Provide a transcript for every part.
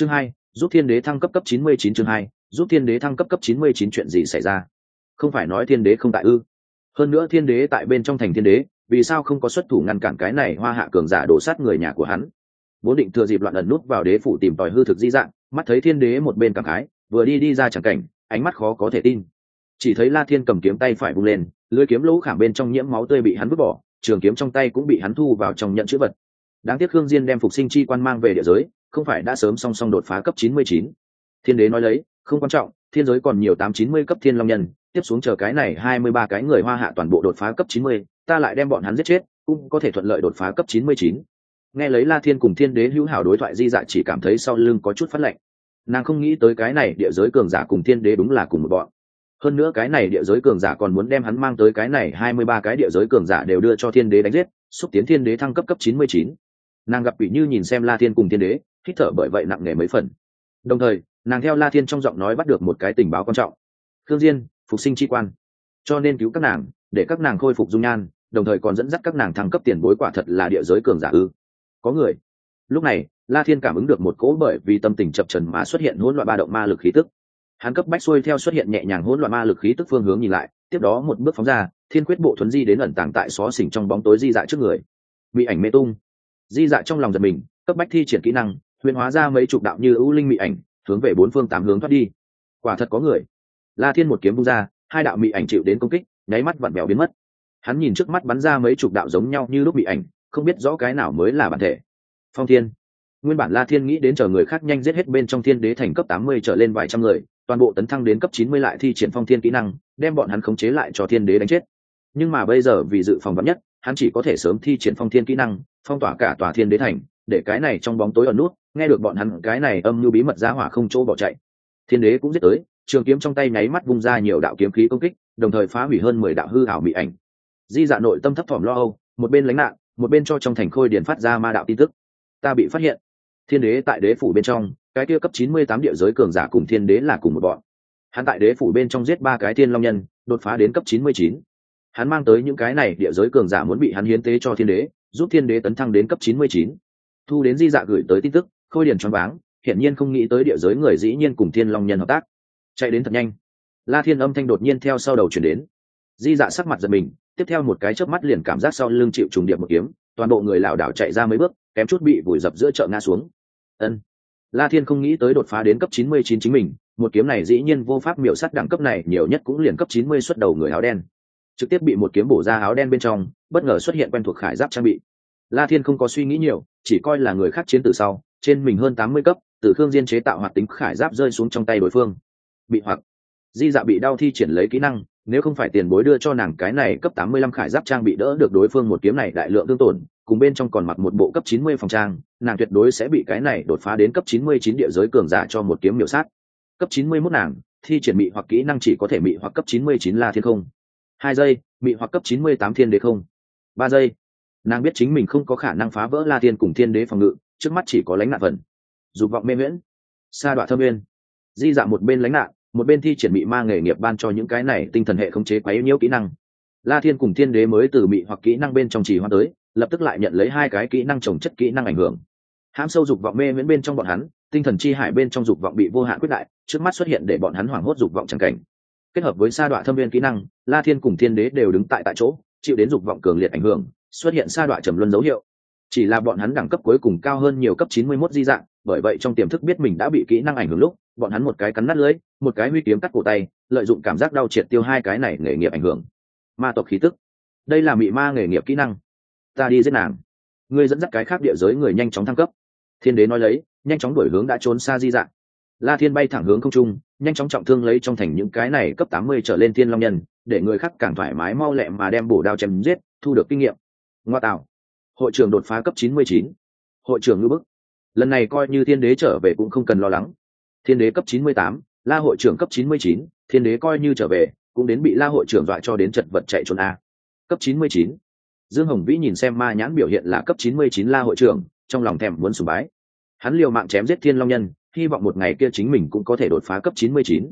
chương hai, giúp thiên đế thăng cấp cấp chín mươi chín chương hai, giúp thiên đế thăng cấp cấp chín mươi chín chuyện gì xảy ra? Không phải nói thiên đế không tại ư? Hơn nữa thiên đế tại bên trong thành thiên đế, vì sao không có xuất thủ ngăn cản cái này hoa hạ cường giả đổ sát người nhà của hắn? Vốn định thừa dịp loạn ẩn nút vào đế phủ tìm tòi hư thực di dạng, mắt thấy thiên đế một bên cảm khái, vừa đi đi ra chẳng cảnh, ánh mắt khó có thể tin. Chỉ thấy la thiên cầm kiếm tay phải vung lên, lưới kiếm lỗ khảm bên trong nhiễm máu tươi bị hắn vứt bỏ, trường kiếm trong tay cũng bị hắn thu vào trong nhận chữ vật. Đáng tiếc hương diên đem phục sinh chi quan mang về địa giới không phải đã sớm song song đột phá cấp 99. thiên đế nói lấy không quan trọng thiên giới còn nhiều tám chín mươi cấp thiên long nhân tiếp xuống chờ cái này hai mươi ba cái người hoa hạ toàn bộ đột phá cấp 90, ta lại đem bọn hắn giết chết cũng có thể thuận lợi đột phá cấp 99. nghe lấy la thiên cùng thiên đế hữu hảo đối thoại di dạ chỉ cảm thấy sau lưng có chút phát lạnh nàng không nghĩ tới cái này địa giới cường giả cùng thiên đế đúng là cùng một bọn hơn nữa cái này địa giới cường giả còn muốn đem hắn mang tới cái này hai mươi ba cái địa giới cường giả đều đưa cho thiên đế đánh giết xúc tiến thiên đế thăng cấp cấp chín mươi chín nàng gặp bị như nhìn xem la thiên cùng thiên đế hít thở bởi vậy nặng nề mấy phần. Đồng thời, nàng theo la thiên trong giọng nói bắt được một cái tình báo quan trọng. Thương diên, phục sinh chi quan. Cho nên cứu các nàng, để các nàng khôi phục dung nhan, đồng thời còn dẫn dắt các nàng thăng cấp tiền bối quả thật là địa giới cường giả ư. Có người. Lúc này, la thiên cảm ứng được một cỗ bởi vì tâm tình chập trần mà xuất hiện hỗn loạn ba động ma lực khí tức. Hắn cấp bách xuôi theo xuất hiện nhẹ nhàng hỗn loạn ma lực khí tức phương hướng nhìn lại, tiếp đó một bước phóng ra, thiên quyết bộ thuấn di đến ẩn tàng tại xó xỉnh trong bóng tối di dạ trước người. Bị ảnh mê tung. Di dạ trong lòng giật mình, cấp bách thi triển kỹ năng huyền hóa ra mấy chục đạo như ưu linh mị ảnh, hướng về bốn phương tám hướng thoát đi. Quả thật có người. La thiên một kiếm bung ra, hai đạo mị ảnh chịu đến công kích, nháy mắt vặn vẹo biến mất. Hắn nhìn trước mắt bắn ra mấy chục đạo giống nhau như lúc bị ảnh, không biết rõ cái nào mới là bản thể. Phong thiên. Nguyên bản la thiên nghĩ đến chờ người khác nhanh giết hết bên trong thiên đế thành cấp tám mươi trở lên vài trăm người, toàn bộ tấn thăng đến cấp chín mươi lại thi triển phong thiên kỹ năng, đem bọn hắn khống chế lại cho thiên đế đánh chết. Nhưng mà bây giờ vì dự phòng vắn nhất, hắn chỉ có thể sớm thi triển phong thiên kỹ năng, phong tỏa cả tòa thiên đế thành để cái này trong bóng tối ở nút, nghe được bọn hắn cái này âm như bí mật ra hỏa không chỗ bỏ chạy. Thiên đế cũng giết tới, trường kiếm trong tay nháy mắt vung ra nhiều đạo kiếm khí công kích, đồng thời phá hủy hơn mười đạo hư hảo bị ảnh. Di dạ nội tâm thấp thỏm lo âu, một bên lánh nạn, một bên cho trong thành khôi điền phát ra ma đạo tin tức. Ta bị phát hiện. Thiên đế tại đế phủ bên trong, cái kia cấp chín mươi tám địa giới cường giả cùng thiên đế là cùng một bọn. Hắn tại đế phủ bên trong giết ba cái thiên long nhân, đột phá đến cấp chín mươi chín. Hắn mang tới những cái này địa giới cường giả muốn bị hắn hiến tế cho thiên đế, giúp thiên đế tấn thăng đến cấp chín mươi chín thu đến di dạ gửi tới tin tức, khôi điền choáng váng, hiển nhiên không nghĩ tới địa giới người dĩ nhiên cùng thiên long nhân hợp tác. Chạy đến thật nhanh. La thiên âm thanh đột nhiên theo sau đầu chuyển đến. Di dạ sắc mặt giật mình, tiếp theo một cái chớp mắt liền cảm giác sau lưng chịu trùng điệp một kiếm, toàn bộ người lảo đảo chạy ra mấy bước, kém chút bị vùi dập giữa chợ ngã xuống. Ân. La thiên không nghĩ tới đột phá đến cấp chín mươi chín chính mình, một kiếm này dĩ nhiên vô pháp miểu sát đẳng cấp này, nhiều nhất cũng liền cấp chín mươi xuất đầu người áo đen. Trực tiếp bị một kiếm bổ ra áo đen bên trong, bất ngờ xuất hiện quen thuộc khải giáp trang bị la thiên không có suy nghĩ nhiều, chỉ coi là người khác chiến từ sau, trên mình hơn tám mươi cấp, từ khương diên chế tạo hoạt tính khải giáp rơi xuống trong tay đối phương. Bị hoặc. Di dạ bị đau thi triển lấy kỹ năng, nếu không phải tiền bối đưa cho nàng cái này cấp tám mươi lăm khải giáp trang bị đỡ được đối phương một kiếm này đại lượng tương tổn, cùng bên trong còn mặc một bộ cấp chín mươi phòng trang, nàng tuyệt đối sẽ bị cái này đột phá đến cấp chín mươi chín địa giới cường giả cho một kiếm miểu sát. Cấp chín mươi 91 nàng, thi triển mị hoặc kỹ năng chỉ có thể mị hoặc cấp chín mươi chín la thiên không. Hai giây, mị hoặc cấp chín mươi tám thiên đế không. Ba giây nàng biết chính mình không có khả năng phá vỡ la thiên cùng thiên đế phòng ngự trước mắt chỉ có lánh nạn vần dục vọng mê miễn. Sa đoạn thâm uyên, di dạ một bên lánh nạn một bên thi triển mị ma nghề nghiệp ban cho những cái này tinh thần hệ khống chế quấy nhiễu kỹ năng. La thiên cùng thiên đế mới từ mị hoặc kỹ năng bên trong trì hoa tới lập tức lại nhận lấy hai cái kỹ năng trồng chất kỹ năng ảnh hưởng. Hãm sâu dục vọng mê miễn bên trong bọn hắn tinh thần chi hải bên trong dục vọng bị vô hạn quyết đại trước mắt xuất hiện để bọn hắn hoảng hốt dục vọng chẳng cảnh. Kết hợp với sa đoạn thâm viên kỹ năng la thiên cùng thiên đế đều đứng tại tại chỗ chịu đến dục vọng cường liệt ảnh hưởng xuất hiện sa đoạn trầm luân dấu hiệu. Chỉ là bọn hắn đẳng cấp cuối cùng cao hơn nhiều cấp chín mươi 91 di dạng, bởi vậy trong tiềm thức biết mình đã bị kỹ năng ảnh hưởng lúc, bọn hắn một cái cắn nát lưới, một cái huy kiếm cắt cổ tay, lợi dụng cảm giác đau triệt tiêu hai cái này nghề nghiệp ảnh hưởng. Ma tộc khí tức. Đây là mị ma nghề nghiệp kỹ năng. Ta đi giết nàng. Ngươi dẫn dắt cái khác địa giới người nhanh chóng thăng cấp. Thiên đế nói lấy, nhanh chóng đuổi hướng đã trốn xa di dạng. La thiên bay thẳng hướng không trung, nhanh chóng trọng thương lấy trong thành những cái này cấp tám mươi trở lên thiên long nhân, để người khác càng thoải mái mau lẹ mà đem bổ đao chém giết, thu được kinh nghiệm ngoa tạo. Hội trưởng đột phá cấp chín mươi chín. Hội trưởng ngữ bức. Lần này coi như thiên đế trở về cũng không cần lo lắng. Thiên đế cấp chín mươi tám, la hội trưởng cấp chín mươi chín, thiên đế coi như trở về, cũng đến bị la hội trưởng dọa cho đến chật vật chạy trốn a. Cấp chín mươi chín. Dương hồng vĩ nhìn xem ma nhãn biểu hiện là cấp chín mươi chín la hội trưởng, trong lòng thèm muốn sùng bái. Hắn liều mạng chém giết thiên long nhân, hy vọng một ngày kia chính mình cũng có thể đột phá cấp chín mươi chín.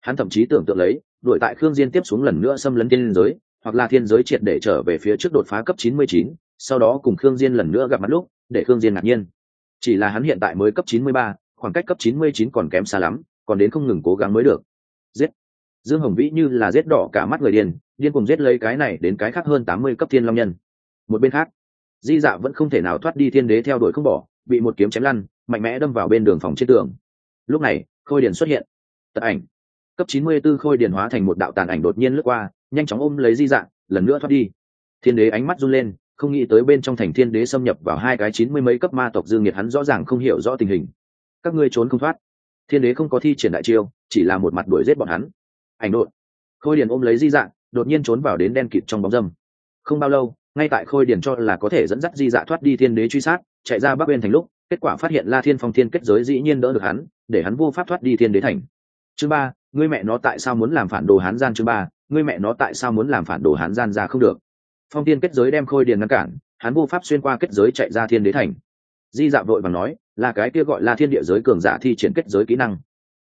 Hắn thậm chí tưởng tượng lấy, đuổi tại khương diên tiếp xuống lần nữa xâm lấn thiên giới hoặc là thiên giới triệt để trở về phía trước đột phá cấp chín mươi chín, sau đó cùng khương diên lần nữa gặp mặt lúc, để khương diên ngạc nhiên. Chỉ là hắn hiện tại mới cấp chín mươi ba, khoảng cách cấp 99 còn kém xa lắm, còn đến không ngừng cố gắng mới được. Giết. Dương hồng vĩ như là giết đỏ cả mắt người điên điên cùng giết lấy cái này đến cái khác hơn 80 cấp thiên long nhân. Một bên khác, di dạ vẫn không thể nào thoát đi thiên đế theo đuổi không bỏ, bị một kiếm chém lăn, mạnh mẽ đâm vào bên đường phòng trên tường. Lúc này, khôi điền xuất hiện. Tật ảnh. Cấp 94 khôi điền hóa thành một đạo tàn ảnh đột nhiên lướt qua nhanh chóng ôm lấy di Dạng, lần nữa thoát đi. Thiên đế ánh mắt run lên không nghĩ tới bên trong thành thiên đế xâm nhập vào hai cái chín mươi mấy cấp ma tộc dương nhiệt hắn rõ ràng không hiểu rõ tình hình. Các ngươi trốn không thoát. Thiên đế không có thi triển đại chiêu chỉ là một mặt đuổi giết bọn hắn. Ảnh đột. Khôi điền ôm lấy di dạng đột nhiên trốn vào đến đen kịt trong bóng dâm. Không bao lâu ngay tại khôi điền cho là có thể dẫn dắt di dạ thoát đi thiên đế truy sát chạy ra bắc bên thành lúc kết quả phát hiện la thiên phong thiên kết giới dĩ nhiên đỡ được hắn để hắn vô pháp thoát đi thiên đế thành. Chương ba ngươi mẹ nó tại sao muốn làm phản đồ hán gian chương ba ngươi mẹ nó tại sao muốn làm phản đồ hán gian ra không được? Phong tiên kết giới đem khôi điền ngăn cản, hắn vô pháp xuyên qua kết giới chạy ra thiên đế thành. Di dạ vội và nói, là cái kia gọi là thiên địa giới cường giả thi triển kết giới kỹ năng.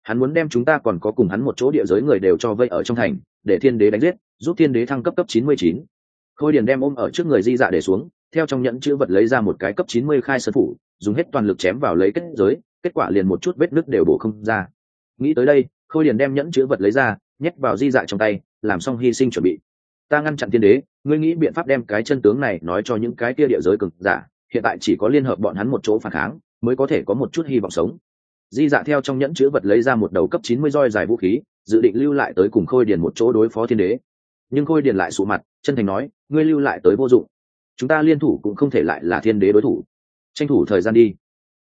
Hắn muốn đem chúng ta còn có cùng hắn một chỗ địa giới người đều cho vây ở trong thành, để thiên đế đánh giết, giúp thiên đế thăng cấp cấp chín mươi chín. Khôi điền đem ôm ở trước người di dạ để xuống, theo trong nhẫn chữ vật lấy ra một cái cấp chín mươi khai sơn phủ, dùng hết toàn lực chém vào lấy kết giới, kết quả liền một chút vết nứt đều bổ không ra. Nghĩ tới đây, khôi điền đem nhẫn chữ vật lấy ra, nhét vào di dạ trong tay làm xong hy sinh chuẩn bị. Ta ngăn chặn thiên đế, ngươi nghĩ biện pháp đem cái chân tướng này nói cho những cái kia địa giới cực giả, hiện tại chỉ có liên hợp bọn hắn một chỗ phản kháng, mới có thể có một chút hy vọng sống. Di dạ theo trong nhẫn chữ vật lấy ra một đầu cấp chín mươi roi dài vũ khí, dự định lưu lại tới cùng khôi điền một chỗ đối phó thiên đế. Nhưng khôi điền lại sụ mặt, chân thành nói, ngươi lưu lại tới vô dụng. Chúng ta liên thủ cũng không thể lại là thiên đế đối thủ. Tranh thủ thời gian đi.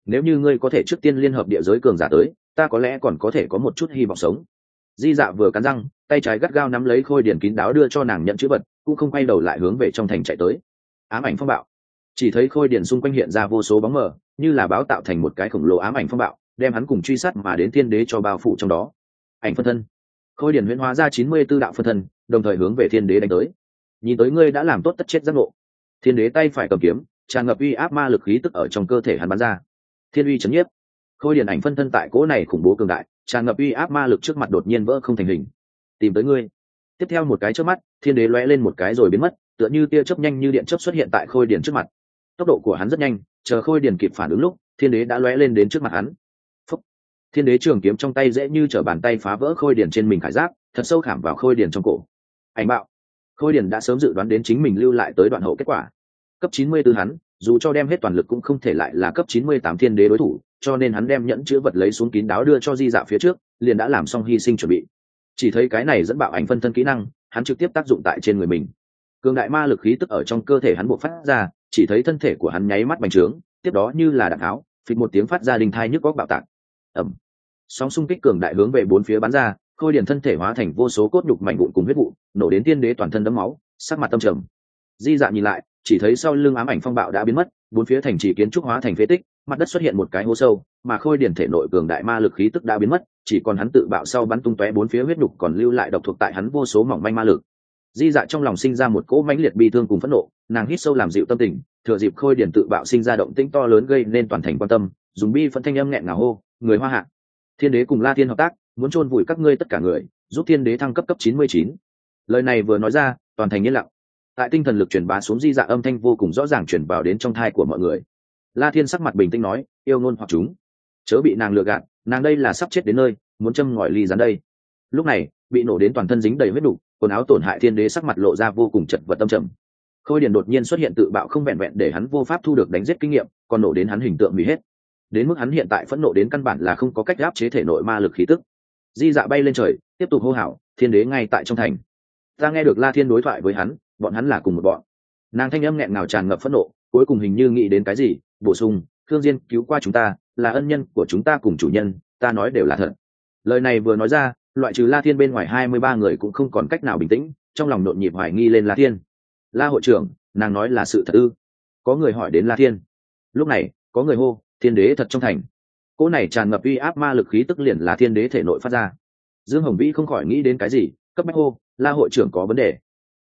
Nếu như ngươi có thể trước tiên liên hợp địa giới cường giả tới, ta có lẽ còn có thể có một chút hy vọng sống di dạ vừa cắn răng, tay trái gắt gao nắm lấy khôi điển kín đáo đưa cho nàng nhận chữ vật, cũng không quay đầu lại hướng về trong thành chạy tới. Ám ảnh phong bạo. Chỉ thấy khôi điển xung quanh hiện ra vô số bóng mờ, như là báo tạo thành một cái khổng lồ ám ảnh phong bạo, đem hắn cùng truy sát mà đến thiên đế cho bao phủ trong đó. Ảnh phân thân. Khôi điển huyễn hóa ra chín mươi b ố đạo phân thân, đồng thời hướng về thiên đế đánh tới. Nhìn tới ngươi đã làm tốt tất chết giác ngộ. Thiên đế tay phải cầm kiếm, tràn ngập uy áp ma lực khí tức ở trong cơ thể hắn bắn ra. Thiên uy c nhiếp khôi điện ảnh phân thân tại cỗ này khủng bố cường đại, tràn ngập uy áp ma lực trước mặt đột nhiên vỡ không thành hình. Tìm tới ngươi. Tiếp theo một cái trước mắt, thiên đế lóe lên một cái rồi biến mất, tựa như tia chớp nhanh như điện chớp xuất hiện tại khôi điện trước mặt. Tốc độ của hắn rất nhanh, chờ khôi điện kịp phản ứng lúc, thiên đế đã lóe lên đến trước mặt hắn. Phúc. thiên đế trường kiếm trong tay dễ như chở bàn tay phá vỡ khôi điện trên mình khải giáp, thật sâu khảm vào khôi điện trong cổ. Ảnh bạo. Khôi điện đã sớm dự đoán đến chính mình lưu lại tới đoạn hậu kết quả. Cấp chín mươi 94 hắn, dù cho đem hết toàn lực cũng không thể lại là cấp chín mươi tám thiên đế đối thủ cho nên hắn đem nhẫn chữ vật lấy xuống kín đáo đưa cho di dạ phía trước, liền đã làm xong hy sinh chuẩn bị. Chỉ thấy cái này dẫn bạo ảnh phân thân kỹ năng, hắn trực tiếp tác dụng tại trên người mình. Cường đại ma lực khí tức ở trong cơ thể hắn buộc phát ra, chỉ thấy thân thể của hắn nháy mắt bành trướng, tiếp đó như là đạn tháo, phịch một tiếng phát ra đình thai nhức góc bạo tạc. Ẩm sóng xung kích cường đại hướng về bốn phía bắn ra, khôi điển thân thể hóa thành vô số cốt nhục mảnh vụn cùng huyết vụ, nổ đến tiên đế toàn thân đấm máu, sắc mặt tâm trầm. Di dạ nhìn lại, chỉ thấy sau lưng ám ảnh phong bạo đã biến mất bốn phía thành trì kiến trúc hóa thành phế tích, mặt đất xuất hiện một cái hố sâu, mà khôi điển thể nội cường đại ma lực khí tức đã biến mất, chỉ còn hắn tự bạo sau bắn tung tóe bốn phía huyết nhục còn lưu lại độc thuộc tại hắn vô số mỏng manh ma lực. Di dạ trong lòng sinh ra một cỗ mãnh liệt bi thương cùng phẫn nộ, nàng hít sâu làm dịu tâm tình, thừa dịp khôi điển tự bạo sinh ra động tĩnh to lớn gây nên toàn thành quan tâm, dùng bi phẫn thanh âm nghẹn ngào hô, người hoa hạ, thiên đế cùng la thiên hợp tác, muốn chôn vùi các ngươi tất cả người, giúp thiên đế thăng cấp cấp chín mươi chín. Lời này vừa nói ra, toàn thành yên lặng tại tinh thần lực truyền bá xuống di dạ âm thanh vô cùng rõ ràng truyền vào đến trong thai của mọi người. La thiên sắc mặt bình tĩnh nói, yêu ngôn hoặc chúng, chớ bị nàng lừa gạt, nàng đây là sắp chết đến nơi, muốn châm ngòi ly rán đây. Lúc này, bị nổ đến toàn thân dính đầy huyết đục, quần áo tổn hại thiên đế sắc mặt lộ ra vô cùng chật vật tâm trầm. Khôi điền đột nhiên xuất hiện tự bạo không vẹn vẹn để hắn vô pháp thu được đánh giết kinh nghiệm, còn nổ đến hắn hình tượng hủy hết. Đến mức hắn hiện tại phẫn nộ đến căn bản là không có cách áp chế thể nội ma lực khí tức. Di dạ bay lên trời, tiếp tục hô hào, thiên đế ngay tại trong thành. Ta nghe được la thiên đối thoại với hắn bọn hắn là cùng một bọn. Nàng thanh âm nghẹn ngào tràn ngập phẫn nộ, cuối cùng hình như nghĩ đến cái gì, bổ sung thương diên, cứu qua chúng ta, là ân nhân của chúng ta cùng chủ nhân, ta nói đều là thật. Lời này vừa nói ra, loại trừ la thiên bên ngoài hai mươi ba người cũng không còn cách nào bình tĩnh, trong lòng nộn nhịp hoài nghi lên la thiên. La hội trưởng, nàng nói là sự thật ư? Có người hỏi đến la thiên. Lúc này, có người hô, thiên đế thật trong thành. Cỗ này tràn ngập uy áp ma lực khí tức liền là thiên đế thể nội phát ra. Dương hồng vĩ không khỏi nghĩ đến cái gì, cấp bách hô, la hội trưởng có vấn đề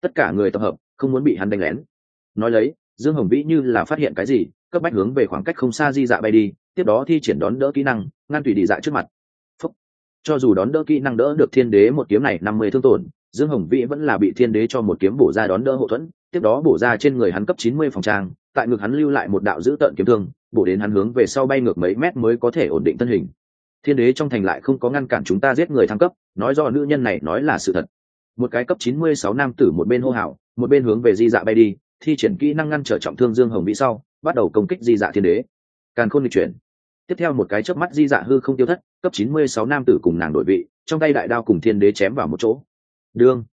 tất cả người tập hợp không muốn bị hắn đánh lén. Nói lấy, dương hồng vĩ như là phát hiện cái gì, cấp bách hướng về khoảng cách không xa di dạ bay đi, tiếp đó thi triển đón đỡ kỹ năng, ngăn tùy đi dạ trước mặt. Phúc. cho dù đón đỡ kỹ năng đỡ được thiên đế một kiếm này năm mươi thương tổn, dương hồng vĩ vẫn là bị thiên đế cho một kiếm bổ ra đón đỡ hậu thuẫn, tiếp đó bổ ra trên người hắn cấp chín mươi phòng trang, tại ngực hắn lưu lại một đạo dữ tợn kiếm thương, bổ đến hắn hướng về sau bay ngược mấy mét mới có thể ổn định thân hình. Thiên đế trong thành lại không có ngăn cản chúng ta giết người thăng cấp, nói do nữ nhân này nói là sự thật một cái cấp chín mươi sáu nam tử một bên hô hào, một bên hướng về di dạ bay đi, thi triển kỹ năng ngăn trở trọng thương dương hồng vĩ sau, bắt đầu công kích di dạ thiên đế. Càn khôn lịch chuyển. Tiếp theo một cái chớp mắt di dạ hư không tiêu thất, cấp chín mươi sáu nam tử cùng nàng đội vị, trong tay đại đao cùng thiên đế chém vào một chỗ. Đương.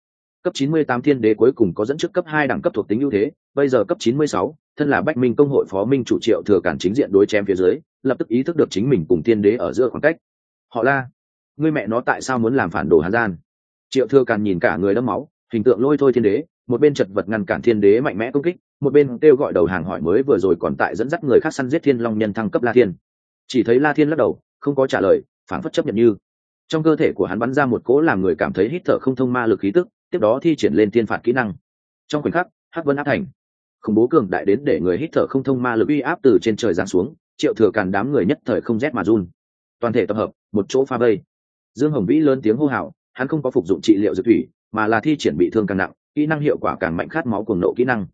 Cấp chín mươi tám thiên đế cuối cùng có dẫn trước cấp hai đẳng cấp thuộc tính ưu thế, bây giờ cấp chín mươi sáu, thân là bách minh công hội phó minh chủ triệu thừa cản chính diện đối chém phía dưới, lập tức ý thức được chính mình cùng thiên đế ở giữa khoảng cách. Họ la, ngươi mẹ nó tại sao muốn làm phản đồ hàn gian? Triệu thừa càn nhìn cả người đẫm máu, hình tượng lôi thôi thiên đế, một bên chật vật ngăn cản thiên đế mạnh mẽ công kích, một bên kêu gọi đầu hàng hỏi mới vừa rồi còn tại dẫn dắt người khác săn giết thiên long nhân thăng cấp la thiên. Chỉ thấy la thiên lắc đầu, không có trả lời phản phất chấp nhận như. Trong cơ thể của hắn bắn ra một cỗ làm người cảm thấy hít thở không thông ma lực khí tức, tiếp đó thi triển lên thiên phạt kỹ năng. Trong khoảnh khắc, hắc vân áp thành. Khủng bố cường đại đến để người hít thở không thông ma lực uy áp từ trên trời giáng xuống, triệu thừa càn đám người nhất thời không rét mà run. Toàn thể tập hợp, một chỗ pha vây. Dương hồng vĩ lớn tiếng hô hào hắn không có phục dụng trị liệu dược thủy mà là thi triển bị thương càng nặng kỹ năng hiệu quả càng mạnh khát máu cuồng nộ kỹ năng.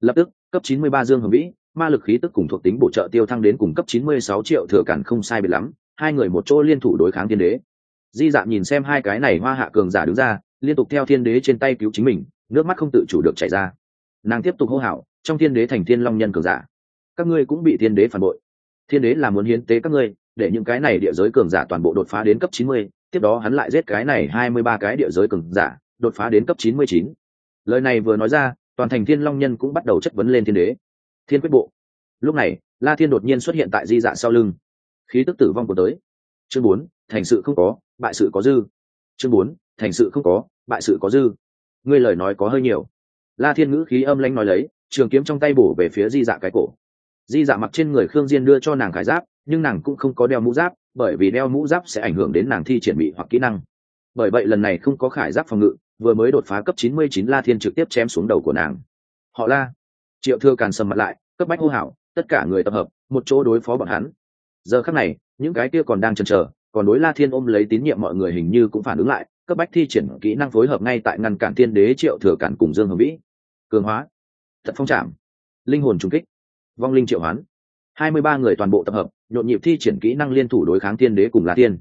Lập tức cấp 93 dương hồng vĩ ma lực khí tức cùng thuộc tính bổ trợ tiêu thăng đến cùng cấp 96 triệu thừa cản không sai biệt lắm hai người một chỗ liên thủ đối kháng thiên đế. Di dạng nhìn xem hai cái này hoa hạ cường giả đứng ra liên tục theo thiên đế trên tay cứu chính mình nước mắt không tự chủ được chảy ra. Nàng tiếp tục hô hào trong thiên đế thành thiên long nhân cường giả. Các ngươi cũng bị thiên đế phản bội. Thiên đế là muốn hiến tế các ngươi để những cái này địa giới cường giả toàn bộ đột phá đến cấp 90, tiếp đó hắn lại giết cái này 23 cái địa giới cường giả, đột phá đến cấp 99. lời này vừa nói ra, toàn thành thiên long nhân cũng bắt đầu chất vấn lên thiên đế. Thiên quyết bộ. Lúc này, la thiên đột nhiên xuất hiện tại di dạ sau lưng. Khí tức tử vong của tới. Chương bốn, thành sự không có, bại sự có dư. Chương bốn, thành sự không có, bại sự có dư. Ngươi lời nói có hơi nhiều. La thiên ngữ khí âm lãnh nói lấy, trường kiếm trong tay bổ về phía di dạ cái cổ. Di dạ mặc trên người khương diên đưa cho nàng khải giáp, nhưng nàng cũng không có đeo mũ giáp bởi vì đeo mũ giáp sẽ ảnh hưởng đến nàng thi triển bị hoặc kỹ năng. Bởi vậy lần này không có khải giáp phòng ngự, vừa mới đột phá cấp 99 la thiên trực tiếp chém xuống đầu của nàng. Họ la, triệu thừa càn sầm mặt lại, cấp bách hô hào, tất cả người tập hợp, một chỗ đối phó bọn hắn. Giờ khắc này, những cái kia còn đang chần chờ, còn đối la thiên ôm lấy tín nhiệm mọi người hình như cũng phản ứng lại, cấp bách thi triển kỹ năng phối hợp ngay tại ngăn cản thiên đế triệu thừa cản cùng dương hồng vĩ. Cường hóa, thật phong trảm. Linh hồn trùng kích, vong linh triệu hoán. Hai mươi ba người toàn bộ tập hợp nhộn nhịp thi triển kỹ năng liên thủ đối kháng thiên đế cùng la thiên.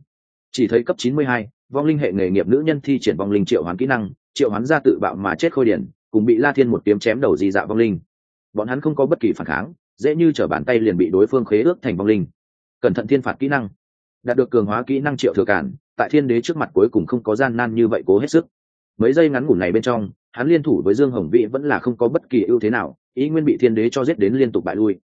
Chỉ thấy cấp chín mươi hai, vong linh hệ nghề nghiệp nữ nhân thi triển vong linh triệu hoán kỹ năng, triệu hoán ra tự bạo mà chết khôi điển, cùng bị la thiên một kiếm chém đầu di dạ vong linh. Bọn hắn không có bất kỳ phản kháng, dễ như t bàn tay liền bị đối phương khế ước thành vong linh. Cẩn thận thiên phạt kỹ năng. Đạt được cường hóa kỹ năng triệu thừa cản, tại thiên đế trước mặt cuối cùng không có gian nan như vậy cố hết sức. Mấy giây ngắn ngủ này bên trong, hắn liên thủ với dương hồng vĩ vẫn là không có bất kỳ ưu thế nào, ý nguyên bị thiên đế cho giết đến liên tục bại lui.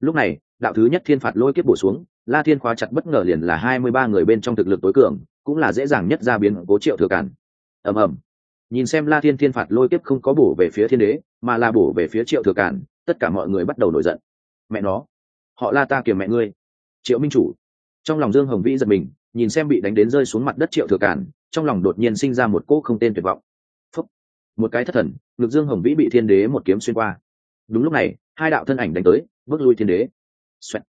Lúc này đạo thứ nhất thiên phạt lôi kiếp bổ xuống, la thiên khóa chặt bất ngờ liền là hai mươi ba người bên trong thực lực tối cường, cũng là dễ dàng nhất ra biến cố triệu thừa cản. Ầm ầm. Nhìn xem la thiên thiên phạt lôi kiếp không có bổ về phía thiên đế, mà là bổ về phía triệu thừa cản, tất cả mọi người bắt đầu nổi giận. Mẹ nó. Họ la ta kiềm mẹ ngươi. Triệu minh chủ. Trong lòng dương hồng vĩ giật mình, nhìn xem bị đánh đến rơi xuống mặt đất triệu thừa cản, trong lòng đột nhiên sinh ra một cỗ không tên tuyệt vọng. Phúc. một cái thất thần, ngực dương hồng vĩ bị thiên đế một kiếm xuyên qua. Đúng lúc này, hai đạo thân ảnh đánh tới, bước lui thiên đế. Xoẹt.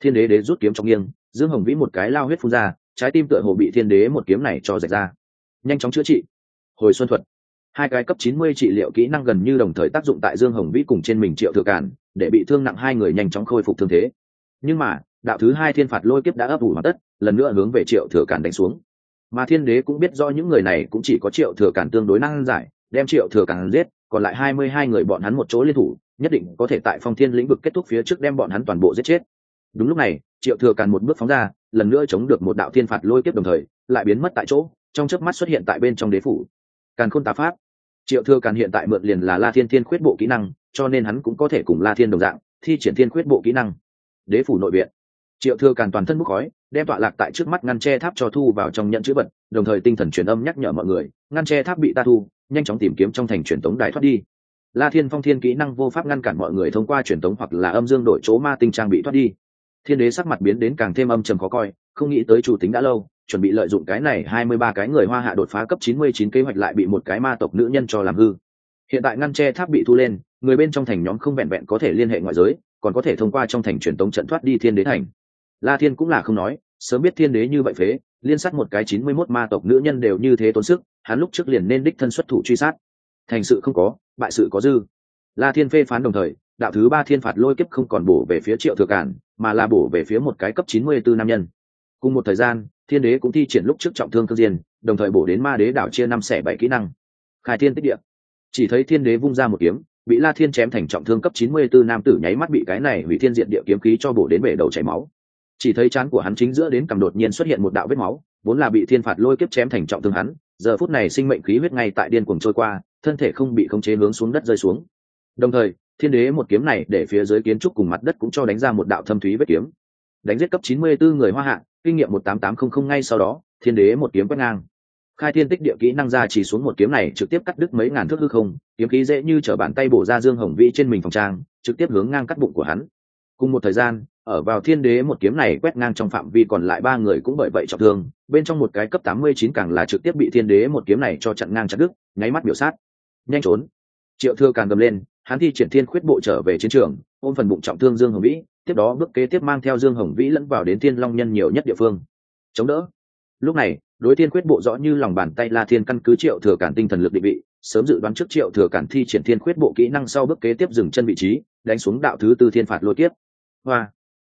thiên đế đế rút kiếm trong nghiêng, dương hồng vĩ một cái lao huyết phun ra, trái tim tựa hồ bị thiên đế một kiếm này cho rạch ra. Nhanh chóng chữa trị. Hồi xuân thuật. Hai cái cấp chín mươi trị liệu kỹ năng gần như đồng thời tác dụng tại dương hồng vĩ cùng trên mình triệu thừa cản để bị thương nặng hai người nhanh chóng khôi phục thương thế. Nhưng mà, đạo thứ hai thiên phạt lôi kiếp đã ấp ủ hoàn tất, lần nữa hướng về triệu thừa cản đánh xuống. Mà thiên đế cũng biết do những người này cũng chỉ có triệu thừa cản tương đối năng giải, đem triệu thừa cản giết, còn lại hai mươi hai người bọn hắn một chỗ liên thủ nhất định có thể tại phong thiên lĩnh vực kết thúc phía trước đem bọn hắn toàn bộ giết chết. Đúng lúc này, triệu thừa càn một bước phóng ra, lần nữa chống được một đạo thiên phạt lôi kiếp đồng thời, lại biến mất tại chỗ, trong chớp mắt xuất hiện tại bên trong đế phủ. Càn khôn tá pháp. Triệu thừa càn hiện tại mượn liền là la thiên thiên khuyết bộ kỹ năng, cho nên hắn cũng có thể cùng la thiên đồng dạng, thi triển thiên khuyết bộ kỹ năng. Đế phủ nội viện. Triệu thừa càn toàn thân bốc khói, đem tọa lạc tại trước mắt ngăn che tháp cho thu vào trong nhận chữ vật, đồng thời tinh thần truyền âm nhắc nhở mọi người, ngăn che tháp bị ta thu, nhanh chóng tìm kiếm trong thành truyền tống đài thoát đi la thiên phong thiên kỹ năng vô pháp ngăn cản mọi người thông qua truyền tống hoặc là âm dương đổi chỗ ma tinh trang bị thoát đi. Thiên đế sắc mặt biến đến càng thêm âm trầm khó coi, không nghĩ tới chủ tính đã lâu, chuẩn bị lợi dụng cái này hai mươi ba cái người hoa hạ đột phá cấp chín mươi chín kế hoạch lại bị một cái ma tộc nữ nhân cho làm hư. Hiện tại ngăn che tháp bị thu lên, người bên trong thành nhóm không vẹn vẹn có thể liên hệ ngoại giới, còn có thể thông qua trong thành truyền tống trận thoát đi thiên đế thành. La thiên cũng là không nói, sớm biết thiên đế như vậy phế, liên sát một cái chín mươi mốt ma tộc nữ nhân đều như thế tốn sức, hắn lúc trước liền nên đích thân xuất thủ truy sát. Thành sự không có bại sự có dư. La thiên phê phán đồng thời, đạo thứ ba thiên phạt lôi kiếp không còn bổ về phía triệu thừa cản, mà là bổ về phía một cái cấp chín mươi bốn nam nhân. Cùng một thời gian, thiên đế cũng thi triển lúc trước trọng thương cơ diên, đồng thời bổ đến ma đế đảo chia năm xẻ bảy kỹ năng. Khai thiên tích địa. Chỉ thấy thiên đế vung ra một kiếm, bị la thiên chém thành trọng thương cấp chín mươi bốn nam tử nháy mắt bị cái này hủy thiên diện địa kiếm khí cho bổ đến bể đầu chảy máu. Chỉ thấy chán của hắn chính giữa đến cầm đột nhiên xuất hiện một đạo vết máu, vốn là bị thiên phạt lôi kiếp chém thành trọng thương hắn, giờ phút này sinh mệnh khí huyết ngay tại điên cuồng trôi qua thân thể không bị khống chế hướng xuống đất rơi xuống. Đồng thời, thiên đế một kiếm này để phía dưới kiến trúc cùng mặt đất cũng cho đánh ra một đạo thâm thúy vết kiếm. Đánh giết cấp 94 người hoa hạ, kinh nghiệm 18800 ngay sau đó, thiên đế một kiếm quét ngang. Khai thiên tích địa kỹ năng ra chỉ xuống một kiếm này trực tiếp cắt đứt mấy ngàn thước hư không, kiếm khí dễ như trở bàn tay bổ ra dương hồng vĩ trên mình phòng trang, trực tiếp hướng ngang cắt bụng của hắn. Cùng một thời gian, ở vào thiên đế một kiếm này quét ngang trong phạm vi còn lại ba người cũng bởi vậy trọng thương, bên trong một cái cấp 89 càng là trực tiếp bị thiên đế một kiếm này cho chặn ngang chặt đứt, nháy mắt biểu sát nhanh trốn. Triệu thừa càng gầm lên, hắn thi triển thiên khuyết bộ trở về chiến trường, ôm phần bụng trọng thương dương hồng vĩ, tiếp đó bước kế tiếp mang theo dương hồng vĩ lẫn vào đến thiên long nhân nhiều nhất địa phương. Chống đỡ. Lúc này, đối thiên khuyết bộ rõ như lòng bàn tay la thiên căn cứ triệu thừa cản tinh thần lực định vị, sớm dự đoán trước triệu thừa cản thi triển thiên khuyết bộ kỹ năng sau bước kế tiếp dừng chân vị trí, đánh xuống đạo thứ tư thiên phạt lôi tiếp hoa.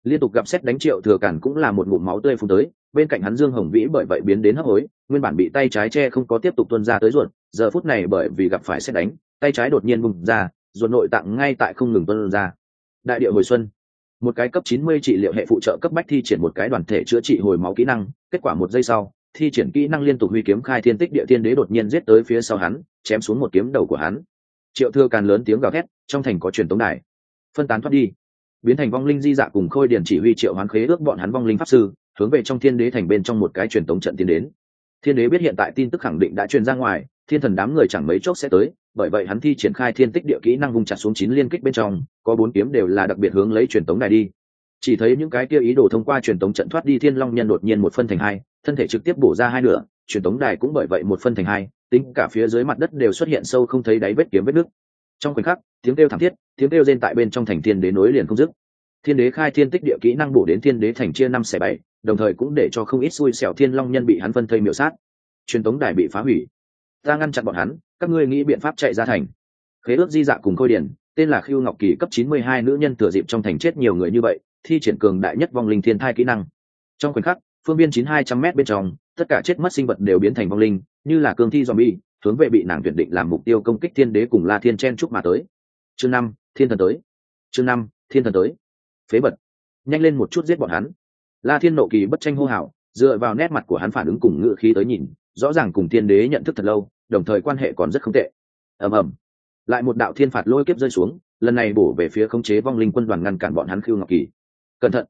Liên tục gặp xét đánh triệu thừa cản cũng là một ngụm máu tươi phun tới bên cạnh hắn dương hồng vĩ bởi vậy biến đến hấp hối, nguyên bản bị tay trái che không có tiếp tục tuân ra tới ruột, giờ phút này bởi vì gặp phải xét đánh, tay trái đột nhiên bùng ra, ruột nội tạng ngay tại không ngừng tuân ra. Đại địa hồi xuân. Một cái cấp 90 trị liệu hệ phụ trợ cấp bách thi triển một cái đoàn thể chữa trị hồi máu kỹ năng, kết quả một giây sau, thi triển kỹ năng liên tục huy kiếm khai thiên tích địa thiên đế đột nhiên giết tới phía sau hắn, chém xuống một kiếm đầu của hắn. Triệu thưa càn lớn tiếng gào thét, trong thành có truyền tống đài. Phân tán thoát đi. Biến thành vong linh di dạ cùng khôi điển chỉ huy triệu hoán khế ước bọn hắn vong linh pháp sư hướng về trong thiên đế thành bên trong một cái truyền tống trận tiến đến. Thiên đế biết hiện tại tin tức khẳng định đã truyền ra ngoài, thiên thần đám người chẳng mấy chốc sẽ tới, bởi vậy hắn thi triển khai thiên tích địa kỹ năng vùng chặt xuống chín liên kích bên trong, có bốn kiếm đều là đặc biệt hướng lấy truyền tống đài đi. Chỉ thấy những cái kia ý đồ thông qua truyền tống trận thoát đi thiên long nhân đột nhiên một phân thành hai, thân thể trực tiếp bổ ra hai nửa, truyền tống đài cũng bởi vậy một phân thành hai, tính cả phía dưới mặt đất đều xuất hiện sâu không thấy đáy vết kiếm vết nước trong khoảnh khắc, tiếng kêu thảm thiết, tiếng kêu rên tại bên trong thành thiên đế nối liền không dứt. Thiên đế khai thiên tích địa kỹ năng bổ đến thiên đế thành chia năm xẻ bảy đồng thời cũng để cho không ít xui xẻo thiên long nhân bị hắn phân thây miểu sát. Truyền tống đài bị phá hủy. Ta ngăn chặn bọn hắn, các ngươi nghĩ biện pháp chạy ra thành. Khế ước di dạ cùng khôi điển tên là khiêu ngọc kỳ cấp chín mươi hai nữ nhân thừa dịp trong thành chết nhiều người như vậy, thi triển cường đại nhất vong linh thiên thai kỹ năng. Trong khoảnh khắc, phương biên chín hai trăm m bên trong, tất cả chết mất sinh vật đều biến thành vong linh, như là cương thi zombie, hướng về bị nàng tuyển định làm mục tiêu công kích thiên đế cùng la thiên chen trúc mà tới. Chương năm, thiên thần tới. Chương năm, thiên thần tới. Phế vật. Nhanh lên một chút giết bọn hắn la thiên nộ kỳ bất tranh hô hào, dựa vào nét mặt của hắn phản ứng cùng ngự khí tới nhìn, rõ ràng cùng thiên đế nhận thức thật lâu, đồng thời quan hệ còn rất không tệ. Ầm ầm. Lại một đạo thiên phạt lôi kiếp rơi xuống, lần này bổ về phía khống chế vong linh quân đoàn ngăn cản bọn hắn khiêu ngọc kỳ. Cẩn thận.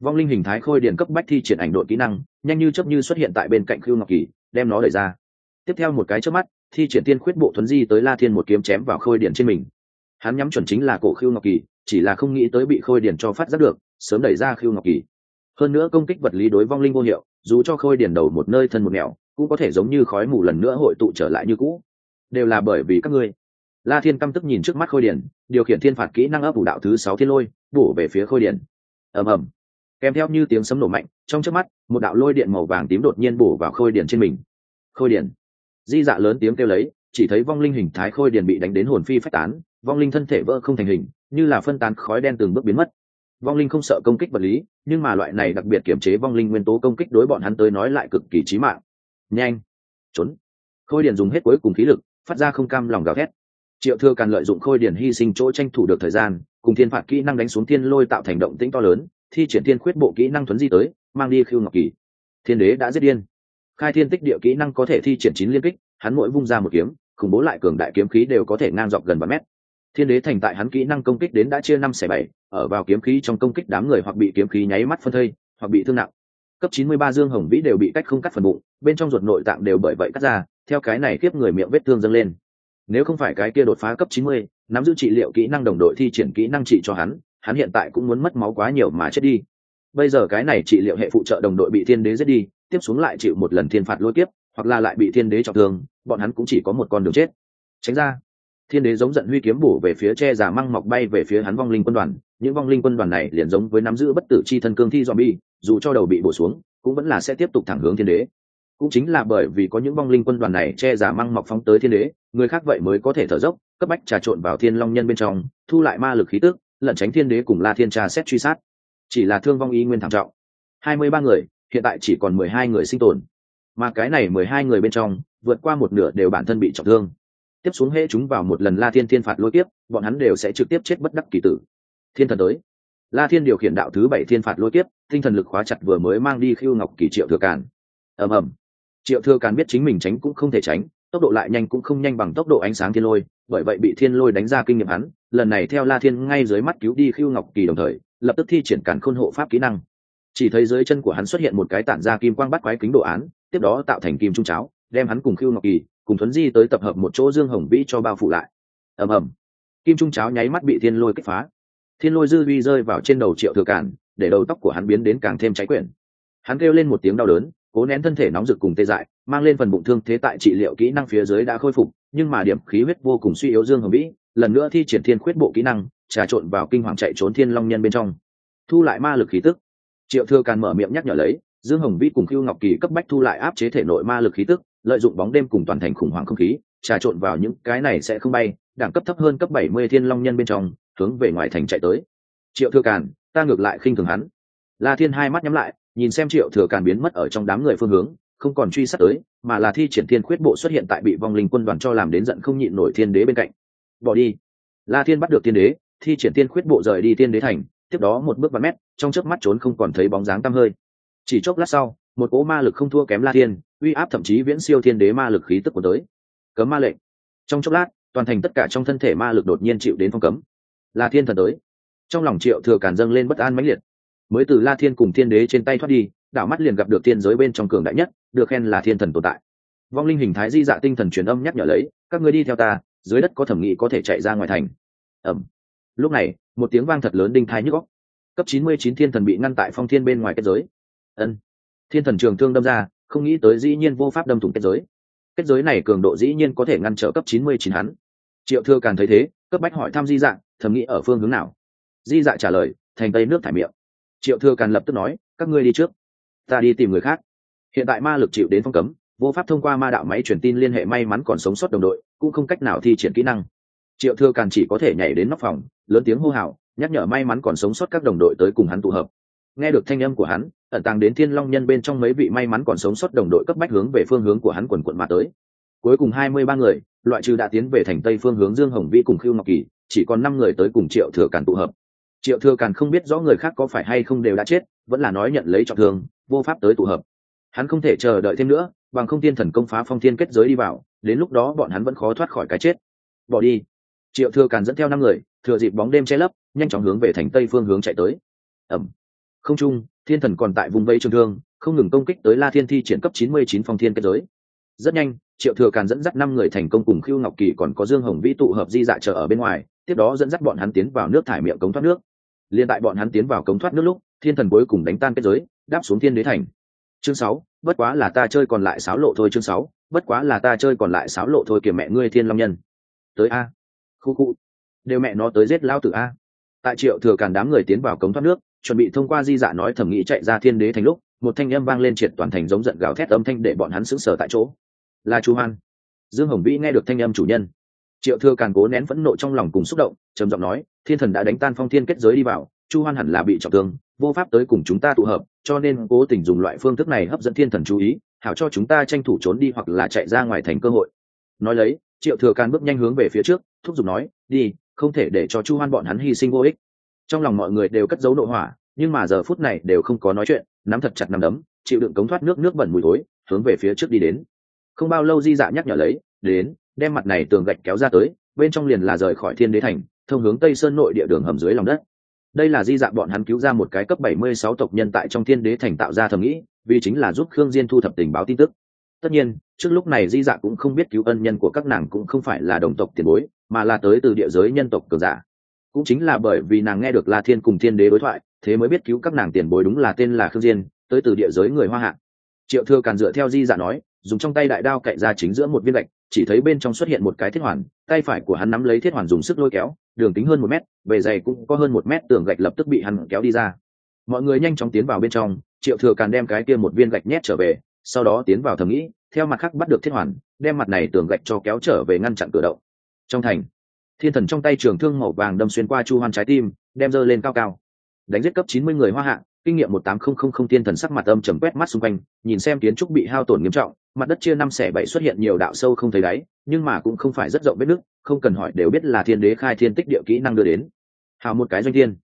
Vong linh hình thái khôi điện cấp bách thi triển ảnh đội kỹ năng, nhanh như chấp như xuất hiện tại bên cạnh khiêu ngọc kỳ, đem nó đẩy ra. Tiếp theo một cái trước mắt, thi triển tiên khuyết bộ thuấn di tới la thiên một kiếm chém vào khôi điện trên mình. Hắn nhắm chuẩn chính là cổ khiêu ngọc kỳ, chỉ là không nghĩ tới bị khôi điển cho phát giác được, sớm đẩy ra khiêu ngọc kỳ hơn nữa công kích vật lý đối vong linh vô hiệu, dù cho khôi điển đầu một nơi thân một nẻo, cũng có thể giống như khói mù lần nữa hội tụ trở lại như cũ. Đều là bởi vì các ngươi. La thiên căm tức nhìn trước mắt khôi điển điều khiển thiên phạt kỹ năng ấp ủ đạo thứ sáu thiên lôi, bổ về phía khôi điển ầm ầm. Kèm theo như tiếng sấm nổ mạnh, trong trước mắt, một đạo lôi điện màu vàng tím đột nhiên bổ vào khôi điển trên mình. Khôi điển di dạ lớn tiếng kêu lấy, chỉ thấy vong linh hình thái khôi điển bị đánh đến hồn phi phách tán, vong linh thân thể vỡ không thành hình, như là phân tán khói đen từng bước biến mất vong linh không sợ công kích vật lý, nhưng mà loại này đặc biệt kiểm chế vong linh nguyên tố công kích đối bọn hắn tới nói lại cực kỳ chí mạng. Nhanh, trốn. Khôi Điền dùng hết cuối cùng khí lực, phát ra không cam lòng gào thét. Triệu thừa càn lợi dụng khôi Điền hy sinh chỗ tranh thủ được thời gian, cùng thiên phạt kỹ năng đánh xuống thiên lôi tạo thành động tĩnh to lớn, thi triển thiên khuyết bộ kỹ năng thuấn di tới, mang đi khiêu ngọc kỳ. Thiên đế đã giết điên. Khai thiên tích địa kỹ năng có thể thi triển chín liên kích, hắn mỗi vung ra một kiếm, khủng bố lại cường đại kiếm khí đều có thể ngang dọc gần ba mét thiên đế thành tại hắn kỹ năng công kích đến đã chia năm xẻ bảy, ở vào kiếm khí trong công kích đám người hoặc bị kiếm khí nháy mắt phân thây, hoặc bị thương nặng. Cấp chín mươi ba dương hồng vĩ đều bị cách không cắt phần bụng, bên trong ruột nội tạng đều bởi vậy cắt ra, theo cái này kiếp người miệng vết thương dâng lên. Nếu không phải cái kia đột phá cấp chín mươi, nắm giữ trị liệu kỹ năng đồng đội thi triển kỹ năng trị cho hắn hắn hiện tại cũng muốn mất máu quá nhiều mà chết đi. Bây giờ cái này trị liệu hệ phụ trợ đồng đội bị thiên đế giết đi, tiếp xuống lại chịu một lần thiên phạt lôi tiếp hoặc là lại bị thiên đế trọng thương, bọn hắn cũng chỉ có một con đường chết. Tránh ra thiên đế giống giận huy kiếm bổ về phía che giả măng mọc bay về phía hắn vong linh quân đoàn. Những vong linh quân đoàn này liền giống với nắm giữ bất tử chi thân cương thi dòm bi dù cho đầu bị bổ xuống, cũng vẫn là sẽ tiếp tục thẳng hướng thiên đế. Cũng chính là bởi vì có những vong linh quân đoàn này che giả măng mọc phóng tới thiên đế, người khác vậy mới có thể thở dốc, cấp bách trà trộn vào thiên long nhân bên trong, thu lại ma lực khí tức, lẩn tránh thiên đế cùng la thiên tra xét truy sát. Chỉ là thương vong y nguyên thảm trọng. Hai mươi ba người, hiện tại chỉ còn mười hai người sinh tồn. Mà cái này mười hai người bên trong, vượt qua một nửa đều bản thân bị trọng thương tiếp xuống hễ chúng vào một lần la thiên thiên phạt lôi tiếp bọn hắn đều sẽ trực tiếp chết bất đắc kỳ tử. Thiên thần tới. La thiên điều khiển đạo thứ bảy thiên phạt lôi tiếp tinh thần lực khóa chặt vừa mới mang đi khiêu ngọc kỳ triệu thừa càn. Ầm ầm. Triệu thừa càn biết chính mình tránh cũng không thể tránh, tốc độ lại nhanh cũng không nhanh bằng tốc độ ánh sáng thiên lôi, bởi vậy bị thiên lôi đánh ra kinh nghiệm hắn, lần này theo la thiên ngay dưới mắt cứu đi khiêu ngọc kỳ đồng thời, lập tức thi triển cản khôn hộ pháp kỹ năng. Chỉ thấy dưới chân của hắn xuất hiện một cái tản ra kim quang bắt quái kính đồ án, tiếp đó tạo thành kim trung cháo, đem hắn cùng khiêu ngọc kỳ cùng thuấn di tới tập hợp một chỗ dương hồng vĩ cho bao phủ lại. Ầm ầm. Kim trung cháo nháy mắt bị thiên lôi kích phá. Thiên lôi dư vi rơi vào trên đầu triệu thừa cản, để đầu tóc của hắn biến đến càng thêm cháy quyển. Hắn kêu lên một tiếng đau đớn, cố nén thân thể nóng rực cùng tê dại, mang lên phần bụng thương thế tại trị liệu kỹ năng phía dưới đã khôi phục, nhưng mà điểm khí huyết vô cùng suy yếu dương hồng vĩ, lần nữa thi triển thiên khuyết bộ kỹ năng, trà trộn vào kinh hoàng chạy trốn thiên long nhân bên trong. Thu lại ma lực khí tức. Triệu thừa càn mở miệng nhắc nhở lấy, dương hồng vĩ cùng khiêu ngọc kỳ cấp bách thu lại áp chế thể nội ma lực khí tức lợi dụng bóng đêm cùng toàn thành khủng hoảng không khí, trà trộn vào những cái này sẽ không bay, đẳng cấp thấp hơn cấp bảy mươi thiên long nhân bên trong, hướng về ngoài thành chạy tới. Triệu thừa càn, ta ngược lại khinh thường hắn. La thiên hai mắt nhắm lại, nhìn xem triệu thừa càn biến mất ở trong đám người phương hướng, không còn truy sát tới, mà là thi triển thiên khuyết bộ xuất hiện tại bị vong linh quân đoàn cho làm đến giận không nhịn nổi thiên đế bên cạnh. Bỏ đi. La thiên bắt được thiên đế, thi triển thiên khuyết bộ rời đi thiên đế thành, tiếp đó một bước vài mét trong chớp mắt trốn không còn thấy bóng dáng tăm hơi. Chỉ chốc lát sau một cỗ ma lực không thua kém la thiên, uy áp thậm chí viễn siêu thiên đế ma lực khí tức của tới. Cấm ma lệnh. Trong chốc lát, toàn thành tất cả trong thân thể ma lực đột nhiên chịu đến phong cấm. La thiên thần tới. Trong lòng triệu thừa càn dâng lên bất an mãnh liệt. Mới từ la thiên cùng thiên đế trên tay thoát đi, đảo mắt liền gặp được thiên giới bên trong cường đại nhất, được khen là thiên thần tồn tại. Vong linh hình thái di dạ tinh thần truyền âm nhắc nhở lấy, các người đi theo ta, dưới đất có thẩm nghị có thể chạy ra ngoài thành. Ẩm lúc này, một tiếng vang thật lớn đinh thái nhức góc cấp chín mươi chín thiên thần bị ngăn tại phong thiên bên ngoài kết giới. Ân thiên thần trường thương đâm ra, không nghĩ tới dĩ nhiên vô pháp đâm thủng kết giới. Kết giới này cường độ dĩ nhiên có thể ngăn trở cấp chín mươi chín hắn. Triệu thừa càn thấy thế, cấp bách hỏi thăm di dạng thầm nghĩ ở phương hướng nào. Di dạ trả lời, thành tây nước thải miệng. Triệu thừa càn lập tức nói, các ngươi đi trước, ta đi tìm người khác. Hiện tại ma lực chịu đến phong cấm, vô pháp thông qua ma đạo máy truyền tin liên hệ may mắn còn sống sót đồng đội, cũng không cách nào thi triển kỹ năng. Triệu thừa càn chỉ có thể nhảy đến nóc phòng, lớn tiếng hô hào, nhắc nhở may mắn còn sống sót các đồng đội tới cùng hắn tụ hợp. Nghe được thanh âm của hắn ẩn tàng đến thiên long nhân bên trong mấy vị may mắn còn sống sót đồng đội cấp bách hướng về phương hướng của hắn quần quận mà tới. Cuối cùng hai mươi ba người, loại trừ đã tiến về thành tây phương hướng dương hồng vi cùng khiêu ngọc kỳ, chỉ còn năm người tới cùng triệu thừa càn tụ hợp. Triệu thừa càn không biết rõ người khác có phải hay không đều đã chết, vẫn là nói nhận lấy trọng thương, vô pháp tới tụ hợp. Hắn không thể chờ đợi thêm nữa, bằng không thiên thần công phá phong thiên kết giới đi vào, đến lúc đó bọn hắn vẫn khó thoát khỏi cái chết. Bỏ đi. Triệu thừa càn dẫn theo năm người, thừa dịp bóng đêm che lấp, nhanh chóng hướng về thành tây phương hướng chạy tới. Ẩm. Không trung thiên thần còn tại vùng vây trường thương, không ngừng công kích tới la thiên thi triển cấp chín mươi chín phong thiên kết giới. Rất nhanh, triệu thừa càn dẫn dắt năm người thành công cùng khiêu ngọc kỳ còn có dương hồng vĩ tụ hợp di dạ chờ ở bên ngoài, tiếp đó dẫn dắt bọn hắn tiến vào nước thải miệng cống thoát nước. Liên tại bọn hắn tiến vào cống thoát nước lúc, thiên thần cuối cùng đánh tan kết giới, đáp xuống thiên đế thành. Chương sáu, bất quá là ta chơi còn lại sáo lộ thôi chương sáu, bất quá là ta chơi còn lại sáo lộ thôi kìa mẹ ngươi thiên long nhân. Tới a. Khu khu. Đều mẹ nó tới giết lao tử a. Tại triệu thừa càn đám người tiến vào cống thoát nước chuẩn bị thông qua di dạ nói thẩm nghĩ chạy ra thiên đế thành lúc, một thanh âm vang lên triệt toàn thành giống giận gào thét âm thanh để bọn hắn sững sờ tại chỗ. Là chu hoan. Dương hồng vĩ nghe được thanh âm chủ nhân. Triệu thừa càng cố nén phẫn nộ trong lòng cùng xúc động, trầm giọng nói, thiên thần đã đánh tan phong thiên kết giới đi vào, chu hoan hẳn là bị trọng thương, vô pháp tới cùng chúng ta tụ hợp, cho nên cố tình dùng loại phương thức này hấp dẫn thiên thần chú ý, hảo cho chúng ta tranh thủ trốn đi hoặc là chạy ra ngoài thành cơ hội. Nói lấy, triệu thừa càn bước nhanh hướng về phía trước, thúc giục nói, đi, không thể để cho chu hoan bọn hắn hy sinh vô ích trong lòng mọi người đều cất giấu nội hỏa, nhưng mà giờ phút này đều không có nói chuyện, nắm thật chặt nắm đấm, chịu đựng cống thoát nước nước bẩn mùi thối, hướng về phía trước đi đến. Không bao lâu di dạ nhắc nhở lấy, đến, đem mặt này tường gạch kéo ra tới, bên trong liền là rời khỏi thiên đế thành, thông hướng tây sơn nội địa đường hầm dưới lòng đất. Đây là di dạ bọn hắn cứu ra một cái cấp 76 tộc nhân tại trong thiên đế thành tạo ra thầm nghĩ, vì chính là giúp khương diên thu thập tình báo tin tức. Tất nhiên, trước lúc này di dạ cũng không biết cứu ân nhân của các nàng cũng không phải là đồng tộc tiền bối, mà là tới từ địa giới nhân tộc cường giả cũng chính là bởi vì nàng nghe được la thiên cùng thiên đế đối thoại, thế mới biết cứu các nàng tiền bối đúng là tên là khương diên, tới từ địa giới người hoa hạ. Triệu thừa càn dựa theo di dạ nói, dùng trong tay đại đao cậy ra chính giữa một viên gạch, chỉ thấy bên trong xuất hiện một cái thiết hoàn, tay phải của hắn nắm lấy thiết hoàn dùng sức lôi kéo, đường kính hơn một mét, bề dày cũng có hơn một mét tường gạch lập tức bị hắn kéo đi ra. Mọi người nhanh chóng tiến vào bên trong, triệu thừa càn đem cái kia một viên gạch nhét trở về, sau đó tiến vào thầm nghĩ, theo mặt khác bắt được thiết hoàn, đem mặt này tường gạch cho kéo trở về ngăn chặn cửa động. Trong thành thiên thần trong tay trường thương màu vàng đâm xuyên qua chu hoan trái tim, đem dơ lên cao cao. Đánh giết cấp chín mươi người hoa hạ, kinh nghiệm một tám không không không tiên thần sắc mặt âm trầm quét mắt xung quanh, nhìn xem kiến trúc bị hao tổn nghiêm trọng, mặt đất chia năm xẻ bảy xuất hiện nhiều đạo sâu không thấy đáy, nhưng mà cũng không phải rất rộng vết nước không cần hỏi đều biết là thiên đế khai thiên tích địa kỹ năng đưa đến. Hào một cái doanh thiên.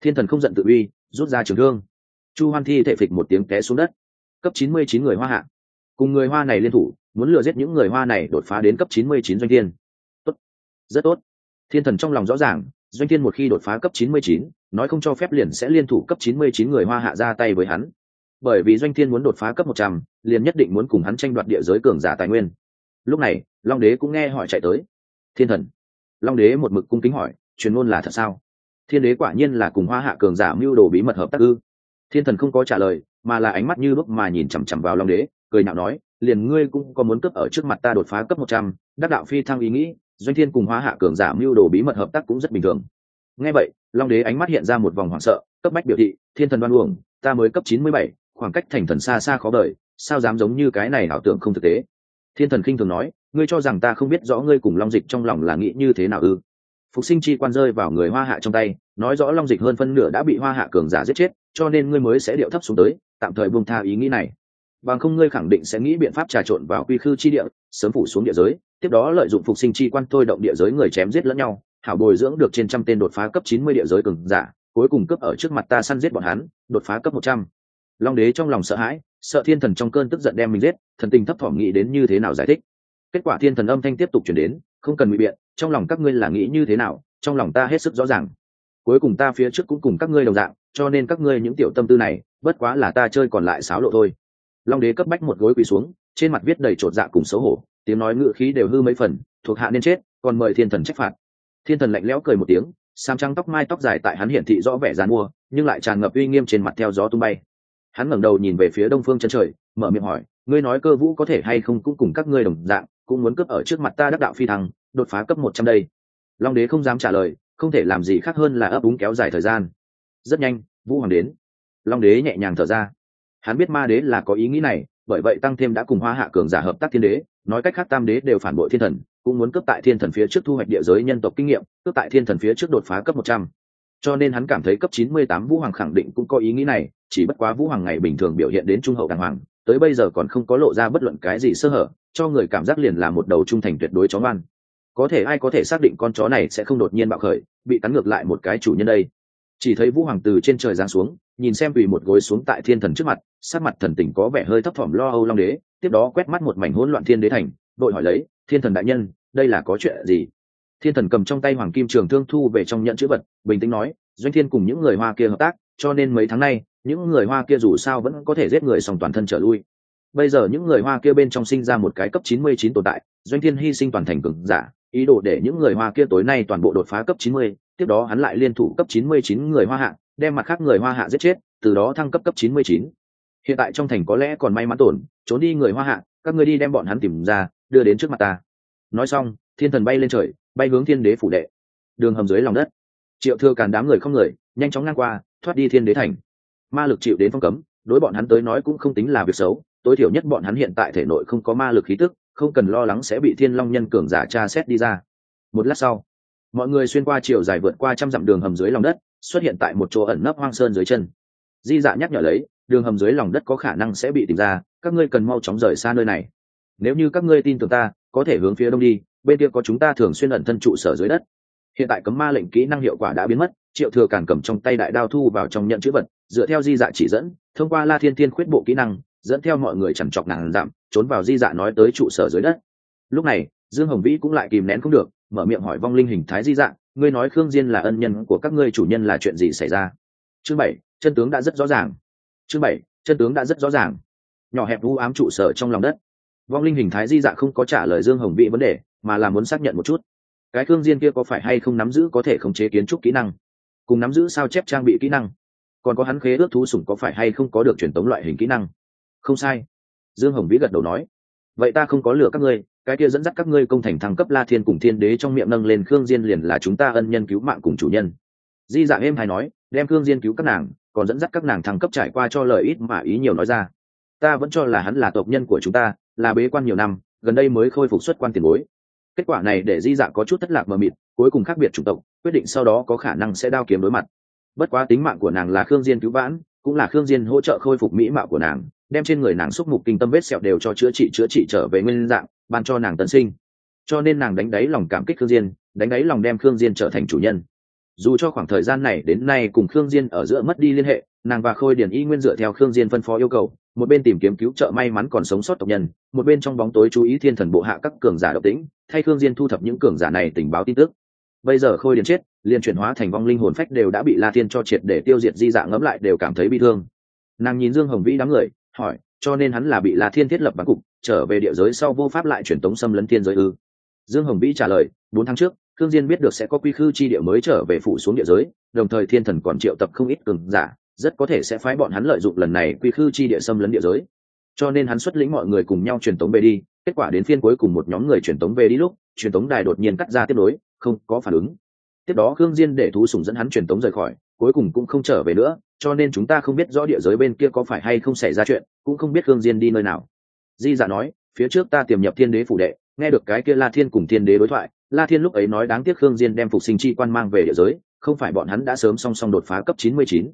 Thiên thần không giận tự uy, rút ra trường thương. Chu hoan thi thể phịch một tiếng té xuống đất. Cấp chín mươi chín người hoa hạ. Cùng người hoa này liên thủ, muốn lừa giết những người hoa này đột phá đến cấp chín mươi chín doanh thiên. Tốt. Rất tốt thiên thần trong lòng rõ ràng, doanh thiên một khi đột phá cấp chín mươi chín, nói không cho phép liền sẽ liên thủ cấp chín mươi chín người hoa hạ ra tay với hắn. Bởi vì doanh thiên muốn đột phá cấp một trăm, liền nhất định muốn cùng hắn tranh đoạt địa giới cường giả tài nguyên. Lúc này, long đế cũng nghe hỏi chạy tới. Thiên thần. Long đế một mực cung kính hỏi, truyền ngôn là thật sao? Thiên đế quả nhiên là cùng hoa hạ cường giả mưu đồ bí mật hợp tác ư. Thiên thần không có trả lời, mà là ánh mắt như lúc mà nhìn chằm chằm vào long đế, cười nhạo nói, liền ngươi cũng có muốn cấp ở trước mặt ta đột phá cấp một trăm, đắc đạo phi thăng ý nghĩ doanh thiên cùng hoa hạ cường giả mưu đồ bí mật hợp tác cũng rất bình thường. Nghe vậy, long đế ánh mắt hiện ra một vòng hoảng sợ, cấp bách biểu thị, thiên thần đoan uổng, ta mới cấp chín mươi bảy, khoảng cách thành thần xa xa khó đợi sao dám giống như cái này ảo tưởng không thực tế? Thiên thần khinh thường nói, ngươi cho rằng ta không biết rõ ngươi cùng long dịch trong lòng là nghĩ như thế nào ư? Phục sinh chi quan rơi vào người hoa hạ trong tay, nói rõ long dịch hơn phân nửa đã bị hoa hạ cường giả giết chết, cho nên ngươi mới sẽ điệu thấp xuống tới, tạm thời buông tha ý nghĩ này. Bằng không ngươi khẳng định sẽ nghĩ biện pháp trà trộn vào quy khư chi địa, sớm phủ xuống địa giới tiếp đó lợi dụng phục sinh chi quan thôi động địa giới người chém giết lẫn nhau, hảo bồi dưỡng được trên trăm tên đột phá cấp chín mươi địa giới cường giả, cuối cùng cướp ở trước mặt ta săn giết bọn hắn, đột phá cấp một trăm. Long đế trong lòng sợ hãi, sợ thiên thần trong cơn tức giận đem mình giết, thần tình thấp thỏm nghĩ đến như thế nào giải thích. Kết quả thiên thần âm thanh tiếp tục chuyển đến, không cần bị biện, trong lòng các ngươi là nghĩ như thế nào, trong lòng ta hết sức rõ ràng. Cuối cùng ta phía trước cũng cùng các ngươi đồng dạng, cho nên các ngươi những tiểu tâm tư này, bất quá là ta chơi còn lại sáo lộ thôi. Long đế cấp bách một gối quỳ xuống, trên mặt viết đầy t dạ cùng xấu hổ tiếng nói ngự khí đều hư mấy phần, thuộc hạ nên chết, còn mời thiên thần trách phạt. Thiên thần lạnh lẽo cười một tiếng, sam trăng tóc mai tóc dài tại hắn hiển thị rõ vẻ dàn mua, nhưng lại tràn ngập uy nghiêm trên mặt theo gió tung bay. Hắn ngẩng đầu nhìn về phía đông phương chân trời, mở miệng hỏi, ngươi nói cơ vũ có thể hay không cũng cùng các ngươi đồng dạng, cũng muốn cướp ở trước mặt ta đắc đạo phi thăng, đột phá cấp một trăm đây? Long đế không dám trả lời, không thể làm gì khác hơn là ấp úng kéo dài thời gian. Rất nhanh, vũ hoàng đến. Long đế nhẹ nhàng thở ra. Hắn biết ma đế là có ý nghĩ này, bởi vậy tăng thêm đã cùng hoa hạ cường giả hợp tác thiên đế nói cách khác tam đế đều phản bội thiên thần, cũng muốn cướp tại thiên thần phía trước thu hoạch địa giới nhân tộc kinh nghiệm, cướp tại thiên thần phía trước đột phá cấp một trăm. Cho nên hắn cảm thấy cấp chín mươi tám vũ hoàng khẳng định cũng có ý nghĩ này, chỉ bất quá vũ hoàng ngày bình thường biểu hiện đến trung hậu đàng hoàng, tới bây giờ còn không có lộ ra bất luận cái gì sơ hở, cho người cảm giác liền là một đầu trung thành tuyệt đối chó ngoan. Có thể ai có thể xác định con chó này sẽ không đột nhiên bạo khởi, bị cắn ngược lại một cái chủ nhân đây? Chỉ thấy vũ hoàng từ trên trời giáng xuống, nhìn xem vì một gối xuống tại thiên thần trước mặt sát mặt thần tình có vẻ hơi thấp thỏm lo âu long đế tiếp đó quét mắt một mảnh hỗn loạn thiên đế thành, đội hỏi lấy, thiên thần đại nhân, đây là có chuyện gì? Thiên thần cầm trong tay hoàng kim trường thương thu về trong nhận chữ vật, bình tĩnh nói, doanh thiên cùng những người hoa kia hợp tác, cho nên mấy tháng nay, những người hoa kia dù sao vẫn có thể giết người sòng toàn thân trở lui. Bây giờ những người hoa kia bên trong sinh ra một cái cấp chín mươi chín tồn tại, doanh thiên hy sinh toàn thành cường giả, ý đồ để những người hoa kia tối nay toàn bộ đột phá cấp chín mươi, tiếp đó hắn lại liên thủ cấp chín mươi chín người hoa hạ, đem mặt khác người hoa hạ giết chết, từ đó thăng cấp cấp chín mươi chín hiện tại trong thành có lẽ còn may mắn tổn, trốn đi người hoa hạ, các ngươi đi đem bọn hắn tìm ra, đưa đến trước mặt ta. Nói xong, thiên thần bay lên trời, bay hướng thiên đế phủ đệ. Đường hầm dưới lòng đất. Triệu thừa càn đám người không người, nhanh chóng ngang qua, thoát đi thiên đế thành. Ma lực chịu đến phong cấm, đối bọn hắn tới nói cũng không tính là việc xấu, tối thiểu nhất bọn hắn hiện tại thể nội không có ma lực khí tức, không cần lo lắng sẽ bị thiên long nhân cường giả tra xét đi ra. Một lát sau, mọi người xuyên qua chiều dài vượt qua trăm dặm đường hầm dưới lòng đất, xuất hiện tại một chỗ ẩn nấp hoang sơn dưới chân. Di dạ nhắc nhở lấy đường hầm dưới lòng đất có khả năng sẽ bị tìm ra, các ngươi cần mau chóng rời xa nơi này. Nếu như các ngươi tin tưởng ta, có thể hướng phía đông đi, bên kia có chúng ta thường xuyên ẩn thân trụ sở dưới đất. Hiện tại cấm ma lệnh kỹ năng hiệu quả đã biến mất, triệu thừa càn cầm trong tay đại đao thu vào trong nhận chữ vật, dựa theo di dạ chỉ dẫn, thông qua la thiên thiên khuyết bộ kỹ năng, dẫn theo mọi người chẳng chọc nàng giảm trốn vào di dạ nói tới trụ sở dưới đất. Lúc này, dương hồng vĩ cũng lại kìm nén không được, mở miệng hỏi vong linh hình thái di dạ ngươi nói khương diên là ân nhân của các ngươi, chủ nhân là chuyện gì xảy ra? Chương bảy, chân tướng đã rất rõ ràng chương bảy, chân tướng đã rất rõ ràng. Nhỏ hẹp vũ ám trụ sở trong lòng đất. Vong linh hình thái di dạ không có trả lời dương hồng vĩ vấn đề, mà là muốn xác nhận một chút. Cái cương diên kia có phải hay không nắm giữ có thể khống chế kiến trúc kỹ năng? Cùng nắm giữ sao chép trang bị kỹ năng? Còn có hắn khế ước thú sủng có phải hay không có được truyền tống loại hình kỹ năng? Không sai. Dương hồng vĩ gật đầu nói. Vậy ta không có lừa các ngươi, cái kia dẫn dắt các ngươi công thành thăng cấp la thiên cùng thiên đế trong miệng nâng lên khương diên liền là chúng ta ân nhân cứu mạng cùng chủ nhân. Di dạng êm hay nói, đem khương diên cứu các nàng còn dẫn dắt các nàng thăng cấp trải qua cho lời ít mà ý nhiều nói ra. Ta vẫn cho là hắn là tộc nhân của chúng ta, là bế quan nhiều năm, gần đây mới khôi phục xuất quan tiền bối. Kết quả này để di dạ có chút thất lạc mờ mịt, cuối cùng khác biệt chủng tộc, quyết định sau đó có khả năng sẽ đao kiếm đối mặt. Bất quá tính mạng của nàng là khương diên cứu vãn, cũng là khương diên hỗ trợ khôi phục mỹ mạo của nàng, đem trên người nàng xúc mục kinh tâm vết sẹo đều cho chữa trị chữa trị trở về nguyên dạng, ban cho nàng tân sinh. Cho nên nàng đánh đáy lòng cảm kích khương diên, đánh đáy lòng đem khương diên trở thành chủ nhân dù cho khoảng thời gian này đến nay cùng khương diên ở giữa mất đi liên hệ, nàng và khôi điển y nguyên dựa theo khương diên phân phó yêu cầu, một bên tìm kiếm cứu trợ may mắn còn sống sót tộc nhân, một bên trong bóng tối chú ý thiên thần bộ hạ các cường giả độc tĩnh thay khương diên thu thập những cường giả này tình báo tin tức. Bây giờ khôi điển chết, liền chuyển hóa thành vong linh hồn phách đều đã bị la thiên cho triệt để tiêu diệt di dạng ngấm lại đều cảm thấy bi thương. Nàng nhìn dương hồng vĩ đám người, hỏi, cho nên hắn là bị la thiên thiết lập bắn cục, trở về địa giới sau vô pháp lại chuyển tống xâm lấn thiên giới ư? Dương hồng vĩ trả lời, bốn tháng trước Khương Diên biết được sẽ có quy khư chi địa mới trở về phủ xuống địa giới, đồng thời Thiên Thần còn triệu tập không ít cường giả, rất có thể sẽ phái bọn hắn lợi dụng lần này quy khư chi địa xâm lấn địa giới. Cho nên hắn xuất lĩnh mọi người cùng nhau truyền tống về đi, kết quả đến phiên cuối cùng một nhóm người truyền tống về đi lúc, truyền tống đài đột nhiên cắt ra tiếp nối, không có phản ứng. Tiếp đó Khương Diên để thú sủng dẫn hắn truyền tống rời khỏi, cuối cùng cũng không trở về nữa, cho nên chúng ta không biết rõ địa giới bên kia có phải hay không xảy ra chuyện, cũng không biết Khương Diên đi nơi nào. Di Dạ nói, phía trước ta tiềm nhập Thiên Đế phủ đệ, nghe được cái kia La Thiên cùng Thiên Đế đối thoại, La Thiên lúc ấy nói đáng tiếc Khương Diên đem phục sinh chi quan mang về địa giới, không phải bọn hắn đã sớm song song đột phá cấp 99.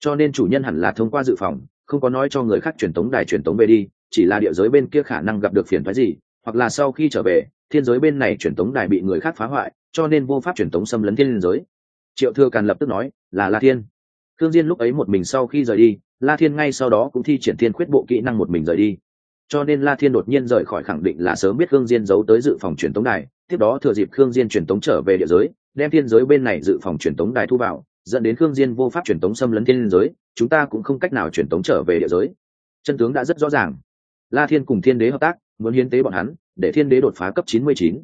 Cho nên chủ nhân hẳn là thông qua dự phòng, không có nói cho người khác truyền tống đài truyền tống về đi, chỉ là địa giới bên kia khả năng gặp được phiền toái gì, hoặc là sau khi trở về, thiên giới bên này truyền tống đài bị người khác phá hoại, cho nên vô pháp truyền tống xâm lấn thiên giới. Triệu Thừa Càn lập tức nói, là La Thiên. Khương Diên lúc ấy một mình sau khi rời đi, La Thiên ngay sau đó cũng thi triển thiên khuyết bộ kỹ năng một mình rời đi. Cho nên La Thiên đột nhiên rời khỏi khẳng định là sớm biết Khương Diên giấu tới dự phòng truyền tống đài, tiếp đó thừa dịp khương diên truyền tống trở về địa giới đem thiên giới bên này dự phòng truyền tống đài thu vào dẫn đến khương diên vô pháp truyền tống xâm lấn thiên giới chúng ta cũng không cách nào truyền tống trở về địa giới. Chân tướng đã rất rõ ràng. La thiên cùng thiên đế hợp tác muốn hiến tế bọn hắn để thiên đế đột phá cấp 99.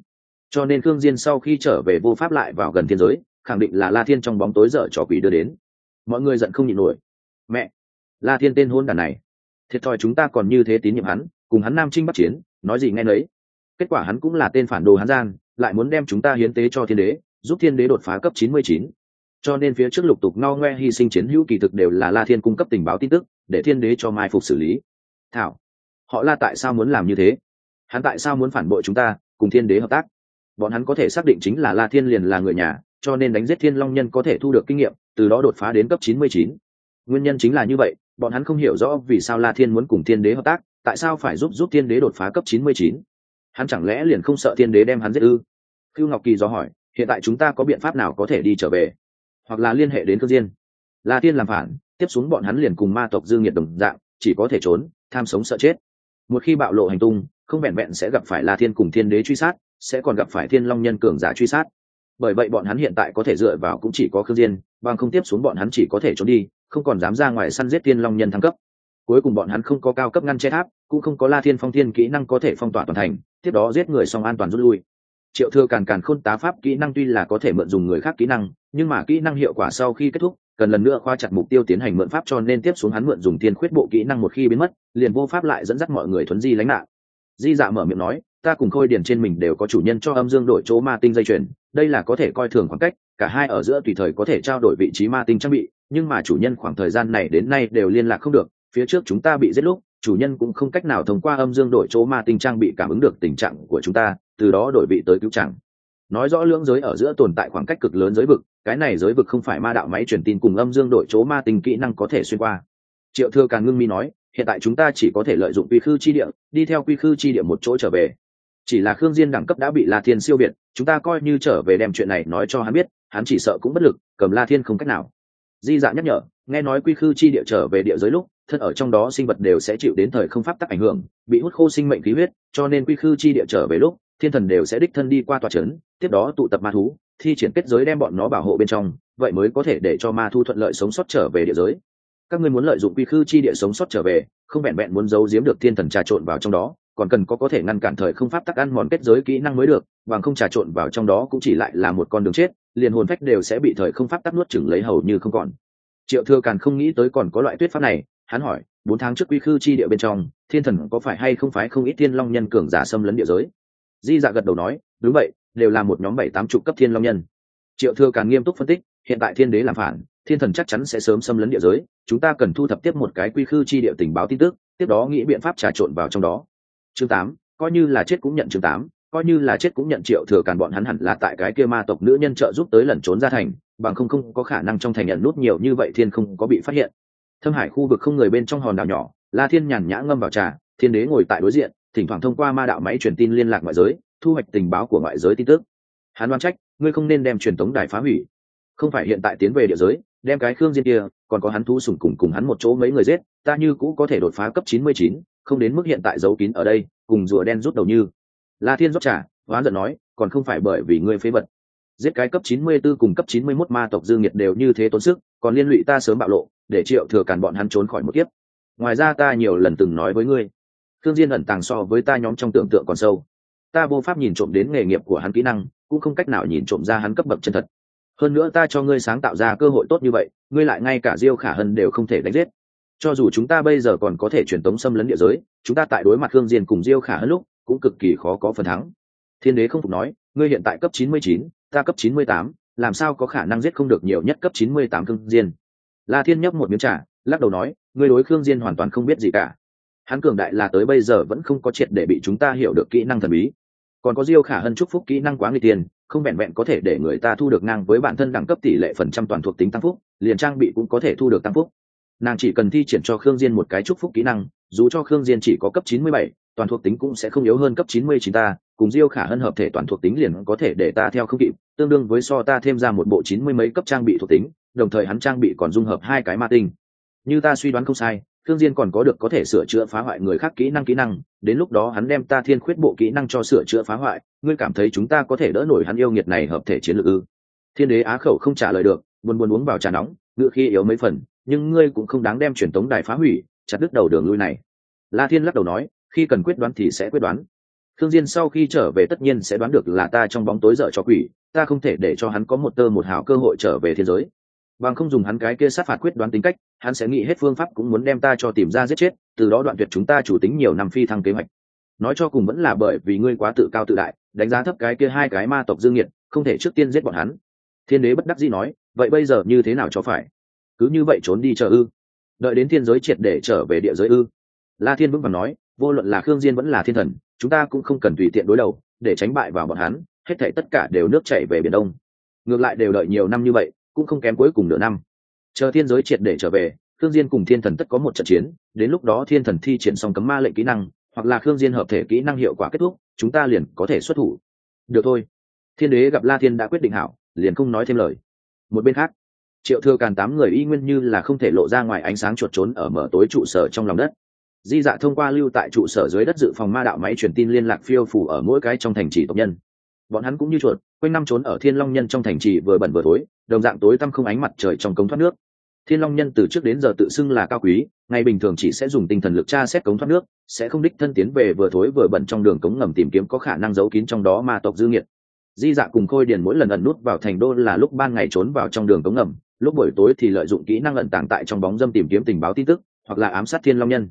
cho nên khương diên sau khi trở về vô pháp lại vào gần thiên giới khẳng định là la thiên trong bóng tối dở trò quỷ đưa đến. Mọi người giận không nhịn nổi. Mẹ! La thiên tên hôn đàn này thiệt thòi chúng ta còn như thế tín nhiệm hắn, cùng hắn nam trinh bắc chiến, nói gì nghe nấy kết quả hắn cũng là tên phản đồ hắn gian, lại muốn đem chúng ta hiến tế cho thiên đế, giúp thiên đế đột phá cấp 99. cho nên phía trước lục tục no ngoe hy sinh chiến hữu kỳ thực đều là la thiên cung cấp tình báo tin tức, để thiên đế cho mai phục xử lý thảo, họ la tại sao muốn làm như thế hắn tại sao muốn phản bội chúng ta, cùng thiên đế hợp tác bọn hắn có thể xác định chính là la thiên liền là người nhà, cho nên đánh giết thiên long nhân có thể thu được kinh nghiệm, từ đó đột phá đến cấp 99. nguyên nhân chính là như vậy bọn hắn không hiểu rõ vì sao la thiên muốn cùng thiên đế hợp tác tại sao phải giúp giúp thiên đế đột phá cấp 99 hắn chẳng lẽ liền không sợ thiên đế đem hắn giết ư cưu Ngọc Kỳ do hỏi, hiện tại chúng ta có biện pháp nào có thể đi trở về, hoặc là liên hệ đến cơ Diên? La Thiên làm phản, tiếp xuống bọn hắn liền cùng ma tộc Dương Nhiệt đồng dạng, chỉ có thể trốn, tham sống sợ chết. Một khi bạo lộ hành tung, không vẹn vẹn sẽ gặp phải La Thiên cùng Thiên Đế truy sát, sẽ còn gặp phải Thiên Long nhân cường giả truy sát. Bởi vậy bọn hắn hiện tại có thể dựa vào cũng chỉ có Khương Diên, bằng không tiếp xuống bọn hắn chỉ có thể trốn đi, không còn dám ra ngoài săn giết Thiên Long nhân thăng cấp. Cuối cùng bọn hắn không có cao cấp ngăn che tháp, cũng không có La Thiên Phong Thiên kỹ năng có thể phong tỏa toàn thành, tiếp đó giết người xong an toàn rút lui triệu thừa càn càn khôn tá pháp kỹ năng tuy là có thể mượn dùng người khác kỹ năng nhưng mà kỹ năng hiệu quả sau khi kết thúc cần lần nữa khoa chặt mục tiêu tiến hành mượn pháp cho nên tiếp xuống hắn mượn dùng Thiên khuyết bộ kỹ năng một khi biến mất liền vô pháp lại dẫn dắt mọi người thuấn di lánh nạn di dạ mở miệng nói ta cùng khôi điền trên mình đều có chủ nhân cho âm dương đổi chỗ ma tinh dây chuyền đây là có thể coi thường khoảng cách cả hai ở giữa tùy thời có thể trao đổi vị trí ma tinh trang bị nhưng mà chủ nhân khoảng thời gian này đến nay đều liên lạc không được, phía trước chúng ta bị giết lúc, chủ nhân cũng không cách nào thông qua âm dương đổi chỗ ma tinh trang bị cảm ứng được tình trạng của chúng ta, từ đó đổi vị tới cứu chẳng. Nói rõ lưỡng giới ở giữa tồn tại khoảng cách cực lớn giới vực, cái này giới vực không phải ma đạo máy truyền tin cùng âm dương đổi chỗ ma tinh kỹ năng có thể xuyên qua. Triệu thưa càng ngưng mi nói, hiện tại chúng ta chỉ có thể lợi dụng quy khư chi địa, đi theo quy khư chi địa một chỗ trở về. Chỉ là khương diên đẳng cấp đã bị la thiên siêu việt, chúng ta coi như trở về đem chuyện này nói cho hắn biết, hắn chỉ sợ cũng bất lực, cầm la thiên không cách nào di dạ nhắc nhở, nghe nói quy khư chi địa trở về địa giới lúc, thân ở trong đó sinh vật đều sẽ chịu đến thời không pháp tắc ảnh hưởng, bị hút khô sinh mệnh khí huyết, cho nên quy khư chi địa trở về lúc, thiên thần đều sẽ đích thân đi qua tòa trấn tiếp đó tụ tập ma thú, thi triển kết giới đem bọn nó bảo hộ bên trong, vậy mới có thể để cho ma thu thuận lợi sống sót trở về địa giới. Các ngươi muốn lợi dụng quy khư chi địa sống sót trở về, không vẹn vẹn muốn giấu giếm được thiên thần trà trộn vào trong đó còn cần có có thể ngăn cản thời không pháp tắc ăn mòn kết giới kỹ năng mới được, bằng không trà trộn vào trong đó cũng chỉ lại là một con đường chết, liền hồn phách đều sẽ bị thời không pháp tắc nuốt chửng lấy hầu như không còn. Triệu thừa càn không nghĩ tới còn có loại tuyết pháp này, hắn hỏi, bốn tháng trước quy khư chi địa bên trong, thiên thần có phải hay không phải không ít thiên long nhân cường giả xâm lấn địa giới? Di dạ gật đầu nói, đúng vậy, đều là một nhóm bảy tám chục cấp thiên long nhân. Triệu thừa càng nghiêm túc phân tích, hiện tại thiên đế làm phản, thiên thần chắc chắn sẽ sớm xâm lấn địa giới, chúng ta cần thu thập tiếp một cái quy khư chi địa tình báo tin tức, tiếp đó nghĩ biện pháp trà trộn vào trong đó chương tám, coi như là chết cũng nhận chương tám, coi như là chết cũng nhận triệu thừa càn bọn hắn hẳn là tại cái kia ma tộc nữ nhân trợ giúp tới lẩn trốn ra thành, bằng không không có khả năng trong thành nhận nút nhiều như vậy thiên không có bị phát hiện. Thâm hải khu vực không người bên trong hòn đảo nhỏ, la thiên nhàn nhã ngâm vào trà, thiên đế ngồi tại đối diện, thỉnh thoảng thông qua ma đạo máy truyền tin liên lạc ngoại giới, thu hoạch tình báo của ngoại giới tin tức. Hắn đoán trách, ngươi không nên đem truyền thống đài phá hủy. Không phải hiện tại tiến về địa giới, đem cái khương diên kia, còn có hắn thu sủng cùng cùng hắn một chỗ mấy người giết, ta như cũ có thể đột phá cấp chín mươi chín không đến mức hiện tại giấu kín ở đây, cùng rùa đen rút đầu như. La thiên rót trả hoán giận nói, còn không phải bởi vì ngươi phế vật. Giết cái cấp chín mươi 94 cùng cấp chín mươi 91 ma tộc dương nhiệt đều như thế tốn sức, còn liên lụy ta sớm bạo lộ, để triệu thừa càn bọn hắn trốn khỏi một kiếp. Ngoài ra ta nhiều lần từng nói với ngươi thương diên ẩn tàng so với ta nhóm trong tưởng tượng còn sâu. Ta vô pháp nhìn trộm đến nghề nghiệp của hắn kỹ năng, cũng không cách nào nhìn trộm ra hắn cấp bậc chân thật. Hơn nữa ta cho ngươi sáng tạo ra cơ hội tốt như vậy, ngươi lại ngay cả diêu khả hân đều không thể đánh giết cho dù chúng ta bây giờ còn có thể truyền tống xâm lấn địa giới chúng ta tại đối mặt thương diên cùng diêu khả hơn lúc cũng cực kỳ khó có phần thắng. Thiên đế không phục nói ngươi hiện tại cấp 99, ta cấp 98, làm sao có khả năng giết không được nhiều nhất cấp 98 khương diên? La thiên nhấp một miếng trà lắc đầu nói ngươi đối khương diên hoàn toàn không biết gì cả. Hắn cường đại là tới bây giờ vẫn không có triệt để bị chúng ta hiểu được kỹ năng thần bí. Còn có diêu khả hơn chúc phúc kỹ năng quá người tiền không vẹn vẹn có thể để người ta thu được ngang với bản thân đẳng cấp tỷ lệ phần trăm toàn thuộc tính tăng phúc liền trang bị cũng có thể thu được tăng phúc nàng chỉ cần thi triển cho khương diên một cái chúc phúc kỹ năng dù cho khương diên chỉ có cấp 97, toàn thuộc tính cũng sẽ không yếu hơn cấp 99 ta cùng diêu khả hân hợp thể toàn thuộc tính liền có thể để ta theo không kịp tương đương với so ta thêm ra một bộ 90 mấy cấp trang bị thuộc tính đồng thời hắn trang bị còn dung hợp hai cái ma tinh. Như ta suy đoán không sai thương diên còn có được có thể sửa chữa phá hoại người khác kỹ năng kỹ năng đến lúc đó hắn đem ta thiên khuyết bộ kỹ năng cho sửa chữa phá hoại ngươi cảm thấy chúng ta có thể đỡ nổi hắn yêu nghiệt này hợp thể chiến lược ư? Thiên đế á khẩu không trả lời được buồn buồn uống vào trà nóng ngựa khi yếu mấy phần nhưng ngươi cũng không đáng đem truyền tống đài phá hủy, chặt đứt đầu đường lui này. La thiên lắc đầu nói, khi cần quyết đoán thì sẽ quyết đoán. Thương diên sau khi trở về tất nhiên sẽ đoán được là ta trong bóng tối dở cho quỷ, ta không thể để cho hắn có một tơ một hào cơ hội trở về thiên giới. Bằng không dùng hắn cái kia sát phạt quyết đoán tính cách, hắn sẽ nghĩ hết phương pháp cũng muốn đem ta cho tìm ra giết chết, từ đó đoạn tuyệt chúng ta chủ tính nhiều năm phi thăng kế hoạch. Nói cho cùng vẫn là bởi vì ngươi quá tự cao tự đại, đánh giá thấp cái kia hai cái ma tộc dương nhiệt không thể trước tiên giết bọn hắn. Thiên đế bất đắc dĩ nói, vậy bây giờ như thế nào cho phải? Cứ như vậy trốn đi chờ ư. Đợi đến thiên giới triệt để trở về địa giới ư. La thiên vững vàng nói, vô luận là khương diên vẫn là thiên thần, chúng ta cũng không cần tùy tiện đối đầu, để tránh bại vào bọn hắn, hết thảy tất cả đều nước chảy về biển đông. Ngược lại đều đợi nhiều năm như vậy, cũng không kém cuối cùng nửa năm. Chờ thiên giới triệt để trở về, khương diên cùng thiên thần tất có một trận chiến, đến lúc đó thiên thần thi triển xong cấm ma lệnh kỹ năng, hoặc là khương diên hợp thể kỹ năng hiệu quả kết thúc, chúng ta liền có thể xuất thủ. Được thôi. Thiên đế gặp la thiên đã quyết định hảo, liền không nói thêm lời. Một bên khác triệu thừa càn tám người y nguyên như là không thể lộ ra ngoài ánh sáng chuột trốn ở mở tối trụ sở trong lòng đất. Di dạ thông qua lưu tại trụ sở dưới đất dự phòng ma đạo máy truyền tin liên lạc phiêu phủ ở mỗi cái trong thành trì tộc nhân. Bọn hắn cũng như chuột, quanh năm trốn ở thiên long nhân trong thành trì vừa bẩn vừa tối, đồng dạng tối tăm không ánh mặt trời trong cống thoát nước. Thiên long nhân từ trước đến giờ tự xưng là cao quý, ngày bình thường chỉ sẽ dùng tinh thần lực tra xét cống thoát nước, sẽ không đích thân tiến về vừa thối vừa bẩn trong đường cống ngầm tìm kiếm có khả năng giấu kín trong đó ma tộc dư nghiệt. Di dạ cùng khôi điền mỗi lần ẩn nút vào thành đô là lúc ban ngày trốn vào trong đường cống ngầm lúc buổi tối thì lợi dụng kỹ năng ẩn tàng tại trong bóng dâm tìm kiếm tình báo tin tức, hoặc là ám sát thiên long nhân.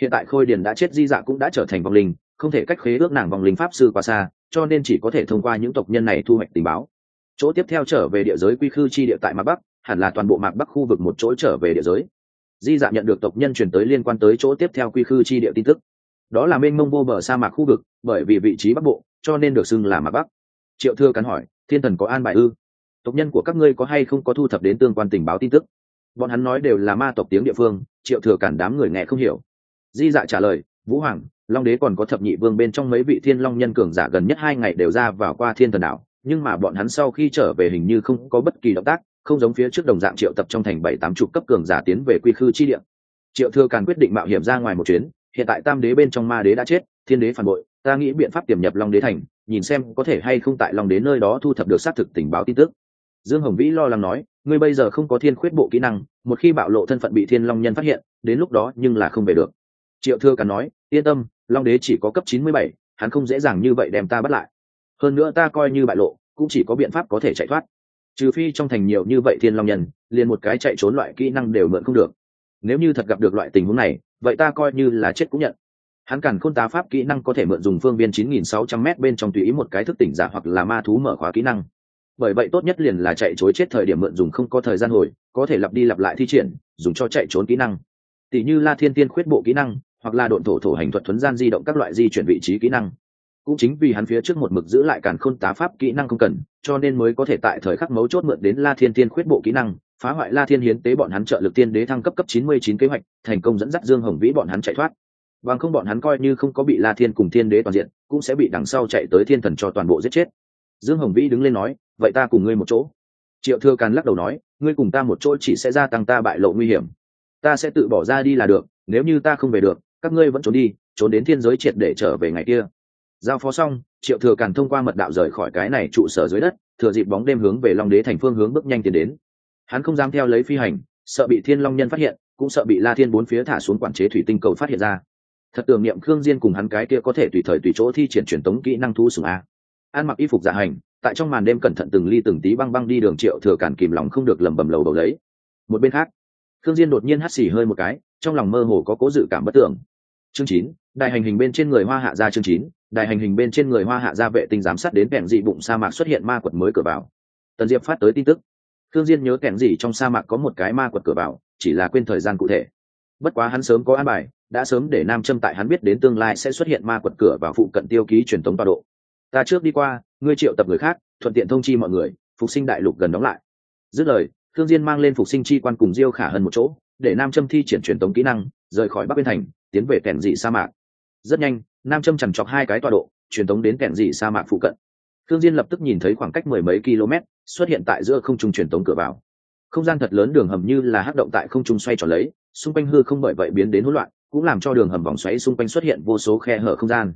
Hiện tại khôi điền đã chết, di dạ cũng đã trở thành vong linh, không thể cách khế ước nàng vong linh pháp sư quá xa, cho nên chỉ có thể thông qua những tộc nhân này thu hoạch tình báo. Chỗ tiếp theo trở về địa giới quy khư chi địa tại mạc bắc, hẳn là toàn bộ mạc bắc khu vực một chỗ trở về địa giới. Di dạ nhận được tộc nhân chuyển tới liên quan tới chỗ tiếp theo quy khư chi địa tin tức. Đó là mênh mông vô bờ sa mạc khu vực, bởi vì vị trí bắc bộ, cho nên được xưng là mạc bắc. Triệu thưa cắn hỏi, thiên thần có an bài ư? Tộc nhân của các ngươi có hay không có thu thập đến tương quan tình báo tin tức? Bọn hắn nói đều là ma tộc tiếng địa phương, triệu thừa cản đám người nghe không hiểu. Di dạ trả lời, vũ hoàng, long đế còn có thập nhị vương bên trong mấy vị thiên long nhân cường giả gần nhất hai ngày đều ra vào qua thiên thần đảo, nhưng mà bọn hắn sau khi trở về hình như không có bất kỳ động tác, không giống phía trước đồng dạng triệu tập trong thành bảy tám chục cấp cường giả tiến về quy khư chi địa. Triệu thừa càn quyết định mạo hiểm ra ngoài một chuyến, hiện tại tam đế bên trong ma đế đã chết, thiên đế phản bội, ta nghĩ biện pháp tiềm nhập long đế thành, nhìn xem có thể hay không tại long đế nơi đó thu thập được xác thực tình báo tin tức dương hồng vĩ lo lắng nói, ngươi bây giờ không có thiên khuyết bộ kỹ năng, một khi bạo lộ thân phận bị thiên long nhân phát hiện, đến lúc đó nhưng là không về được. Triệu thừa cắn nói, yên tâm, long đế chỉ có cấp chín mươi bảy, hắn không dễ dàng như vậy đem ta bắt lại. Hơn nữa ta coi như bại lộ, cũng chỉ có biện pháp có thể chạy thoát. Trừ phi trong thành nhiều như vậy thiên long nhân, liền một cái chạy trốn loại kỹ năng đều mượn không được. Nếu như thật gặp được loại tình huống này, vậy ta coi như là chết cũng nhận. Hắn cản khôn tá pháp kỹ năng có thể mượn dùng phương viên 9.600 m bên trong tùy ý một cái thức tỉnh giả hoặc là ma thú mở khóa kỹ năng bởi vậy tốt nhất liền là chạy chối chết thời điểm mượn dùng không có thời gian hồi, có thể lặp đi lặp lại thi triển, dùng cho chạy trốn kỹ năng. Tỷ như la thiên tiên khuyết bộ kỹ năng, hoặc là độn thổ thổ hành thuật thuấn gian di động các loại di chuyển vị trí kỹ năng. Cũng chính vì hắn phía trước một mực giữ lại càn khôn tá pháp kỹ năng không cần, cho nên mới có thể tại thời khắc mấu chốt mượn đến la thiên tiên khuyết bộ kỹ năng, phá hoại la thiên hiến tế bọn hắn trợ lực tiên đế thăng cấp cấp chín mươi chín kế hoạch, thành công dẫn dắt dương hồng vĩ bọn hắn chạy thoát. Bằng không bọn hắn coi như không có bị la thiên cùng thiên đế toàn diện, cũng sẽ bị đằng sau chạy tới thiên thần cho toàn bộ giết chết. Dương hồng vĩ đứng lên nói vậy ta cùng ngươi một chỗ. Triệu thừa càn lắc đầu nói, ngươi cùng ta một chỗ chỉ sẽ gia tăng ta bại lộ nguy hiểm. Ta sẽ tự bỏ ra đi là được, nếu như ta không về được, các ngươi vẫn trốn đi, trốn đến thiên giới triệt để trở về ngày kia. Giao phó xong, triệu thừa càn thông qua mật đạo rời khỏi cái này trụ sở dưới đất, thừa dịp bóng đêm hướng về long đế thành phương hướng bước nhanh tiến đến. Hắn không dám theo lấy phi hành, sợ bị thiên long nhân phát hiện, cũng sợ bị la thiên bốn phía thả xuống quản chế thủy tinh cầu phát hiện ra. Thật tưởng niệm khương diên cùng hắn cái kia có thể tùy thời tùy chỗ thi triển truyền tống kỹ năng thu sủng a an mặc y phục giả hành, tại trong màn đêm cẩn thận từng ly từng tí băng băng đi đường triệu thừa cản kìm lòng không được lầm bầm lầu bầu lấy. Một bên khác Thương diên đột nhiên hắt xì hơi một cái, trong lòng mơ hồ có cố dự cảm bất tưởng. Chương chín đại hành hình bên trên người hoa hạ gia chương chín đại hành hình bên trên người hoa hạ gia vệ tinh giám sát đến kẹn dị bụng sa mạc xuất hiện ma quật mới cửa vào. Tần diệp phát tới tin tức. Thương diên nhớ kẹn dị trong sa mạc có một cái ma quật cửa vào, chỉ là quên thời gian cụ thể. Bất quá hắn sớm có an bài, đã sớm để nam châm tại hắn biết đến tương lai sẽ xuất hiện ma quật cửa vào phụ cận tiêu ký truyền thống tọa độ ta trước đi qua, ngươi triệu tập người khác, thuận tiện thông chi mọi người, phục sinh đại lục gần đóng lại. Dứt lời thương diên mang lên phục sinh chi quan cùng diêu khả hơn một chỗ, để nam châm thi triển truyền tống kỹ năng, rời khỏi bắc biên thành, tiến về kẻn dị sa mạc. Rất nhanh, nam châm chằn chọc hai cái tọa độ, truyền tống đến kẻn dị sa mạc phụ cận. Thương diên lập tức nhìn thấy khoảng cách mười mấy km, xuất hiện tại giữa không trung truyền tống cửa vào. Không gian thật lớn đường hầm như là hắc động tại không trung xoay tròn lấy, xung quanh hư không bởi vậy biến đến hỗn loạn, cũng làm cho đường hầm vòng xoáy xung quanh xuất hiện vô số khe hở không gian.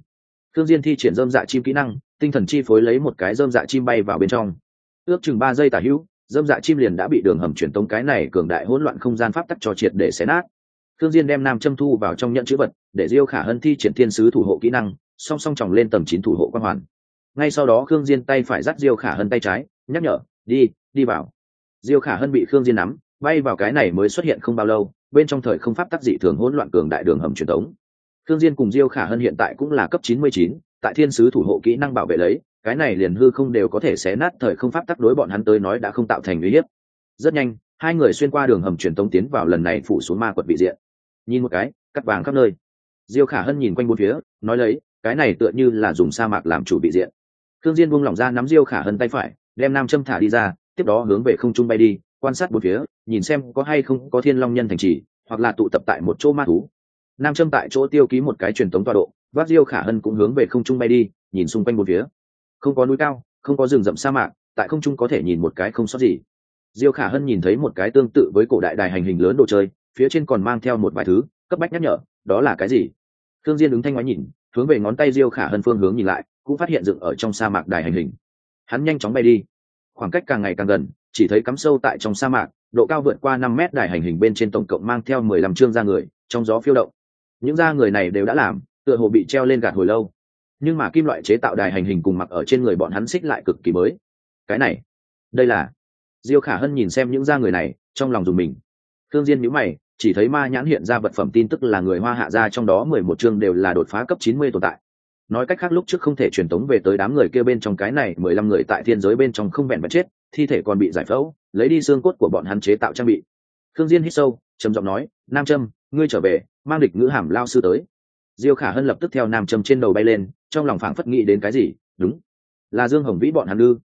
Thương diên thi triển dơm dạ chim kỹ năng tinh thần chi phối lấy một cái dơm dạ chim bay vào bên trong. Ước chừng ba giây tả hữu dơm dạ chim liền đã bị đường hầm truyền tống cái này cường đại hỗn loạn không gian pháp tắc cho triệt để xé nát. Thương diên đem nam châm thu vào trong nhận chữ vật để diêu khả hân thi triển thiên sứ thủ hộ kỹ năng song song tròng lên tầm chín thủ hộ quan hoàn. Ngay sau đó khương diên tay phải dắt diêu khả hân tay trái nhắc nhở đi đi vào. Diêu khả hân bị khương diên nắm bay vào cái này mới xuất hiện không bao lâu bên trong thời không pháp tắc dị thường hỗn loạn cường đại đường hầm truyền tống. Thương Diên cùng Diêu Khả Hân hiện tại cũng là cấp 99, tại Thiên sứ thủ hộ kỹ năng bảo vệ lấy, cái này liền hư không đều có thể xé nát thời không pháp tắc đối bọn hắn tới nói đã không tạo thành uy hiếp. Rất nhanh, hai người xuyên qua đường hầm truyền tống tiến vào lần này phủ xuống ma quật vị diện. Nhìn một cái, cắt vàng khắp nơi. Diêu Khả Hân nhìn quanh bốn phía, nói lấy, cái này tựa như là dùng sa mạc làm chủ vị diện. Thương Diên buông lỏng ra nắm Diêu Khả Hân tay phải, đem nam châm thả đi ra, tiếp đó hướng về không trung bay đi, quan sát bốn phía, nhìn xem có hay không có Thiên Long nhân thành trì, hoặc là tụ tập tại một chỗ ma thú nam châm tại chỗ tiêu ký một cái truyền tống tọa độ vác diêu khả hân cũng hướng về không trung bay đi, nhìn xung quanh một phía. Không có núi cao, không có rừng rậm sa mạc, tại không trung có thể nhìn một cái không sót gì. Diêu khả hân nhìn thấy một cái tương tự với cổ đại đài hành hình lớn đồ chơi, phía trên còn mang theo một vài thứ, cấp bách nhắc nhở, đó là cái gì? Thương diên đứng thanh ngoái nhìn, hướng về ngón tay diêu khả hân phương hướng nhìn lại, cũng phát hiện dựng ở trong sa mạc đài hành hình. Hắn nhanh chóng bay đi. Khoảng cách càng ngày càng gần, chỉ thấy cắm sâu tại trong sa mạc, độ cao vượt qua năm mét đài hành hình bên trên tổng cộng mang theo mười lăm chương da người, trong gió phiêu động. Những da người này đều đã làm tựa hồ bị treo lên gạt hồi lâu. Nhưng mà kim loại chế tạo đài hành hình cùng mặc ở trên người bọn hắn xích lại cực kỳ mới. Cái này, đây là. Diêu khả hân nhìn xem những da người này, trong lòng dùng mình. Thương diên nhíu mày, chỉ thấy ma nhãn hiện ra vật phẩm tin tức là người hoa hạ gia trong đó mười một chương đều là đột phá cấp chín mươi tồn tại. Nói cách khác lúc trước không thể truyền tống về tới đám người kia bên trong cái này, mười lăm người tại thiên giới bên trong không vẹn vẹn chết, thi thể còn bị giải phẫu, lấy đi xương cốt của bọn hắn chế tạo trang bị. Thương diên hít sâu, trầm giọng nói, nam trâm, ngươi trở về, mang địch ngữ hàm lao sư tới diêu khả hân lập tức theo nam trâm trên đầu bay lên, trong lòng phảng phất nghĩ đến cái gì, đúng, là dương hồng vĩ bọn hắn ư.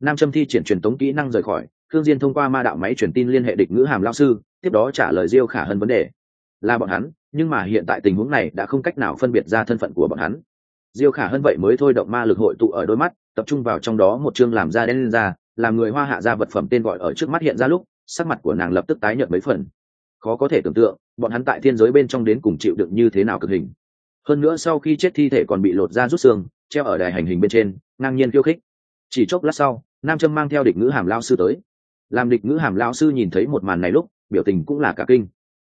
Nam trâm thi triển truyền tống kỹ năng rời khỏi thương diên thông qua ma đạo máy truyền tin liên hệ địch ngữ hàm lao sư, tiếp đó trả lời diêu khả hân vấn đề. Là bọn hắn, nhưng mà hiện tại tình huống này đã không cách nào phân biệt ra thân phận của bọn hắn. Diêu khả hân vậy mới thôi động ma lực hội tụ ở đôi mắt, tập trung vào trong đó một chương làm ra đen lên ra làm người hoa hạ ra vật phẩm tên gọi ở trước mắt hiện ra lúc, sắc mặt của nàng lập tức tái nhợt mấy phần. Khó có thể tưởng tượng, bọn hắn tại thiên giới bên trong đến cùng chịu đựng như thế nào cực hình hơn nữa sau khi chết thi thể còn bị lột ra rút xương, treo ở đài hành hình bên trên, ngang nhiên khiêu khích. Chỉ chốc lát sau, nam trâm mang theo địch ngữ hàm lao sư tới. Làm địch ngữ hàm lao sư nhìn thấy một màn này lúc, biểu tình cũng là cả kinh.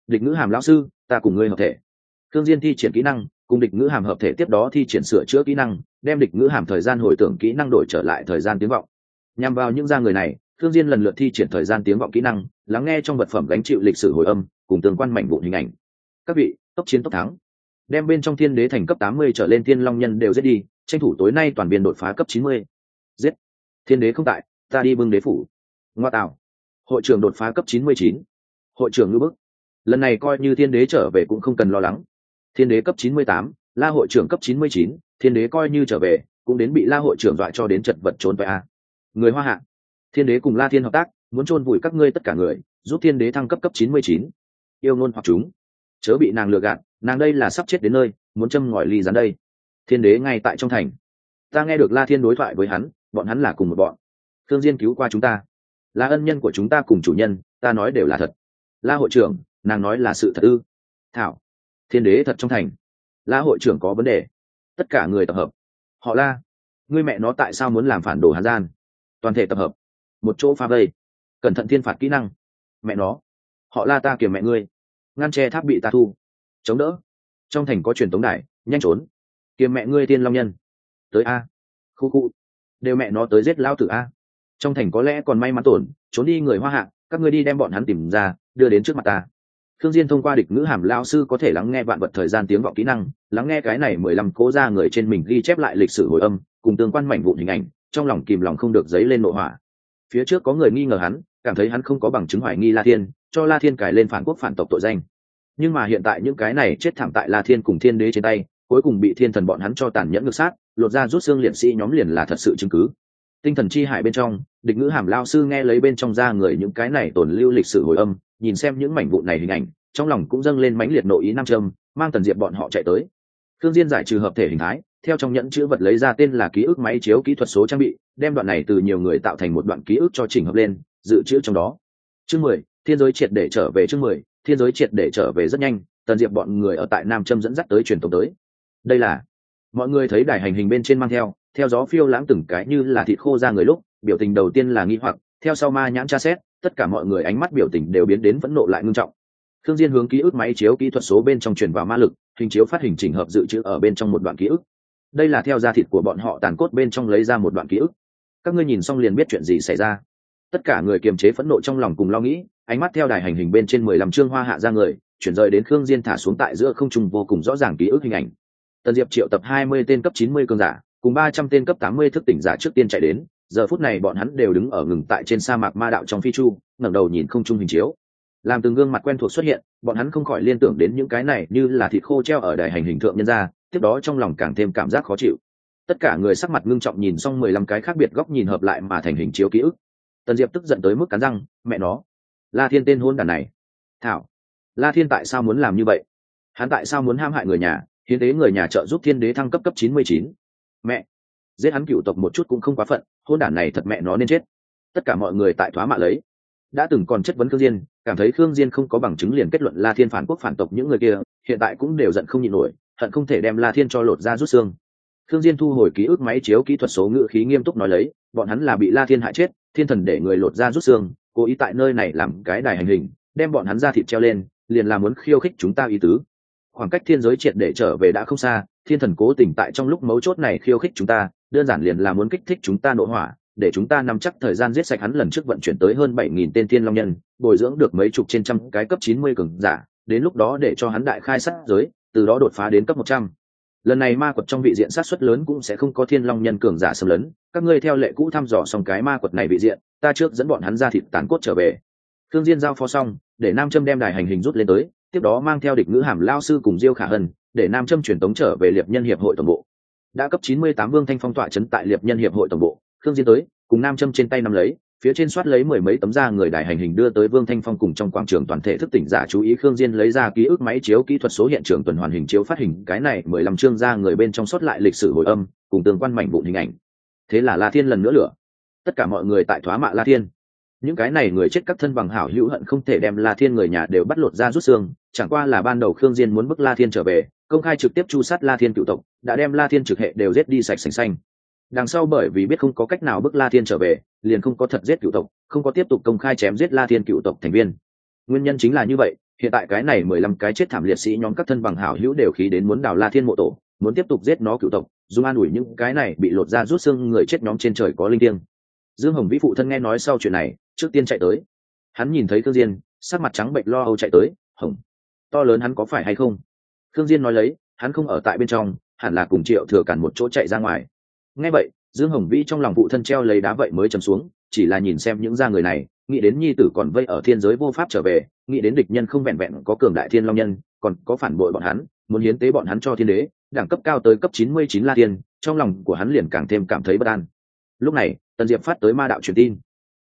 Địch ngữ hàm lao sư, ta cùng ngươi hợp thể. Thương diên thi triển kỹ năng, cùng địch ngữ hàm hợp thể tiếp đó thi triển sửa chữa kỹ năng, đem địch ngữ hàm thời gian hồi tưởng kỹ năng đổi trở lại thời gian tiếng vọng. Nhằm vào những da người này thương diên lần lượt thi triển thời gian tiếng vọng kỹ năng, lắng nghe trong vật phẩm gánh chịu lịch sử hồi âm, cùng tương quan mảnh vụn hình ảnh. Các vị, tốc chiến tốc thắng đem bên trong thiên đế thành cấp tám mươi trở lên thiên long nhân đều giết đi, tranh thủ tối nay toàn biên đột phá cấp chín mươi. Giết. Thiên đế không tại, ta đi bưng đế phủ. Ngoa tạo. Hội trưởng đột phá cấp chín mươi chín. Hội trưởng ngữ bức. Lần này coi như thiên đế trở về cũng không cần lo lắng. Thiên đế cấp chín mươi tám, la hội trưởng cấp chín mươi chín, thiên đế coi như trở về, cũng đến bị la hội trưởng dọa cho đến chật vật trốn vậy a. Người hoa hạ. Thiên đế cùng la thiên hợp tác, muốn chôn vùi các ngươi tất cả người, giúp thiên đế thăng cấp cấp chín mươi chín. Yêu ngôn hoặc chúng. Chớ bị nàng lừa gạt nàng đây là sắp chết đến nơi, muốn châm ngòi ly rán đây. Thiên đế ngay tại trong thành. Ta nghe được la thiên đối thoại với hắn, bọn hắn là cùng một bọn. Thương diên cứu qua chúng ta. Là ân nhân của chúng ta cùng chủ nhân, ta nói đều là thật. La hội trưởng, nàng nói là sự thật ư? Thảo. Thiên đế thật trong thành. La hội trưởng có vấn đề. Tất cả người tập hợp. Họ la, ngươi mẹ nó tại sao muốn làm phản đồ hàn gian? Toàn thể tập hợp. Một chỗ pha vây. Cẩn thận thiên phạt kỹ năng. Mẹ nó. Họ la ta kiềm mẹ ngươi. Ngăn che tháp bị ta thu chống đỡ. Trong thành có truyền tống đài nhanh trốn. Kiềm mẹ ngươi tiên long nhân. Tới a. Khu khu. Đều mẹ nó tới giết lao tử a. Trong thành có lẽ còn may mắn tổn trốn đi người hoa hạ các ngươi đi đem bọn hắn tìm ra đưa đến trước mặt ta. Thương Diên thông qua địch ngữ hàm lao sư có thể lắng nghe vạn vật thời gian tiếng vọng kỹ năng, lắng nghe cái này mười lăm cố ra người trên mình ghi chép lại lịch sử hồi âm, cùng tương quan mảnh vụn hình ảnh, trong lòng kìm lòng không được giấy lên nội hỏa. Phía trước có người nghi ngờ hắn, cảm thấy hắn không có bằng chứng hoài nghi La Thiên, cho La Thiên cài lên phản quốc phản tộc tội danh. Nhưng mà hiện tại những cái này chết thảm tại La Thiên cùng Thiên Đế trên tay, cuối cùng bị Thiên Thần bọn hắn cho tàn nhẫn ngược sát, lột ra rút xương liệt sĩ nhóm liền là thật sự chứng cứ. Tinh thần chi hải bên trong, địch ngữ hàm lao sư nghe lấy bên trong ra người những cái này tổn lưu lịch sử hồi âm, nhìn xem những mảnh vụn này hình ảnh, trong lòng cũng dâng lên mãnh liệt nội ý nam trầm mang tần diệp bọn họ chạy tới thương diên giải trừ hợp thể hình thái theo trong nhẫn chữ vật lấy ra tên là ký ức máy chiếu kỹ thuật số trang bị đem đoạn này từ nhiều người tạo thành một đoạn ký ức cho chỉnh hợp lên dự trữ trong đó chương mười thiên giới triệt để trở về chương mười thiên giới triệt để trở về rất nhanh tần diệp bọn người ở tại nam châm dẫn dắt tới truyền thống tới đây là mọi người thấy đài hành hình bên trên mang theo theo gió phiêu lãng từng cái như là thịt khô ra người lúc biểu tình đầu tiên là nghi hoặc theo sau ma nhãn tra xét tất cả mọi người ánh mắt biểu tình đều biến đến phẫn nộ lại ngưng trọng Thương Diên hướng ký ức máy chiếu kỹ thuật số bên trong truyền vào ma lực, hình chiếu phát hình chỉnh hợp dự trữ ở bên trong một đoạn ký ức. Đây là theo da thịt của bọn họ tàn cốt bên trong lấy ra một đoạn ký ức. Các ngươi nhìn xong liền biết chuyện gì xảy ra. Tất cả người kiềm chế phẫn nộ trong lòng cùng lo nghĩ, ánh mắt theo đài hành hình bên trên mười lăm chương hoa hạ ra người, chuyển rời đến Khương Diên thả xuống tại giữa không trung vô cùng rõ ràng ký ức hình ảnh. Tần Diệp triệu tập hai mươi tên cấp chín mươi cường giả, cùng ba trăm tên cấp tám mươi thức tỉnh giả trước tiên chạy đến, giờ phút này bọn hắn đều đứng ở ngừng tại trên sa mạc ma đạo trong phi chu, ngẩng đầu nhìn không trung hình chiếu, làm từng gương mặt quen thuộc xuất hiện bọn hắn không khỏi liên tưởng đến những cái này như là thịt khô treo ở đài hành hình thượng nhân ra tiếp đó trong lòng càng thêm cảm giác khó chịu. Tất cả người sắc mặt ngưng trọng nhìn xong mười lăm cái khác biệt góc nhìn hợp lại mà thành hình chiếu ký ức tần diệp tức giận tới mức cắn răng, mẹ nó, la thiên tên hôn đàn này. Thảo, la thiên tại sao muốn làm như vậy? Hắn tại sao muốn ham hại người nhà? Hiến tế người nhà trợ giúp thiên đế thăng cấp cấp chín mươi chín. Mẹ, giết hắn cựu tộc một chút cũng không quá phận, hôn đản này thật mẹ nó nên chết. Tất cả mọi người tại thoá mạ lấy. Đã từng còn chất vấn khương diên, cảm thấy khương diên không có bằng chứng liền kết luận la thiên phản quốc phản tộc những người kia, hiện tại cũng đều giận không nhịn nổi, hận không thể đem la thiên cho lột ra rút xương. Khương diên thu hồi ký ức máy chiếu kỹ thuật số ngữ khí nghiêm túc nói lấy, bọn hắn là bị la thiên hại chết thiên thần để người lột ra rút xương cố ý tại nơi này làm cái đài hành hình đem bọn hắn ra thịt treo lên liền là muốn khiêu khích chúng ta ý tứ khoảng cách thiên giới triệt để trở về đã không xa thiên thần cố tình tại trong lúc mấu chốt này khiêu khích chúng ta đơn giản liền là muốn kích thích chúng ta nội hỏa để chúng ta nắm chắc thời gian giết sạch hắn lần trước vận chuyển tới hơn bảy nghìn tên thiên long nhân, bồi dưỡng được mấy chục trên trăm cái cấp chín mươi cường giả, đến lúc đó để cho hắn đại khai sát giới, từ đó đột phá đến cấp một trăm. Lần này ma quật trong vị diện sát suất lớn cũng sẽ không có thiên long nhân cường giả xâm lấn, các ngươi theo lệ cũ thăm dò xong cái ma quật này vị diện, ta trước dẫn bọn hắn ra thịt tán cốt trở về. Thương Diên giao phó xong, để Nam Châm đem đài hành hình rút lên tới, tiếp đó mang theo địch ngữ hàm lao sư cùng Diêu Khả Hân, để Nam Châm truyền tống trở về Liệp Nhân hiệp hội tổng bộ. Đã cấp chín mươi tám Vương Thanh phong tỏa chấn tại Liệp Nhân hiệp hội tổng bộ, Thương Diên tới, cùng nam châm trên tay nắm lấy phía trên soát lấy mười mấy tấm da người đại hành hình đưa tới vương thanh phong cùng trong quảng trường toàn thể thức tỉnh giả chú ý khương diên lấy ra ký ức máy chiếu kỹ thuật số hiện trường tuần hoàn hình chiếu phát hình. Cái này mười lăm chương da người bên trong soát lại lịch sử hồi âm, cùng tương quan mảnh vụn hình ảnh. Thế là la thiên lần nữa lửa. Tất cả mọi người tại thoá mạ la thiên. Những cái này người chết các thân bằng hảo hữu hận không thể đem la thiên người nhà đều bắt lột ra rút xương. Chẳng qua là ban đầu khương diên muốn bức la thiên trở về, công khai trực tiếp chu sát la thiên cựu tộc, đã đem la thiên trực hệ đều giết đi sạch sành xanh đằng sau bởi vì biết không có cách nào bức la thiên trở về, liền không có thật giết cựu tộc, không có tiếp tục công khai chém giết la thiên cựu tộc thành viên. Nguyên nhân chính là như vậy, hiện tại cái này mười lăm cái chết thảm liệt sĩ nhóm các thân bằng hảo hữu đều khí đến muốn đào la thiên mộ tổ, muốn tiếp tục giết nó cựu tộc, dùng an ủi những cái này bị lột ra rút xương người chết nhóm trên trời có linh thiêng. Dương hồng vĩ phụ thân nghe nói sau chuyện này, trước tiên chạy tới. Hắn nhìn thấy thương diên, sắc mặt trắng bệnh lo âu chạy tới, hồng, to lớn hắn có phải hay không? Thương diên nói lấy, hắn không ở tại bên trong, hẳn là cùng triệu thừa cản một chỗ chạy ra ngoài nghe vậy, dương hồng vĩ trong lòng vụ thân treo lấy đá vậy mới chầm xuống, chỉ là nhìn xem những da người này, nghĩ đến nhi tử còn vây ở thiên giới vô pháp trở về, nghĩ đến địch nhân không vẹn vẹn có cường đại thiên long nhân, còn có phản bội bọn hắn, muốn hiến tế bọn hắn cho thiên đế, đẳng cấp cao tới cấp chín mươi chín la tiên trong lòng của hắn liền càng thêm cảm thấy bất an. Lúc này, tần diệp phát tới ma đạo truyền tin.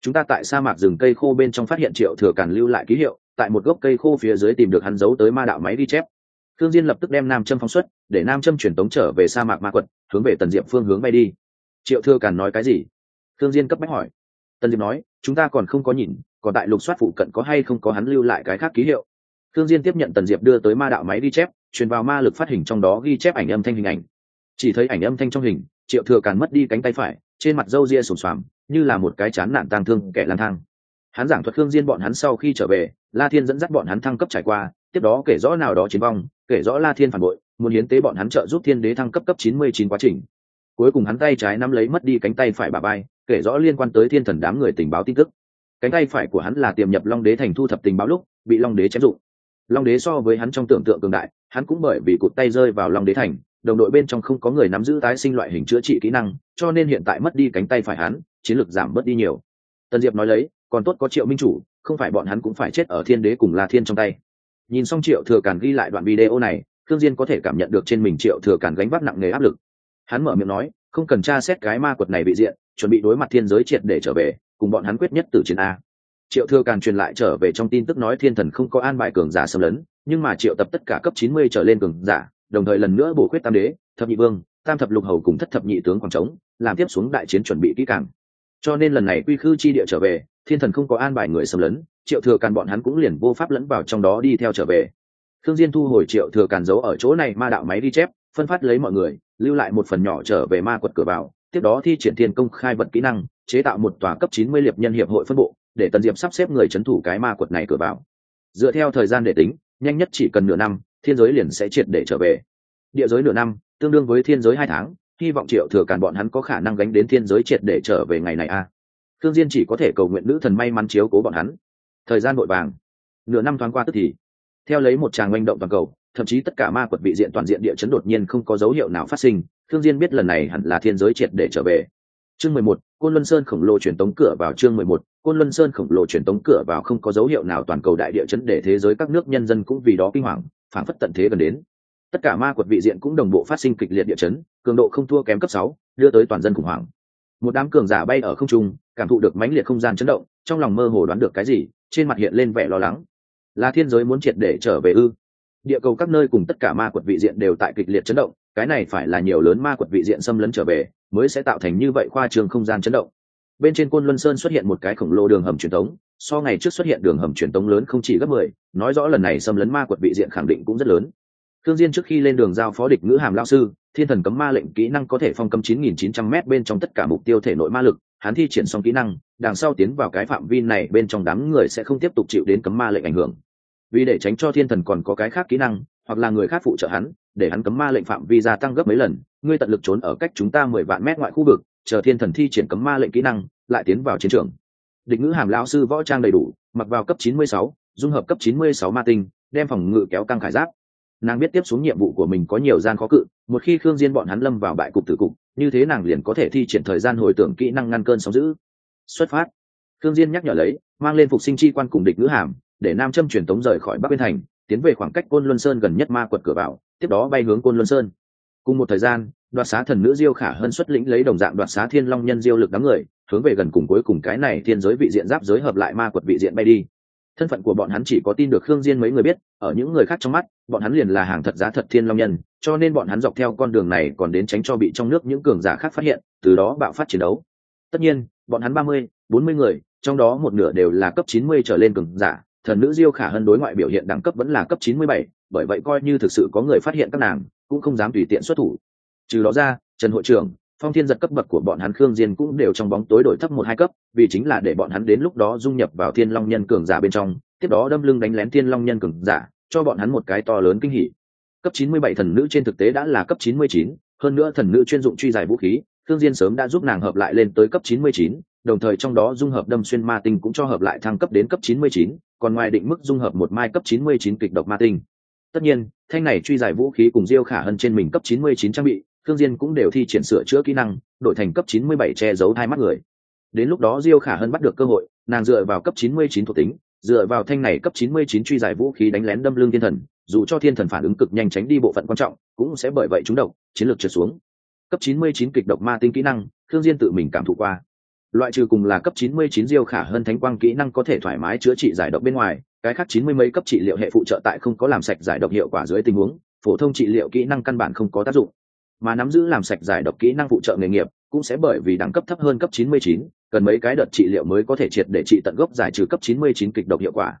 Chúng ta tại sa mạc rừng cây khô bên trong phát hiện triệu thừa càn lưu lại ký hiệu, tại một gốc cây khô phía dưới tìm được hắn giấu tới ma đạo máy ghi chép. Thương diên lập tức đem nam châm phóng xuất, để nam châm truyền tống trở về sa mạc ma quật hướng về tần diệp phương hướng bay đi. Triệu thưa càn nói cái gì? Thương diên cấp bách hỏi. Tần diệp nói, chúng ta còn không có nhìn, còn tại lục soát phụ cận có hay không có hắn lưu lại cái khác ký hiệu. Thương diên tiếp nhận tần diệp đưa tới ma đạo máy ghi chép, truyền vào ma lực phát hình trong đó ghi chép ảnh âm thanh hình ảnh. Chỉ thấy ảnh âm thanh trong hình, triệu thừa càn mất đi cánh tay phải, trên mặt râu ria sùng xoàm, như là một cái chán nản tang thương kẻ lang thang hắn giảng thuật khương diên bọn hắn sau khi trở về, la thiên dẫn dắt bọn hắn thăng cấp trải qua, tiếp đó kể rõ nào đó chiến vong, kể rõ la thiên phản bội, muốn hiến tế bọn hắn trợ giúp thiên đế thăng cấp cấp chín mươi chín quá trình. Cuối cùng hắn tay trái nắm lấy mất đi cánh tay phải bà bay, kể rõ liên quan tới thiên thần đám người tình báo tin tức. Cánh tay phải của hắn là tiềm nhập long đế thành thu thập tình báo lúc, bị long đế chém dụng. Long đế so với hắn trong tưởng tượng cường đại, hắn cũng bởi vì cụt tay rơi vào long đế thành, đồng đội bên trong không có người nắm giữ tái sinh loại hình chữa trị kỹ năng, cho nên hiện tại mất đi cánh tay phải hắn, chiến lược giảm bớt đi nhiều. Tần diệp nói lấy còn tốt có triệu minh chủ, không phải bọn hắn cũng phải chết ở thiên đế cùng la thiên trong tay. Nhìn xong triệu thừa càn ghi lại đoạn video này thương diên có thể cảm nhận được trên mình triệu thừa càn gánh vác nặng nề áp lực. Hắn mở miệng nói, không cần tra xét cái ma quật này bị diện, chuẩn bị đối mặt thiên giới triệt để trở về, cùng bọn hắn quyết nhất từ chiến a. Triệu thừa càn truyền lại trở về trong tin tức nói thiên thần không có an bài cường giả xâm lấn, nhưng mà triệu tập tất cả cấp chín mươi trở lên cường giả, đồng thời lần nữa bổ khuyết tam đế, thập nhị vương, tam thập lục hầu cùng thất thập nhị tướng còn trống, làm tiếp xuống đại chiến chuẩn bị kỹ càng cho nên lần này quy khư chi địa trở về, thiên thần không có an bài người xâm lấn, triệu thừa càn bọn hắn cũng liền vô pháp lẫn vào trong đó đi theo trở về. Thương diên thu hồi triệu thừa càn giấu ở chỗ này ma đạo máy đi chép, phân phát lấy mọi người, lưu lại một phần nhỏ trở về ma quật cửa vào, tiếp đó thi triển thiên công khai vật kỹ năng, chế tạo một tòa cấp chín mươi liệp nhân hiệp hội phân bộ, để tần diệp sắp xếp người chấn thủ cái ma quật này cửa vào. Dựa theo thời gian để tính, nhanh nhất chỉ cần nửa năm, thiên giới liền sẽ triệt để trở về. Địa giới nửa năm, tương đương với thiên giới hai tháng hy vọng triệu thừa càn bọn hắn có khả năng gánh đến thiên giới triệt để trở về ngày này a à. thương diên chỉ có thể cầu nguyện nữ thần may mắn chiếu cố bọn hắn. Thời gian vội vàng. Nửa năm thoáng qua tức thì, theo lấy một tràng manh động toàn cầu, thậm chí tất cả ma quật vị diện toàn diện địa chấn đột nhiên không có dấu hiệu nào phát sinh thương diên biết lần này hẳn là thiên giới triệt để trở về. Chương mười một, côn luân sơn khổng lồ truyền tống cửa vào chương mười một, côn luân sơn khổng lồ truyền tống cửa vào không có dấu hiệu nào toàn cầu đại địa chấn để thế giới các nước nhân dân cũng vì đó kinh hoàng phản phất tận thế gần đến tất cả ma quật vị diện cũng đồng bộ phát sinh kịch liệt địa chấn, cường độ không thua kém cấp sáu, đưa tới toàn dân khủng hoảng. Một đám cường giả bay ở không trung, cảm thụ được mãnh liệt không gian chấn động, trong lòng mơ hồ đoán được cái gì, trên mặt hiện lên vẻ lo lắng. Là thiên giới muốn triệt để trở về ư? Địa cầu các nơi cùng tất cả ma quật vị diện đều tại kịch liệt chấn động, cái này phải là nhiều lớn ma quật vị diện xâm lấn trở về, mới sẽ tạo thành như vậy khoa trường không gian chấn động. Bên trên côn luân sơn xuất hiện một cái khổng lồ đường hầm truyền thống so ngày trước xuất hiện đường hầm truyền thống lớn không chỉ gấp mười, nói rõ lần này xâm lấn ma quật vị diện khẳng định cũng rất lớn thương diên trước khi lên đường giao phó địch ngữ hàm lão sư thiên thần cấm ma lệnh kỹ năng có thể phong cấm 9.900 m bên trong tất cả mục tiêu thể nội ma lực hắn thi triển xong kỹ năng đằng sau tiến vào cái phạm vi này bên trong đám người sẽ không tiếp tục chịu đến cấm ma lệnh ảnh hưởng. Vì để tránh cho thiên thần còn có cái khác kỹ năng hoặc là người khác phụ trợ hắn để hắn cấm ma lệnh phạm vi gia tăng gấp mấy lần ngươi tận lực trốn ở cách chúng ta mười vạn mét ngoại khu vực chờ thiên thần thi triển cấm ma lệnh kỹ năng lại tiến vào chiến trường. Địch ngữ hàm lão sư võ trang đầy đủ mặc vào cấp 96, dung hợp cấp 96 ma tinh đem phòng ngự kéo căng khải giáp nàng biết tiếp xuống nhiệm vụ của mình có nhiều gian khó cự, một khi khương diên bọn hắn lâm vào bại cục tử cục, như thế nàng liền có thể thi triển thời gian hồi tưởng kỹ năng ngăn cơn sóng dữ. Xuất phát. Khương diên nhắc nhở lấy, mang lên phục sinh chi quan cùng địch ngữ hàm, để nam châm truyền tống rời khỏi bắc biên thành, tiến về khoảng cách côn luân sơn gần nhất ma quật cửa vào, tiếp đó bay hướng côn luân sơn. Cùng một thời gian, đoạt xá thần nữ diêu khả hơn xuất lĩnh lấy đồng dạng đoạt xá thiên long nhân diêu lực đám người, hướng về gần cùng cuối cùng cái này thiên giới vị diện giáp giới hợp lại ma quật vị diện bay đi thân phận của bọn hắn chỉ có tin được khương diên mấy người biết ở những người khác trong mắt bọn hắn liền là hàng thật giá thật thiên long nhân cho nên bọn hắn dọc theo con đường này còn đến tránh cho bị trong nước những cường giả khác phát hiện từ đó bạo phát chiến đấu. Tất nhiên bọn hắn ba mươi, bốn mươi người trong đó một nửa đều là cấp chín mươi trở lên cường giả thần nữ diêu khả hơn đối ngoại biểu hiện đẳng cấp vẫn là cấp chín mươi bảy, bởi vậy coi như thực sự có người phát hiện các nàng cũng không dám tùy tiện xuất thủ. Trừ đó ra trần hội trưởng phong thiên giật cấp bậc của bọn hắn khương diên cũng đều trong bóng tối đổi thấp một hai cấp vì chính là để bọn hắn đến lúc đó dung nhập vào thiên long nhân cường giả bên trong tiếp đó đâm lưng đánh lén thiên long nhân cường giả cho bọn hắn một cái to lớn kinh hỉ. Cấp 97 thần nữ trên thực tế đã là cấp 99, hơn nữa thần nữ chuyên dụng truy dài vũ khí khương diên sớm đã giúp nàng hợp lại lên tới cấp 99, đồng thời trong đó dung hợp đâm xuyên ma tinh cũng cho hợp lại thăng cấp đến cấp 99, còn ngoài định mức dung hợp một mai cấp 99 kịch độc ma tinh. Tất nhiên thanh này truy dài vũ khí cùng diêu khả hơn trên mình cấp 99 trang bị thương diên cũng đều thi triển sửa chữa kỹ năng, đổi thành cấp 97 che giấu hai mắt người. Đến lúc đó diêu khả hơn bắt được cơ hội, nàng dựa vào cấp 99 thuộc tính, dựa vào thanh này cấp 99 truy giải vũ khí đánh lén đâm lưng thiên thần, dù cho thiên thần phản ứng cực nhanh tránh đi bộ phận quan trọng, cũng sẽ bởi vậy trúng độc, chiến lược trượt xuống. Cấp 99 kịch độc ma tinh kỹ năng thương diên tự mình cảm thụ qua. Loại trừ cùng là cấp 99 diêu khả hơn thánh quang kỹ năng có thể thoải mái chữa trị giải độc bên ngoài, cái khác 90 mấy cấp trị liệu hệ phụ trợ tại không có làm sạch giải độc hiệu quả dưới tình huống, phổ thông trị liệu kỹ năng căn bản không có tác dụng mà nắm giữ làm sạch giải độc kỹ năng phụ trợ nghề nghiệp cũng sẽ bởi vì đẳng cấp thấp hơn cấp 99, cần mấy cái đợt trị liệu mới có thể triệt để trị tận gốc giải trừ cấp 99 kịch độc hiệu quả.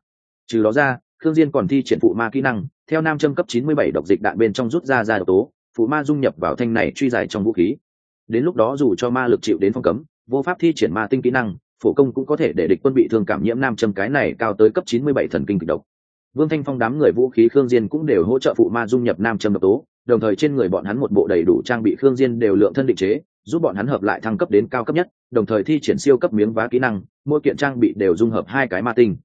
Trừ đó ra thương diên còn thi triển phụ ma kỹ năng theo nam châm cấp 97 độc dịch đạn bên trong rút ra ra độc tố phụ ma dung nhập vào thanh này truy giải trong vũ khí. Đến lúc đó dù cho ma lực chịu đến phong cấm vô pháp thi triển ma tinh kỹ năng phổ công cũng có thể để địch quân bị thương cảm nhiễm nam châm cái này cao tới cấp 97 thần kinh kịch độc. Vương thanh phong đám người vũ khí khương diên cũng đều hỗ trợ phụ ma dung nhập nam châm độc tố đồng thời trên người bọn hắn một bộ đầy đủ trang bị khương diên đều lượng thân định chế, giúp bọn hắn hợp lại thăng cấp đến cao cấp nhất, đồng thời thi triển siêu cấp miếng vá kỹ năng, mỗi kiện trang bị đều dung hợp hai cái ma tinh.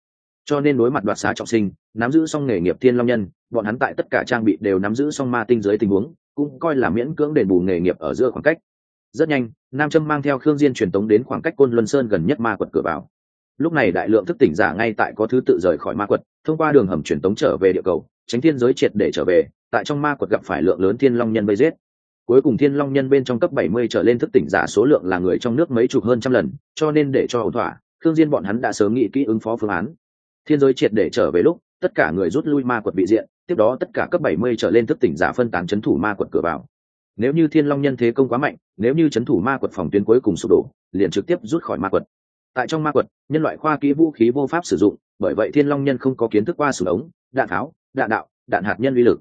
Cho nên đối mặt đoạt xá trọng sinh, nắm giữ xong nghề nghiệp thiên long nhân, bọn hắn tại tất cả trang bị đều nắm giữ xong ma tinh dưới tình huống, cũng coi là miễn cưỡng đền bù nghề nghiệp ở giữa khoảng cách. Rất nhanh, nam châm mang theo khương diên truyền tống đến khoảng cách côn luân sơn gần nhất ma quật cửa vào. Lúc này đại lượng thức tỉnh giả ngay tại có thứ tự rời khỏi ma quật, thông qua đường hầm truyền tống trở về địa cầu, tránh thiên giới triệt để trở về tại trong ma quật gặp phải lượng lớn thiên long nhân vây giết. Cuối cùng thiên long nhân bên trong cấp 70 trở lên thức tỉnh giả số lượng là người trong nước mấy chục hơn trăm lần, cho nên để cho ổn thỏa thương diên bọn hắn đã sớm nghĩ kỹ ứng phó phương án. Thiên giới triệt để trở về lúc, tất cả người rút lui ma quật bị diện, tiếp đó tất cả cấp 70 trở lên thức tỉnh giả phân tán chấn thủ ma quật cửa vào. Nếu như thiên long nhân thế công quá mạnh, nếu như chấn thủ ma quật phòng tuyến cuối cùng sụp đổ, liền trực tiếp rút khỏi ma quật. Tại trong ma quật, nhân loại khoa kỹ vũ khí vô pháp sử dụng, bởi vậy thiên long nhân không có kiến thức qua súng ống, đạn tháo, đạn đạo, đạn hạt nhân uy lực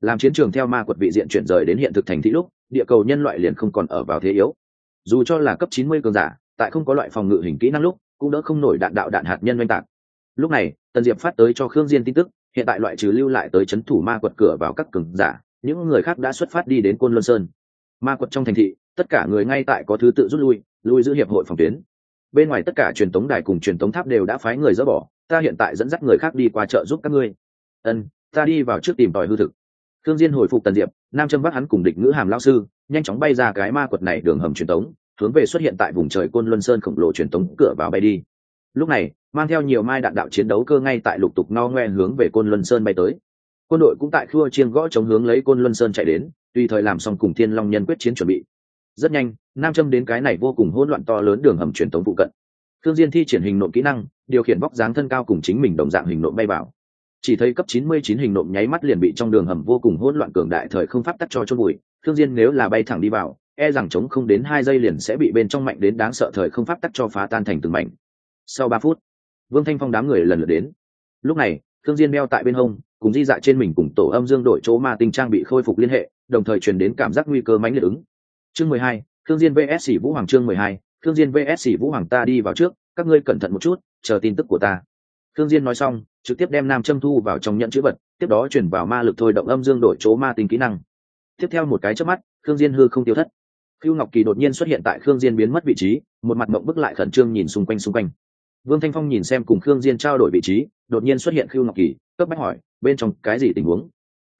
làm chiến trường theo ma quật vị diện chuyển rời đến hiện thực thành thị lúc, địa cầu nhân loại liền không còn ở vào thế yếu. Dù cho là cấp 90 cường giả, tại không có loại phòng ngự hình kỹ năng lúc, cũng đỡ không nổi đạn đạo đạn hạt nhân oanh tạc. Lúc này, tần diệp phát tới cho khương diên tin tức, hiện tại loại trừ lưu lại tới chấn thủ ma quật cửa vào các cường giả, những người khác đã xuất phát đi đến côn luân sơn. Ma quật trong thành thị, tất cả người ngay tại có thứ tự rút lui lui giữ hiệp hội phòng tuyến. Bên ngoài tất cả truyền tống đài cùng truyền tống tháp đều đã phái người dỡ bỏ, ta hiện tại dẫn dắt người khác đi qua chợ giúp các ngươi. Ân, ta đi vào trước tìm tòi hư thực thương diên hồi phục tần diệp, nam châm bắt hắn cùng địch ngữ hàm lão sư, nhanh chóng bay ra cái ma quật này đường hầm truyền tống, hướng về xuất hiện tại vùng trời côn luân sơn khổng lồ truyền tống cửa vào bay đi. Lúc này, mang theo nhiều mai đạn đạo chiến đấu cơ ngay tại lục tục no ngoe hướng về côn luân sơn bay tới. Quân đội cũng tại khua chiên gõ chống hướng lấy côn luân sơn chạy đến, tùy thời làm xong cùng thiên long nhân quyết chiến chuẩn bị. Rất nhanh, nam châm đến cái này vô cùng hỗn loạn to lớn đường hầm truyền tống phụ cận. Thương diên thi triển hình nộm kỹ năng, điều khiển vóc dáng thân cao cùng chính mình đồng dạng hình nộm bay vào chỉ thấy cấp 99 hình nộm nháy mắt liền bị trong đường hầm vô cùng hỗn loạn cường đại thời không pháp tắc cho chôn bụi thương diên nếu là bay thẳng đi vào e rằng chống không đến hai giây liền sẽ bị bên trong mạnh đến đáng sợ thời không pháp tắc cho phá tan thành từng mảnh. Sau ba phút, vương thanh phong đám người lần lượt đến. Lúc này, thương diên đeo tại bên hông, cùng di dạ trên mình cùng tổ âm dương đội chỗ ma tinh trang bị khôi phục liên hệ, đồng thời truyền đến cảm giác nguy cơ mãnh liệt ứng. Chương mười hai, thương diên vs vũ hoàng chương mười hai, thương diên vs vũ hoàng ta đi vào trước, các ngươi cẩn thận một chút, chờ tin tức của ta. Thương diên nói xong trực tiếp đem nam châm thu vào trong nhận chữ vật tiếp đó chuyển vào ma lực thôi động âm dương đổi chỗ ma tinh kỹ năng tiếp theo một cái chớp mắt khương diên hư không tiêu thất Khưu Ngọc Kỳ đột nhiên xuất hiện tại Khương Diên biến mất vị trí, một mặt mộng bức lại khẩn trương nhìn xung quanh xung quanh. Vương Thanh Phong nhìn xem cùng Khương Diên trao đổi vị trí, đột nhiên xuất hiện Khưu Ngọc Kỳ, cấp bách hỏi, bên trong cái gì tình huống?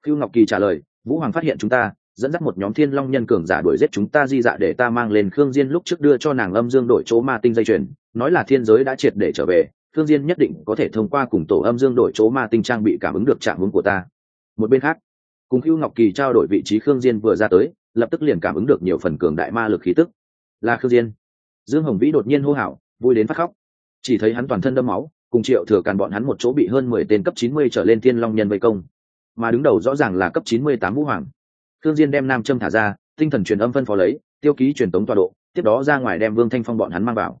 Khưu Ngọc Kỳ trả lời, Vũ Hoàng phát hiện chúng ta, dẫn dắt một nhóm thiên long nhân cường giả đuổi giết chúng ta di dạ để ta mang lên khương diên lúc trước đưa cho nàng âm dương đổi chỗ ma tinh dây chuyền nói là thiên giới đã triệt để trở về Thương diên nhất định có thể thông qua cùng tổ âm dương đổi chỗ ma tinh trang bị cảm ứng được trạng hướng của ta một bên khác cùng Khưu Ngọc Kỳ trao đổi vị trí Khương Diên vừa ra tới, lập tức liền cảm ứng được nhiều phần cường đại ma lực khí tức. Là Khương Diên. Dương Hồng Vĩ đột nhiên hô hào, vui đến phát khóc. Chỉ thấy hắn toàn thân đẫm máu, cùng Triệu Thừa Càn bọn hắn một chỗ bị hơn mười tên cấp chín mươi trở lên Thiên Long nhân vây công. Mà đứng đầu rõ ràng là cấp chín mươi tám Vũ Hoàng. Thương Diên đem nam châm thả ra, tinh thần truyền âm phân phó lấy, tiêu ký truyền tống tọa độ, tiếp đó ra ngoài đem Vương Thanh Phong bọn hắn mang vào.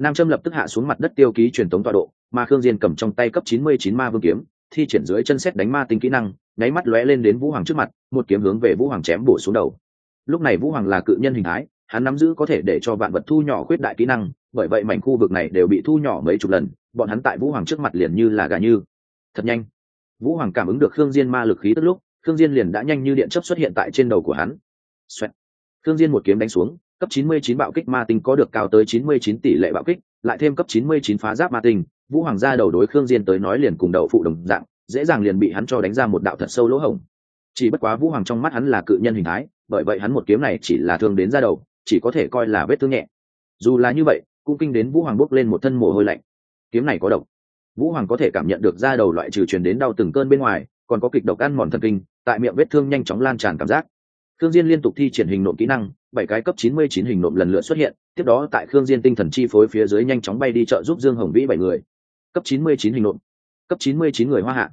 Nam châm lập tức hạ xuống mặt đất tiêu ký truyền tống tọa độ, mà Khương Diên cầm trong tay cấp 99 ma vương kiếm, thi triển dưới chân xét đánh ma tinh kỹ năng, nháy mắt lóe lên đến Vũ Hoàng trước mặt, một kiếm hướng về Vũ Hoàng chém bổ xuống đầu. Lúc này Vũ Hoàng là cự nhân hình thái, hắn nắm giữ có thể để cho vạn vật thu nhỏ khuyết đại kỹ năng, bởi vậy mảnh khu vực này đều bị thu nhỏ mấy chục lần, bọn hắn tại Vũ Hoàng trước mặt liền như là gà như. Thật nhanh. Vũ Hoàng cảm ứng được Khương Diên ma lực khí tức lúc, Khương Diên liền đã nhanh như điện chớp xuất hiện tại trên đầu của hắn. Xoẹt. Khương Diên một kiếm đánh xuống, cấp 99 bạo kích ma tinh có được cao tới 99 tỷ lệ bạo kích, lại thêm cấp 99 phá giáp ma tinh, Vũ Hoàng gia đầu đối Khương Diên tới nói liền cùng đầu phụ đồng dạng, dễ dàng liền bị hắn cho đánh ra một đạo thật sâu lỗ hổng. Chỉ bất quá Vũ Hoàng trong mắt hắn là cự nhân hình thái, bởi vậy hắn một kiếm này chỉ là thương đến da đầu, chỉ có thể coi là vết thương nhẹ. Dù là như vậy, cũng kinh đến Vũ Hoàng bốc lên một thân mồ hôi lạnh. Kiếm này có độc. Vũ Hoàng có thể cảm nhận được da đầu loại trừ truyền đến đau từng cơn bên ngoài, còn có kịch độc ăn mòn thần kinh tại miệng vết thương nhanh chóng lan tràn cảm giác khương diên liên tục thi triển hình nộm kỹ năng bảy cái cấp 99 hình nộm lần lượt xuất hiện tiếp đó tại khương diên tinh thần chi phối phía dưới nhanh chóng bay đi trợ giúp dương hồng vĩ bảy người. Cấp 99 hình nộm cấp 99 người hoa hạ.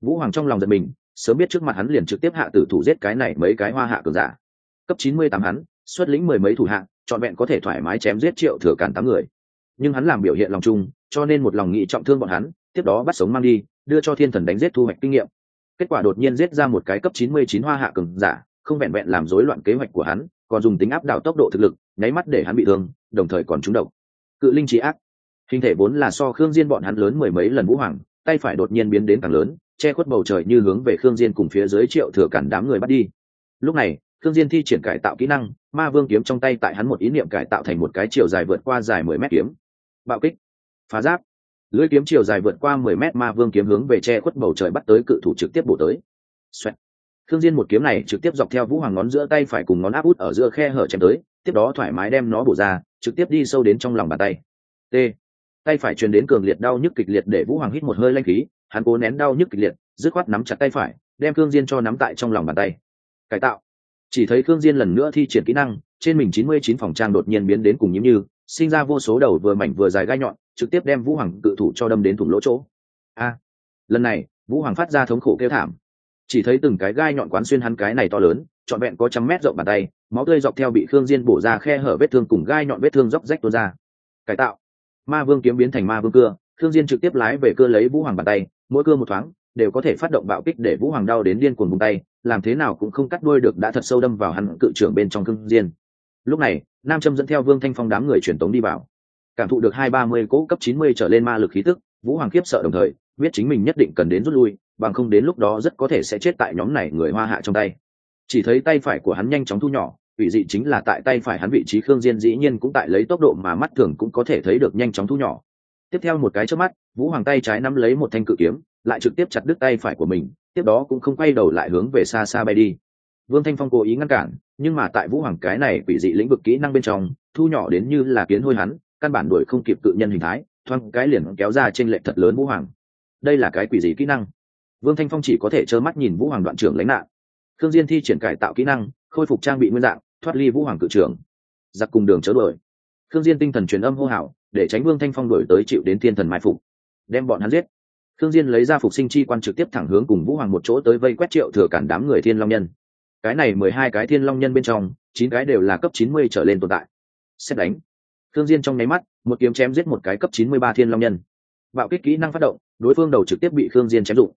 Vũ hoàng trong lòng giật mình sớm biết trước mặt hắn liền trực tiếp hạ tử thủ giết cái này mấy cái hoa hạ cường giả. Cấp 98 hắn xuất lĩnh mười mấy thủ hạ chọn vẹn có thể thoải mái chém giết triệu thừa cản tám người. Nhưng hắn làm biểu hiện lòng trung, cho nên một lòng nghị trọng thương bọn hắn tiếp đó bắt sống mang đi đưa cho thiên thần đánh giết thu hoạch kinh nghiệm. Kết quả đột nhiên giết ra một cái cấp 99 hoa hạ cường giả không vẹn vẹn làm rối loạn kế hoạch của hắn còn dùng tính áp đảo tốc độ thực lực, nháy mắt để hắn bị thương, đồng thời còn trúng độc. Cự linh trí ác. Hình thể vốn là so khương diên bọn hắn lớn mười mấy lần vũ hoàng, tay phải đột nhiên biến đến càng lớn, che khuất bầu trời như hướng về khương diên cùng phía dưới triệu thừa cản đám người bắt đi. Lúc này, khương diên thi triển cải tạo kỹ năng, ma vương kiếm trong tay tại hắn một ý niệm cải tạo thành một cái chiều dài vượt qua dài mười mét kiếm. Bạo kích. Phá giáp. Lưỡi kiếm chiều dài vượt qua mười mét, ma vương kiếm hướng về che khuất bầu trời bắt tới cự thủ trực tiếp bổ tới. Xoẹt. Khương Diên một kiếm này trực tiếp dọc theo Vũ Hoàng ngón giữa tay phải cùng ngón áp út ở giữa khe hở chém tới, tiếp đó thoải mái đem nó bổ ra, trực tiếp đi sâu đến trong lòng bàn tay. T. Tay phải truyền đến cường liệt đau nhức kịch liệt để Vũ Hoàng hít một hơi lanh khí, hắn cố nén đau nhức kịch liệt, dứt khoát nắm chặt tay phải, đem Khương Diên cho nắm tại trong lòng bàn tay. Cải tạo. Chỉ thấy Khương Diên lần nữa thi triển kỹ năng, trên mình chín mươi chín phòng trang đột nhiên biến đến cùng nhím như, sinh ra vô số đầu vừa mảnh vừa dài gai nhọn, trực tiếp đem Vũ Hoàng cự thủ cho đâm đến thủng lỗ chỗ. A. lần này, Vũ Hoàng phát ra thống khổ kêu thảm, chỉ thấy từng cái gai nhọn quán xuyên hắn cái này to lớn, trọn vẹn có trăm mét rộng bàn tay, máu tươi dọc theo bị khương diên bổ ra khe hở vết thương cùng gai nhọn vết thương róc rách tuôn ra. Cải tạo. Ma vương kiếm biến thành ma vương cưa, khương diên trực tiếp lái về cưa lấy vũ hoàng bàn tay, mỗi cưa một thoáng, đều có thể phát động bạo kích để vũ hoàng đau đến điên cuồng vùng tay, làm thế nào cũng không cắt đuôi được đã thật sâu đâm vào hắn cự trưởng bên trong khương diên. Lúc này, nam châm dẫn theo vương thanh phong đám người truyền tống đi vào. Cảm thụ được hai ba mươi cỗ cấp chín mươi trở lên ma lực khí tức, vũ hoàng kiếp sợ đồng thời, biết chính mình nhất định cần đến rút lui bằng không đến lúc đó rất có thể sẽ chết tại nhóm này người hoa hạ trong tay. Chỉ thấy tay phải của hắn nhanh chóng thu nhỏ ủy dị chính là tại tay phải hắn vị trí khương diên dĩ nhiên cũng tại lấy tốc độ mà mắt thường cũng có thể thấy được nhanh chóng thu nhỏ. Tiếp theo một cái trước mắt, vũ hoàng tay trái nắm lấy một thanh cự kiếm, lại trực tiếp chặt đứt tay phải của mình, tiếp đó cũng không quay đầu lại hướng về xa xa bay đi. Vương thanh phong cố ý ngăn cản, nhưng mà tại vũ hoàng cái này quỷ dị lĩnh vực kỹ năng bên trong, thu nhỏ đến như là kiến hôi hắn, căn bản đuổi không kịp tự nhân hình thái, thoáng cái liền kéo ra trên lệ thật lớn vũ hoàng. Đây là cái quỷ dị kỹ năng vương thanh phong chỉ có thể trơ mắt nhìn vũ hoàng đoạn trưởng lánh nạn. Thương diên thi triển cải tạo kỹ năng, khôi phục trang bị nguyên dạng, thoát ly vũ hoàng cự trưởng. Giặc cùng đường chớ đuổi. Thương diên tinh thần truyền âm hô hào, để tránh vương thanh phong đuổi tới chịu đến thiên thần mai phục. Đem bọn hắn giết. Thương diên lấy ra phục sinh chi quan trực tiếp thẳng hướng cùng vũ hoàng một chỗ tới vây quét triệu thừa cản đám người thiên long nhân. Cái này mười hai cái thiên long nhân bên trong, chín cái đều là cấp chín mươi trở lên tồn tại. Xét đánh. Thương diên trong nháy mắt, một kiếm chém giết một cái cấp chín mươi ba thiên long nhân. Bạo kích kỹ năng phát động, đối phương đầu trực tiếp bị thương diên chém dụng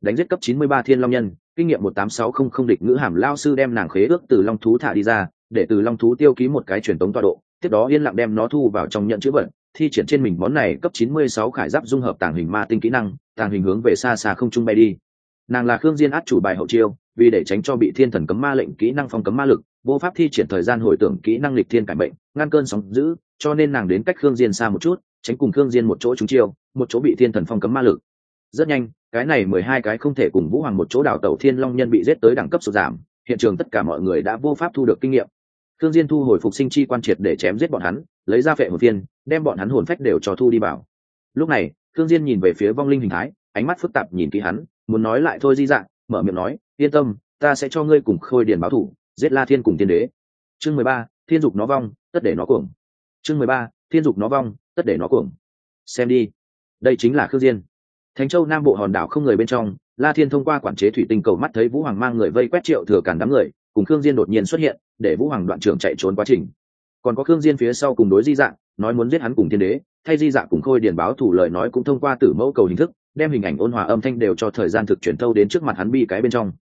đánh giết cấp 93 thiên long nhân, kinh nghiệm 18600 địch ngữ hàm lao sư đem nàng khế ước từ long thú thả đi ra, để từ long thú tiêu ký một cái truyền tống tọa độ, tiếp đó yên lặng đem nó thu vào trong nhận chữ vật, thi triển trên mình món này cấp 96 khải giáp dung hợp tàng hình ma tinh kỹ năng, tàng hình hướng về xa xa không trung bay đi. Nàng là khương diên át chủ bài hậu chiêu, vì để tránh cho bị thiên thần cấm ma lệnh, kỹ năng phong cấm ma lực, vô pháp thi triển thời gian hồi tưởng kỹ năng lịch thiên cải mệnh, ngăn cơn sóng dữ, cho nên nàng đến cách khương diên xa một chút, tránh cùng khương diên một chỗ trúng chiêu, một chỗ bị thiên thần phong cấm ma lực. Rất nhanh cái này mười hai cái không thể cùng vũ hoàng một chỗ đảo tàu thiên long nhân bị giết tới đẳng cấp sụt giảm, hiện trường tất cả mọi người đã vô pháp thu được kinh nghiệm. Thương diên thu hồi phục sinh chi quan triệt để chém giết bọn hắn, lấy ra phệ hồn viên đem bọn hắn hồn phách đều cho thu đi vào. Lúc này thương diên nhìn về phía vong linh hình thái, ánh mắt phức tạp nhìn kỹ hắn, muốn nói lại thôi di dạng mở miệng nói, yên tâm, ta sẽ cho ngươi cùng khôi điền báo thủ, giết la thiên cùng tiên đế. Chương mười ba, thiên dục nó vong, tất để nó cuồng. Chương mười ba, thiên dục nó vong, tất để nó cuồng. Xem đi. Đây chính là khương diên. Thánh Châu Nam Bộ hòn đảo không người bên trong, La Thiên thông qua quản chế thủy tinh cầu mắt thấy Vũ Hoàng mang người vây quét triệu thừa cản đám người, cùng Khương Diên đột nhiên xuất hiện, để Vũ Hoàng đoạn trưởng chạy trốn quá trình. Còn có Khương Diên phía sau cùng đối Di Dạng, nói muốn giết hắn cùng Thiên Đế, thay Di Dạng cùng Khôi Điền báo thủ lời nói cũng thông qua tử mẫu cầu hình thức, đem hình ảnh ôn hòa âm thanh đều cho thời gian thực chuyển thâu đến trước mặt hắn bi cái bên trong.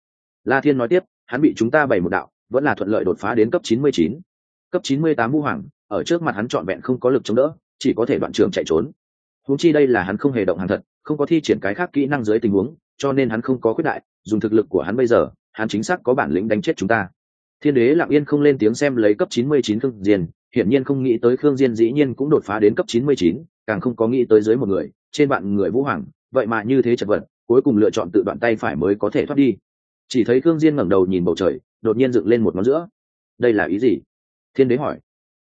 La Thiên nói tiếp, hắn bị chúng ta bày một đạo, vẫn là thuận lợi đột phá đến cấp 99. Cấp 98 Vũ Hoàng, ở trước mặt hắn trọn vẹn không có lực chống đỡ, chỉ có thể đoạn trưởng chạy trốn. Huống chi đây là hắn không hề động hàng thật, không có thi triển cái khác kỹ năng dưới tình huống cho nên hắn không có quyết đại dùng thực lực của hắn bây giờ hắn chính xác có bản lĩnh đánh chết chúng ta. Thiên đế lặng yên không lên tiếng xem lấy cấp 99 khương diên hiển nhiên không nghĩ tới khương diên dĩ nhiên cũng đột phá đến cấp 99, càng không có nghĩ tới dưới một người trên bạn người vũ hoàng vậy mà như thế chật vật cuối cùng lựa chọn tự đoạn tay phải mới có thể thoát đi. Chỉ thấy khương diên ngẩng đầu nhìn bầu trời đột nhiên dựng lên một ngón giữa. Đây là ý gì? Thiên đế hỏi.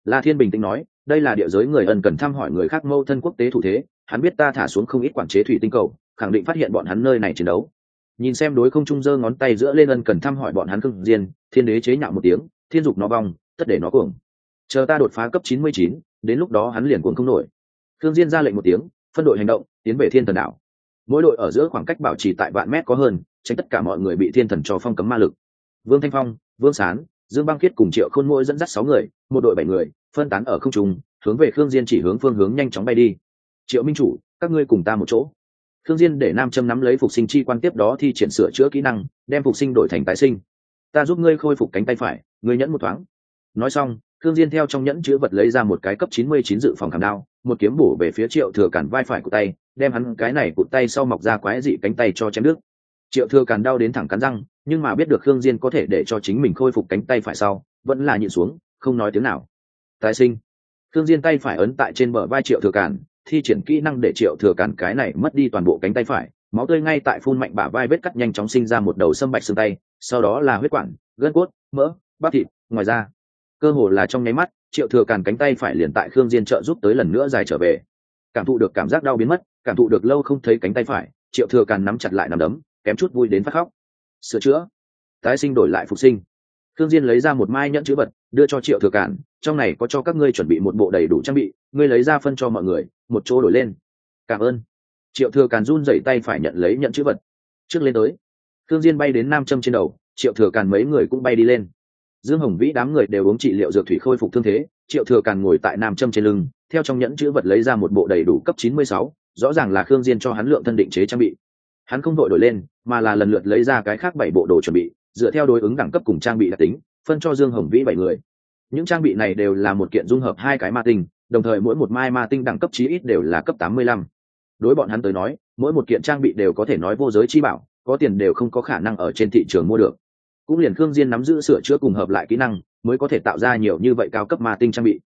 La thiên bình tĩnh nói đây là địa giới người ân cần thăm hỏi người khác mâu thân quốc tế thủ thế, hắn biết ta thả xuống không ít quản chế thủy tinh cầu, khẳng định phát hiện bọn hắn nơi này chiến đấu. Nhìn xem đối không trung giơ ngón tay giữa lên ân cần thăm hỏi bọn hắn cưng diên thiên đế chế nhạo một tiếng, thiên dục nó vong, tất để nó cuồng. Chờ ta đột phá cấp chín mươi chín, đến lúc đó hắn liền cuồng không nổi. Thương diên ra lệnh một tiếng, phân đội hành động, tiến về thiên thần đảo. Mỗi đội ở giữa khoảng cách bảo trì tại vạn mét có hơn, tránh tất cả mọi người bị thiên thần cho phong cấm ma lực. Vương thanh phong, vương sán, dương băng khiết cùng triệu khôn mỗi dẫn dắt sáu người, một đội bảy người phân tán ở không trung, hướng về khương diên chỉ hướng phương hướng nhanh chóng bay đi. Triệu minh chủ, các ngươi cùng ta một chỗ. Khương diên để nam châm nắm lấy phục sinh chi quan tiếp đó thi triển sửa chữa kỹ năng, đem phục sinh đổi thành tái sinh. Ta giúp ngươi khôi phục cánh tay phải, ngươi nhẫn một thoáng. Nói xong, khương diên theo trong nhẫn chứa vật lấy ra một cái cấp 99 dự phòng cảm đao, một kiếm bổ về phía triệu thừa cản vai phải của tay, đem hắn cái này cụt tay sau mọc ra quái dị cánh tay cho chém đứt. Triệu thừa cản đau đến thẳng cắn răng, nhưng mà biết được khương diên có thể để cho chính mình khôi phục cánh tay phải sau, vẫn là nhịn xuống, không nói tiếng nào tái sinh. Thương diên tay phải ấn tại trên bờ vai triệu thừa cản thi triển kỹ năng để triệu thừa cản cái này mất đi toàn bộ cánh tay phải. Máu tươi ngay tại phun mạnh bả vai vết cắt nhanh chóng sinh ra một đầu sâm bạch xương tay sau đó là huyết quản gân cốt mỡ bắp thịt ngoài ra cơ hồ là trong nháy mắt triệu thừa cản cánh tay phải liền tại khương diên trợ giúp tới lần nữa dài trở về. Cảm thụ được cảm giác đau biến mất cảm thụ được lâu không thấy cánh tay phải triệu thừa cản nắm chặt lại nắm đấm kém chút vui đến phát khóc. Sửa chữa. Tái sinh đổi lại phục sinh. Thương Diên lấy ra một mai nhẫn chữ vật, đưa cho Triệu Thừa Cản, trong này có cho các ngươi chuẩn bị một bộ đầy đủ trang bị, ngươi lấy ra phân cho mọi người, một chỗ đổi lên. Cảm ơn. Triệu Thừa Cản run dậy tay phải nhận lấy nhận chữ vật. Trước lên tới. Thương Diên bay đến nam châm trên đầu, Triệu Thừa Cản mấy người cũng bay đi lên. Dương Hồng Vĩ đám người đều uống trị liệu dược thủy khôi phục thương thế, Triệu Thừa Cản ngồi tại nam châm trên lưng, theo trong nhẫn chữ vật lấy ra một bộ đầy đủ cấp 96, rõ ràng là Khương Diên cho hắn lượng thân định chế trang bị. Hắn không đội đổi lên, mà là lần lượt lấy ra cái khác bảy bộ đồ chuẩn bị, dựa theo đối ứng đẳng cấp cùng trang bị đặc tính phân cho dương hồng vĩ bảy người. Những trang bị này đều là một kiện dung hợp hai cái ma tinh, đồng thời mỗi một mai ma tinh đẳng cấp chí ít đều là cấp tám mươi lăm. Đối bọn hắn tới nói, mỗi một kiện trang bị đều có thể nói vô giới chi bảo, có tiền đều không có khả năng ở trên thị trường mua được. Cũng liền khương diên nắm giữ sửa chữa cùng hợp lại kỹ năng, mới có thể tạo ra nhiều như vậy cao cấp ma tinh trang bị.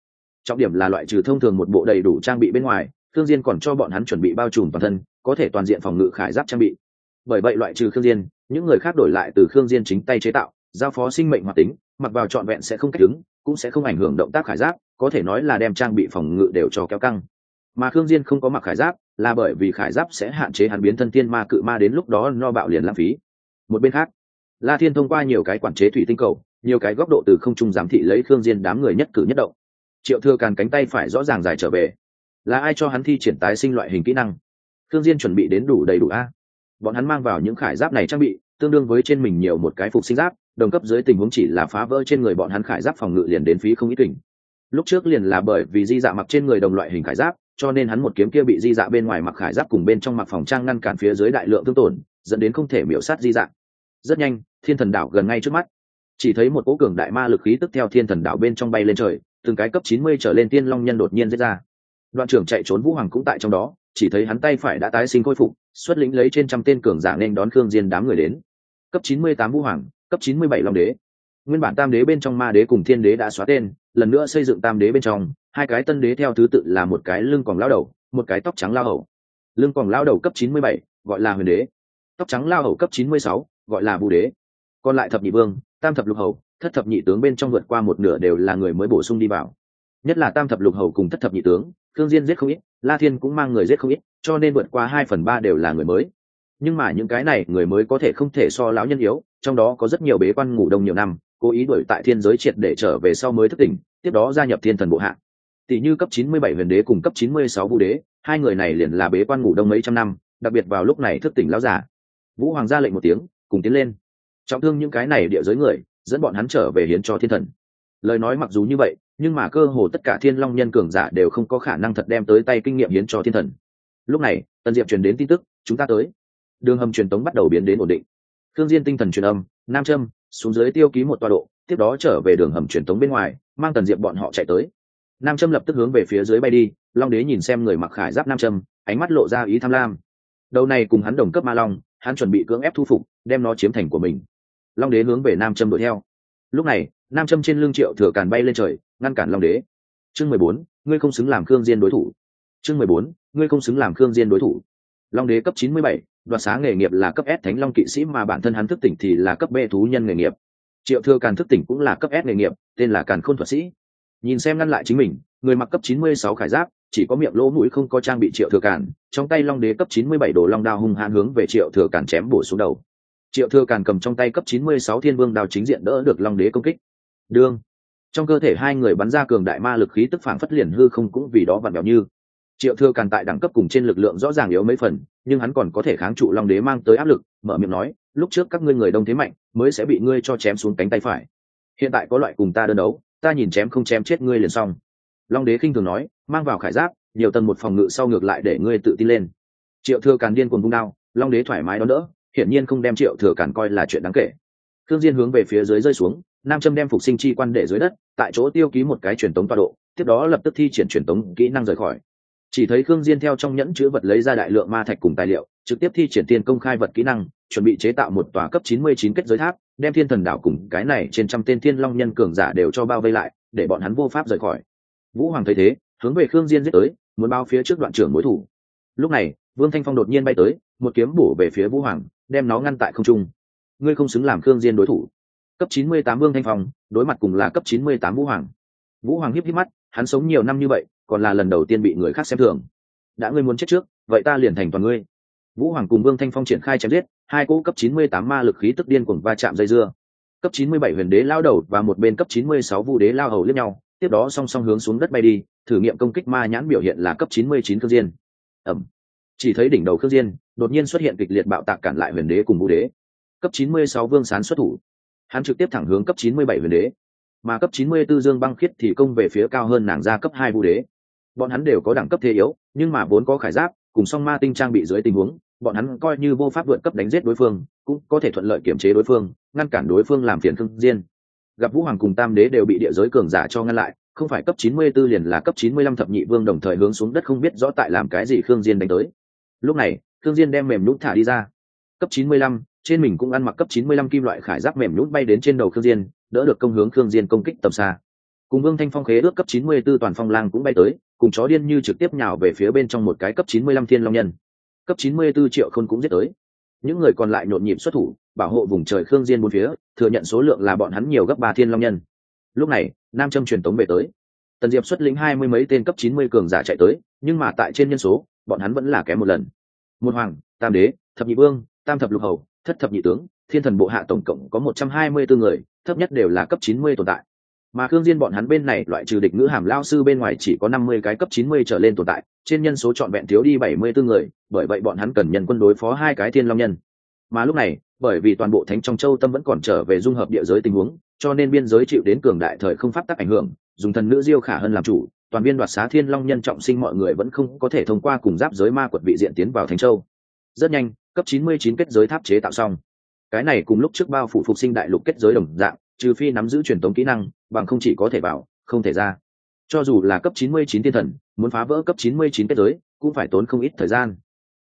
Trọng điểm là loại trừ thông thường một bộ đầy đủ trang bị bên ngoài, khương diên còn cho bọn hắn chuẩn bị bao trùm toàn thân, có thể toàn diện phòng ngự khải giáp trang bị. Bởi vậy loại trừ khương diên, những người khác đổi lại từ khương diên chính tay chế tạo giao phó sinh mệnh hoạt tính, mặc vào trọn vẹn sẽ không cách đứng cũng sẽ không ảnh hưởng động tác khải giáp, có thể nói là đem trang bị phòng ngự đều cho kéo căng. Mà khương diên không có mặc khải giáp, là bởi vì khải giáp sẽ hạn chế hắn biến thân thiên ma cự ma đến lúc đó no bạo liền lãng phí. Một bên khác, la thiên thông qua nhiều cái quản chế thủy tinh cầu, nhiều cái góc độ từ không trung giám thị lấy khương diên đám người nhất cử nhất động. Triệu thừa càn cánh tay phải rõ ràng dài trở về. Là ai cho hắn thi triển tái sinh loại hình kỹ năng? Khương diên chuẩn bị đến đủ đầy đủ a. Bọn hắn mang vào những khải giáp này trang bị, tương đương với trên mình nhiều một cái phục sinh giáp đồng cấp dưới tình huống chỉ là phá vỡ trên người bọn hắn khải giáp phòng ngự liền đến phí không ít kình. Lúc trước liền là bởi vì di dạ mặc trên người đồng loại hình khải giáp, cho nên hắn một kiếm kia bị di dạ bên ngoài mặc khải giáp cùng bên trong mặc phòng trang ngăn cản phía dưới đại lượng thương tổn, dẫn đến không thể miểu sát di dạ. Rất nhanh, thiên thần đảo gần ngay trước mắt. Chỉ thấy một cỗ cường đại ma lực khí tức theo thiên thần đảo bên trong bay lên trời, từng cái cấp chín mươi trở lên tiên long nhân đột nhiên giết ra. Đoạn trưởng chạy trốn vũ hoàng cũng tại trong đó, chỉ thấy hắn tay phải đã tái sinh khôi phục, xuất lĩnh lấy trên trăm tên cường giả nên đón khương diên đám người đến. Cấp 98 vũ hoàng cấp 97 long đế. Nguyên bản tam đế bên trong ma đế cùng thiên đế đã xóa tên lần nữa xây dựng tam đế bên trong hai cái tân đế theo thứ tự là một cái lưng còn lao đầu một cái tóc trắng lao hầu. Lưng còn lao đầu cấp 97, gọi là huyền đế. Tóc trắng lao hầu cấp 96, gọi là vũ đế. Còn lại thập nhị vương tam thập lục hầu thất thập nhị tướng bên trong vượt qua một nửa đều là người mới bổ sung đi vào. Nhất là tam thập lục hầu cùng thất thập nhị tướng thương diên giết không ít la thiên cũng mang người giết không ít cho nên vượt qua hai phần ba đều là người mới. Nhưng mà những cái này người mới có thể không thể so lão nhân yếu trong đó có rất nhiều bế quan ngủ đông nhiều năm, cố ý đuổi tại thiên giới triệt để trở về sau mới thức tỉnh, tiếp đó gia nhập thiên thần bộ hạ tỷ như cấp 97 huyền đế cùng cấp 96 vũ đế, hai người này liền là bế quan ngủ đông mấy trăm năm, đặc biệt vào lúc này thức tỉnh lão giả vũ hoàng ra lệnh một tiếng, cùng tiến lên. Trọng thương những cái này địa giới người, dẫn bọn hắn trở về hiến cho thiên thần. Lời nói mặc dù như vậy, nhưng mà cơ hồ tất cả thiên long nhân cường giả đều không có khả năng thật đem tới tay kinh nghiệm hiến cho thiên thần. Lúc này, tần diệp truyền đến tin tức, chúng ta tới. Đường hầm truyền tống bắt đầu biến đến ổn định. Khương diên tinh thần truyền âm, nam châm, xuống dưới tiêu ký một tọa độ, tiếp đó trở về đường hầm truyền tống bên ngoài, mang tần diệp bọn họ chạy tới. Nam châm lập tức hướng về phía dưới bay đi, long đế nhìn xem người mặc khải giáp nam châm, ánh mắt lộ ra ý tham lam. Đầu này cùng hắn đồng cấp ma long, hắn chuẩn bị cưỡng ép thu phục, đem nó chiếm thành của mình. Long đế hướng về nam châm đuổi theo. Lúc này, nam châm trên lưng triệu thừa càn bay lên trời, ngăn cản long đế. Chương mười bốn, ngươi không xứng làm khương diên đối thủ. Chương mười bốn, ngươi không xứng làm khương diên đối thủ. Long đế cấp chín mươi bảy đoạt xá nghề nghiệp là cấp s thánh long kỵ sĩ mà bản thân hắn thức tỉnh thì là cấp b thú nhân nghề nghiệp. Triệu thừa càn thức tỉnh cũng là cấp s nghề nghiệp, tên là càn khôn thuật sĩ. Nhìn xem ngăn lại chính mình, người mặc cấp chín mươi sáu khải giáp, chỉ có miệng lỗ mũi không có trang bị triệu thừa càn, trong tay long đế cấp chín mươi bảy đồ long đao hung hãn hướng về triệu thừa càn chém bổ xuống đầu. Triệu thừa càn cầm trong tay cấp 96 thiên vương đao chính diện đỡ được long đế công kích. Đương, trong cơ thể hai người bắn ra cường đại ma lực khí tức phản phất liền hư không cũng vì đó vặn vẹo như. Triệu thừa càn tại đẳng cấp cùng trên lực lượng rõ ràng yếu mấy phần nhưng hắn còn có thể kháng trụ long đế mang tới áp lực, mở miệng nói, lúc trước các ngươi người đông thế mạnh mới sẽ bị ngươi cho chém xuống cánh tay phải. Hiện tại có loại cùng ta đơn đấu, ta nhìn chém không chém chết ngươi liền xong. Long đế khinh thường nói, mang vào khải giáp, nhiều tầng một phòng ngự sau ngược lại để ngươi tự tin lên. Triệu thừa càn điên cuồng vung đao, long đế thoải mái đón đỡ, hiển nhiên không đem triệu thừa càn coi là chuyện đáng kể. Thương diên hướng về phía dưới rơi xuống, nam châm đem phục sinh chi quan để dưới đất, tại chỗ tiêu ký một cái truyền tống toa độ, tiếp đó lập tức thi triển truyền tống kỹ năng rời khỏi chỉ thấy khương diên theo trong nhẫn chứa vật lấy ra đại lượng ma thạch cùng tài liệu, trực tiếp thi triển tiên công khai vật kỹ năng, chuẩn bị chế tạo một tòa cấp 99 kết giới tháp, đem thiên thần đảo cùng cái này trên trăm tên thiên long nhân cường giả đều cho bao vây lại, để bọn hắn vô pháp rời khỏi. Vũ hoàng thấy thế, hướng về khương diên giết tới, muốn bao phía trước đoạn trưởng mối thủ. Lúc này, vương thanh phong đột nhiên bay tới, một kiếm bổ về phía vũ hoàng, đem nó ngăn tại không trung. Ngươi không xứng làm khương diên đối thủ. Cấp 98 vương thanh phong, đối mặt cùng là cấp 98 vũ hoàng. Vũ hoàng hiếp hiếp mắt, hắn sống nhiều năm như vậy còn là lần đầu tiên bị người khác xem thường. Đã ngươi muốn chết trước, vậy ta liền thành toàn ngươi. Vũ hoàng cùng vương thanh phong triển khai chém giết, hai cỗ cấp 98 ma lực khí tức điên cuồng va chạm dây dưa. Cấp 97 huyền đế lao đầu và một bên cấp 96 vu đế lao hầu liếc nhau, tiếp đó song song hướng xuống đất bay đi, thử nghiệm công kích ma nhãn biểu hiện là cấp 99 khương diên. Ẩm. Chỉ thấy đỉnh đầu khương diên, đột nhiên xuất hiện kịch liệt bạo tạc cản lại huyền đế cùng vũ đế. Cấp 96 vương sán xuất thủ. Hắn trực tiếp thẳng hướng cấp 97 huyền đế. Mà cấp 94 dương băng khiết thì công về phía cao hơn nàng ra cấp hai vũ đế bọn hắn đều có đẳng cấp thế yếu nhưng mà vốn có khải giáp cùng song ma tinh trang bị dưới tình huống bọn hắn coi như vô pháp vượt cấp đánh giết đối phương cũng có thể thuận lợi kiểm chế đối phương ngăn cản đối phương làm phiền thương diên. Gặp vũ hoàng cùng tam đế đều bị địa giới cường giả cho ngăn lại không phải cấp 94 liền là cấp 95 thập nhị vương đồng thời hướng xuống đất không biết rõ tại làm cái gì khương diên đánh tới. Lúc này khương diên đem mềm nhũn thả đi ra. Cấp 95, trên mình cũng ăn mặc cấp 95 kim loại khải giáp mềm nhũn bay đến trên đầu khương diên đỡ được công hướng khương diên công kích tầm xa. Cùng vương thanh phong khế ước cấp 94 toàn phong lang cũng bay tới cùng chó điên như trực tiếp nhào về phía bên trong một cái cấp 95 thiên long nhân. Cấp 94 triệu khôn cũng giết tới. Những người còn lại nhộn nhịp xuất thủ, bảo hộ vùng trời khương diên bốn phía, thừa nhận số lượng là bọn hắn nhiều gấp ba thiên long nhân. Lúc này, nam châm truyền tống về tới. Tần diệp xuất lĩnh hai mươi mấy tên cấp 90 cường giả chạy tới, nhưng mà tại trên nhân số, bọn hắn vẫn là kém một lần. Một hoàng, tam đế, thập nhị vương, tam thập lục hầu, thất thập nhị tướng, thiên thần bộ hạ tổng cộng có một trăm hai mươi bốn người, thấp nhất đều là cấp 90 tồn tại mà khương diên bọn hắn bên này, loại trừ địch ngữ hàm lao sư bên ngoài chỉ có năm mươi cái cấp chín mươi trở lên tồn tại, trên nhân số trọn vẹn thiếu đi bảy mươi 74 người, bởi vậy bọn hắn cần nhân quân đối phó hai cái thiên long nhân. Mà lúc này, bởi vì toàn bộ thánh trong châu tâm vẫn còn trở về dung hợp địa giới tình huống, cho nên biên giới chịu đến cường đại thời không pháp tắc ảnh hưởng, dùng thần nữ diêu khả hơn làm chủ, toàn viên đoạt xá thiên long nhân trọng sinh mọi người vẫn không có thể thông qua cùng giáp giới ma quật vị diện tiến vào thánh châu. Rất nhanh, cấp chín mươi chín kết giới tháp chế tạo xong. Cái này cùng lúc trước bao phủ phục sinh đại lục kết giới đồng dạng, trừ phi nắm giữ truyền tống kỹ năng bằng không chỉ có thể vào không thể ra. Cho dù là cấp 99 tiên thần muốn phá vỡ cấp 99 kết giới cũng phải tốn không ít thời gian.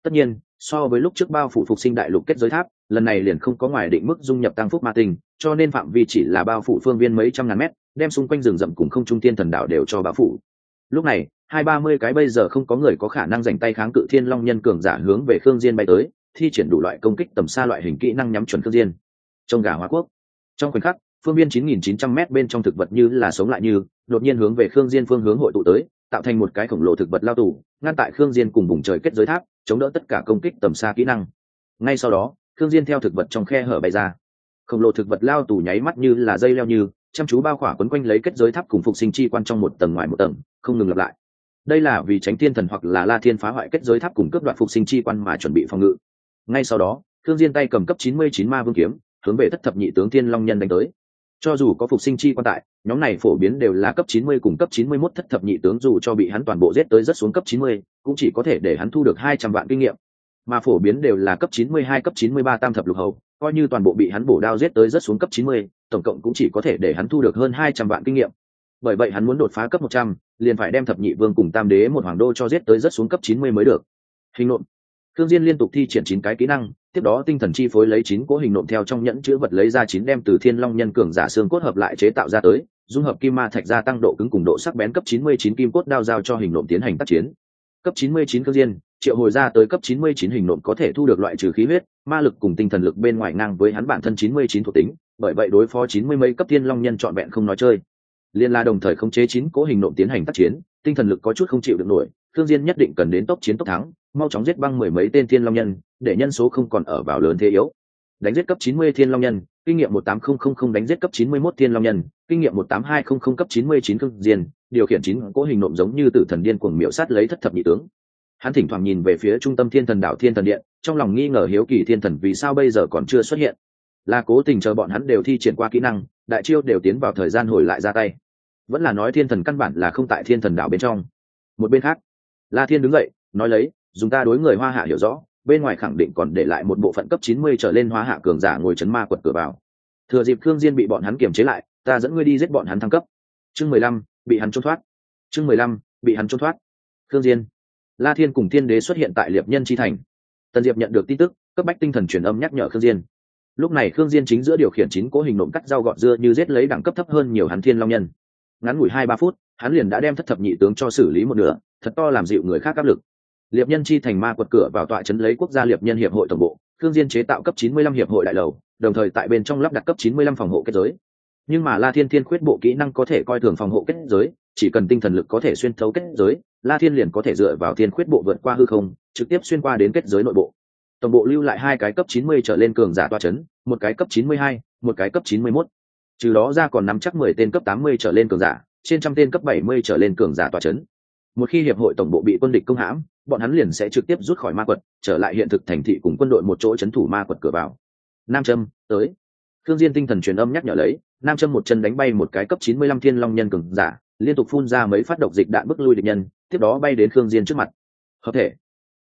Tất nhiên so với lúc trước bao phủ phục sinh đại lục kết giới tháp lần này liền không có ngoài định mức dung nhập tăng phúc ma tình, cho nên phạm vi chỉ là bao phủ phương viên mấy trăm ngàn mét đem xung quanh rừng rậm cùng không trung tiên thần đảo đều cho bao phủ. Lúc này hai ba mươi cái bây giờ không có người có khả năng dành tay kháng cự thiên long nhân cường giả hướng về khương diên bay tới thi triển đủ loại công kích tầm xa loại hình kỹ năng nhắm chuẩn khương diên. Trong gà hóa quốc. Trong khoảnh khắc phương viên 9900 m bên trong thực vật như là sống lại như, đột nhiên hướng về khương diên phương hướng hội tụ tới, tạo thành một cái khổng lồ thực vật lao tù, ngăn tại khương diên cùng vùng trời kết giới tháp, chống đỡ tất cả công kích tầm xa kỹ năng. Ngay sau đó, khương diên theo thực vật trong khe hở bay ra. Khổng lồ thực vật lao tù nháy mắt như là dây leo như, chăm chú bao khỏa quấn quanh lấy kết giới tháp cùng phục sinh chi quan trong một tầng ngoài một tầng, không ngừng lặp lại. Đây là vì tránh thiên thần hoặc là la thiên phá hoại kết giới tháp cùng cướp đoạt phục sinh chi quan mà chuẩn bị phòng ngự. Ngay sau đó, khương diên tay cầm cấp 99 ma vương kiếm, hướng về thất thập nhị tướng thiên long nhân đánh tới cho dù có phục sinh chi quan tại nhóm này phổ biến đều là cấp 90 cùng cấp 91 thất thập nhị tướng dù cho bị hắn toàn bộ giết tới rất xuống cấp 90, cũng chỉ có thể để hắn thu được 200 vạn kinh nghiệm. Mà phổ biến đều là cấp 92 cấp 93 tam thập lục hầu coi như toàn bộ bị hắn bổ đao giết tới rất xuống cấp 90, tổng cộng cũng chỉ có thể để hắn thu được hơn 200 vạn kinh nghiệm. Bởi vậy hắn muốn đột phá cấp 100, liền phải đem thập nhị vương cùng tam đế một hoàng đô cho giết tới rất xuống cấp 90 mới được. Hình nộm Thương Diên liên tục thi triển chín cái kỹ năng, tiếp đó tinh thần chi phối lấy chín cố hình nộm theo trong nhẫn chứa vật lấy ra chín đem từ Thiên Long nhân cường giả xương cốt hợp lại chế tạo ra tới, dung hợp kim ma thạch gia tăng độ cứng cùng độ sắc bén cấp 99 kim cốt đao giao cho hình nộm tiến hành tác chiến. Cấp 99 cơ Diên, triệu hồi ra tới cấp 99 hình nộm có thể thu được loại trừ khí huyết, ma lực cùng tinh thần lực bên ngoài ngang với hắn bản thân 99 thuộc tính, bởi vậy đối phó 90 mấy cấp Thiên Long nhân chọn vẹn không nói chơi. Liên la đồng thời khống chế chín cố hình nộm tiến hành tác chiến, tinh thần lực có chút không chịu được nổi, Thương Diên nhất định cần đến tốc chiến tốc thắng, mau chóng giết băng mười mấy tên thiên long nhân để nhân số không còn ở vào lớn thế yếu. Đánh giết cấp 90 thiên long nhân, kinh nghiệm 18000 đánh giết cấp 91 thiên long nhân, kinh nghiệm 18200 cấp 99 cương diên điều khiển chín cỗ hình nộm giống như tử thần điên cuồng miểu sát lấy thất thập nhị tướng. Hắn thỉnh thoảng nhìn về phía trung tâm thiên thần đảo thiên thần điện, trong lòng nghi ngờ hiếu kỳ thiên thần vì sao bây giờ còn chưa xuất hiện. Là cố tình chờ bọn hắn đều thi triển qua kỹ năng, đại chiêu đều tiến vào thời gian hồi lại ra tay. Vẫn là nói thiên thần căn bản là không tại thiên thần đảo bên trong. Một bên khác, la thiên đứng dậy, nói lấy, dùng ta đối người hoa hạ hiểu rõ bên ngoài khẳng định còn để lại một bộ phận cấp chín mươi trở lên hóa hạ cường giả ngồi chấn ma quật cửa vào. Thừa dịp khương diên bị bọn hắn kiềm chế lại, ta dẫn ngươi đi giết bọn hắn thăng cấp. Chương mười lăm, bị hắn trốn thoát. Chương mười lăm, bị hắn trốn thoát. Khương diên. La thiên cùng thiên đế xuất hiện tại liệp nhân chi thành. Tần diệp nhận được tin tức, cấp bách tinh thần truyền âm nhắc nhở khương diên. Lúc này khương diên chính giữa điều khiển chín cố hình nộm cắt rau gọt dưa như giết lấy đẳng cấp thấp hơn nhiều hắn thiên long nhân. Ngắn ngủi hai ba phút, hắn liền đã đem thất thập nhị tướng cho xử lý một nửa, thật to làm dịu người khác áp lực liệp nhân chi thành ma quật cửa vào tọa chấn lấy quốc gia liệp nhân hiệp hội tổng bộ thương diên chế tạo cấp 95 hiệp hội đại lầu đồng thời tại bên trong lắp đặt cấp 95 phòng hộ kết giới nhưng mà la thiên thiên khuyết bộ kỹ năng có thể coi thường phòng hộ kết giới chỉ cần tinh thần lực có thể xuyên thấu kết giới la thiên liền có thể dựa vào thiên khuyết bộ vượt qua hư không trực tiếp xuyên qua đến kết giới nội bộ tổng bộ lưu lại hai cái cấp 90 trở lên cường giả toa chấn một cái cấp 92, một cái cấp 91. trừ đó ra còn nắm chắc 10 tên cấp 80 trở lên cường giả trên trăm tên cấp 70 trở lên cường giả tòa chấn. Một khi hiệp hội tổng bộ bị quân địch công hãm, bọn hắn liền sẽ trực tiếp rút khỏi ma quật, trở lại hiện thực thành thị cùng quân đội một chỗ chấn thủ ma quật cửa vào. Nam Trâm, tới. Thương Diên tinh thần truyền âm nhắc nhở lấy, Nam Trâm một chân đánh bay một cái cấp 95 thiên long nhân cường giả, liên tục phun ra mấy phát độc dịch đạn bức lui địch nhân, tiếp đó bay đến Thương Diên trước mặt. Hợp thể.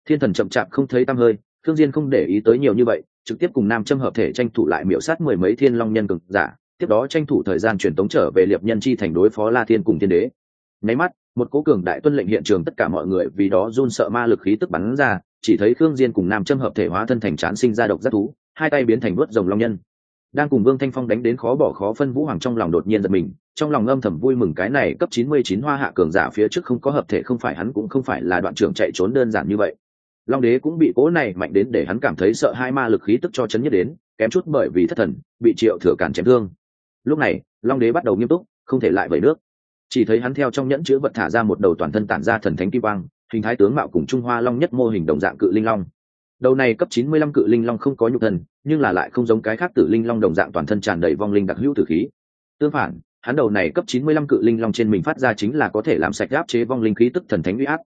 Thiên thần chậm chạp không thấy tăm hơi, Thương Diên không để ý tới nhiều như vậy, trực tiếp cùng Nam Trâm hợp thể tranh thủ lại miễu sát mười mấy thiên long nhân cường giả, tiếp đó tranh thủ thời gian truyền tống trở về liệp nhân chi thành đối phó la thiên cùng thiên đế nháy mắt, một cố cường đại tuân lệnh hiện trường tất cả mọi người vì đó run sợ ma lực khí tức bắn ra, chỉ thấy khương diên cùng nam châm hợp thể hóa thân thành chán sinh ra độc giác thú, hai tay biến thành vớt rồng long nhân. Đang cùng vương thanh phong đánh đến khó bỏ khó phân vũ hoàng trong lòng đột nhiên giật mình, trong lòng âm thầm vui mừng cái này cấp 99 hoa hạ cường giả phía trước không có hợp thể không phải hắn cũng không phải là đoạn trưởng chạy trốn đơn giản như vậy. Long đế cũng bị cố này mạnh đến để hắn cảm thấy sợ hai ma lực khí tức cho chấn nhất đến, kém chút bởi vì thất thần, bị triệu thừa cản chém thương. Lúc này, long đế bắt đầu nghiêm túc, không thể lại vẩy nước chỉ thấy hắn theo trong nhẫn chữ vật thả ra một đầu toàn thân tản ra thần thánh kim quang, hình thái tướng mạo cùng trung hoa long nhất mô hình đồng dạng cự linh long. Đầu này cấp chín mươi lăm cự linh long không có nhục thân, nhưng là lại không giống cái khác tử linh long đồng dạng toàn thân tràn đầy vong linh đặc hữu tử khí. Tương phản, hắn đầu này cấp chín mươi lăm cự linh long trên mình phát ra chính là có thể làm sạch áp chế vong linh khí tức thần thánh uy áp.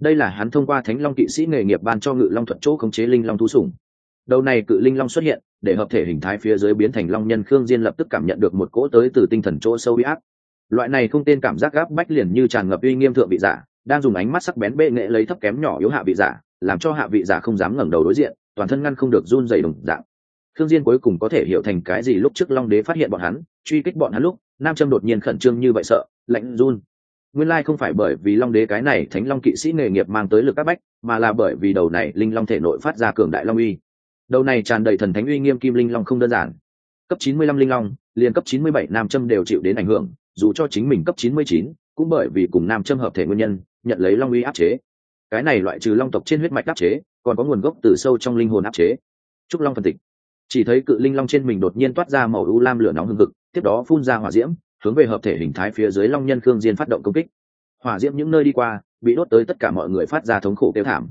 Đây là hắn thông qua thánh long kỵ sĩ nghề nghiệp ban cho ngự long thuật chỗ khống chế linh long thú sủng. Đầu này cự linh long xuất hiện, để hợp thể hình thái phía dưới biến thành long nhân khương diên lập tức cảm nhận được một cỗ tới từ tinh thần chỗ sâu uy áp loại này không tên cảm giác gáp bách liền như tràn ngập uy nghiêm thượng vị giả, đang dùng ánh mắt sắc bén bệ nghệ lấy thấp kém nhỏ yếu hạ vị giả, làm cho hạ vị giả không dám ngẩng đầu đối diện, toàn thân ngăn không được run dày đồng dạng. Thương diên cuối cùng có thể hiểu thành cái gì lúc trước long đế phát hiện bọn hắn, truy kích bọn hắn lúc, nam trâm đột nhiên khẩn trương như vậy sợ, lạnh run. Nguyên lai không phải bởi vì long đế cái này thánh long kỵ sĩ nghề nghiệp mang tới lực các bách, mà là bởi vì đầu này linh long thể nội phát ra cường đại long uy. Đầu này tràn đầy thần thánh uy nghiêm kim linh long không đơn giản. Cấp 95 linh long, liền cấp 97 nam châm đều chịu đến ảnh hưởng dù cho chính mình cấp 99, cũng bởi vì cùng nam châm hợp thể nguyên nhân nhận lấy long uy áp chế. Cái này loại trừ long tộc trên huyết mạch áp chế còn có nguồn gốc từ sâu trong linh hồn áp chế. Trúc long phân tích chỉ thấy cự linh long trên mình đột nhiên toát ra màu u lam lửa nóng hừng hực tiếp đó phun ra hỏa diễm hướng về hợp thể hình thái phía dưới long nhân khương diên phát động công kích. Hỏa diễm những nơi đi qua bị đốt tới tất cả mọi người phát ra thống khổ kêu thảm.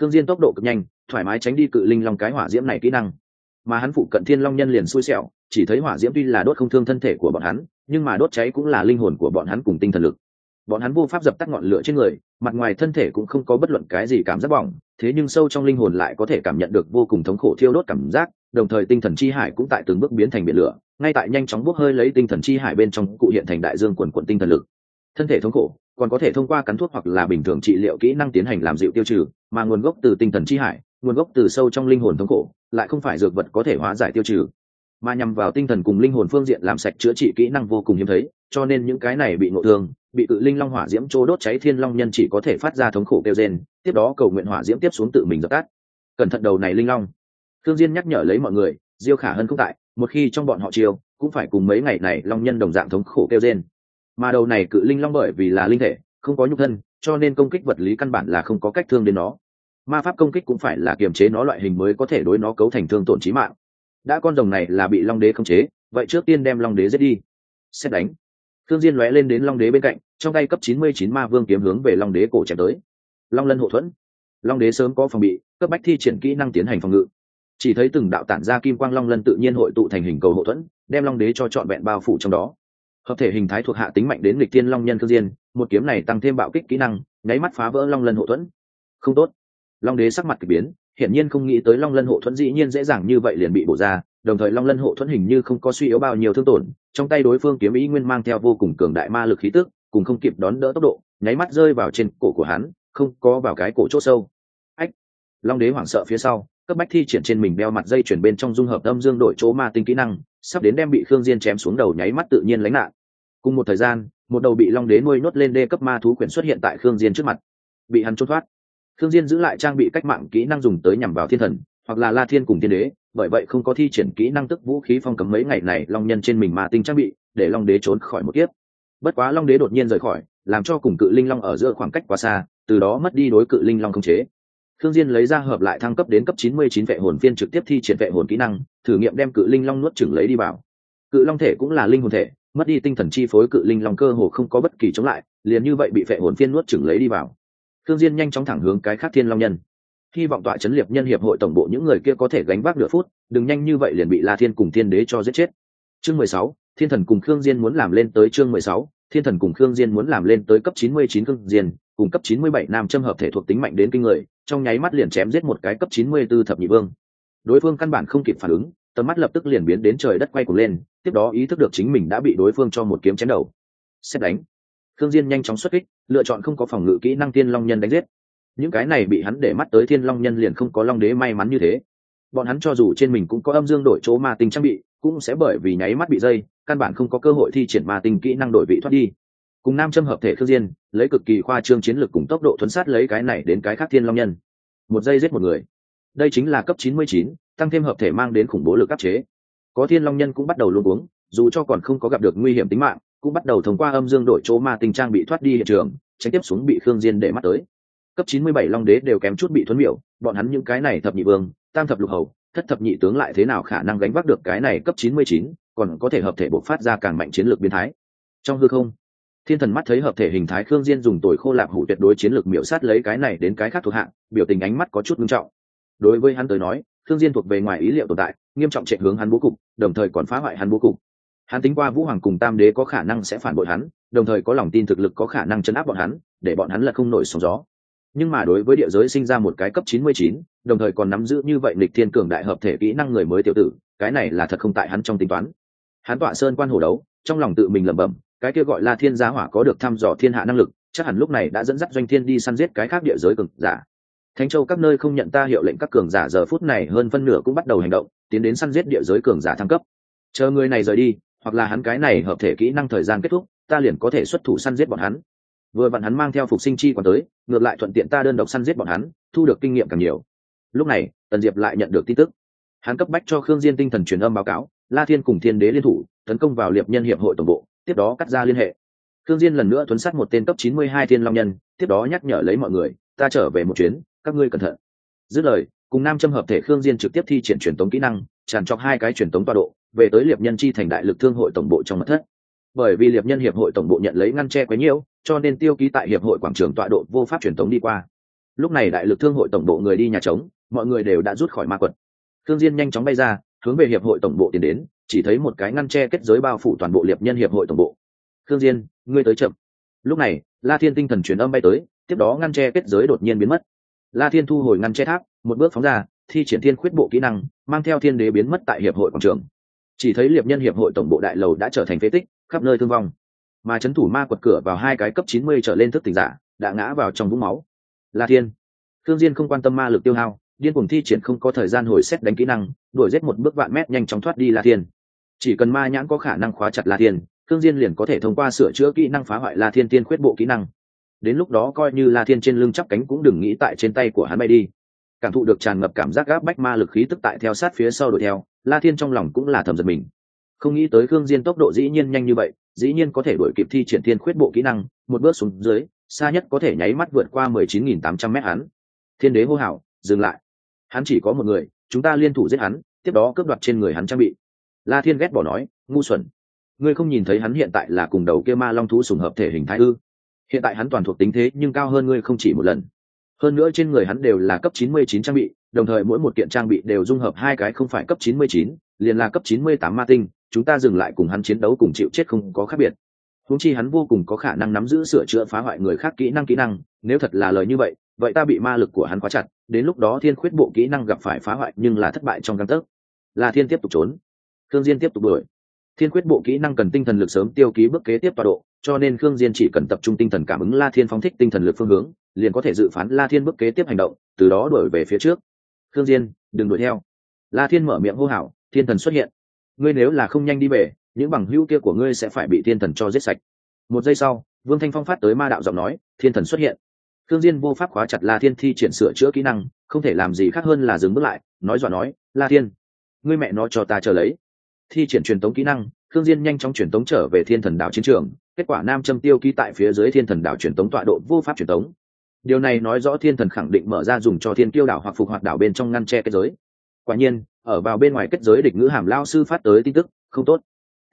Khương diên tốc độ cực nhanh thoải mái tránh đi cự linh long cái hỏa diễm này kỹ năng mà hắn phụ cận thiên long nhân liền xui xẻo, chỉ thấy hỏa diễm tuy là đốt không thương thân thể của bọn hắn, nhưng mà đốt cháy cũng là linh hồn của bọn hắn cùng tinh thần lực. Bọn hắn vô pháp dập tắt ngọn lửa trên người, mặt ngoài thân thể cũng không có bất luận cái gì cảm giác bỏng, thế nhưng sâu trong linh hồn lại có thể cảm nhận được vô cùng thống khổ thiêu đốt cảm giác, đồng thời tinh thần chi hải cũng tại từng bước biến thành biển lửa, ngay tại nhanh chóng bốc hơi lấy tinh thần chi hải bên trong cụ hiện thành đại dương quần quận tinh thần lực. Thân thể thống khổ, còn có thể thông qua cắn thuốc hoặc là bình thường trị liệu kỹ năng tiến hành làm dịu tiêu trừ, mà nguồn gốc từ tinh thần chi hải nguồn gốc từ sâu trong linh hồn thống khổ, lại không phải dược vật có thể hóa giải tiêu trừ. Mà nhằm vào tinh thần cùng linh hồn phương diện làm sạch chữa trị kỹ năng vô cùng hiếm thấy, cho nên những cái này bị ngộ thương, bị cự linh long hỏa diễm trô đốt cháy thiên long nhân chỉ có thể phát ra thống khổ kêu gen tiếp đó cầu nguyện hỏa diễm tiếp xuống tự mình dập tắt. Cẩn thận đầu này linh long. Thương diên nhắc nhở lấy mọi người, diêu khả hơn không tại, một khi trong bọn họ chiêu, cũng phải cùng mấy ngày này long nhân đồng dạng thống khổ kêu gen mà đầu này cự linh long bởi vì là linh thể, không có nhục thân, cho nên công kích vật lý căn bản là không có cách thương đến nó ma pháp công kích cũng phải là kiềm chế nó loại hình mới có thể đối nó cấu thành thương tổn trí mạng. Đã con rồng này là bị long đế khống chế, vậy trước tiên đem long đế giết đi. Xét đánh. Thương diên lóe lên đến long đế bên cạnh, trong tay cấp 99 ma vương kiếm hướng về long đế cổ chém tới. Long lân hộ thuẫn. Long đế sớm có phòng bị, cấp bách thi triển kỹ năng tiến hành phòng ngự. Chỉ thấy từng đạo tản ra kim quang long lân tự nhiên hội tụ thành hình cầu hộ thuẫn, đem long đế cho trọn vẹn bao phủ trong đó. Hợp thể hình thái thuộc hạ tính mạnh đến lịch tiên long nhân Thương diên, một kiếm này tăng thêm bạo kích kỹ năng, nháy mắt phá vỡ long lân hộ thuẫn. Không tốt long đế sắc mặt k ỳ biến, hiển nhiên không nghĩ tới long lân hộ thuẫn dĩ nhiên dễ dàng như vậy liền bị bổ ra, đồng thời long lân hộ thuẫn hình như không có suy yếu bao nhiêu thương tổn, trong tay đối phương kiếm ý nguyên mang theo vô cùng cường đại ma lực khí tức, cùng không kịp đón đỡ tốc độ, nháy mắt rơi vào trên cổ của hắn, không có vào cái cổ c h ỗ sâu. Ách! Long đế hoảng sợ phía sau, cấp bách thi triển trên mình đeo mặt dây chuyển bên trong dung hợp âm dương đổi chỗ ma tinh kỹ năng, sắp đến đem bị khương diên chém xuống đầu nháy mắt tự nhiên lánh nạn. Cùng một thời gian, một đầu bị long đế nuôi nhốt lên đê cấp ma thú quyển xuất hiện tại khương diên trước mặt. Bị hắn trốn thoát khương diên giữ lại trang bị cách mạng kỹ năng dùng tới nhằm vào thiên thần hoặc là la thiên cùng thiên đế bởi vậy không có thi triển kỹ năng tức vũ khí phong cấm mấy ngày này long nhân trên mình ma tinh trang bị để long đế trốn khỏi một kiếp bất quá long đế đột nhiên rời khỏi làm cho cùng cự linh long ở giữa khoảng cách quá xa từ đó mất đi đối cự linh long không chế Thương Diên lấy ra hợp lại thăng cấp đến cấp 99 vệ hồn phiên trực tiếp thi triển vệ hồn kỹ năng, thử nghiệm đem cự linh long nuốt chửng lấy đi vào. Cự long thể cũng là linh hồn thể, mất đi tinh thần chi phối cự linh long cơ hồ không có bất kỳ chống lại, liền như vậy bị vệ hồn phiên nuốt chửng lấy đi vào. Thương Diên nhanh chóng thẳng hướng cái khác Thiên Long nhân. Hy vọng tọa chấn liệp nhân hiệp hội tổng bộ những người kia có thể gánh vác được phút, đừng nhanh như vậy liền bị La Thiên cùng Thiên Đế cho giết chết. Chương 16, Thiên Thần cùng Khương Diên muốn làm lên tới chương 16, Thiên Thần cùng Khương Diên muốn làm lên tới cấp 99 Khương Diên, cùng cấp 97 nam châm hợp thể thuộc tính mạnh đến kinh người, trong nháy mắt liền chém giết một cái cấp 94 thập nhị vương. Đối phương căn bản không kịp phản ứng, tầm mắt lập tức liền biến đến trời đất quay cuồng lên, tiếp đó ý thức được chính mình đã bị đối phương cho một kiếm chém đầu. Xét đánh. Khương Diên nhanh chóng xuất kích, lựa chọn không có phòng ngự kỹ năng Thiên Long Nhân đánh giết. Những cái này bị hắn để mắt tới Thiên Long Nhân liền không có Long Đế may mắn như thế. Bọn hắn cho dù trên mình cũng có âm dương đổi chỗ ma tinh trang bị, cũng sẽ bởi vì nháy mắt bị dây, căn bản không có cơ hội thi triển ma tinh kỹ năng đổi vị thoát đi cùng nam châm hợp thể khương diên lấy cực kỳ khoa trương chiến lược cùng tốc độ thuấn sát lấy cái này đến cái khác thiên long nhân một giây giết một người đây chính là cấp 99, tăng thêm hợp thể mang đến khủng bố lực áp chế có thiên long nhân cũng bắt đầu luôn uống dù cho còn không có gặp được nguy hiểm tính mạng cũng bắt đầu thông qua âm dương đổi chỗ ma tình trang bị thoát đi hiện trường tránh tiếp xuống bị khương diên để mắt tới. Cấp 97 long đế đều kém chút bị thuấn miểu bọn hắn những cái này thập nhị vương tam thập lục hầu thất thập nhị tướng lại thế nào khả năng gánh vác được cái này cấp 99, còn có thể hợp thể bộc phát ra càng mạnh chiến lược biến thái. Trong hư không thiên thần mắt thấy hợp thể hình thái khương diên dùng tuổi khô lạp hủ tuyệt đối chiến lược miểu sát lấy cái này đến cái khác thuộc hạng biểu tình ánh mắt có chút nghiêm trọng. Đối với hắn tới nói khương diên thuộc về ngoài ý liệu tồn tại nghiêm trọng chạy hướng hắn bố cục đồng thời còn phá hoại hắn bố cục hắn tính qua vũ hoàng cùng tam đế có khả năng sẽ phản bội hắn đồng thời có lòng tin thực lực có khả năng chấn áp bọn hắn để bọn hắn là không nổi sóng gió. Nhưng mà đối với địa giới sinh ra một cái cấp 99, đồng thời còn nắm giữ như vậy lịch thiên cường đại hợp thể kỹ năng người mới tiểu tử cái này là thật không tại hắn trong tính toán. Hắn tọa sơn quan hồ đấu trong lòng tự mình lẩm bẩm cái kia gọi là thiên giá hỏa có được thăm dò thiên hạ năng lực chắc hẳn lúc này đã dẫn dắt doanh thiên đi săn giết cái khác địa giới cường giả. Thánh châu các nơi không nhận ta hiệu lệnh các cường giả giờ phút này hơn phân nửa cũng bắt đầu hành động tiến đến săn giết địa giới cường giả thăng cấp. Chờ người này rời đi hoặc là hắn cái này hợp thể kỹ năng thời gian kết thúc, ta liền có thể xuất thủ săn giết bọn hắn. Vừa bọn hắn mang theo phục sinh chi còn tới, ngược lại thuận tiện ta đơn độc săn giết bọn hắn, thu được kinh nghiệm càng nhiều. Lúc này, tần diệp lại nhận được tin tức. Hắn cấp bách cho khương diên tinh thần truyền âm báo cáo, la thiên cùng thiên đế liên thủ, tấn công vào liệp nhân hiệp hội tổng bộ, tiếp đó cắt ra liên hệ. Khương diên lần nữa tuấn sát một tên cấp 92 thiên long nhân, tiếp đó nhắc nhở lấy mọi người, ta trở về một chuyến, các ngươi cẩn thận. Dứt lời, cùng nam châm hợp thể khương diên trực tiếp thi triển truyền tống kỹ năng, tràn trọc hai cái truyền tống tọa độ về tới liệp nhân chi thành đại lực thương hội tổng bộ trong mật thất. Bởi vì liệp nhân hiệp hội tổng bộ nhận lấy ngăn che quá nhiều cho nên tiêu ký tại hiệp hội quảng trường tọa độ vô pháp truyền tống đi qua. Lúc này đại lực thương hội tổng bộ người đi nhà trống, mọi người đều đã rút khỏi ma quật. Thương diên nhanh chóng bay ra, hướng về hiệp hội tổng bộ tiến đến, chỉ thấy một cái ngăn tre kết giới bao phủ toàn bộ liệp nhân hiệp hội tổng bộ. Thương diên, ngươi tới chậm. Lúc này, la thiên tinh thần truyền âm bay tới, tiếp đó ngăn tre kết giới đột nhiên biến mất. La thiên thu hồi ngăn tre tháp, một bước phóng ra, thi triển thiên khuyết bộ kỹ năng, mang theo thiên đế biến mất tại hiệp hội quảng trường chỉ thấy liệp nhân hiệp hội tổng bộ đại lầu đã trở thành phế tích, khắp nơi thương vong. Mà chấn thủ ma quật cửa vào hai cái cấp chín mươi trở lên thức tỉnh giả đã ngã vào trong vũng máu. La thiên thương diên không quan tâm ma lực tiêu hao, điên cuồng thi triển không có thời gian hồi xét đánh kỹ năng, đuổi giết một bước vạn mét nhanh chóng thoát đi la thiên. Chỉ cần ma nhãn có khả năng khóa chặt la thiên thương diên liền có thể thông qua sửa chữa kỹ năng phá hoại la thiên tiên khuyết bộ kỹ năng. Đến lúc đó coi như la thiên trên lưng chắp cánh cũng đừng nghĩ tại trên tay của hắn bay đi. Cảm thụ được tràn ngập cảm giác gáp bách ma lực khí tức tại theo sát phía sau đuổi theo la thiên trong lòng cũng là thầm giật mình. Không nghĩ tới khương diên tốc độ dĩ nhiên nhanh như vậy, dĩ nhiên có thể đuổi kịp thi triển thiên khuyết bộ kỹ năng, một bước xuống dưới, xa nhất có thể nháy mắt vượt qua 19.800 mét hắn. Thiên đế hô hào, dừng lại. Hắn chỉ có một người, chúng ta liên thủ giết hắn, tiếp đó cướp đoạt trên người hắn trang bị. La thiên ghét bỏ nói, ngu xuẩn. Ngươi không nhìn thấy hắn hiện tại là cùng đầu kia ma long thú sùng hợp thể hình thái ư? Hiện tại hắn toàn thuộc tính thế nhưng cao hơn ngươi không chỉ một lần. Hơn nữa trên người hắn đều là cấp chín mươi chín trang bị đồng thời mỗi một kiện trang bị đều dung hợp hai cái không phải cấp 99, liền là cấp 98 ma tinh chúng ta dừng lại cùng hắn chiến đấu cùng chịu chết không có khác biệt. Huống chi hắn vô cùng có khả năng nắm giữ sửa chữa phá hoại người khác kỹ năng kỹ năng nếu thật là lời như vậy vậy ta bị ma lực của hắn khóa chặt đến lúc đó thiên khuyết bộ kỹ năng gặp phải phá hoại nhưng là thất bại trong gang tấc. Là thiên tiếp tục trốn. Thương diên tiếp tục đuổi. Thiên khuyết bộ kỹ năng cần tinh thần lực sớm tiêu ký bước kế tiếp tọa độ cho nên khương diên chỉ cần tập trung tinh thần cảm ứng la thiên phóng thích tinh thần lực phương hướng liền có thể dự phán la thiên bước kế tiếp hành động từ đó đuổi về phía trước khương diên, đừng đuổi theo. La thiên mở miệng hô hào, thiên thần xuất hiện. Ngươi nếu là không nhanh đi về, những bằng hữu kia của ngươi sẽ phải bị thiên thần cho giết sạch. Một giây sau, vương thanh phong phát tới ma đạo giọng nói, thiên thần xuất hiện. Khương diên vô pháp khóa chặt la thiên thi triển sửa chữa kỹ năng, không thể làm gì khác hơn là dừng bước lại, nói dọa nói, la thiên, ngươi mẹ nó cho ta chờ lấy. Thi triển truyền tống kỹ năng, khương diên nhanh chóng truyền tống trở về thiên thần đảo chiến trường, kết quả nam châm tiêu ký tại phía dưới thiên thần đảo truyền tống tọa độ vô pháp truyền tống điều này nói rõ thiên thần khẳng định mở ra dùng cho thiên tiêu đảo hoặc phục hoạt đảo bên trong ngăn che kết giới. Quả nhiên, ở vào bên ngoài kết giới địch ngữ hàm lao sư phát tới tin tức, không tốt.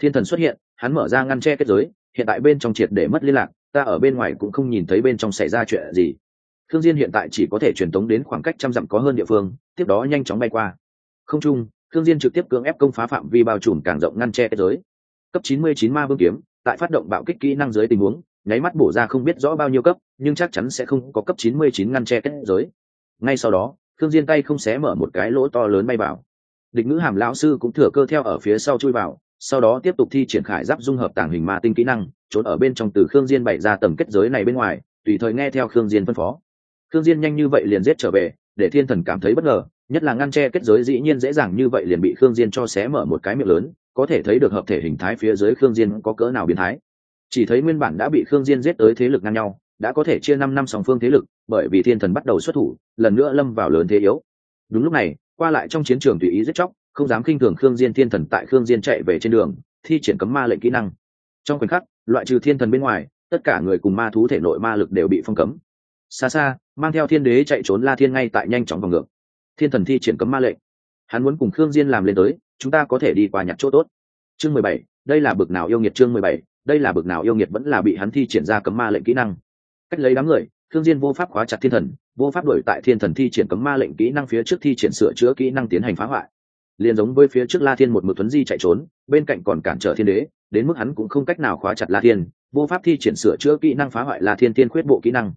Thiên thần xuất hiện, hắn mở ra ngăn che kết giới, hiện tại bên trong triệt để mất liên lạc, ta ở bên ngoài cũng không nhìn thấy bên trong xảy ra chuyện gì. Thương diên hiện tại chỉ có thể truyền tống đến khoảng cách trăm dặm có hơn địa phương, tiếp đó nhanh chóng bay qua. Không trung thương diên trực tiếp cưỡng ép công phá phạm vi bao trùm càng rộng ngăn che kết giới. Cấp 99 ma vương kiếm, tại phát động bạo kích kỹ năng dưới tình huống nháy mắt bổ ra không biết rõ bao nhiêu cấp, nhưng chắc chắn sẽ không có cấp 99 ngăn che kết giới. Ngay sau đó thương diên tay không xé mở một cái lỗ to lớn bay vào. Địch ngữ hàm lão sư cũng thừa cơ theo ở phía sau chui vào, sau đó tiếp tục thi triển khải giáp dung hợp tàng hình ma tinh kỹ năng, trốn ở bên trong từ khương diên bày ra tầng kết giới này bên ngoài, tùy thời nghe theo khương diên phân phó. Khương diên nhanh như vậy liền giết trở về, để thiên thần cảm thấy bất ngờ, nhất là ngăn che kết giới dĩ nhiên dễ dàng như vậy liền bị khương diên cho xé mở một cái miệng lớn, có thể thấy được hợp thể hình thái phía dưới khương diên có cỡ nào biến thái chỉ thấy nguyên bản đã bị khương diên giết tới thế lực ngang nhau, đã có thể chia năm năm song phương thế lực, bởi vì thiên thần bắt đầu xuất thủ, lần nữa lâm vào lớn thế yếu. Đúng lúc này, qua lại trong chiến trường tùy ý giết chóc, không dám kinh thường khương diên thiên thần tại khương diên chạy về trên đường, thi triển cấm ma lệnh kỹ năng. Trong khoảnh khắc, loại trừ thiên thần bên ngoài, tất cả người cùng ma thú thể nội ma lực đều bị phong cấm. Xa xa, mang theo thiên đế chạy trốn la thiên ngay tại nhanh chóng vòng ngược. Thiên thần thi triển cấm ma lệnh. Hắn muốn cùng khương diên làm lên tới, chúng ta có thể đi qua nhặt chỗ tốt. Chương mười bảy, đây là bực nào yêu nghiệt chương mười bảy? Đây là bực nào yêu nghiệt vẫn là bị hắn thi triển ra cấm ma lệnh kỹ năng. Cách lấy đám người thương diên vô pháp khóa chặt thiên thần, vô pháp đuổi tại thiên thần thi triển cấm ma lệnh kỹ năng phía trước thi triển sửa chữa kỹ năng tiến hành phá hoại. Liền giống với phía trước la thiên một mực tuấn di chạy trốn, bên cạnh còn cản trở thiên đế, đến mức hắn cũng không cách nào khóa chặt la thiên, vô pháp thi triển sửa chữa kỹ năng phá hoại la thiên tiên khuyết bộ kỹ năng.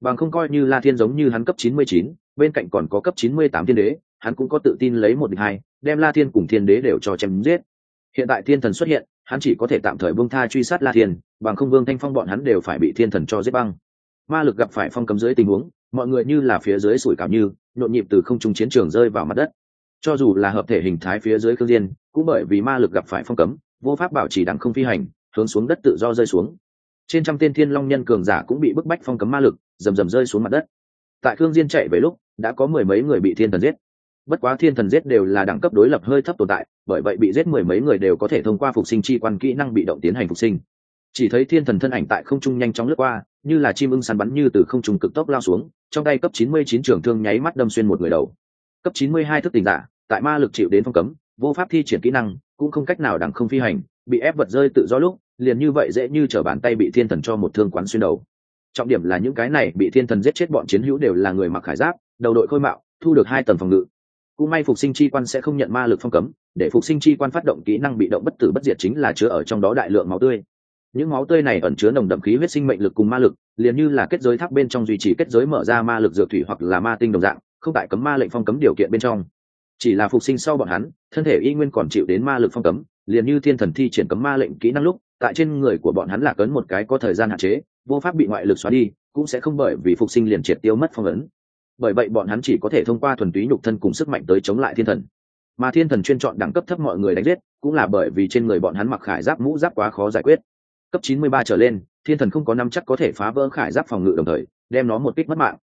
Bằng không coi như la thiên giống như hắn cấp chín mươi chín, bên cạnh còn có cấp chín mươi tám thiên đế, hắn cũng có tự tin lấy một địch hai, đem la thiên cùng thiên đế đều cho chém giết. Hiện tại thiên thần xuất hiện hắn chỉ có thể tạm thời buông tha truy sát la thiên, bằng không vương thanh phong bọn hắn đều phải bị thiên thần cho giết băng. Ma lực gặp phải phong cấm dưới tình huống, mọi người như là phía dưới sủi cảo như, nhộn nhịp từ không trung chiến trường rơi vào mặt đất. Cho dù là hợp thể hình thái phía dưới khương diên cũng bởi vì ma lực gặp phải phong cấm, vô pháp bảo trì đẳng không phi hành, hướng xuống đất tự do rơi xuống. Trên trăm tên thiên long nhân cường giả cũng bị bức bách phong cấm ma lực, rầm rầm rơi xuống mặt đất. Tại khương diên chạy về lúc, đã có mười mấy người bị thiên thần giết. Bất quá thiên thần giết đều là đẳng cấp đối lập hơi thấp tồn tại bởi vậy bị giết mười mấy người đều có thể thông qua phục sinh chi quan kỹ năng bị động tiến hành phục sinh. Chỉ thấy thiên thần thân ảnh tại không trung nhanh chóng lướt qua, như là chim ưng săn bắn như từ không trung cực tốc lao xuống, trong tay cấp 99 trường thương nháy mắt đâm xuyên một người đầu. Cấp 92 thức tỉnh giả, tại ma lực chịu đến phong cấm, vô pháp thi triển kỹ năng, cũng không cách nào đẳng không phi hành, bị ép vật rơi tự do lúc, liền như vậy dễ như trở bàn tay bị thiên thần cho một thương quán xuyên đầu. Trọng điểm là những cái này bị thiên thần giết chết bọn chiến hữu đều là người mặc khải giáp, đầu đội khôi mạo, thu được hai tầng phòng ngự cũng may phục sinh chi quan sẽ không nhận ma lực phong cấm, để phục sinh chi quan phát động kỹ năng bị động bất tử bất diệt chính là chứa ở trong đó đại lượng máu tươi. Những máu tươi này ẩn chứa nồng đậm khí huyết sinh mệnh lực cùng ma lực, liền như là kết giới tháp bên trong duy trì kết giới mở ra ma lực dược thủy hoặc là ma tinh đồng dạng, không tại cấm ma lệnh phong cấm điều kiện bên trong. Chỉ là phục sinh sau bọn hắn, thân thể y nguyên còn chịu đến ma lực phong cấm, liền như thiên thần thi triển cấm ma lệnh kỹ năng lúc, tại trên người của bọn hắn là cấn một cái có thời gian hạn chế, vô pháp bị ngoại lực xóa đi, cũng sẽ không bởi vì phục sinh liền triệt tiêu mất phong ấn bởi vậy bọn hắn chỉ có thể thông qua thuần túy nhục thân cùng sức mạnh tới chống lại thiên thần. Mà thiên thần chuyên chọn đẳng cấp thấp mọi người đánh giết, cũng là bởi vì trên người bọn hắn mặc khải giáp mũ giáp quá khó giải quyết. Cấp 93 trở lên, thiên thần không có năm chắc có thể phá vỡ khải giáp phòng ngự đồng thời, đem nó một kích mất mạng.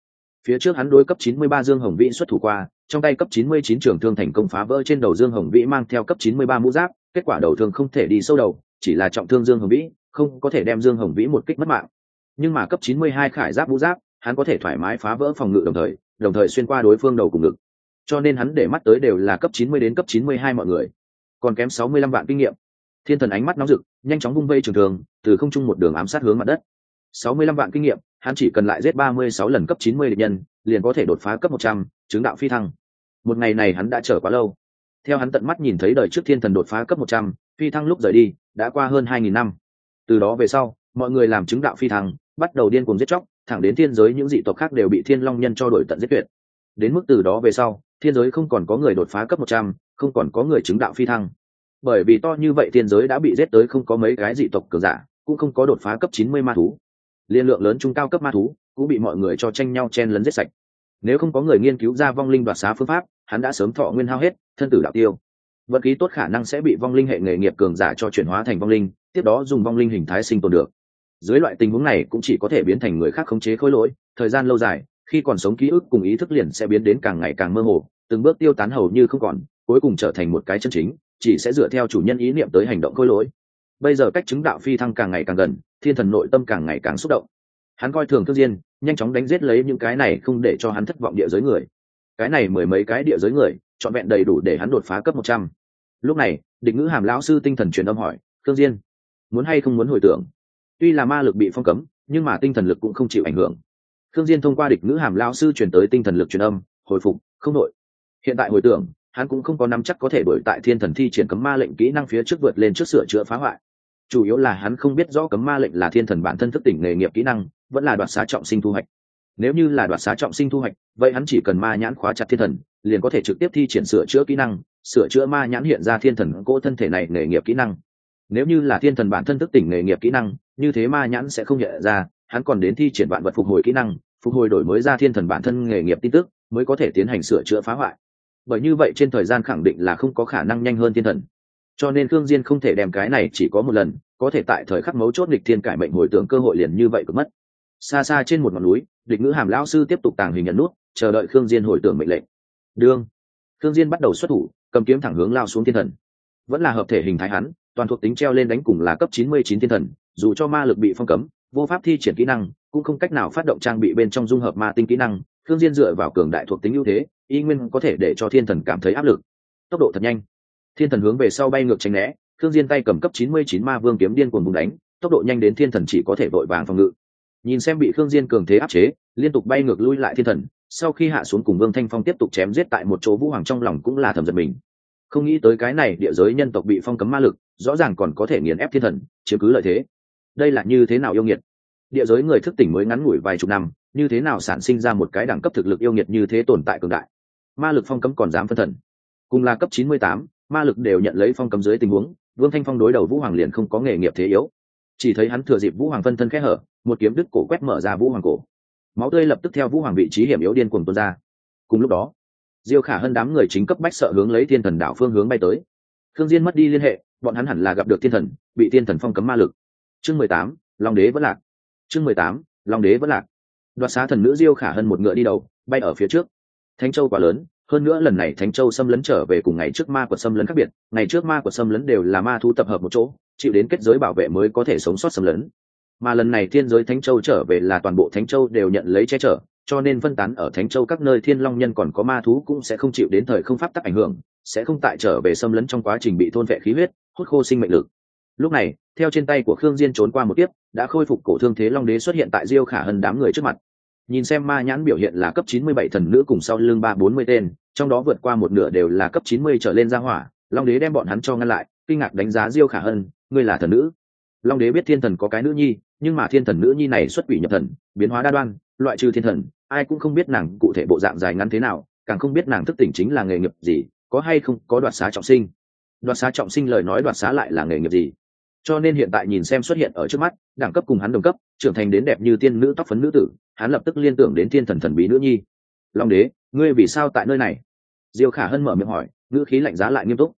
Phía trước hắn đối cấp 93 dương hồng vĩ xuất thủ qua, trong tay cấp 99 trường thương thành công phá vỡ trên đầu dương hồng vĩ mang theo cấp 93 mũ giáp, kết quả đầu thương không thể đi sâu đầu, chỉ là trọng thương dương hồng vĩ, không có thể đem dương hồng vĩ một kích mất mạng. Nhưng mà cấp 92 khải giáp mũ giáp hắn có thể thoải mái phá vỡ phòng ngự đồng thời đồng thời xuyên qua đối phương đầu cùng ngực. Cho nên hắn để mắt tới đều là cấp 90 đến cấp 92 mọi người. Còn kém 65 vạn kinh nghiệm. Thiên thần ánh mắt nóng rực nhanh chóng vung vây trường thường từ không trung một đường ám sát hướng mặt đất. 65 vạn kinh nghiệm hắn chỉ cần lại giết 36 lần cấp 90 địch nhân liền có thể đột phá cấp 100, chứng đạo phi thăng. Một ngày này hắn đã chờ quá lâu. Theo hắn tận mắt nhìn thấy đời trước thiên thần đột phá cấp một trăm phi thăng lúc rời đi đã qua hơn hai nghìn năm. Từ đó về sau mọi người làm chứng đạo phi thăng bắt đầu điên cuồng giết chóc thẳng đến thiên giới những dị tộc khác đều bị thiên long nhân cho đổi tận giết tuyệt. Đến mức từ đó về sau, thiên giới không còn có người đột phá cấp một trăm, không còn có người chứng đạo phi thăng. Bởi vì to như vậy thiên giới đã bị giết tới không có mấy cái dị tộc cường giả, cũng không có đột phá cấp chín mươi ma thú. Liên lượng lớn trung cao cấp ma thú cũng bị mọi người cho tranh nhau chen lấn giết sạch. Nếu không có người nghiên cứu ra vong linh đoạt xá phương pháp, hắn đã sớm thọ nguyên hao hết, thân tử đạo tiêu. Vật khí tốt khả năng sẽ bị vong linh hệ nghề nghiệp cường giả cho chuyển hóa thành vong linh, tiếp đó dùng vong linh hình thái sinh tồn được dưới loại tình huống này cũng chỉ có thể biến thành người khác khống chế khối lỗi, thời gian lâu dài, khi còn sống ký ức cùng ý thức liền sẽ biến đến càng ngày càng mơ hồ, từng bước tiêu tán hầu như không còn, cuối cùng trở thành một cái chân chính, chỉ sẽ dựa theo chủ nhân ý niệm tới hành động khối lỗi. Bây giờ cách chứng đạo phi thăng càng ngày càng gần, thiên thần nội tâm càng ngày càng xúc động. Hắn coi thường thương diên, nhanh chóng đánh giết lấy những cái này không để cho hắn thất vọng địa giới người. Cái này mười mấy cái địa giới người, trọn vẹn đầy đủ để hắn đột phá cấp một trăm. Lúc này, địch ngữ hàm lão sư tinh thần truyền âm hỏi, thương diên, muốn hay không muốn hồi tưởng? Tuy là ma lực bị phong cấm, nhưng mà tinh thần lực cũng không chịu ảnh hưởng. Thương diên thông qua địch ngữ hàm lão sư truyền tới tinh thần lực truyền âm, hồi phục, không nội hiện tại hồi tưởng, hắn cũng không có nắm chắc có thể đổi tại thiên thần thi triển cấm ma lệnh kỹ năng phía trước vượt lên trước sửa chữa phá hoại. Chủ yếu là hắn không biết rõ cấm ma lệnh là thiên thần bản thân thức tỉnh nghề nghiệp kỹ năng, vẫn là đoạt xá trọng sinh thu hoạch. Nếu như là đoạt xá trọng sinh thu hoạch, vậy hắn chỉ cần ma nhãn khóa chặt thiên thần, liền có thể trực tiếp thi triển sửa chữa kỹ năng, sửa chữa ma nhãn hiện ra thiên thần cô thân thể này nghề nghiệp kỹ năng. Nếu như là thiên thần bản thân thức tỉnh nghề nghiệp kỹ năng như thế ma nhãn sẽ không nhận ra, hắn còn đến thi triển vạn vật phục hồi kỹ năng, phục hồi đổi mới ra thiên thần bản thân nghề nghiệp tin tức, mới có thể tiến hành sửa chữa phá hoại. Bởi như vậy trên thời gian khẳng định là không có khả năng nhanh hơn thiên thần. Cho nên khương diên không thể đem cái này chỉ có một lần, có thể tại thời khắc mấu chốt địch thiên cải mệnh hồi tưởng cơ hội liền như vậy cũng mất. Xa xa trên một ngọn núi, địch ngữ hàm lão sư tiếp tục tàng hình nhận nút, chờ đợi khương diên hồi tưởng mệnh lệnh. Đương, khương diên bắt đầu xuất thủ, cầm kiếm thẳng hướng lao xuống thiên thần. Vẫn là hợp thể hình thái hắn, toàn thuộc tính treo lên đánh cùng là cấp 99 thiên thần dù cho ma lực bị phong cấm, vô pháp thi triển kỹ năng, cũng không cách nào phát động trang bị bên trong dung hợp ma tinh kỹ năng Thương diên dựa vào cường đại thuộc tính ưu thế, y nguyên có thể để cho thiên thần cảm thấy áp lực. Tốc độ thật nhanh. Thiên thần hướng về sau bay ngược tránh né thương diên tay cầm cấp 99 ma vương kiếm điên cuồng bùng đánh, tốc độ nhanh đến thiên thần chỉ có thể vội vàng phòng ngự. Nhìn xem bị thương diên cường thế áp chế, liên tục bay ngược lui lại thiên thần, sau khi hạ xuống cùng vương thanh phong tiếp tục chém giết tại một chỗ vũ hoàng trong lòng cũng là thầm giật mình. Không nghĩ tới cái này địa giới nhân tộc bị phong cấm ma lực, rõ ràng còn có thể nghiền ép thiên thần, chiếm cứ lợi thế đây là như thế nào yêu nghiệt? Địa giới người thức tỉnh mới ngắn ngủi vài chục năm, như thế nào sản sinh ra một cái đẳng cấp thực lực yêu nghiệt như thế tồn tại cường đại? Ma lực phong cấm còn dám phân thần. Cùng là cấp chín mươi tám, ma lực đều nhận lấy phong cấm dưới tình huống, vương thanh phong đối đầu vũ hoàng liền không có nghề nghiệp thế yếu. Chỉ thấy hắn thừa dịp vũ hoàng phân thân khẽ hở, một kiếm đứt cổ quét mở ra vũ hoàng cổ. Máu tươi lập tức theo vũ hoàng vị trí hiểm yếu điên cuồng tuôn ra. Cùng lúc đó, diêu khả hơn đám người chính cấp bách sợ hướng lấy thiên thần đảo phương hướng bay tới. Thương diên mất đi liên hệ, bọn hắn hẳn là gặp được thiên thần, bị thiên thần phong cấm ma lực chương mười tám, long đế vẫn lạc. Chương mười tám, long đế vẫn lạc. Đoạt xá thần nữ diêu khả hơn một ngựa đi đầu, bay ở phía trước. Thánh châu quá lớn, hơn nữa lần này thánh châu xâm lấn trở về cùng ngày trước ma của xâm lấn khác biệt, ngày trước ma của xâm lấn đều là ma thu tập hợp một chỗ, chịu đến kết giới bảo vệ mới có thể sống sót xâm lấn. Mà lần này thiên giới thánh châu trở về là toàn bộ thánh châu đều nhận lấy che chở, cho nên phân tán ở thánh châu các nơi thiên long nhân còn có ma thú cũng sẽ không chịu đến thời không pháp tắc ảnh hưởng, sẽ không tại trở về xâm lấn trong quá trình bị thôn vệ khí huyết, hút khô sinh mệnh lực lúc này, theo trên tay của khương diên trốn qua một tiếp đã khôi phục cổ thương thế long đế xuất hiện tại diêu khả hân đám người trước mặt. Nhìn xem ma nhãn biểu hiện là cấp 97 thần nữ cùng sau lưng ba bốn mươi tên, trong đó vượt qua một nửa đều là cấp 90 trở lên ra hỏa, long đế đem bọn hắn cho ngăn lại, kinh ngạc đánh giá diêu khả hân, ngươi là thần nữ? Long đế biết thiên thần có cái nữ nhi, nhưng mà thiên thần nữ nhi này xuất quỷ nhập thần, biến hóa đa đoan, loại trừ thiên thần, ai cũng không biết nàng cụ thể bộ dạng dài ngắn thế nào, càng không biết nàng thức tỉnh chính là nghề nghiệp gì, có hay không có đoạt xá trọng sinh. Đoạt xá trọng sinh lời nói đoạt xá lại là nghề nghiệp gì? Cho nên hiện tại nhìn xem xuất hiện ở trước mắt, đẳng cấp cùng hắn đồng cấp, trưởng thành đến đẹp như tiên nữ tóc phấn nữ tử, hắn lập tức liên tưởng đến thiên thần thần bí nữ nhi. Long đế, ngươi vì sao tại nơi này? Diêu khả hân mở miệng hỏi, ngữ khí lạnh giá lại nghiêm túc.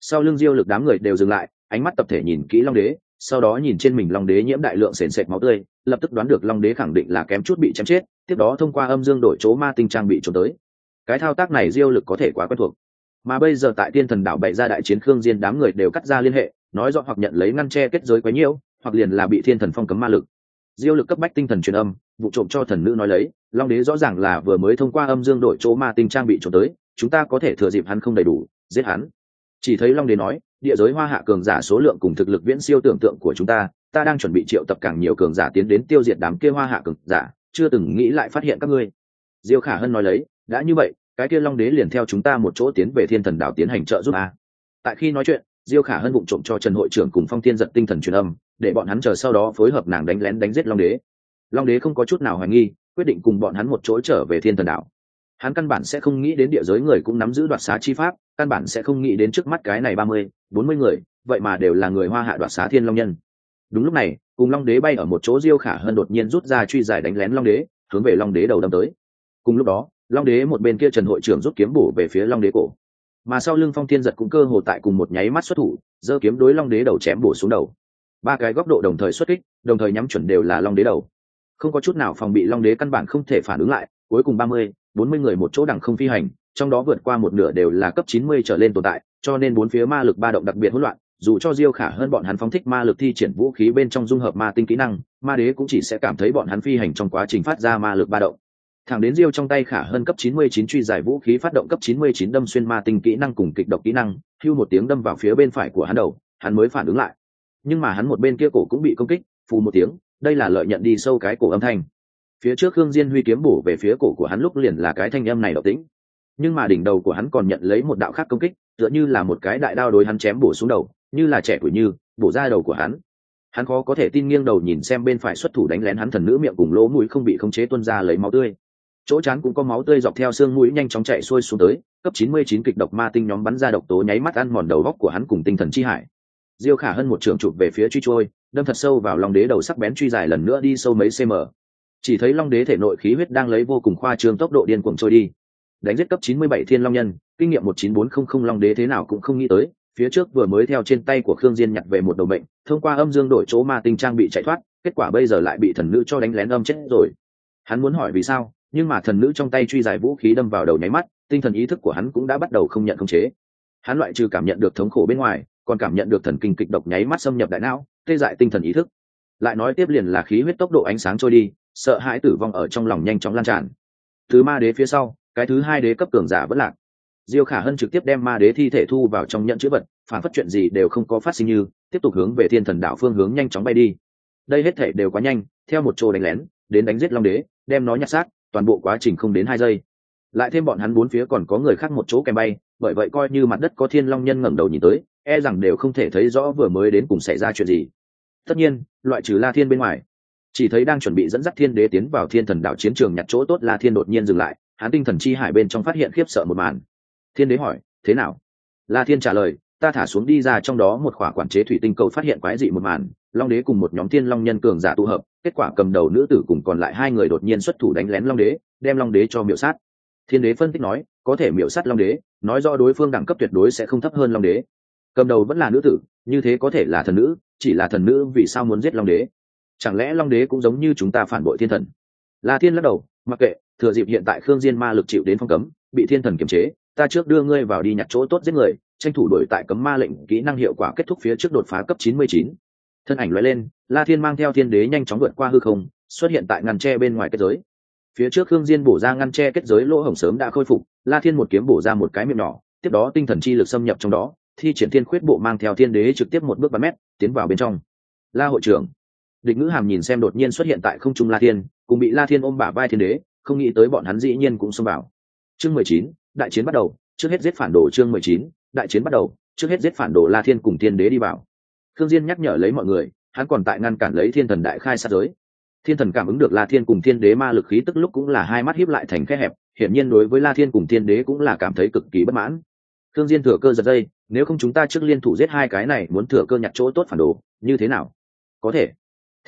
Sau lưng diêu lực đám người đều dừng lại, ánh mắt tập thể nhìn kỹ long đế, sau đó nhìn trên mình long đế nhiễm đại lượng sền sệt máu tươi, lập tức đoán được long đế khẳng định là kém chút bị chém chết, tiếp đó thông qua âm dương đổi chỗ ma tinh trang bị trốn tới. Cái thao tác này diêu lực có thể quá quen thuộc. Mà bây giờ tại tiên thần đảo bày ra đại chiến khương diên đám người đều cắt ra liên hệ nói rõ hoặc nhận lấy ngăn che kết giới quá nhiễu hoặc liền là bị thiên thần phong cấm ma lực. Diêu lực cấp bách tinh thần truyền âm, vụ trộm cho thần nữ nói lấy, long đế rõ ràng là vừa mới thông qua âm dương đổi chỗ ma tinh trang bị trộm tới, chúng ta có thể thừa dịp hắn không đầy đủ, giết hắn. Chỉ thấy long đế nói, địa giới hoa hạ cường giả số lượng cùng thực lực viễn siêu tưởng tượng của chúng ta ta đang chuẩn bị triệu tập càng nhiều cường giả tiến đến tiêu diệt đám kia hoa hạ cường giả, chưa từng nghĩ lại phát hiện các ngươi. Diêu khả hân nói lấy, đã như vậy, cái kia long đế liền theo chúng ta một chỗ tiến về thiên thần đảo tiến hành trợ giúp a. Tại khi nói chuyện diêu khả hân bụng trộm cho trần hội trưởng cùng phong thiên giật tinh thần truyền âm, để bọn hắn chờ sau đó phối hợp nàng đánh lén đánh giết long đế. Long đế không có chút nào hoài nghi, quyết định cùng bọn hắn một chỗ trở về thiên thần đảo. Hắn căn bản sẽ không nghĩ đến địa giới người cũng nắm giữ đoạt xá chi pháp, căn bản sẽ không nghĩ đến trước mắt cái này ba mươi, bốn mươi người, vậy mà đều là người hoa hạ đoạt xá thiên long nhân. Đúng lúc này, cùng long đế bay ở một chỗ, diêu khả hơn đột nhiên rút ra truy giải đánh lén long đế, hướng về long đế đầu đâm tới. Cùng lúc đó, long đế một bên kia trần hội trưởng rút kiếm bổ về phía long đế cổ mà sau lưng phong thiên giật cũng cơ hồ tại cùng một nháy mắt xuất thủ, giơ kiếm đối long đế đầu chém bổ xuống đầu. Ba cái góc độ đồng thời xuất kích, đồng thời nhắm chuẩn đều là long đế đầu. Không có chút nào phòng bị long đế căn bản không thể phản ứng lại, cuối cùng ba mươi, bốn mươi người một chỗ đẳng không phi hành, trong đó vượt qua một nửa đều là cấp chín mươi trở lên tồn tại, cho nên bốn phía ma lực ba động đặc biệt hỗn loạn, dù cho diêu khả hơn bọn hắn phóng thích ma lực thi triển vũ khí bên trong dung hợp ma tinh kỹ năng, ma đế cũng chỉ sẽ cảm thấy bọn hắn phi hành trong quá trình phát ra ma lực ba động thẳng đến diêu trong tay khả hơn cấp 99 truy giải vũ khí phát động cấp 99 đâm xuyên ma tinh kỹ năng cùng kịch độc kỹ năng, hưu một tiếng đâm vào phía bên phải của hắn đầu, hắn mới phản ứng lại. Nhưng mà hắn một bên kia cổ cũng bị công kích, phù một tiếng, đây là lợi nhận đi sâu cái cổ âm thanh. Phía trước khương diên huy kiếm bổ về phía cổ của hắn lúc liền là cái thanh âm này độc tĩnh nhưng mà đỉnh đầu của hắn còn nhận lấy một đạo khác công kích, tựa như là một cái đại đao đối hắn chém bổ xuống đầu, như là trẻ tuổi như, bổ ra đầu của hắn. Hắn khó có thể tin nghiêng đầu nhìn xem bên phải xuất thủ đánh lén hắn thần nữ miệng cùng lỗ mũi không bị khống chế tuôn ra lấy máu tươi chỗ chán cũng có máu tươi dọc theo xương mũi nhanh chóng chạy xuôi xuống tới, cấp 99 kịch độc ma tinh nhóm bắn ra độc tố nháy mắt ăn mòn đầu góc của hắn cùng tinh thần chi hải. Diêu khả hơn một trường chụp về phía truy trôi, đâm thật sâu vào long đế đầu sắc bén truy dài lần nữa đi sâu mấy cm chỉ thấy long đế thể nội khí huyết đang lấy vô cùng khoa trương tốc độ điên cuồng trôi đi. Đánh giết cấp 97 thiên long nhân, kinh nghiệm 19400 long đế thế nào cũng không nghĩ tới, phía trước vừa mới theo trên tay của khương diên nhặt về một đầu mệnh, thông qua âm dương đổi chỗ ma tinh trang bị chạy thoát, kết quả bây giờ lại bị thần nữ cho đánh lén âm chết rồi. Hắn muốn hỏi vì sao? Nhưng mà thần nữ trong tay truy dài vũ khí đâm vào đầu nháy mắt, tinh thần ý thức của hắn cũng đã bắt đầu không nhận khống chế. Hắn loại trừ cảm nhận được thống khổ bên ngoài, còn cảm nhận được thần kinh kịch độc nháy mắt xâm nhập đại não, tê dại tinh thần ý thức. Lại nói tiếp liền là khí huyết tốc độ ánh sáng trôi đi, sợ hãi tử vong ở trong lòng nhanh chóng lan tràn. Thứ ma đế phía sau, cái thứ hai đế cấp cường giả vẫn lạc. Diêu khả hân trực tiếp đem ma đế thi thể thu vào trong nhận chữ vật, phản phất chuyện gì đều không có phát sinh như, tiếp tục hướng về thiên thần đạo phương hướng nhanh chóng bay đi. Đây hết thể đều quá nhanh, theo một chỗ đánh lén, đến đánh giết long đế, đem nó nhặt xác toàn bộ quá trình không đến hai giây. Lại thêm bọn hắn bốn phía còn có người khác một chỗ kèm bay, bởi vậy coi như mặt đất có thiên long nhân ngẩng đầu nhìn tới e rằng đều không thể thấy rõ vừa mới đến cùng xảy ra chuyện gì. Tất nhiên, loại trừ la thiên bên ngoài, chỉ thấy đang chuẩn bị dẫn dắt thiên đế tiến vào thiên thần đảo chiến trường nhặt chỗ tốt la thiên đột nhiên dừng lại, hắn tinh thần chi hải bên trong phát hiện khiếp sợ một màn. Thiên đế hỏi, thế nào? La thiên trả lời, ta thả xuống đi ra trong đó một khỏa quản chế thủy tinh cầu phát hiện quái dị một màn, long đế cùng một nhóm thiên long nhân cường giả tụ hợp kết quả cầm đầu nữ tử cùng còn lại hai người đột nhiên xuất thủ đánh lén long đế, đem long đế cho miểu sát. Thiên đế phân tích nói, có thể miểu sát long đế, nói do đối phương đẳng cấp tuyệt đối sẽ không thấp hơn long đế. Cầm đầu vẫn là nữ tử, như thế có thể là thần nữ, chỉ là thần nữ vì sao muốn giết long đế? Chẳng lẽ long đế cũng giống như chúng ta phản bội thiên thần? La thiên lắc đầu, mặc kệ, thừa dịp hiện tại khương diên ma lực chịu đến phong cấm, bị thiên thần kiềm chế, ta trước đưa ngươi vào đi nhặt chỗ tốt giết người, tranh thủ đổi tại cấm ma lệnh kỹ năng hiệu quả kết thúc phía trước đột phá cấp 99 thân ảnh lóe lên, la thiên mang theo thiên đế nhanh chóng vượt qua hư không, xuất hiện tại ngăn tre bên ngoài kết giới. Phía trước khương diên bổ ra ngăn tre kết giới lỗ hổng sớm đã khôi phục, la thiên một kiếm bổ ra một cái miệng nhỏ, tiếp đó tinh thần chi lực xâm nhập trong đó, thi triển thiên khuyết bộ mang theo thiên đế trực tiếp một bước ba mét tiến vào bên trong. La hội trưởng, địch ngữ hàm nhìn xem đột nhiên xuất hiện tại không trung la thiên, cùng bị la thiên ôm bả vai thiên đế, không nghĩ tới bọn hắn dĩ nhiên cũng xông vào. Chương mười chín, đại chiến bắt đầu, trước hết giết phản đồ chương mười chín, đại chiến bắt đầu, trước hết giết phản đồ la thiên cùng thiên đế đi vào thương diên nhắc nhở lấy mọi người hắn còn tại ngăn cản lấy thiên thần đại khai sát giới. Thiên thần cảm ứng được la thiên cùng thiên đế ma lực khí tức lúc cũng là hai mắt hiếp lại thành khe hẹp hiển nhiên đối với la thiên cùng thiên đế cũng là cảm thấy cực kỳ bất mãn. Thương diên thừa cơ giật dây nếu không chúng ta trước liên thủ giết hai cái này muốn thừa cơ nhặt chỗ tốt phản đồ như thế nào? Có thể.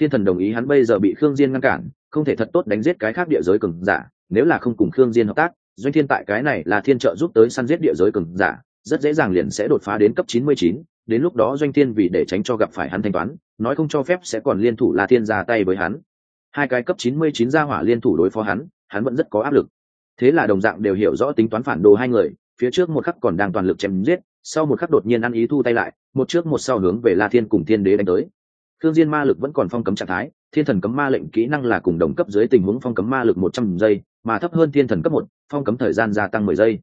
Thiên thần đồng ý hắn bây giờ bị khương diên ngăn cản không thể thật tốt đánh giết cái khác địa giới cường giả nếu là không cùng khương diên hợp tác doanh thiên tại cái này là thiên trợ giúp tới săn giết địa giới cường giả rất dễ dàng liền sẽ đột phá đến cấp 99, đến lúc đó doanh thiên vì để tránh cho gặp phải hắn thanh toán, nói không cho phép sẽ còn liên thủ là thiên ra tay với hắn. Hai cái cấp 99 gia hỏa liên thủ đối phó hắn hắn vẫn rất có áp lực. Thế là đồng dạng đều hiểu rõ tính toán phản đồ hai người, phía trước một khắc còn đang toàn lực chém giết, sau một khắc đột nhiên ăn ý thu tay lại, một trước một sau hướng về la thiên cùng thiên đế đánh tới. Thương diên ma lực vẫn còn phong cấm trạng thái, thiên thần cấm ma lệnh kỹ năng là cùng đồng cấp dưới tình huống phong cấm ma lực một trăm giây, mà thấp hơn thiên thần cấp một, phong cấm thời gian gia tăng mười giây.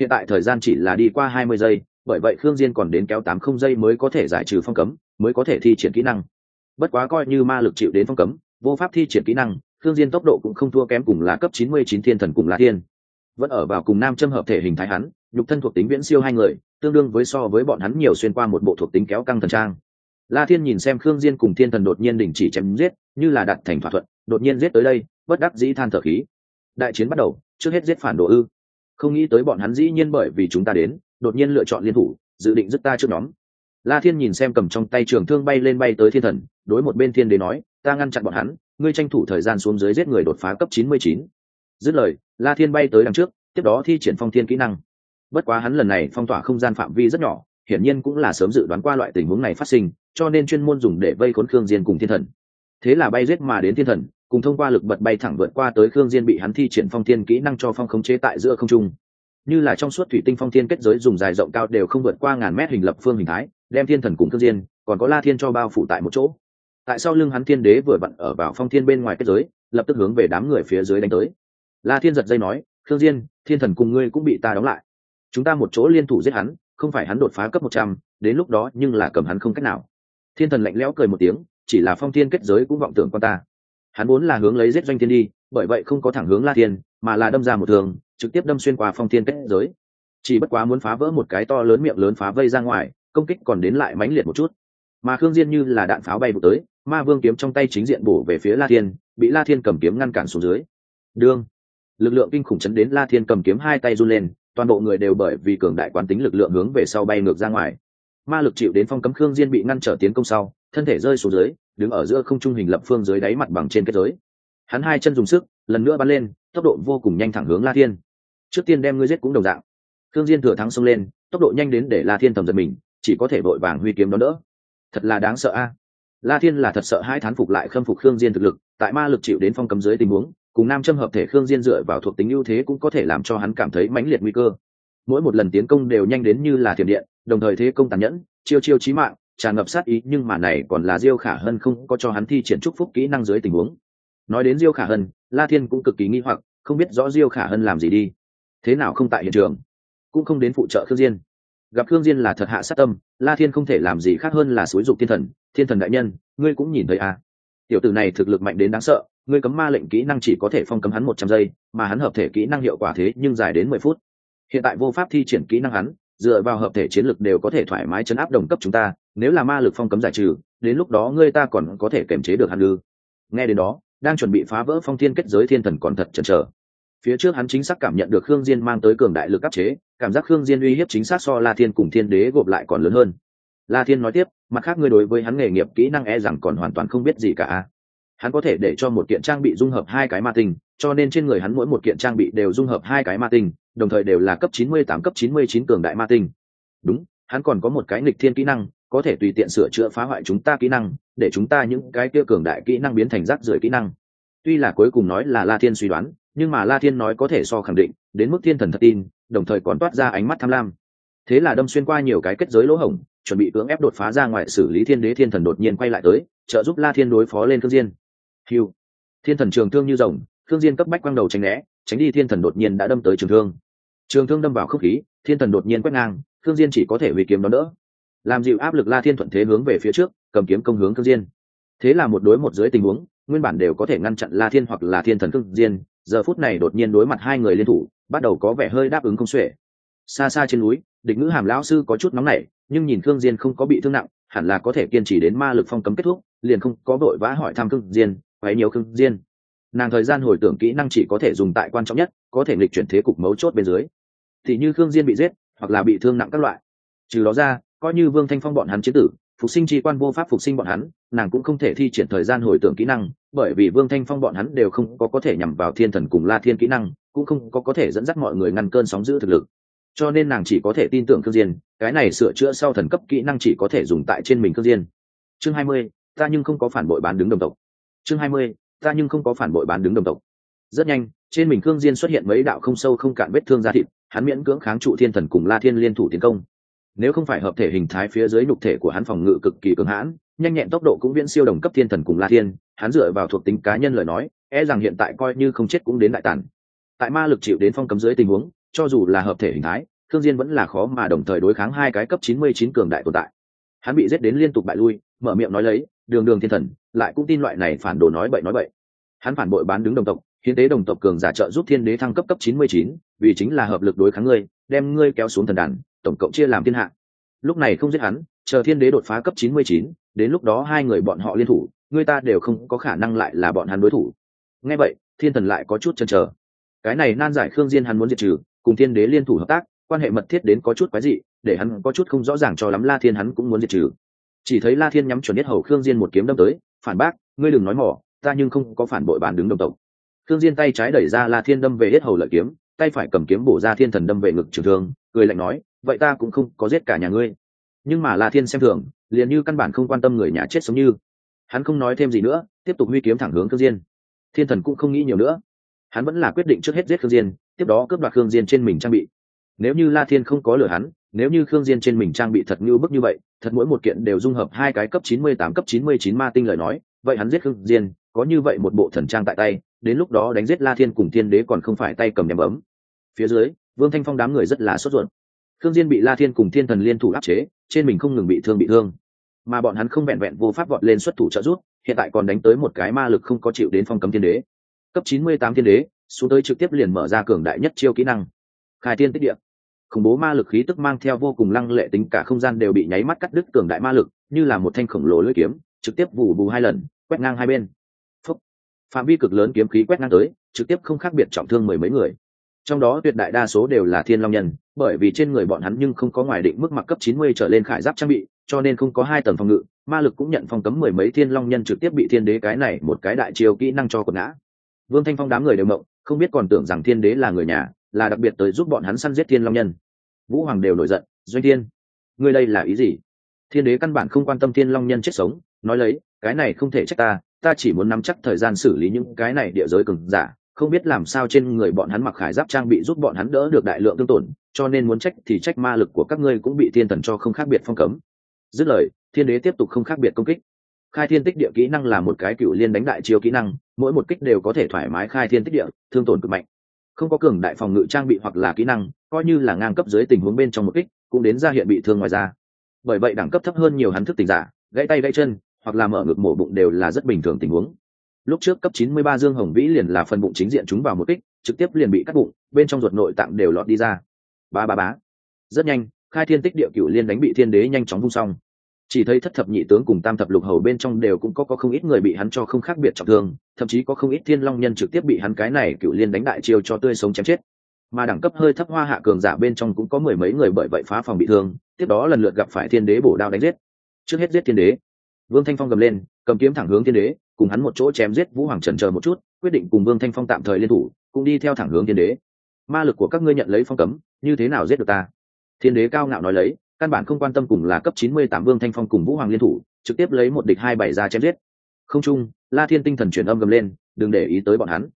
Hiện tại thời gian chỉ là đi qua hai mươi giây bởi vậy khương diên còn đến kéo tám không giây mới có thể giải trừ phong cấm, mới có thể thi triển kỹ năng. Bất quá coi như ma lực chịu đến phong cấm, vô pháp thi triển kỹ năng, khương diên tốc độ cũng không thua kém cùng là cấp chín mươi chín thiên thần cùng là thiên. Vẫn ở vào cùng nam châm hợp thể hình thái hắn, nhục thân thuộc tính viễn siêu hai người, tương đương với so với bọn hắn nhiều xuyên qua một bộ thuộc tính kéo căng thần trang. La thiên nhìn xem khương diên cùng thiên thần đột nhiên đình chỉ chém giết, như là đặt thành thỏa thuận, đột nhiên giết tới đây, bất đắc dĩ than thở khí. Đại chiến bắt đầu, trước hết giết phản đồ ư. Không nghĩ tới bọn hắn dĩ nhiên bởi vì chúng ta đến đột nhiên lựa chọn liên thủ, dự định dứt ta trước nhóm. La thiên nhìn xem cầm trong tay trường thương bay lên bay tới thiên thần, đối một bên thiên đế nói, ta ngăn chặn bọn hắn, ngươi tranh thủ thời gian xuống dưới giết người đột phá cấp chín mươi chín. Dứt lời, la thiên bay tới đằng trước, tiếp đó thi triển phong thiên kỹ năng. Bất quá hắn lần này phong tỏa không gian phạm vi rất nhỏ, hiển nhiên cũng là sớm dự đoán qua loại tình huống này phát sinh, cho nên chuyên môn dùng để vây khốn khương diên cùng thiên thần. Thế là bay giết mà đến thiên thần, cùng thông qua lực bật bay thẳng vượt qua tới khương diên bị hắn thi triển phong thiên kỹ năng cho phong khống chế tại giữa không trung như là trong suốt thủy tinh phong thiên kết giới dùng dài rộng cao đều không vượt qua ngàn mét hình lập phương hình thái, đem thiên thần cùng cương diên còn có la thiên cho bao phủ tại một chỗ. Tại sau lưng hắn thiên đế vừa vặn ở vào phong thiên bên ngoài kết giới, lập tức hướng về đám người phía dưới đánh tới. La thiên giật dây nói, cương diên thiên thần cùng ngươi cũng bị ta đóng lại. Chúng ta một chỗ liên thủ giết hắn, không phải hắn đột phá cấp một trăm, đến lúc đó nhưng là cầm hắn không cách nào. Thiên thần lạnh lẽo cười một tiếng, chỉ là phong thiên kết giới cũng vọng tưởng con ta hắn muốn là hướng lấy giết doanh thiên đi, bởi vậy không có thẳng hướng la thiên, mà là đâm ra một thường trực tiếp đâm xuyên qua phong thiên kết giới. Chỉ bất quá muốn phá vỡ một cái to lớn miệng lớn phá vây ra ngoài, công kích còn đến lại mãnh liệt một chút. Mà khương diên như là đạn pháo bay vụ tới, ma vương kiếm trong tay chính diện bổ về phía la thiên, bị la thiên cầm kiếm ngăn cản xuống dưới. Đương, lực lượng kinh khủng chấn đến la thiên cầm kiếm hai tay run lên, toàn bộ người đều bởi vì cường đại quán tính lực lượng hướng về sau bay ngược ra ngoài. Ma lực chịu đến phong cấm khương diên bị ngăn trở tiến công sau, thân thể rơi xuống dưới đứng ở giữa không trung hình lập phương dưới đáy mặt bằng trên kết giới. Hắn hai chân dùng sức, lần nữa bắn lên, tốc độ vô cùng nhanh thẳng hướng la thiên. Trước tiên đem ngươi giết cũng đồng dạng. Thương diên thừa thắng xông lên, tốc độ nhanh đến để la thiên tầm giật mình, chỉ có thể vội vàng huy kiếm đón đỡ. Thật là đáng sợ a. La thiên là thật sợ hai thán phục lại khâm phục khương diên thực lực, tại ma lực chịu đến phong cấm dưới tình huống, cùng nam châm hợp thể khương diên dựa vào thuộc tính ưu thế cũng có thể làm cho hắn cảm thấy mãnh liệt nguy cơ. Mỗi một lần tiến công đều nhanh đến như là thiểm điện, đồng thời thế công tàn nhẫn, chiêu chiêu chí mạng tràn ngập sát ý, nhưng mà này còn là diêu khả hân không có cho hắn thi triển trúc phúc kỹ năng dưới tình huống. Nói đến diêu khả hân, la thiên cũng cực kỳ nghi hoặc, không biết rõ diêu khả hân làm gì đi. Thế nào không tại hiện trường? Cũng không đến phụ trợ khương diên. Gặp khương diên là thật hạ sát tâm, la thiên không thể làm gì khác hơn là xúi dục thiên thần. Thiên thần đại nhân, ngươi cũng nhìn thấy à? Tiểu tử này thực lực mạnh đến đáng sợ, ngươi cấm ma lệnh kỹ năng chỉ có thể phong cấm hắn một trăm giây, mà hắn hợp thể kỹ năng hiệu quả thế nhưng dài đến mười phút. Hiện tại vô pháp thi triển kỹ năng hắn, dựa vào hợp thể chiến lực đều có thể thoải mái chấn áp đồng cấp chúng ta nếu là ma lực phong cấm giải trừ, đến lúc đó ngươi ta còn có thể kiềm chế được hắn ư? Nghe đến đó, đang chuẩn bị phá vỡ phong thiên kết giới thiên thần còn thật chần chờ. Phía trước hắn chính xác cảm nhận được khương diên mang tới cường đại lực áp chế, cảm giác khương diên uy hiếp chính xác so la thiên cùng thiên đế gộp lại còn lớn hơn. La thiên nói tiếp, mặt khác ngươi đối với hắn nghề nghiệp kỹ năng e rằng còn hoàn toàn không biết gì cả hắn có thể để cho một kiện trang bị dung hợp hai cái ma tinh, cho nên trên người hắn mỗi một kiện trang bị đều dung hợp hai cái ma tinh, đồng thời đều là cấp 98 cấp 99 cường đại ma tinh. Đúng, hắn còn có một cái nghịch thiên kỹ năng có thể tùy tiện sửa chữa phá hoại chúng ta kỹ năng, để chúng ta những cái kia cường đại kỹ năng biến thành rác rưởi kỹ năng. Tuy là cuối cùng nói là la thiên suy đoán, nhưng mà la thiên nói có thể so khẳng định, đến mức thiên thần thật tin, đồng thời còn toát ra ánh mắt tham lam. Thế là đâm xuyên qua nhiều cái kết giới lỗ hổng, chuẩn bị cưỡng ép đột phá ra ngoài xử lý thiên đế thiên thần đột nhiên quay lại tới, trợ giúp la thiên đối phó lên thương diên. Hiu thiên thần trường thương như rồng thương diên cấp bách quăng đầu tránh né, tránh đi thiên thần đột nhiên đã đâm tới trường thương. Trường thương đâm vào không khí, thiên thần đột nhiên quét ngang thương diên chỉ có thể hủy kiếm đón đỡ làm dịu áp lực la thiên thuận thế hướng về phía trước, cầm kiếm công hướng Cương diên. Thế là một đối một dưới tình huống, nguyên bản đều có thể ngăn chặn la thiên hoặc là thiên thần Cương diên, giờ phút này đột nhiên đối mặt hai người liên thủ, bắt đầu có vẻ hơi đáp ứng không xuể. Xa xa trên núi, địch ngữ hàm lão sư có chút nóng nảy, nhưng nhìn thương diên không có bị thương nặng, hẳn là có thể kiên trì đến ma lực phong cấm kết thúc, liền không có vội vã hỏi thăm Cương diên, quấy nhiều Cương diên. Nàng thời gian hồi tưởng kỹ năng chỉ có thể dùng tại quan trọng nhất, có thể nghịch chuyển thế cục mấu chốt bên dưới. Thì như thương diên bị giết, hoặc là bị thương nặng các loại. Trừ đó ra coi như vương thanh phong bọn hắn chế tử phục sinh chi quan vô pháp phục sinh bọn hắn nàng cũng không thể thi triển thời gian hồi tưởng kỹ năng bởi vì vương thanh phong bọn hắn đều không có có thể nhằm vào thiên thần cùng la thiên kỹ năng cũng không có có thể dẫn dắt mọi người ngăn cơn sóng giữ thực lực. Cho nên nàng chỉ có thể tin tưởng cương diên cái này sửa chữa sau thần cấp kỹ năng chỉ có thể dùng tại trên mình cương diên. Chương hai mươi, ta nhưng không có phản bội bán đứng đồng tộc. Chương hai mươi, ta nhưng không có phản bội bán đứng đồng tộc. Rất nhanh trên mình cương diên xuất hiện mấy đạo không sâu không cạn vết thương da thịt hắn miễn cưỡng kháng trụ thiên thần cùng la thiên liên thủ tiến công nếu không phải hợp thể hình thái phía dưới nhục thể của hắn phòng ngự cực kỳ cường hãn, nhanh nhẹn tốc độ cũng viễn siêu đồng cấp thiên thần cùng la thiên, hắn dựa vào thuộc tính cá nhân lời nói e rằng hiện tại coi như không chết cũng đến đại tàn. Tại ma lực chịu đến phong cấm dưới tình huống, cho dù là hợp thể hình thái thương diên vẫn là khó mà đồng thời đối kháng hai cái cấp 99 cường đại tồn tại. Hắn bị giết đến liên tục bại lui, mở miệng nói lấy, đường đường thiên thần, lại cũng tin loại này phản đồ nói bậy nói bậy. Hắn phản bội bán đứng đồng tộc, hiến tế đồng tộc cường giả trợ giúp thiên đế thăng cấp cấp chín mươi chín, vì chính là hợp lực đối kháng ngươi, đem ngươi kéo xuống thần đàn tổng cộng chia làm thiên hạ. Lúc này không giết hắn, chờ thiên đế đột phá cấp chín mươi chín, đến lúc đó hai người bọn họ liên thủ, người ta đều không có khả năng lại là bọn hắn đối thủ. Nghe vậy, thiên thần lại có chút chần chờ. Cái này nan giải khương diên hắn muốn diệt trừ, cùng thiên đế liên thủ hợp tác, quan hệ mật thiết đến có chút quái dị, để hắn có chút không rõ ràng cho lắm la thiên hắn cũng muốn diệt trừ. Chỉ thấy la thiên nhắm chuẩn nhất hầu khương diên một kiếm đâm tới, phản bác, ngươi đừng nói mỏ, ta nhưng không có phản bội bản đứng đồng tộc. Khương diên tay trái đẩy ra la thiên đâm về hết hầu lợi kiếm, tay phải cầm kiếm bổ ra thiên thần đâm về ngực trường thương cười lạnh nói, vậy ta cũng không có giết cả nhà ngươi. Nhưng mà la thiên xem thường, liền như căn bản không quan tâm người nhà chết sống như. Hắn không nói thêm gì nữa, tiếp tục huy kiếm thẳng hướng khương diên. Thiên thần cũng không nghĩ nhiều nữa. Hắn vẫn là quyết định trước hết giết khương diên, tiếp đó cướp đoạt khương diên trên mình trang bị. Nếu như la thiên không có lừa hắn, nếu như khương diên trên mình trang bị thật như bức như vậy, thật mỗi một kiện đều dung hợp hai cái cấp 98 cấp 99 ma tinh lời nói, vậy hắn giết khương diên, có như vậy một bộ thần trang tại tay, đến lúc đó đánh giết la thiên cùng thiên đế còn không phải tay cầm nhắm ấm. phía dưới vương thanh phong đám người rất là sốt ruột. Khương diên bị la thiên cùng thiên thần liên thủ áp chế, trên mình không ngừng bị thương bị thương. Mà bọn hắn không vẹn vẹn vô pháp vọt lên xuất thủ trợ giúp, hiện tại còn đánh tới một cái ma lực không có chịu đến phong cấm thiên đế. Cấp 98 thiên đế, xuống tới trực tiếp liền mở ra cường đại nhất chiêu kỹ năng. Khai thiên tích địa. Khủng bố ma lực khí tức mang theo vô cùng lăng lệ tính cả không gian đều bị nháy mắt cắt đứt cường đại ma lực, như là một thanh khổng lồ lưỡi kiếm, trực tiếp vù bù hai lần, quét ngang hai bên. Phúc. phạm vi cực lớn kiếm khí quét ngang tới, trực tiếp không khác biệt trọng thương mười mấy người trong đó tuyệt đại đa số đều là thiên long nhân, bởi vì trên người bọn hắn nhưng không có ngoài định mức mặc cấp 90 trở lên khải giáp trang bị, cho nên không có hai tầng phòng ngự, ma lực cũng nhận phong cấm mười mấy thiên long nhân trực tiếp bị thiên đế cái này một cái đại chiêu kỹ năng cho quần ngã. Vương thanh phong đám người đều mộng, không biết còn tưởng rằng thiên đế là người nhà, là đặc biệt tới giúp bọn hắn săn giết thiên long nhân. Vũ hoàng đều nổi giận, doanh thiên, ngươi đây là ý gì? Thiên đế căn bản không quan tâm thiên long nhân chết sống, nói lấy, cái này không thể trách ta ta chỉ muốn nắm chắc thời gian xử lý những cái này địa giới cường giả không biết làm sao trên người bọn hắn mặc khải giáp trang bị giúp bọn hắn đỡ được đại lượng tương tổn, cho nên muốn trách thì trách ma lực của các ngươi cũng bị thiên thần cho không khác biệt phong cấm. Dứt lời, thiên đế tiếp tục không khác biệt công kích. Khai thiên tích địa kỹ năng là một cái cựu liên đánh đại chiêu kỹ năng, mỗi một kích đều có thể thoải mái khai thiên tích địa, thương tổn cực mạnh. Không có cường đại phòng ngự trang bị hoặc là kỹ năng, coi như là ngang cấp dưới tình huống bên trong một kích, cũng đến ra hiện bị thương ngoài ra bởi vậy đẳng cấp thấp hơn nhiều hắn thức tình giả, gãy tay gãy chân, hoặc là mở ngực mổ bụng đều là rất bình thường tình huống lúc trước cấp 93 dương hồng vĩ liền là phần bụng chính diện chúng vào một kích, trực tiếp liền bị cắt bụng, bên trong ruột nội tạng đều lọt đi ra. Ba ba bá rất nhanh, khai thiên tích địa cựu liên đánh bị thiên đế nhanh chóng vung xong. Chỉ thấy thất thập nhị tướng cùng tam thập lục hầu bên trong đều cũng có có không ít người bị hắn cho không khác biệt trọng thương, thậm chí có không ít thiên long nhân trực tiếp bị hắn cái này cựu liên đánh đại chiêu cho tươi sống chém chết. Mà đẳng cấp hơi thấp hoa hạ cường giả bên trong cũng có mười mấy người bởi vậy phá phòng bị thương, tiếp đó lần lượt gặp phải thiên đế bổ đao đánh giết. Trước hết giết thiên đế. Vương thanh phong gầm lên, cầm kiếm thẳng hướng thiên đế cùng hắn một chỗ chém giết vũ hoàng trần chờ một chút, quyết định cùng vương thanh phong tạm thời liên thủ, cũng đi theo thẳng hướng thiên đế. Ma lực của các ngươi nhận lấy phong cấm, như thế nào giết được ta? Thiên đế cao ngạo nói lấy, căn bản không quan tâm cùng là cấp chín mươi tám vương thanh phong cùng vũ hoàng liên thủ, trực tiếp lấy một địch hai bảy ra chém giết. Không chung la thiên tinh thần truyền âm gầm lên, đừng để ý tới bọn hắn.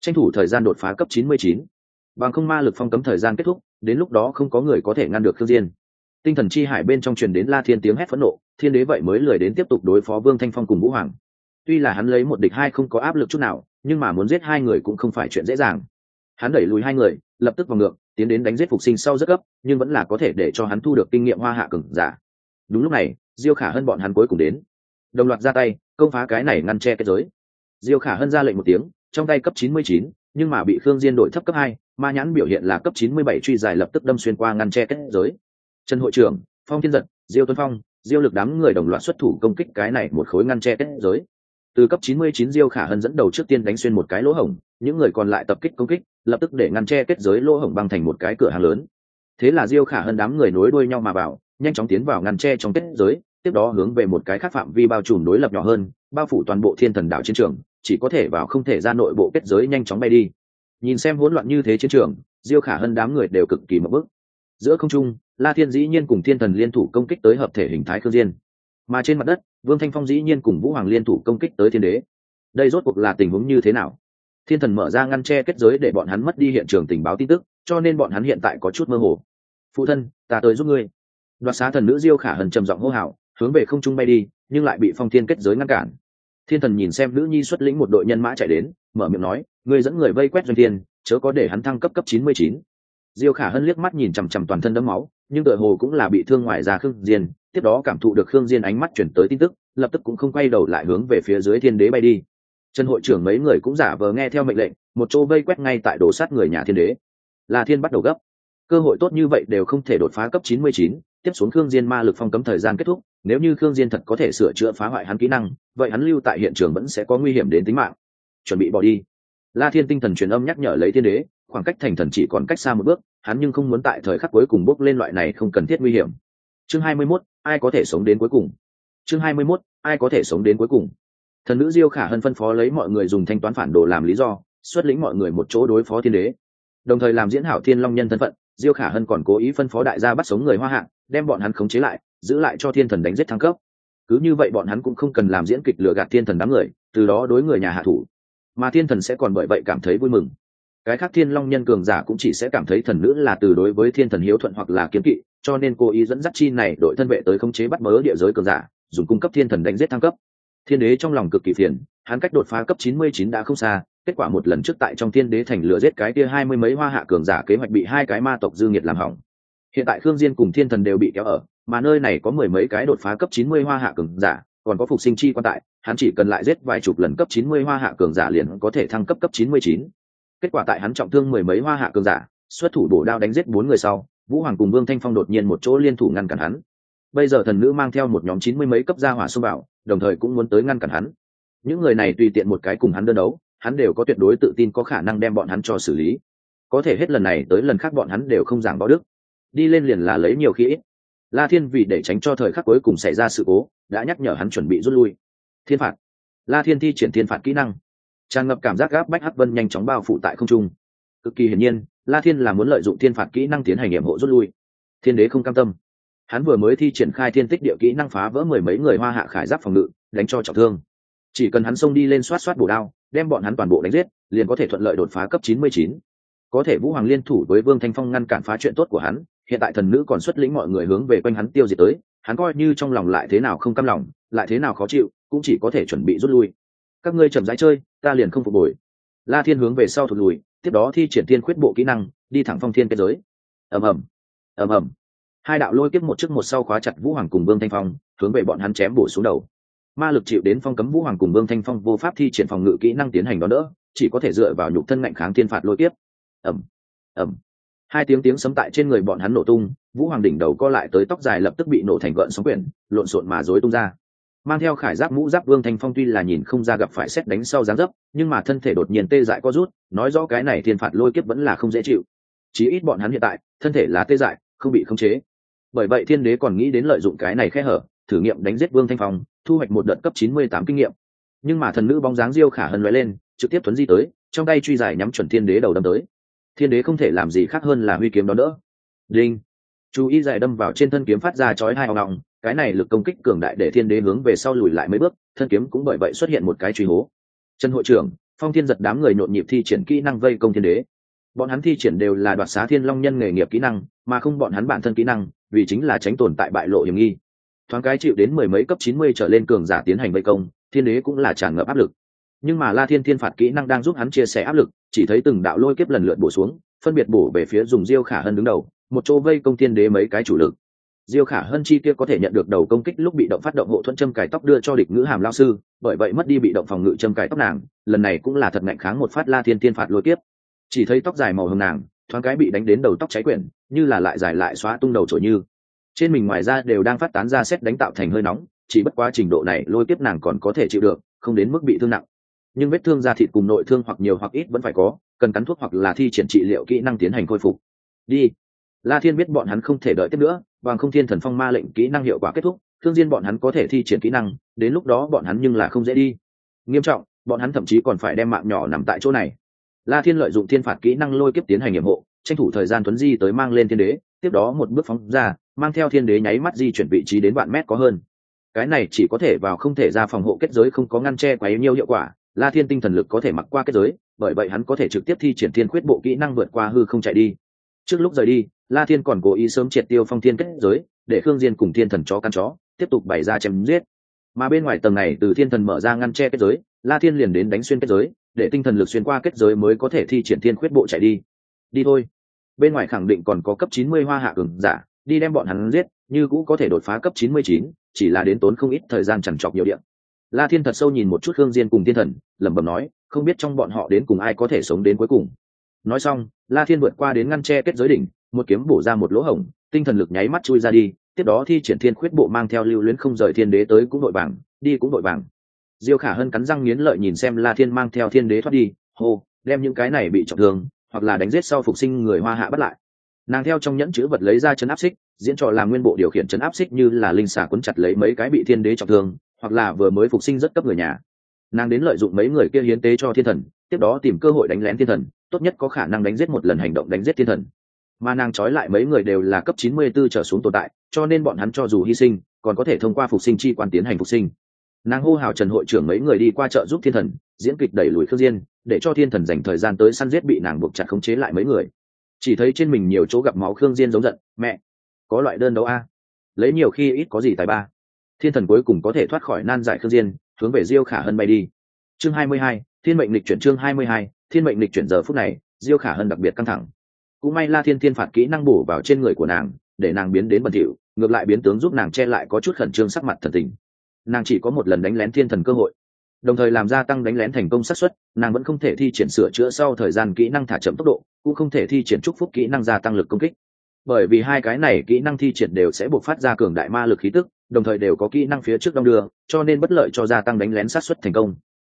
Tranh thủ thời gian đột phá cấp chín mươi chín. Bằng không ma lực phong cấm thời gian kết thúc, đến lúc đó không có người có thể ngăn được khương diên. Tinh thần chi hải bên trong truyền đến la thiên tiếng hét phẫn nộ, thiên đế vậy mới lười đến tiếp tục đối phó vương thanh phong cùng vũ hoàng tuy là hắn lấy một địch hai không có áp lực chút nào nhưng mà muốn giết hai người cũng không phải chuyện dễ dàng. Hắn đẩy lùi hai người lập tức vào ngược tiến đến đánh giết phục sinh sau rất gấp nhưng vẫn là có thể để cho hắn thu được kinh nghiệm hoa hạ cừng giả. Đúng lúc này diêu khả hơn bọn hắn cuối cùng đến. Đồng loạt ra tay công phá cái này ngăn che kết giới. Diêu khả hơn ra lệnh một tiếng trong tay cấp 99, nhưng mà bị khương diên đội thấp cấp hai ma nhãn biểu hiện là cấp 97 truy dài lập tức đâm xuyên qua ngăn che kết giới. Trần hội trưởng phong thiên giật diêu tuấn phong diêu lực đám người đồng loạt xuất thủ công kích cái này một khối ngăn che kết giới từ cấp 99 diêu khả hân dẫn đầu trước tiên đánh xuyên một cái lỗ hổng, những người còn lại tập kích công kích, lập tức để ngăn che kết giới lỗ hổng băng thành một cái cửa hàng lớn. Thế là diêu khả hân đám người nối đuôi nhau mà vào, nhanh chóng tiến vào ngăn che trong kết giới, tiếp đó hướng về một cái khác phạm vi bao trùm đối lập nhỏ hơn, bao phủ toàn bộ thiên thần đảo chiến trường, chỉ có thể vào không thể ra nội bộ kết giới nhanh chóng bay đi. Nhìn xem hỗn loạn như thế chiến trường, diêu khả hân đám người đều cực kỳ mập bức giữa không trung, la thiên dĩ nhiên cùng thiên thần liên thủ công kích tới hợp thể hình thái khương diên. Mà trên mặt đất vương thanh phong dĩ nhiên cùng vũ hoàng liên thủ công kích tới thiên đế. Đây rốt cuộc là tình huống như thế nào? Thiên thần mở ra ngăn tre kết giới để bọn hắn mất đi hiện trường tình báo tin tức, cho nên bọn hắn hiện tại có chút mơ hồ. Phụ thân, ta tới giúp ngươi. Đoạt xá thần nữ diêu khả hần trầm giọng hô hào, hướng về không trung bay đi, nhưng lại bị phong thiên kết giới ngăn cản. Thiên thần nhìn xem nữ nhi xuất lĩnh một đội nhân mã chạy đến, mở miệng nói, ngươi dẫn người vây quét doanh thiên chớ có để hắn thăng cấp cấp chín mươi chín. Diêu khả hân liếc mắt nhìn chằm chằm toàn thân đấm máu, nhưng đội hồ cũng là bị thương ngoài ra khương diên tiếp đó cảm thụ được khương diên ánh mắt chuyển tới tin tức lập tức cũng không quay đầu lại hướng về phía dưới thiên đế bay đi. Trần hội trưởng mấy người cũng giả vờ nghe theo mệnh lệnh một chỗ vây quét ngay tại đổ sát người nhà thiên đế. La thiên bắt đầu gấp. Cơ hội tốt như vậy đều không thể đột phá cấp 99, tiếp xuống khương diên ma lực phong cấm thời gian kết thúc nếu như khương diên thật có thể sửa chữa phá hoại hắn kỹ năng vậy hắn lưu tại hiện trường vẫn sẽ có nguy hiểm đến tính mạng. Chuẩn bị bỏ đi. La thiên tinh thần truyền âm nhắc nhở lấy thiên đế khoảng cách thành thần chỉ còn cách xa một bước hắn nhưng không muốn tại thời khắc cuối cùng bước lên loại này không cần thiết nguy hiểm. Chương 21, ai có thể sống đến cuối cùng? Chương 21, ai có thể sống đến cuối cùng? Thần nữ diêu khả hân phân phó lấy mọi người dùng thanh toán phản đồ làm lý do xuất lĩnh mọi người một chỗ đối phó thiên đế. Đồng thời làm diễn hảo thiên long nhân thân phận diêu khả hân còn cố ý phân phó đại gia bắt sống người hoa hạng đem bọn hắn khống chế lại giữ lại cho thiên thần đánh giết thăng cấp. Cứ như vậy bọn hắn cũng không cần làm diễn kịch lừa gạt thiên thần đám người từ đó đối người nhà hạ thủ. Mà thiên thần sẽ còn bởi vậy cảm thấy vui mừng cái khác thiên long nhân cường giả cũng chỉ sẽ cảm thấy thần nữ là từ đối với thiên thần hiếu thuận hoặc là kiếm kỵ, cho nên cố ý dẫn dắt chi này đội thân vệ tới khống chế bắt mớ địa giới cường giả, dùng cung cấp thiên thần đánh giết thăng cấp thiên đế trong lòng cực kỳ phiền, hắn cách đột phá cấp 99 đã không xa, kết quả một lần trước tại trong thiên đế thành lửa giết cái kia hai mươi mấy hoa hạ cường giả kế hoạch bị hai cái ma tộc dư nghiệt làm hỏng hiện tại khương diên cùng thiên thần đều bị kéo ở, mà nơi này có mười mấy cái đột phá cấp 90 hoa hạ cường giả, còn có phục sinh chi quan tại, hắn chỉ cần lại giết vài chục lần cấp 90 hoa hạ cường giả liền có thể thăng cấp cấp 99 kết quả tại hắn trọng thương mười mấy hoa hạ cường giả, xuất thủ bổ đao đánh giết bốn người sau, vũ hoàng cùng vương thanh phong đột nhiên một chỗ liên thủ ngăn cản hắn. Bây giờ thần nữ mang theo một nhóm chín mươi mấy cấp gia hỏa xông vào, đồng thời cũng muốn tới ngăn cản hắn. Những người này tùy tiện một cái cùng hắn đơn đấu, hắn đều có tuyệt đối tự tin có khả năng đem bọn hắn cho xử lý. Có thể hết lần này tới lần khác bọn hắn đều không giảng báo đức. Đi lên liền là lấy nhiều khi ít. La thiên vì để tránh cho thời khắc cuối cùng xảy ra sự cố, đã nhắc nhở hắn chuẩn bị rút lui. Thiên phạt. La thiên thi triển thiên phạt kỹ năng tràn ngập cảm giác gáp bách hắc vân nhanh chóng bao phủ tại không trung. Cực kỳ hiển nhiên, la thiên là muốn lợi dụng thiên phạt kỹ năng tiến hành nhiệm hộ rút lui. Thiên đế không cam tâm. Hắn vừa mới thi triển khai thiên tích địa kỹ năng phá vỡ mười mấy người hoa hạ khải giáp phòng ngự, đánh cho trọng thương. Chỉ cần hắn xông đi lên xoát xoát bổ đao, đem bọn hắn toàn bộ đánh giết, liền có thể thuận lợi đột phá cấp 99. có thể vũ hoàng liên thủ với vương thanh phong ngăn cản phá chuyện tốt của hắn, hiện tại thần nữ còn xuất lĩnh mọi người hướng về quanh hắn tiêu diệt tới, hắn coi như trong lòng lại thế nào không cam lòng, lại thế nào khó chịu, cũng chỉ có thể chuẩn bị rút lui các ngươi chậm rãi chơi ta liền không phục hồi. La thiên hướng về sau thụt lùi tiếp đó thi triển thiên khuyết bộ kỹ năng đi thẳng phong thiên kết giới. Ầm ầm ầm ầm. Hai đạo lôi kiếp một trước một sau khóa chặt vũ hoàng cùng vương thanh phong hướng về bọn hắn chém bổ xuống đầu. Ma lực chịu đến phong cấm vũ hoàng cùng vương thanh phong vô pháp thi triển phòng ngự kỹ năng tiến hành đó đỡ chỉ có thể dựa vào nhục thân ngạnh kháng thiên phạt lôi kiếp. Ầm, ầm. hai tiếng tiếng sấm tại trên người bọn hắn nổ tung vũ hoàng đỉnh đầu co lại tới tóc dài lập tức bị nổ thành gợn sóng quyển lộn xộn mà dối tung ra mang theo khải giáp mũ giáp vương thanh phong tuy là nhìn không ra gặp phải xét đánh sau gián dấp, nhưng mà thân thể đột nhiên tê dại có rút, nói rõ cái này thiên phạt lôi kiếp vẫn là không dễ chịu. Chí ít bọn hắn hiện tại, thân thể là tê dại, không bị khống chế. Bởi vậy thiên đế còn nghĩ đến lợi dụng cái này khe hở, thử nghiệm đánh giết vương thanh phong, thu hoạch một đợt cấp chín mươi tám kinh nghiệm. Nhưng mà thần nữ bóng dáng diêu khả hân lóe lên, trực tiếp tuấn di tới, trong tay truy dài nhắm chuẩn thiên đế đầu đâm tới. Thiên đế không thể làm gì khác hơn là huy kiếm đó đỡ. Đinh. Chú ý dài đâm vào trên thân kiếm phát ra chói hai hòng ngọng cái này lực công kích cường đại để thiên đế hướng về sau lùi lại mấy bước, thân kiếm cũng bởi vậy xuất hiện một cái truy hố. Trần hội trưởng, phong thiên giật đám người nhộn nhịp thi triển kỹ năng vây công thiên đế. Bọn hắn thi triển đều là đoạt xá thiên long nhân nghề nghiệp kỹ năng, mà không bọn hắn bản thân kỹ năng, vì chính là tránh tồn tại bại lộ hiểm nghi. Thoáng cái chịu đến mười mấy cấp chín mươi trở lên cường giả tiến hành vây công, thiên đế cũng là tràn ngập áp lực. Nhưng mà la thiên thiên phạt kỹ năng đang giúp hắn chia sẻ áp lực, chỉ thấy từng đạo lôi kiếp lần lượt bổ xuống, phân biệt bổ về phía dùng diêu khả hân đứng đầu, một chỗ vây công thiên đế mấy cái chủ lực diêu khả hân chi kia có thể nhận được đầu công kích lúc bị động phát động hộ thuẫn châm cài tóc đưa cho địch ngữ hàm lao sư, bởi vậy mất đi bị động phòng ngự châm cài tóc nàng, lần này cũng là thật ngạnh kháng một phát la thiên thiên phạt lôi tiếp chỉ thấy tóc dài màu hồng nàng, thoáng cái bị đánh đến đầu tóc cháy quyển, như là lại dài lại xóa tung đầu trội như. Trên mình ngoài ra đều đang phát tán ra xét đánh tạo thành hơi nóng, chỉ bất quá trình độ này lôi tiếp nàng còn có thể chịu được, không đến mức bị thương nặng. Nhưng vết thương da thịt cùng nội thương hoặc nhiều hoặc ít vẫn phải có, cần cắn thuốc hoặc là thi triển trị liệu kỹ năng tiến hành khôi phục. Đi. La thiên biết bọn hắn không thể đợi tiếp nữa bằng không thiên thần phong ma lệnh kỹ năng hiệu quả kết thúc, thương diên bọn hắn có thể thi triển kỹ năng, đến lúc đó bọn hắn nhưng là không dễ đi. Nghiêm trọng, bọn hắn thậm chí còn phải đem mạng nhỏ nằm tại chỗ này. La thiên lợi dụng thiên phạt kỹ năng lôi kiếp tiến hành nhiệm hộ, tranh thủ thời gian tuấn di tới mang lên thiên đế, tiếp đó một bước phóng ra, mang theo thiên đế nháy mắt di chuyển vị trí đến vạn mét có hơn. Cái này chỉ có thể vào không thể ra phòng hộ kết giới không có ngăn che quá nhiều hiệu quả, la thiên tinh thần lực có thể mặc qua kết giới, bởi vậy hắn có thể trực tiếp thi triển thiên khuyết bộ kỹ năng vượt qua hư không chạy đi. Trước lúc rời đi la thiên còn cố ý sớm triệt tiêu phong thiên kết giới, để khương diên cùng thiên thần chó căn chó, tiếp tục bày ra chém giết. Mà bên ngoài tầng này, từ thiên thần mở ra ngăn che kết giới, la thiên liền đến đánh xuyên kết giới, để tinh thần lực xuyên qua kết giới mới có thể thi triển thiên khuyết bộ chạy đi. Đi thôi. Bên ngoài khẳng định còn có cấp chín mươi hoa hạ cường giả, đi đem bọn hắn giết, như cũ có thể đột phá cấp chín mươi chín, chỉ là đến tốn không ít thời gian chằn chọc nhiều điện la thiên thật sâu nhìn một chút khương diên cùng thiên thần, lẩm bẩm nói, không biết trong bọn họ đến cùng ai có thể sống đến cuối cùng. Nói xong, la thiên vượt qua đến ngăn tre kết giới đỉnh một kiếm bổ ra một lỗ hổng, tinh thần lực nháy mắt chui ra đi, tiếp đó thi triển thiên khuyết bộ mang theo lưu luyến không rời thiên đế tới cũng đội bảng, đi cũng đội bảng. Diêu khả hân cắn răng nghiến lợi nhìn xem la thiên mang theo thiên đế thoát đi, hô, đem những cái này bị trọng thương, hoặc là đánh giết sau phục sinh người hoa hạ bắt lại. Nàng theo trong nhẫn chữ vật lấy ra chân áp xích, diễn trò làm nguyên bộ điều khiển chân áp xích như là linh xả quấn chặt lấy mấy cái bị thiên đế trọng thương, hoặc là vừa mới phục sinh rất cấp người nhà. Nàng đến lợi dụng mấy người kia hiến tế cho thiên thần, tiếp đó tìm cơ hội đánh lén thiên thần, tốt nhất có khả năng đánh giết một lần hành động đánh giết thiên thần mà nàng trói lại mấy người đều là cấp 94 trở xuống tồn tại cho nên bọn hắn cho dù hy sinh còn có thể thông qua phục sinh chi quan tiến hành phục sinh. Nàng hô hào trần hội trưởng mấy người đi qua chợ giúp thiên thần diễn kịch đẩy lùi khương diên để cho thiên thần dành thời gian tới săn giết bị nàng buộc chặt khống chế lại mấy người. Chỉ thấy trên mình nhiều chỗ gặp máu khương diên giống giận mẹ có loại đơn đấu a. Lấy nhiều khi ít có gì tài ba. Thiên thần cuối cùng có thể thoát khỏi nan giải khương diên hướng về diêu khả hân bay đi. Chương 22, thiên mệnh lịch chuyển chương 22, thiên mệnh lịch chuyển giờ phút này diêu khả hân đặc biệt căng thẳng cũng may la thiên thiên phạt kỹ năng bổ vào trên người của nàng, để nàng biến đến bẩn thỉu, ngược lại biến tướng giúp nàng che lại có chút khẩn trương sắc mặt thần tình. Nàng chỉ có một lần đánh lén thiên thần cơ hội, đồng thời làm gia tăng đánh lén thành công xác suất, nàng vẫn không thể thi triển sửa chữa sau thời gian kỹ năng thả chậm tốc độ, cũng không thể thi triển chúc phúc kỹ năng gia tăng lực công kích. Bởi vì hai cái này kỹ năng thi triển đều sẽ buộc phát ra cường đại ma lực khí tức, đồng thời đều có kỹ năng phía trước đông đưa, cho nên bất lợi cho gia tăng đánh lén sát xuất thành công.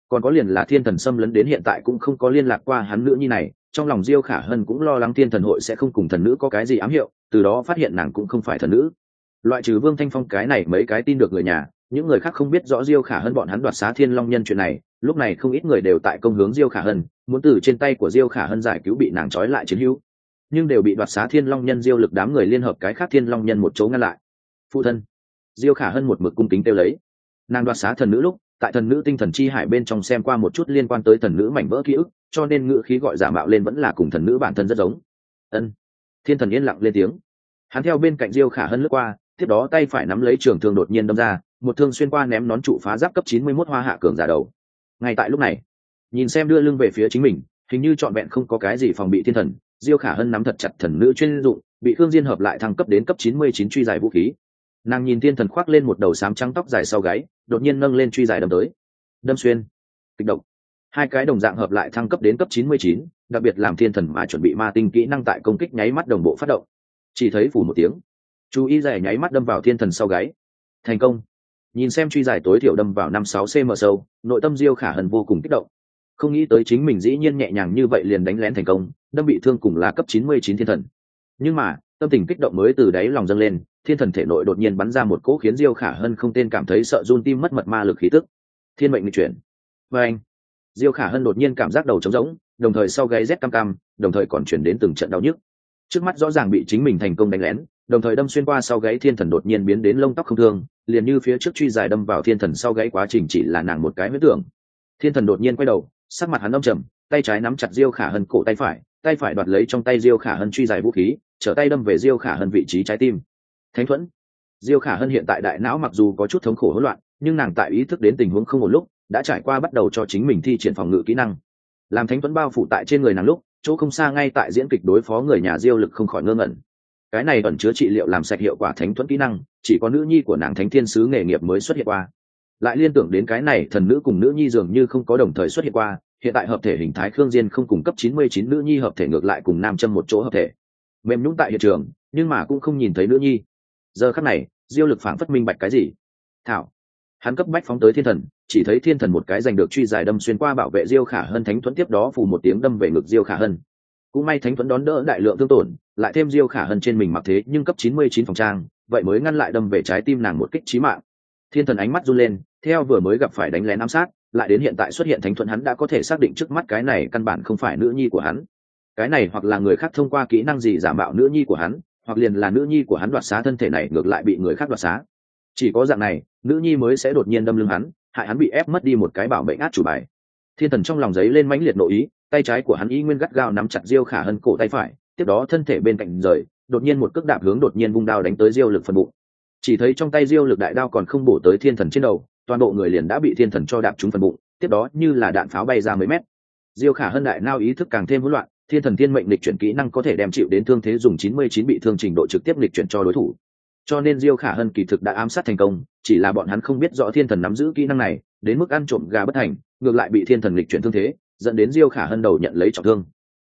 Còn có liền là thiên thần xâm lấn đến hiện tại cũng không có liên lạc qua hắn nữ nhi này trong lòng diêu khả hân cũng lo lắng thiên thần hội sẽ không cùng thần nữ có cái gì ám hiệu, từ đó phát hiện nàng cũng không phải thần nữ. Loại trừ vương thanh phong cái này mấy cái tin được người nhà, những người khác không biết rõ diêu khả hân bọn hắn đoạt xá thiên long nhân chuyện này, lúc này không ít người đều tại công hướng diêu khả hân, muốn từ trên tay của diêu khả hân giải cứu bị nàng trói lại chiến hữu. Nhưng đều bị đoạt xá thiên long nhân diêu lực đám người liên hợp cái khác thiên long nhân một chỗ ngăn lại. Phụ thân. Diêu khả hân một mực cung kính kêu lấy. Nàng đoạt xá thần nữ lúc tại thần nữ tinh thần chi hải bên trong xem qua một chút liên quan tới thần nữ mảnh vỡ ký ức, cho nên ngữ khí gọi giả mạo lên vẫn là cùng thần nữ bản thân rất giống. Ân. Thiên thần yên lặng lên tiếng. Hắn theo bên cạnh diêu khả hân lướt qua, tiếp đó tay phải nắm lấy trường thương đột nhiên đâm ra, một thương xuyên qua ném nón trụ phá giáp cấp chín mươi 91 hoa hạ cường giả đầu. Ngay tại lúc này, nhìn xem đưa lưng về phía chính mình, hình như trọn vẹn không có cái gì phòng bị thiên thần, diêu khả hân nắm thật chặt thần nữ chuyên dụng, bị khương diên hợp lại thăng cấp đến cấp chín mươi chín truy giải vũ khí nàng nhìn thiên thần khoác lên một đầu sám trắng tóc dài sau gáy đột nhiên nâng lên truy dài đâm tới. Đâm xuyên. Kịch động hai cái đồng dạng hợp lại thăng cấp đến cấp 99, đặc biệt làm thiên thần mà chuẩn bị ma tinh kỹ năng tại công kích nháy mắt đồng bộ phát động. Chỉ thấy phủ một tiếng. Chú ý giải nháy mắt đâm vào thiên thần sau gáy. Thành công. Nhìn xem truy giải tối thiểu đâm vào năm sáu cm sâu nội tâm diêu khả hần vô cùng kích động. Không nghĩ tới chính mình dĩ nhiên nhẹ nhàng như vậy liền đánh lén thành công đâm bị thương cùng là cấp 99 thiên thần. Nhưng mà tâm tình kích động mới từ đáy lòng dâng lên thiên thần thể nội đột nhiên bắn ra một cỗ khiến diêu khả hân không tên cảm thấy sợ run tim mất mật ma lực khí tức. Thiên mệnh nghịch chuyển. Và anh diêu khả hân đột nhiên cảm giác đầu trống rỗng, đồng thời sau gáy rét cam cam, đồng thời còn chuyển đến từng trận đau nhức. Trước mắt rõ ràng bị chính mình thành công đánh lén, đồng thời đâm xuyên qua sau gáy thiên thần đột nhiên biến đến lông tóc không thương, liền như phía trước truy dài đâm vào thiên thần sau gáy quá trình chỉ là nàng một cái huyết tưởng. Thiên thần đột nhiên quay đầu, sắc mặt hắn âm trầm, tay trái nắm chặt diêu khả hân cổ tay phải tay phải đoạt lấy trong tay diêu khả hân truy dài vũ khí, trở tay đâm về diêu khả hân vị trí trái tim thánh thuẫn. Diêu khả hân hiện tại đại não mặc dù có chút thống khổ hỗn loạn, nhưng nàng tại ý thức đến tình huống không một lúc, đã trải qua bắt đầu cho chính mình thi triển phòng ngự kỹ năng. Làm thánh thuẫn bao phủ tại trên người nàng lúc, chỗ không xa ngay tại diễn kịch đối phó người nhà diêu lực không khỏi ngơ ngẩn. Cái này ẩn chứa trị liệu làm sạch hiệu quả thánh thuẫn kỹ năng, chỉ có nữ nhi của nàng thánh thiên sứ nghề nghiệp mới xuất hiện qua. Lại liên tưởng đến cái này, thần nữ cùng nữ nhi dường như không có đồng thời xuất hiện qua, hiện tại hợp thể hình thái khương diên không cung cấp 99 nữ nhi hợp thể ngược lại cùng nam châm một chỗ hợp thể. Mềm nhũng tại hiện trường, nhưng mà cũng không nhìn thấy nữ nhi giờ khắc này, diêu lực phảng phất minh bạch cái gì? Thảo, hắn cấp bách phóng tới thiên thần, chỉ thấy thiên thần một cái giành được truy giải đâm xuyên qua bảo vệ diêu khả hân thánh thuẫn tiếp đó phù một tiếng đâm về ngực diêu khả hân. Cũng may thánh thuẫn đón đỡ đại lượng thương tổn, lại thêm diêu khả hân trên mình mặc thế nhưng cấp 99 phòng trang, vậy mới ngăn lại đâm về trái tim nàng một kích chí mạng. Thiên thần ánh mắt run lên, theo vừa mới gặp phải đánh lén ám sát, lại đến hiện tại xuất hiện thánh thuẫn hắn đã có thể xác định trước mắt cái này căn bản không phải nữ nhi của hắn. Cái này hoặc là người khác thông qua kỹ năng gì giả mạo nữ nhi của hắn hoặc liền là nữ nhi của hắn đoạt xá thân thể này ngược lại bị người khác đoạt xá. Chỉ có dạng này, nữ nhi mới sẽ đột nhiên đâm lưng hắn, hại hắn bị ép mất đi một cái bảo mệnh át chủ bài. Thiên thần trong lòng giấy lên mãnh liệt nội ý, tay trái của hắn ý nguyên gắt gao nắm chặt diêu khả hân cổ tay phải, tiếp đó thân thể bên cạnh rời, đột nhiên một cước đạp hướng đột nhiên vung đao đánh tới diêu lực phần bụng. Chỉ thấy trong tay diêu lực đại đao còn không bổ tới thiên thần trên đầu, toàn bộ người liền đã bị thiên thần cho đạp trúng phần bụng, tiếp đó như là đạn pháo bay ra mấy mét. Diêu khả hân đại nao ý thức càng thêm hỗn loạn thiên thần thiên mệnh lịch chuyển kỹ năng có thể đem chịu đến thương thế dùng chín mươi chín bị thương trình độ trực tiếp lịch chuyển cho đối thủ. Cho nên diêu khả hân kỳ thực đã ám sát thành công, chỉ là bọn hắn không biết rõ thiên thần nắm giữ kỹ năng này, đến mức ăn trộm gà bất thành, ngược lại bị thiên thần lịch chuyển thương thế, dẫn đến diêu khả hân đầu nhận lấy trọng thương.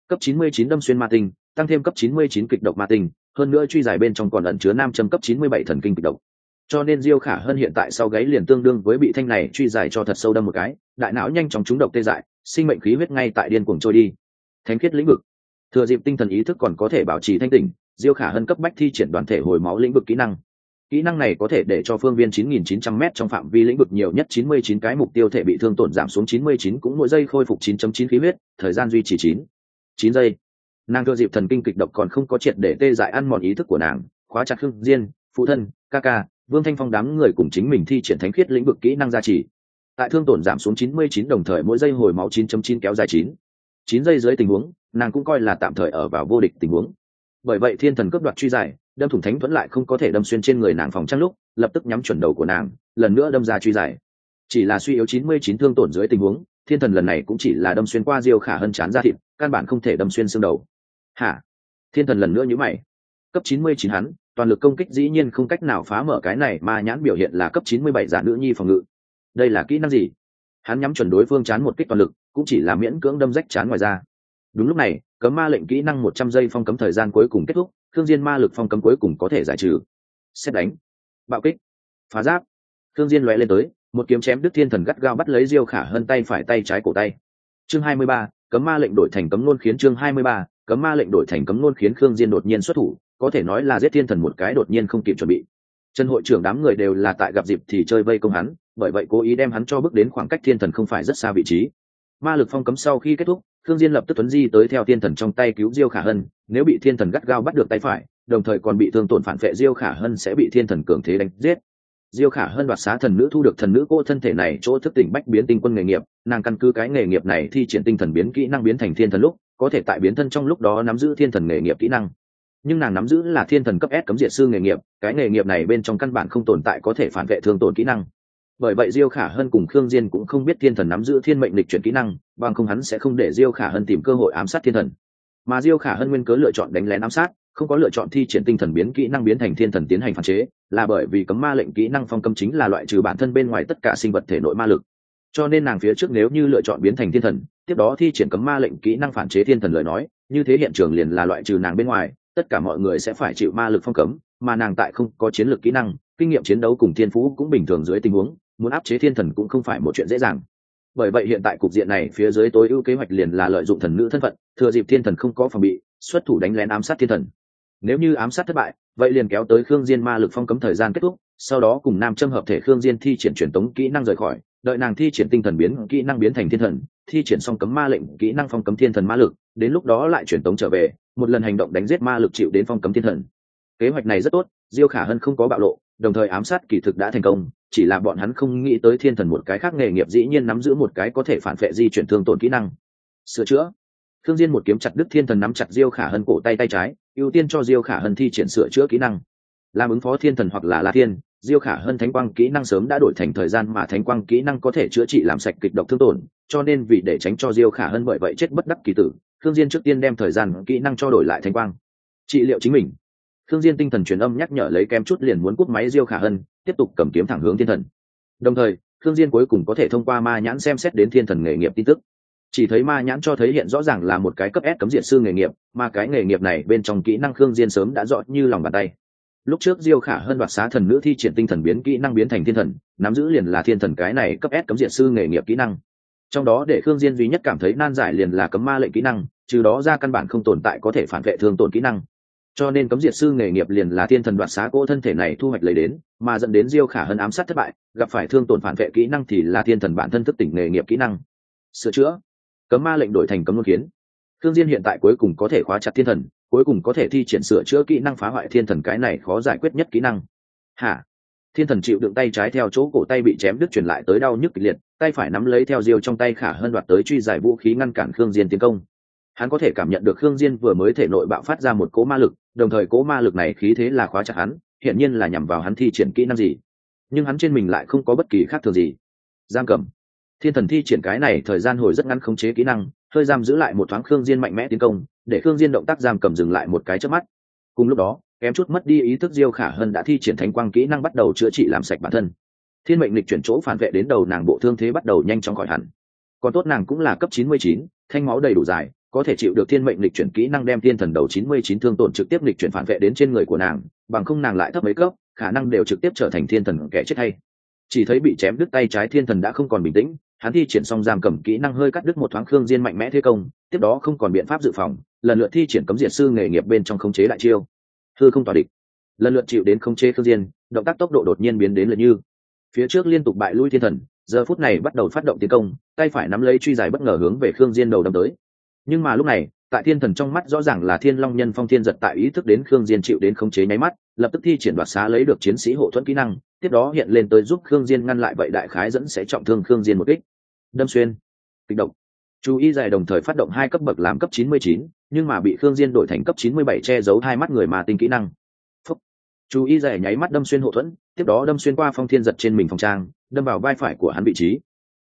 Cấp 99 đâm xuyên ma tinh, tăng thêm cấp 99 kịch độc ma tinh, hơn nữa truy giải bên trong còn ẩn chứa nam châm cấp 97 thần kinh kịch độc. Cho nên diêu khả hân hiện tại sau gáy liền tương đương với bị thanh này truy giải cho thật sâu đâm một cái, đại não nhanh chóng trúng độc tê dại, sinh mệnh khí huyết ngay tại điên cuồng trôi đi thánh khiết lĩnh vực. Thừa dịp tinh thần ý thức còn có thể bảo trì thanh tỉnh, diêu khả hân cấp bách thi triển đoàn thể hồi máu lĩnh vực kỹ năng. Kỹ năng này có thể để cho phương viên 9.900 m trong phạm vi lĩnh vực nhiều nhất 99 cái mục tiêu thể bị thương tổn giảm xuống 99 cũng mỗi giây khôi phục 9.9 khí huyết, thời gian duy trì 9 9 giây. Nàng thừa dịp thần kinh kịch độc còn không có triệt để tê dại ăn mòn ý thức của nàng, khóa chặt khương diên, phụ thân, ca ca, vương thanh phong đám người cùng chính mình thi triển thánh khiết lĩnh vực kỹ năng gia trì. Tại thương tổn giảm xuống 99 đồng thời mỗi giây hồi máu 9.9 kéo dài 9 9 giây dưới tình huống, nàng cũng coi là tạm thời ở vào vô địch tình huống. Bởi vậy thiên thần cướp đoạt truy giải, đâm thủng thánh thuẫn lại không có thể đâm xuyên trên người nàng phòng trăng lúc, lập tức nhắm chuẩn đầu của nàng, lần nữa đâm ra truy giải. Chỉ là suy yếu 99 thương tổn dưới tình huống, thiên thần lần này cũng chỉ là đâm xuyên qua diêu khả hân chán ra thịt, căn bản không thể đâm xuyên xương đầu. Hả? Thiên thần lần nữa nhữ mày. Cấp 99 hắn, toàn lực công kích dĩ nhiên không cách nào phá mở cái này mà nhãn biểu hiện là cấp 97 giả nữ nhi phòng ngự. Đây là kỹ năng gì? Hắn nhắm chuẩn đối phương chán một kích toàn lực cũng chỉ là miễn cưỡng đâm rách chán ngoài ra. Đúng lúc này, cấm ma lệnh kỹ năng một trăm giây phong cấm thời gian cuối cùng kết thúc, thương diên ma lực phong cấm cuối cùng có thể giải trừ. Xét đánh. Bạo kích. Phá giáp. Thương diên lóe lên tới, một kiếm chém đức thiên thần gắt gao bắt lấy diêu khả hơn tay phải tay trái cổ tay. Chương hai mươi ba, cấm ma lệnh đổi thành cấm nôn khiến chương hai mươi ba, cấm ma lệnh đổi thành cấm nôn khiến khương diên đột nhiên xuất thủ, có thể nói là giết thiên thần một cái đột nhiên không kịp chuẩn bị. Chân hội trưởng đám người đều là tại gặp dịp thì chơi vây công hắn, bởi vậy cố ý đem hắn cho bước đến khoảng cách thiên thần không phải rất xa vị trí ma lực phong cấm sau khi kết thúc thương diên lập tức tuấn di tới theo thiên thần trong tay cứu diêu khả hân, nếu bị thiên thần gắt gao bắt được tay phải, đồng thời còn bị thương tổn phản vệ diêu khả hân sẽ bị thiên thần cường thế đánh giết. Diêu khả hân đoạt xá thần nữ thu được thần nữ cô thân thể này chỗ thức tỉnh bách biến tinh quân nghề nghiệp, nàng căn cứ cái nghề nghiệp này thi triển tinh thần biến kỹ năng biến thành thiên thần lúc, có thể tại biến thân trong lúc đó nắm giữ thiên thần nghề nghiệp kỹ năng. Nhưng nàng nắm giữ là thiên thần cấp s cấm diệt sư nghề nghiệp, cái nghề nghiệp này bên trong căn bản không tồn tại có thể phản vệ thương tổn kỹ năng bởi vậy diêu khả hân cùng khương diên cũng không biết thiên thần nắm giữ thiên mệnh lịch chuyển kỹ năng, bằng không hắn sẽ không để diêu khả hân tìm cơ hội ám sát thiên thần. Mà diêu khả hân nguyên cớ lựa chọn đánh lén ám sát, không có lựa chọn thi triển tinh thần biến kỹ năng biến thành thiên thần tiến hành phản chế, là bởi vì cấm ma lệnh kỹ năng phong cấm chính là loại trừ bản thân bên ngoài tất cả sinh vật thể nội ma lực. Cho nên nàng phía trước nếu như lựa chọn biến thành thiên thần, tiếp đó thi triển cấm ma lệnh kỹ năng phản chế thiên thần lời nói, như thế hiện trường liền là loại trừ nàng bên ngoài, tất cả mọi người sẽ phải chịu ma lực phong cấm, mà nàng tại không có chiến lược kỹ năng, kinh nghiệm chiến đấu cùng thiên phú cũng bình thường dưới tình huống muốn áp chế thiên thần cũng không phải một chuyện dễ dàng. Bởi vậy hiện tại cục diện này, phía dưới tối ưu kế hoạch liền là lợi dụng thần nữ thân phận, thừa dịp thiên thần không có phòng bị, xuất thủ đánh lén ám sát thiên thần. Nếu như ám sát thất bại, vậy liền kéo tới khương diên ma lực phong cấm thời gian kết thúc, sau đó cùng nam châm hợp thể khương diên thi triển truyền tống kỹ năng rời khỏi, đợi nàng thi triển tinh thần biến, kỹ năng biến thành thiên thần, thi triển xong cấm ma lệnh, kỹ năng phong cấm thiên thần ma lực, đến lúc đó lại truyền tống trở về, một lần hành động đánh giết ma lực chịu đến phong cấm thiên thần. Kế hoạch này rất tốt, diêu khả hân không có bạo lộ, đồng thời ám sát kỳ thực đã thành công chỉ là bọn hắn không nghĩ tới thiên thần một cái khác nghề nghiệp dĩ nhiên nắm giữ một cái có thể phản vệ di chuyển thương tổn kỹ năng. Sửa chữa. Thương diên một kiếm chặt đứt thiên thần nắm chặt diêu khả hân cổ tay tay trái, ưu tiên cho diêu khả hân thi triển sửa chữa kỹ năng. Làm ứng phó thiên thần hoặc là la thiên, diêu khả hân thánh quang kỹ năng sớm đã đổi thành thời gian mà thánh quang kỹ năng có thể chữa trị làm sạch kịch độc thương tổn, cho nên vì để tránh cho diêu khả hân bởi vậy chết bất đắc kỳ tử, thương diên trước tiên đem thời gian kỹ năng cho đổi lại thánh quang. Trị liệu chính mình thương diên tinh thần truyền âm nhắc nhở lấy kem chút liền muốn cúp máy diêu khả hân, tiếp tục cầm kiếm thẳng hướng thiên thần. Đồng thời thương diên cuối cùng có thể thông qua ma nhãn xem xét đến thiên thần nghề nghiệp tin tức. Chỉ thấy ma nhãn cho thấy hiện rõ ràng là một cái cấp S cấm diện sư nghề nghiệp, mà cái nghề nghiệp này bên trong kỹ năng thương diên sớm đã rõ như lòng bàn tay. Lúc trước diêu khả hơn đoạt xá thần nữ thi triển tinh thần biến kỹ năng biến thành thiên thần, nắm giữ liền là thiên thần cái này cấp S cấm diện sư nghề nghiệp kỹ năng. Trong đó để khương diên duy nhất cảm thấy nan giải liền là cấm ma lệnh kỹ năng, trừ đó ra căn bản không tồn tại có thể phản vệ thương tổn kỹ năng cho nên cấm diệt sư nghề nghiệp liền là thiên thần đoạt xá cỗ thân thể này thu hoạch lấy đến, mà dẫn đến diêu khả hân ám sát thất bại, gặp phải thương tổn phản vệ kỹ năng thì là thiên thần bản thân thức tỉnh nghề nghiệp kỹ năng. Sửa chữa. Cấm ma lệnh đổi thành cấm luân kiến. Thương diên hiện tại cuối cùng có thể khóa chặt thiên thần, cuối cùng có thể thi triển sửa chữa kỹ năng phá hoại thiên thần cái này khó giải quyết nhất kỹ năng. Hả? Thiên thần chịu đựng tay trái theo chỗ cổ tay bị chém đứt truyền lại tới đau nhức kịch liệt, tay phải nắm lấy theo diêu trong tay khả hơn đoạt tới truy giải vũ khí ngăn cản khương diên tiến công hắn có thể cảm nhận được khương diên vừa mới thể nội bạo phát ra một cỗ ma lực đồng thời cỗ ma lực này khí thế là khóa chặt hắn hiện nhiên là nhằm vào hắn thi triển kỹ năng gì. Nhưng hắn trên mình lại không có bất kỳ khác thường gì. Giam cầm thiên thần thi triển cái này thời gian hồi rất ngắn khống chế kỹ năng hơi giam giữ lại một thoáng khương diên mạnh mẽ tiến công để khương diên động tác giam cầm dừng lại một cái trước mắt. Cùng lúc đó kém chút mất đi ý thức diêu khả hân đã thi triển thánh quang kỹ năng bắt đầu chữa trị làm sạch bản thân. Thiên mệnh lịch chuyển chỗ phản vệ đến đầu nàng bộ thương thế bắt đầu nhanh chóng khỏi hẳn. Còn tốt nàng cũng là cấp 99, thanh máu đầy đủ dài có thể chịu được thiên mệnh lịch chuyển kỹ năng đem thiên thần đầu 99 thương tổn trực tiếp lịch chuyển phản vệ đến trên người của nàng, bằng không nàng lại thấp mấy cấp, khả năng đều trực tiếp trở thành thiên thần kẻ chết hay. Chỉ thấy bị chém đứt tay trái thiên thần đã không còn bình tĩnh, hắn thi triển xong giam cầm kỹ năng hơi cắt đứt một thoáng khương diên mạnh mẽ thế công, tiếp đó không còn biện pháp dự phòng, lần lượt thi triển cấm diệt sư nghề nghiệp bên trong khống chế đại chiêu. Hư không tỏa địch. Lần lượt chịu đến khống chế khương diên, động tác tốc độ đột nhiên biến đến lượt như. Phía trước liên tục bại lui thiên thần, giờ phút này bắt đầu phát động tiến công, tay phải nắm lấy truy dài bất ngờ hướng về khương diên đầu đâm tới nhưng mà lúc này tại thiên thần trong mắt rõ ràng là thiên long nhân phong thiên giật tại ý thức đến khương diên chịu đến khống chế nháy mắt lập tức thi triển đoạt xá lấy được chiến sĩ hộ thuẫn kỹ năng tiếp đó hiện lên tới giúp khương diên ngăn lại vậy đại khái dẫn sẽ trọng thương khương diên một kích. Đâm xuyên. Kịch động chú ý dài đồng thời phát động hai cấp bậc làm cấp 99, nhưng mà bị khương diên đổi thành cấp 97 che giấu hai mắt người mà tinh kỹ năng. Phúc. chú ý dài nháy mắt đâm xuyên hộ thuẫn tiếp đó đâm xuyên qua phong thiên giật trên mình phòng trang đâm vào vai phải của hắn vị trí.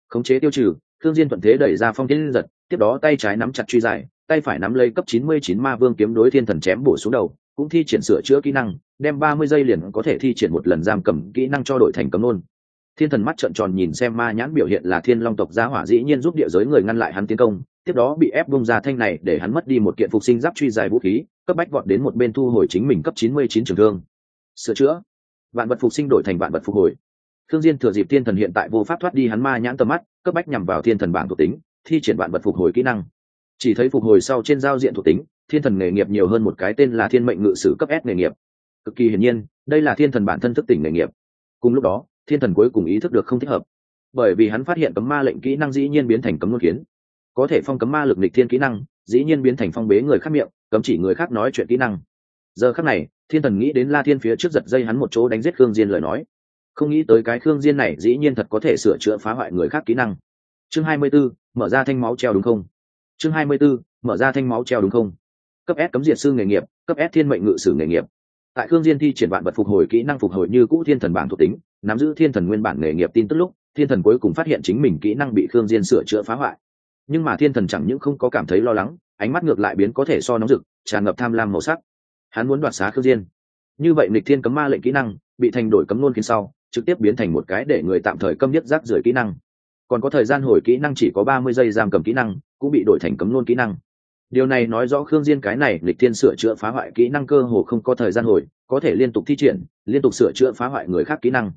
Khống chế tiêu trừ. Thương diên thuận thế đẩy ra phong thiên giật, tiếp đó tay trái nắm chặt truy giải, tay phải nắm lấy cấp 99 ma vương kiếm đối thiên thần chém bổ xuống đầu, cũng thi triển sửa chữa kỹ năng, đem 30 giây liền có thể thi triển một lần giam cầm kỹ năng cho đội thành cấm nôn. Thiên thần mắt trợn tròn nhìn xem ma nhãn biểu hiện là thiên long tộc gia hỏa dĩ nhiên giúp địa giới người ngăn lại hắn tiến công, tiếp đó bị ép bung ra thanh này để hắn mất đi một kiện phục sinh giáp truy dài vũ khí, cấp bách vọt đến một bên thu hồi chính mình cấp 99 trường thương. Sửa chữa. Vạn vật phục sinh đổi thành vạn vật phục hồi thương diên thừa dịp thiên thần hiện tại vô pháp thoát đi hắn ma nhãn tầm mắt, cấp bách nhằm vào thiên thần bảng thuộc tính, thi triển vạn vật phục hồi kỹ năng. Chỉ thấy phục hồi sau trên giao diện thuộc tính, thiên thần nghề nghiệp nhiều hơn một cái tên là thiên mệnh ngự sử cấp s nghề nghiệp. Cực kỳ hiển nhiên, đây là thiên thần bản thân thức tỉnh nghề nghiệp. Cùng lúc đó, thiên thần cuối cùng ý thức được không thích hợp. Bởi vì hắn phát hiện cấm ma lệnh kỹ năng dĩ nhiên biến thành cấm luân kiến. Có thể phong cấm ma lực nghịch thiên kỹ năng, dĩ nhiên biến thành phong bế người khác miệng, cấm chỉ người khác nói chuyện kỹ năng. Giờ khắc này, thiên thần nghĩ đến la thiên phía trước giật dây hắn một chỗ đánh giết khương diên lời nói không nghĩ tới cái khương diên này dĩ nhiên thật có thể sửa chữa phá hoại người khác kỹ năng. Chương hai mươi 24, mở ra thanh máu treo đúng không? Chương hai mươi 24, mở ra thanh máu treo đúng không? Cấp s cấm diệt sư nghề nghiệp cấp s thiên mệnh ngự sử nghề nghiệp. Tại khương diên thi triển vạn vật phục hồi kỹ năng phục hồi như cũ thiên thần bảng thuộc tính nắm giữ thiên thần nguyên bản nghề nghiệp tin tức lúc thiên thần cuối cùng phát hiện chính mình kỹ năng bị khương diên sửa chữa phá hoại. Nhưng mà thiên thần chẳng những không có cảm thấy lo lắng ánh mắt ngược lại biến có thể so nóng rực tràn ngập tham lam màu sắc. Hắn muốn đoạt xá khương diên. Như vậy lịch thiên cấm ma lệnh kỹ năng bị thành đổi cấm luôn khiến sau trực tiếp biến thành một cái để người tạm thời câm nhất rác rưởi kỹ năng. Còn có thời gian hồi kỹ năng chỉ có ba mươi giây giam cầm kỹ năng, cũng bị đổi thành cấm luôn kỹ năng. Điều này nói rõ khương diên cái này lịch thiên sửa chữa phá hoại kỹ năng cơ hồ không có thời gian hồi, có thể liên tục thi triển, liên tục sửa chữa phá hoại người khác kỹ năng.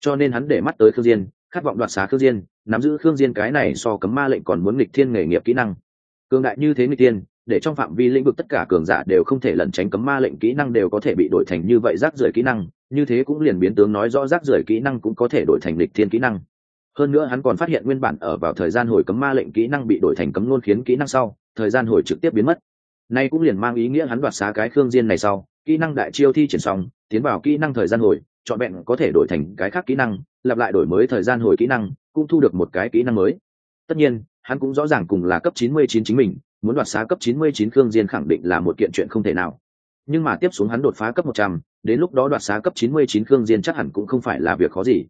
Cho nên hắn để mắt tới khương diên, khát vọng đoạt xá khương diên, nắm giữ khương diên cái này so cấm ma lệnh còn muốn lịch thiên nghề nghiệp kỹ năng. Cường đại như thế nghịch thiên để trong phạm vi lĩnh vực tất cả cường giả đều không thể lẩn tránh cấm ma lệnh kỹ năng đều có thể bị đổi thành như vậy rác rưởi kỹ năng, như thế cũng liền biến tướng nói rõ rác rưởi kỹ năng cũng có thể đổi thành lịch thiên kỹ năng. Hơn nữa hắn còn phát hiện nguyên bản ở vào thời gian hồi cấm ma lệnh kỹ năng bị đổi thành cấm nôn khiến kỹ năng sau, thời gian hồi trực tiếp biến mất. Nay cũng liền mang ý nghĩa hắn đoạt xá cái khương diên này sau, kỹ năng đại chiêu thi triển xong, tiến vào kỹ năng thời gian hồi chọn vẹn có thể đổi thành cái khác kỹ năng, lặp lại đổi mới thời gian hồi kỹ năng, cũng thu được một cái kỹ năng mới. Tất nhiên, hắn cũng rõ ràng cùng là cấp 99 chính mình muốn đoạt xá cấp 99 khương diên khẳng định là một kiện chuyện không thể nào. Nhưng mà tiếp xuống hắn đột phá cấp 100, đến lúc đó đoạt xá cấp 99 khương diên chắc hẳn cũng không phải là việc khó gì.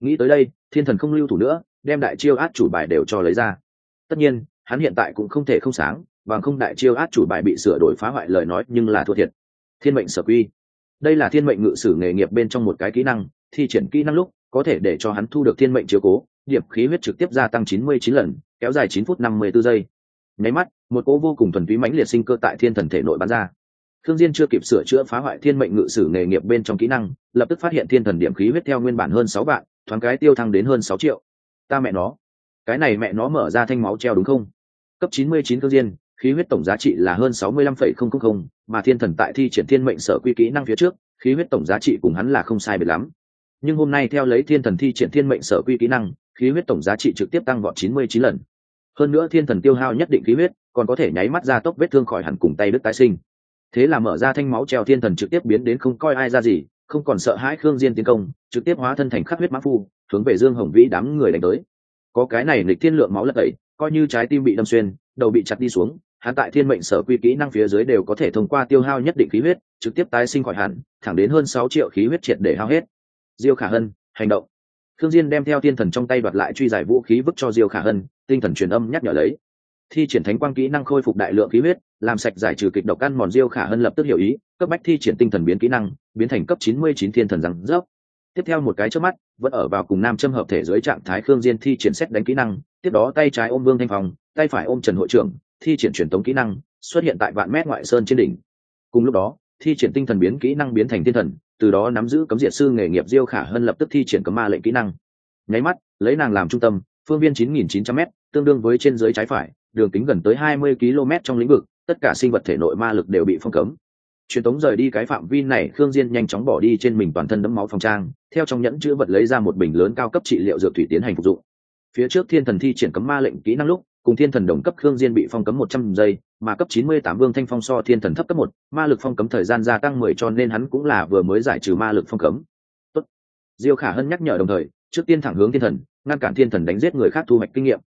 Nghĩ tới đây thiên thần không lưu thủ nữa đem đại chiêu át chủ bài đều cho lấy ra. Tất nhiên hắn hiện tại cũng không thể không sáng bằng không đại chiêu át chủ bài bị sửa đổi phá hoại lời nói nhưng là thua thiệt. Thiên mệnh sở quy. Đây là thiên mệnh ngự sử nghề nghiệp bên trong một cái kỹ năng thi triển kỹ năng lúc có thể để cho hắn thu được thiên mệnh chiếu cố điểm khí huyết trực tiếp gia tăng 99 lần kéo dài 9 phút 54 giây nháy mắt một cỗ vô cùng thuần túy mãnh liệt sinh cơ tại thiên thần thể nội bắn ra Thương Diên chưa kịp sửa chữa phá hoại thiên mệnh ngự sử nghề nghiệp bên trong kỹ năng, lập tức phát hiện thiên thần điểm khí huyết theo nguyên bản hơn sáu vạn, thoáng cái tiêu thăng đến hơn sáu triệu. Ta mẹ nó, cái này mẹ nó mở ra thanh máu treo đúng không? Cấp chín mươi chín Thương Diên, khí huyết tổng giá trị là hơn sáu mươi lăm phẩy không không không, mà thiên thần tại thi triển thiên mệnh sở quy kỹ năng phía trước, khí huyết tổng giá trị cùng hắn là không sai biệt lắm. Nhưng hôm nay theo lấy thiên thần thi triển thiên mệnh sở quy kỹ năng, khí huyết tổng giá trị trực tiếp tăng vọt chín mươi chín lần. Hơn nữa thiên thần tiêu hao nhất định khí huyết, còn có thể nháy mắt ra tốc vết thương khỏi hẳn cùng tay đứt tái sinh. Thế là mở ra thanh máu treo thiên thần trực tiếp biến đến không coi ai ra gì không còn sợ hãi khương diên tiến công trực tiếp hóa thân thành khắc huyết mã phu hướng về dương hồng vĩ đám người đánh tới. Có cái này lịch thiên lượng máu lật tẩy coi như trái tim bị đâm xuyên đầu bị chặt đi xuống hắn tại thiên mệnh sở quy kỹ năng phía dưới đều có thể thông qua tiêu hao nhất định khí huyết trực tiếp tái sinh khỏi hẳn thẳng đến hơn sáu triệu khí huyết triệt để hao hết. Diêu khả hân hành động khương diên đem theo thiên thần trong tay đoạt lại truy giải vũ khí vứt cho diêu khả hân, tinh thần truyền âm nhắc nhở lấy. Thi triển thánh quang kỹ năng khôi phục đại lượng khí huyết, làm sạch giải trừ kịch độc ăn mòn, diêu khả hân lập tức hiểu ý, cấp bách thi triển tinh thần biến kỹ năng, biến thành cấp chín mươi chín thiên thần răng rớp. Tiếp theo một cái trước mắt, vẫn ở vào cùng nam châm hợp thể dưới trạng thái khương diên thi triển xét đánh kỹ năng, tiếp đó tay trái ôm vương thanh phong, tay phải ôm trần hội trưởng, thi triển truyền tống kỹ năng, xuất hiện tại vạn mét ngoại sơn trên đỉnh. Cùng lúc đó, thi triển tinh thần biến kỹ năng biến thành thiên thần từ đó nắm giữ cấm diệt sư nghề nghiệp diêu khả hơn lập tức thi triển cấm ma lệnh kỹ năng. Nháy mắt, lấy nàng làm trung tâm, phương viên 9.900 m tương đương với trên dưới trái phải, đường kính gần tới 20 km trong lĩnh vực, tất cả sinh vật thể nội ma lực đều bị phong cấm. Truyền tống rời đi cái phạm vi này, khương diên nhanh chóng bỏ đi trên mình toàn thân đẫm máu phòng trang, theo trong nhẫn chứa vật lấy ra một bình lớn cao cấp trị liệu dược thủy tiến hành phục dụng. Phía trước thiên thần thi triển cấm ma lệnh kỹ năng lúc cùng thiên thần đồng cấp khương diên bị phong cấm một trăm giây, mà cấp chín mươi tám vương thanh phong so thiên thần thấp cấp một, ma lực phong cấm thời gian gia tăng mười cho nên hắn cũng là vừa mới giải trừ ma lực phong cấm. Tốt. diêu khả hân nhắc nhở đồng thời, trước tiên thẳng hướng thiên thần, ngăn cản thiên thần đánh giết người khác thu hoạch kinh nghiệm.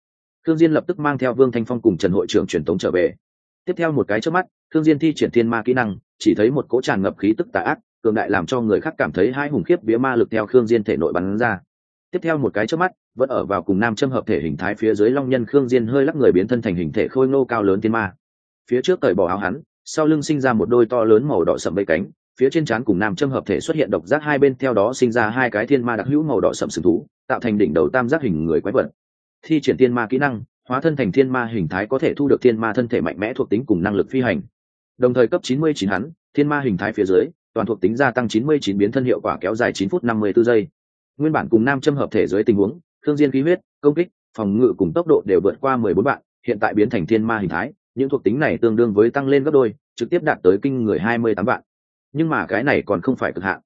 Khương diên lập tức mang theo vương thanh phong cùng trần hội trưởng truyền tống trở về. Tiếp theo một cái trước mắt, khương diên thi triển thiên ma kỹ năng, chỉ thấy một cỗ tràn ngập khí tức tà ác, cường đại làm cho người khác cảm thấy hai hùng khiếp vía ma lực theo khương diên thể nội bắn ra. Tiếp theo một cái trước mắt vẫn ở vào cùng nam châm hợp thể hình thái phía dưới long nhân khương diên hơi lắc người biến thân thành hình thể khôi ngô cao lớn thiên ma. Phía trước cởi bỏ áo hắn, sau lưng sinh ra một đôi to lớn màu đỏ sậm bầy cánh, phía trên trán cùng nam châm hợp thể xuất hiện độc giác hai bên, theo đó sinh ra hai cái thiên ma đặc hữu màu đỏ sậm sừng thú, tạo thành đỉnh đầu tam giác hình người quái vật. Thi triển thiên ma kỹ năng, hóa thân thành thiên ma hình thái có thể thu được thiên ma thân thể mạnh mẽ thuộc tính cùng năng lực phi hành. Đồng thời cấp 99 hắn thiên ma hình thái phía dưới, toàn thuộc tính gia tăng 99 biến thân hiệu quả kéo dài 9 phút 54 giây. Nguyên bản cùng nam châm hợp thể dưới tình huống thương diên khí huyết, công kích, phòng ngự cùng tốc độ đều vượt qua 14 bạn hiện tại biến thành thiên ma hình thái, những thuộc tính này tương đương với tăng lên gấp đôi, trực tiếp đạt tới kinh người 28 bạn nhưng mà cái này còn không phải cực hạn.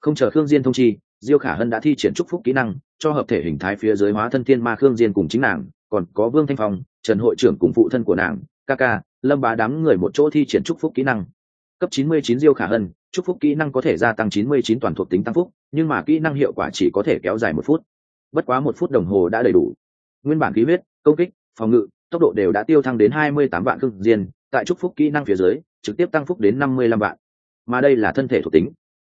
Không chờ khương diên thông chi, diêu khả hân đã thi triển trúc phúc kỹ năng, cho hợp thể hình thái phía dưới hóa thân thiên ma khương diên cùng chính nàng, còn có vương thanh phong, trần hội trưởng cùng phụ thân của nàng, ca ca, lâm bá đám người một chỗ thi triển trúc phúc kỹ năng. Cấp 99 diêu khả hân trúc phúc kỹ năng có thể gia tăng 99 toàn thuộc tính tăng phúc, nhưng mà kỹ năng hiệu quả chỉ có thể kéo dài một phút bất quá một phút đồng hồ đã đầy đủ nguyên bản khí huyết công kích phòng ngự tốc độ đều đã tiêu thăng đến 28 vạn cương diên tại trúc phúc kỹ năng phía dưới trực tiếp tăng phúc đến 55 vạn mà đây là thân thể thuộc tính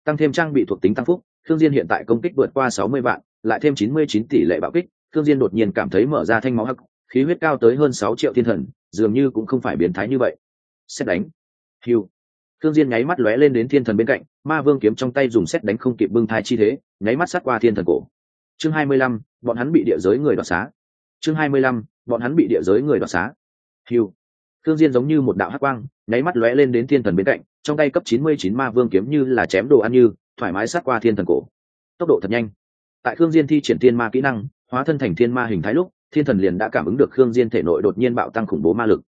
tăng thêm trang bị thuộc tính tăng phúc Thương Diên hiện tại công kích vượt qua 60 vạn, lại thêm 99 tỷ lệ bạo kích, Thương Diên đột nhiên cảm thấy mở ra thanh máu hắc, khí huyết cao tới hơn 6 triệu thiên thần, dường như cũng không phải biến thái như vậy. Xét đánh. Hưu. Thương Diên nháy mắt lóe lên đến thiên thần bên cạnh, Ma Vương kiếm trong tay dùng xét đánh không kịp bưng thai chi thế, nháy mắt sát qua thiên thần cổ. Chương 25, bọn hắn bị địa giới người đoạt xá. Chương 25, bọn hắn bị địa giới người đoạt xá. Hưu. Thương Diên giống như một đạo hắc quang, nháy mắt lóe lên đến thiên thần bên cạnh, trong tay cấp 99 Ma Vương kiếm như là chém đồ ăn như, thoải mái sát qua thiên thần cổ tốc độ thật nhanh tại Thương diên thi triển thiên ma kỹ năng hóa thân thành thiên ma hình thái lúc thiên thần liền đã cảm ứng được khương diên thể nội đột nhiên bạo tăng khủng bố ma lực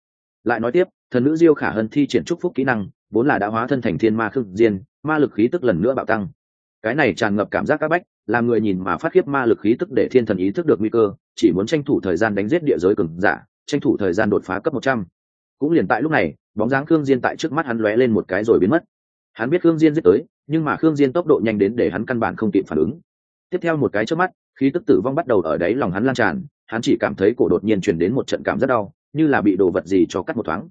lại nói tiếp thần nữ diêu khả hân thi triển trúc phúc kỹ năng vốn là đã hóa thân thành thiên ma khương diên ma lực khí tức lần nữa bạo tăng cái này tràn ngập cảm giác các bách, làm người nhìn mà phát khiếp ma lực khí tức để thiên thần ý thức được nguy cơ, chỉ muốn tranh thủ thời gian đánh giết địa giới cường giả, tranh thủ thời gian đột phá cấp một trăm. Cũng liền tại lúc này, bóng dáng khương diên tại trước mắt hắn lóe lên một cái rồi biến mất. Hắn biết khương diên giết tới, nhưng mà khương diên tốc độ nhanh đến để hắn căn bản không kịp phản ứng. Tiếp theo một cái chớp mắt, khí tức tử vong bắt đầu ở đáy lòng hắn lan tràn, hắn chỉ cảm thấy cổ đột nhiên truyền đến một trận cảm rất đau, như là bị đồ vật gì cho cắt một thoáng.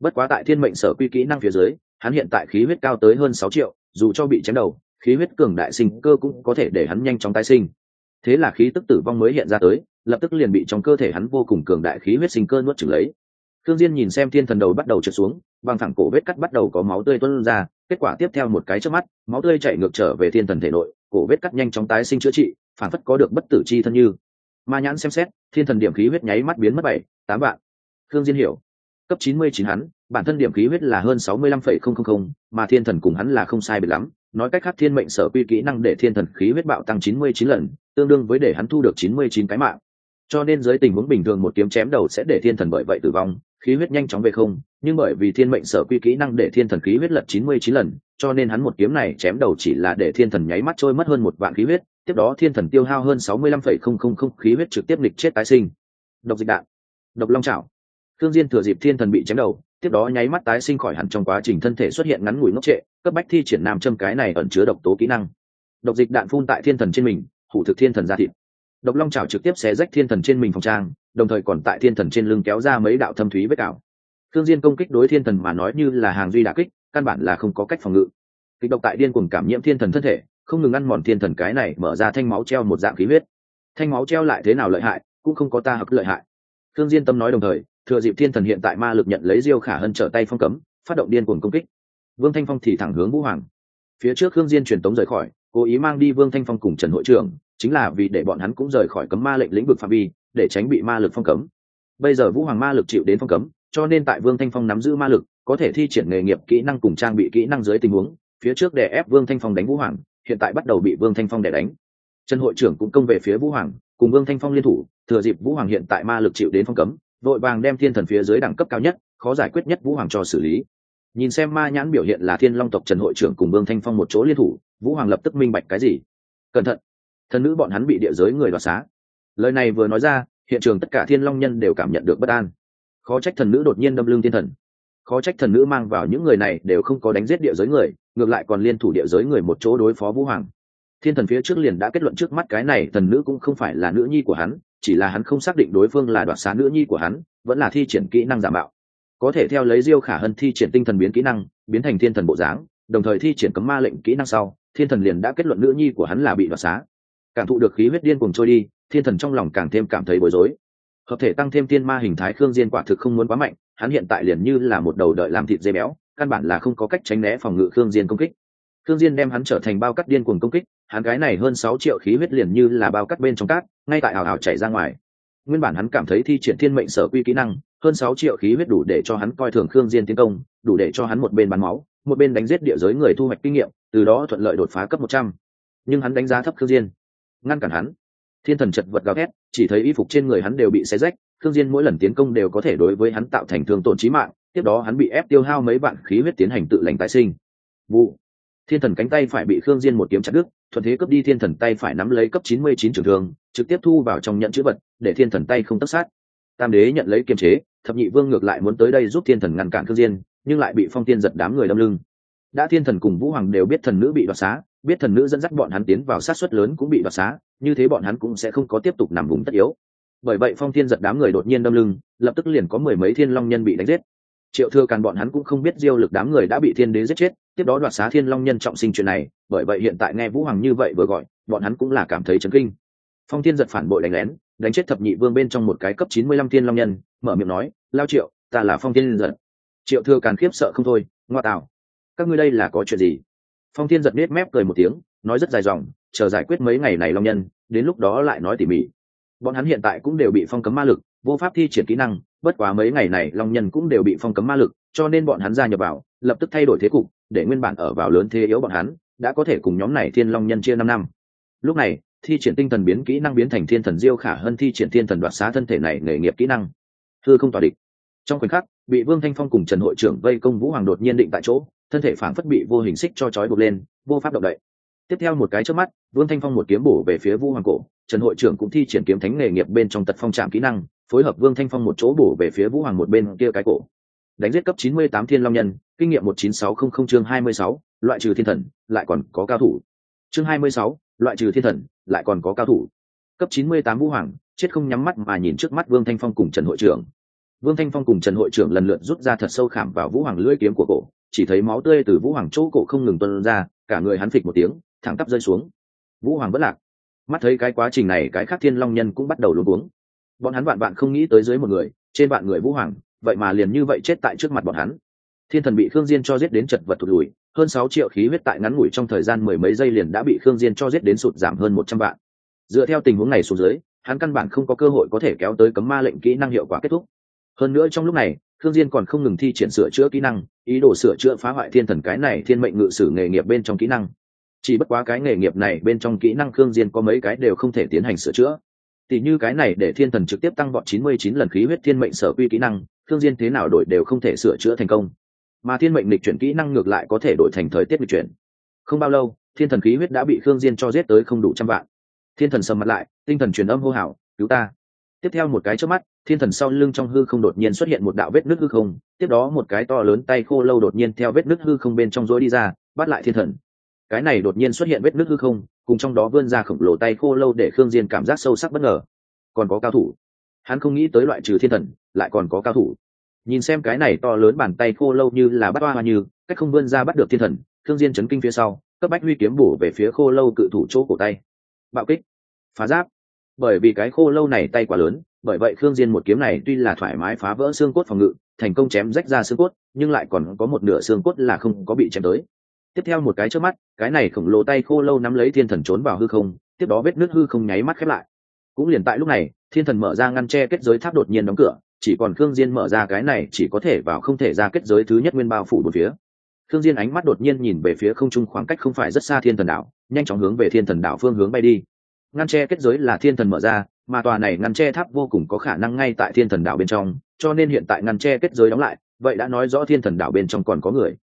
Bất quá tại thiên mệnh sở quy kỹ năng phía dưới, hắn hiện tại khí huyết cao tới hơn sáu triệu, dù cho bị chém đầu khí huyết cường đại sinh cơ cũng có thể để hắn nhanh chóng tái sinh thế là khí tức tử vong mới hiện ra tới lập tức liền bị trong cơ thể hắn vô cùng cường đại khí huyết sinh cơ nuốt chửng lấy Thương Diên nhìn xem thiên thần đầu bắt đầu trượt xuống, bằng thẳng cổ vết cắt bắt đầu có máu tươi tuôn ra, kết quả tiếp theo một cái chớp mắt, máu tươi chảy ngược trở về thiên thần thể nội, cổ vết cắt nhanh chóng tái sinh chữa trị, phản phất có được bất tử chi thân như. Ma nhãn xem xét, thiên thần điểm khí huyết nháy mắt biến mất bảy, tám vạn. Thương Diên hiểu, cấp 99 hắn, bản thân điểm khí huyết là hơn 65,000, mà thiên thần cùng hắn là không sai biệt lắm, nói cách khác thiên mệnh sở quy kỹ năng để thiên thần khí huyết bạo tăng 99 lần, tương đương với để hắn thu được 99 cái mạng. Cho nên dưới tình huống bình thường một kiếm chém đầu sẽ để thiên thần bởi vậy tử vong, khí huyết nhanh chóng về không. Nhưng bởi vì thiên mệnh sở quy kỹ năng để thiên thần khí huyết lật chín mươi chín lần cho nên hắn một kiếm này chém đầu chỉ là để thiên thần nháy mắt trôi mất hơn một vạn khí huyết tiếp đó thiên thần tiêu hao hơn sáu mươi lăm phẩy không không không khí huyết trực tiếp lịch chết tái sinh. Độc dịch đạn độc long trảo thương diên thừa dịp thiên thần bị chém đầu tiếp đó nháy mắt tái sinh khỏi hẳn trong quá trình thân thể xuất hiện ngắn ngủi ngốc trệ, cấp bách thi triển nam châm cái này ẩn chứa độc tố kỹ năng. Độc dịch đạn phun tại thiên thần trên mình, hủ thực thiên thần ra thịt. Độc long trảo trực tiếp xé rách thiên thần trên mình phòng trang, đồng thời còn tại thiên thần trên lưng kéo ra mấy đạo thâm thúy vết cào. Thương diên công kích đối thiên thần mà nói như là hàng duy đả kích, căn bản là không có cách phòng ngự. Kịch độc tại điên cuồng cảm nhiễm thiên thần thân thể, không ngừng ăn mòn thiên thần cái này mở ra thanh máu treo một dạng khí huyết. Thanh máu treo lại thế nào lợi hại, cũng không có ta hợp lợi hại. Thương diên tâm nói đồng thời thừa dịp thiên thần hiện tại ma lực nhận lấy diêu khả hân trở tay phong cấm, phát động điên cuồng công kích. Vương thanh phong thì thẳng hướng vũ hoàng. Phía trước hương diên truyền tống rời khỏi, cố ý mang đi vương thanh phong cùng trần hội trưởng, chính là vì để bọn hắn cũng rời khỏi cấm ma lệnh lĩnh vực phạm vi, để tránh bị ma lực phong cấm. Bây giờ vũ hoàng ma lực chịu đến phong cấm, cho nên tại vương thanh phong nắm giữ ma lực, có thể thi triển nghề nghiệp kỹ năng cùng trang bị kỹ năng dưới tình huống, phía trước để ép vương thanh phong đánh vũ hoàng, hiện tại bắt đầu bị vương thanh phong đè đánh. Trần hội trưởng cũng công về phía vũ hoàng, cùng vương thanh phong liên thủ, thừa dịp vũ hoàng hiện tại ma lực chịu đến phong cấm vội vàng đem thiên thần phía dưới đẳng cấp cao nhất, khó giải quyết nhất vũ hoàng cho xử lý. Nhìn xem ma nhãn biểu hiện là thiên long tộc trần hội trưởng cùng vương thanh phong một chỗ liên thủ, vũ hoàng lập tức minh bạch cái gì? Cẩn thận! Thần nữ bọn hắn bị địa giới người đoạt xá. Lời này vừa nói ra, hiện trường tất cả thiên long nhân đều cảm nhận được bất an. Khó trách thần nữ đột nhiên đâm lưng thiên thần. Khó trách thần nữ mang vào những người này đều không có đánh giết địa giới người, ngược lại còn liên thủ địa giới người một chỗ đối phó vũ hoàng. Thiên thần phía trước liền đã kết luận trước mắt cái này, thần nữ cũng không phải là nữ nhi của hắn chỉ là hắn không xác định đối phương là đoạt xá nữ nhi của hắn, vẫn là thi triển kỹ năng giả mạo. Có thể theo lấy diêu khả hân thi triển tinh thần biến kỹ năng, biến thành thiên thần bộ dáng, đồng thời thi triển cấm ma lệnh kỹ năng sau, thiên thần liền đã kết luận nữ nhi của hắn là bị đoạt xá. Cảm thụ được khí huyết điên cùng trôi đi, thiên thần trong lòng càng thêm cảm thấy bối rối. Hợp thể tăng thêm tiên ma hình thái khương diên quả thực không muốn quá mạnh, hắn hiện tại liền như là một đầu đợi làm thịt dây béo, căn bản là không có cách tránh né phòng ngự khương diên công kích. Thương diên đem hắn trở thành bao cắt điên cuồng công kích, hắn cái này hơn sáu triệu khí huyết liền như là bao cắt bên trong cát, ngay tại ảo ảo chảy ra ngoài. Nguyên bản hắn cảm thấy thi triển thiên mệnh sở quy kỹ năng, hơn sáu triệu khí huyết đủ để cho hắn coi thường khương diên tiến công, đủ để cho hắn một bên bắn máu, một bên đánh giết địa giới người thu hoạch kinh nghiệm, từ đó thuận lợi đột phá cấp một trăm. Nhưng hắn đánh giá thấp khương diên, ngăn cản hắn. Thiên thần chật vật gào thét, chỉ thấy y phục trên người hắn đều bị xé rách, khương diên mỗi lần tiến công đều có thể đối với hắn tạo thành thương tổn chí mạng, tiếp đó hắn bị ép tiêu hao mấy vạn khí huyết tiến hành tự lành tái sinh. Vụ thiên thần cánh tay phải bị khương diên một kiếm chặt đứt, thuận thế cướp đi thiên thần tay phải nắm lấy cấp 99 trường thương, trực tiếp thu vào trong nhận chữ vật, để thiên thần tay không tất sát. Tam đế nhận lấy kiềm chế, thập nhị vương ngược lại muốn tới đây giúp thiên thần ngăn cản khương diên, nhưng lại bị phong tiên giật đám người đâm lưng. Đã thiên thần cùng vũ hoàng đều biết thần nữ bị đoạt xá, biết thần nữ dẫn dắt bọn hắn tiến vào sát suất lớn cũng bị đoạt xá, như thế bọn hắn cũng sẽ không có tiếp tục nằm vùng tất yếu. Bởi vậy phong thiên giật đám người đột nhiên đâm lưng, lập tức liền có mười mấy thiên long nhân bị đánh giết triệu thừa càn bọn hắn cũng không biết diêu lực đám người đã bị thiên đế giết chết, tiếp đó đoạt xá thiên long nhân trọng sinh chuyện này, bởi vậy hiện tại nghe vũ hoàng như vậy vừa gọi, bọn hắn cũng là cảm thấy chấn kinh. Phong thiên giật phản bội đánh lén, đánh chết thập nhị vương bên trong một cái cấp chín mươi lăm thiên long nhân, mở miệng nói, lao triệu, ta là phong thiên giật. Triệu thừa càn khiếp sợ không thôi, ngoa tạo, các ngươi đây là có chuyện gì? Phong thiên giật nết mép cười một tiếng, nói rất dài dòng, chờ giải quyết mấy ngày này long nhân, đến lúc đó lại nói tỉ mỉ. Bọn hắn hiện tại cũng đều bị phong cấm ma lực vô pháp thi triển kỹ năng, bất quá mấy ngày này long nhân cũng đều bị phong cấm ma lực, cho nên bọn hắn ra nhập vào, lập tức thay đổi thế cục, để nguyên bản ở vào lớn thế yếu bọn hắn, đã có thể cùng nhóm này thiên long nhân chia năm năm. Lúc này, thi triển tinh thần biến, kỹ năng biến thành thiên thần diêu khả hơn thi triển thiên thần đoạt xá thân thể này nghề nghiệp kỹ năng. Thưa không tỏa địch. Trong khoảnh khắc, bị vương thanh phong cùng trần hội trưởng vây công vũ hoàng đột nhiên định tại chỗ, thân thể phản phất bị vô hình xích cho trói buộc lên, vô pháp động đậy. Tiếp theo một cái trước mắt, vương thanh phong một kiếm bổ về phía vũ hoàng cổ, trần hội trưởng cũng thi triển kiếm thánh nghề nghiệp bên trong tật phong trạm kỹ năng phối hợp vương thanh phong một chỗ bổ về phía vũ hoàng một bên kia cái cổ. Đánh giết cấp 98 thiên long nhân kinh nghiệm 19600 chương 26, loại trừ thiên thần lại còn có cao thủ. Chương 26, loại trừ thiên thần lại còn có cao thủ. Cấp 98 vũ hoàng chết không nhắm mắt mà nhìn trước mắt vương thanh phong cùng trần hội trưởng. Vương thanh phong cùng trần hội trưởng lần lượt rút ra thật sâu khảm vào vũ hoàng lưỡi kiếm của cổ chỉ thấy máu tươi từ vũ hoàng chỗ cổ không ngừng tuân ra cả người hắn phịch một tiếng thẳng tắp rơi xuống. Vũ hoàng bất lạc. Mắt thấy cái quá trình này cái khác thiên long nhân cũng bắt đầu luống cuống bọn hắn bạn bạn không nghĩ tới dưới một người, trên bạn người vũ hoàng, vậy mà liền như vậy chết tại trước mặt bọn hắn. Thiên thần bị khương diên cho giết đến chật vật thụt lùi, hơn sáu triệu khí huyết tại ngắn ngủi trong thời gian mười mấy giây liền đã bị khương diên cho giết đến sụt giảm hơn một trăm vạn. Dựa theo tình huống này xuống dưới, hắn căn bản không có cơ hội có thể kéo tới cấm ma lệnh kỹ năng hiệu quả kết thúc. Hơn nữa trong lúc này, khương diên còn không ngừng thi triển sửa chữa kỹ năng, ý đồ sửa chữa phá hoại thiên thần cái này thiên mệnh ngự sử nghề nghiệp bên trong kỹ năng. Chỉ bất quá cái nghề nghiệp này bên trong kỹ năng khương diên có mấy cái đều không thể tiến hành sửa chữa tỷ như cái này để thiên thần trực tiếp tăng vọt 99 lần khí huyết thiên mệnh sở quy kỹ năng thương diên thế nào đổi đều không thể sửa chữa thành công. Mà thiên mệnh lịch chuyển kỹ năng ngược lại có thể đổi thành thời tiết lịch chuyển. Không bao lâu, thiên thần khí huyết đã bị khương diên cho giết tới không đủ trăm vạn. Thiên thần sầm mặt lại, tinh thần truyền âm hô hào, cứu ta! Tiếp theo một cái chớp mắt, thiên thần sau lưng trong hư không đột nhiên xuất hiện một đạo vết nứt hư không, tiếp đó một cái to lớn tay khô lâu đột nhiên theo vết nứt hư không bên trong rối đi ra, bắt lại thiên thần cái này đột nhiên xuất hiện vết nứt hư không, cùng trong đó vươn ra khổng lồ tay khô lâu để khương diên cảm giác sâu sắc bất ngờ. Còn có cao thủ. Hắn không nghĩ tới loại trừ thiên thần, lại còn có cao thủ. Nhìn xem cái này to lớn bàn tay khô lâu như là bắt hoa như, cách không vươn ra bắt được thiên thần, khương diên chấn kinh phía sau, cấp bách huy kiếm bổ về phía khô lâu cự thủ chỗ cổ tay. Bạo kích. Phá giáp. Bởi vì cái khô lâu này tay quá lớn, bởi vậy khương diên một kiếm này tuy là thoải mái phá vỡ xương cốt phòng ngự, thành công chém rách ra xương cốt, nhưng lại còn có một nửa xương cốt là không có bị chém tới tiếp theo một cái trước mắt, cái này khổng lồ tay khô lâu nắm lấy thiên thần trốn vào hư không, tiếp đó vết nước hư không nháy mắt khép lại. Cũng liền tại lúc này, thiên thần mở ra ngăn tre kết giới tháp đột nhiên đóng cửa, chỉ còn khương diên mở ra cái này chỉ có thể vào không thể ra kết giới thứ nhất nguyên bao phủ một phía. Khương diên ánh mắt đột nhiên nhìn về phía không trung khoảng cách không phải rất xa thiên thần đảo, nhanh chóng hướng về thiên thần đảo phương hướng bay đi. Ngăn tre kết giới là thiên thần mở ra, mà tòa này ngăn tre tháp vô cùng có khả năng ngay tại thiên thần đảo bên trong, cho nên hiện tại ngăn tre kết giới đóng lại, vậy đã nói rõ thiên thần đảo bên trong còn có người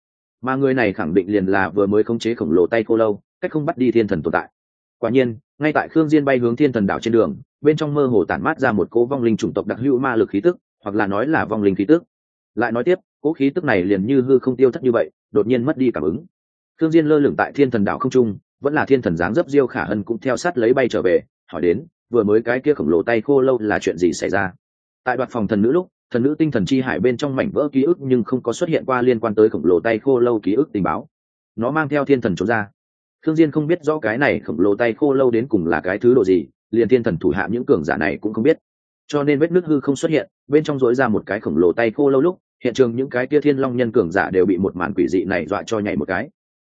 mà người này khẳng định liền là vừa mới khống chế khổng lồ tay cô lâu, cách không bắt đi thiên thần tồn tại. Quả nhiên, ngay tại khương diên bay hướng thiên thần đảo trên đường, bên trong mơ hồ tản mát ra một cỗ vong linh chủng tộc đặc hữu ma lực khí tức, hoặc là nói là vong linh khí tức. Lại nói tiếp, cỗ khí tức này liền như hư không tiêu thất như vậy, đột nhiên mất đi cảm ứng. Khương diên lơ lửng tại thiên thần đảo không trung, vẫn là thiên thần dáng dấp diêu khả hân cũng theo sát lấy bay trở về, hỏi đến, vừa mới cái kia khổng lồ tay khô lâu là chuyện gì xảy ra? Tại đoạt phòng thần nữ lúc thần nữ tinh thần chi hải bên trong mảnh vỡ ký ức nhưng không có xuất hiện qua liên quan tới khổng lồ tay khô lâu ký ức tình báo. Nó mang theo thiên thần trốn ra. Thương diên không biết rõ cái này khổng lồ tay khô lâu đến cùng là cái thứ đồ gì, liền thiên thần thủ hạ những cường giả này cũng không biết. Cho nên vết nước hư không xuất hiện, bên trong rối ra một cái khổng lồ tay khô lâu lúc, hiện trường những cái kia thiên long nhân cường giả đều bị một màn quỷ dị này dọa cho nhảy một cái.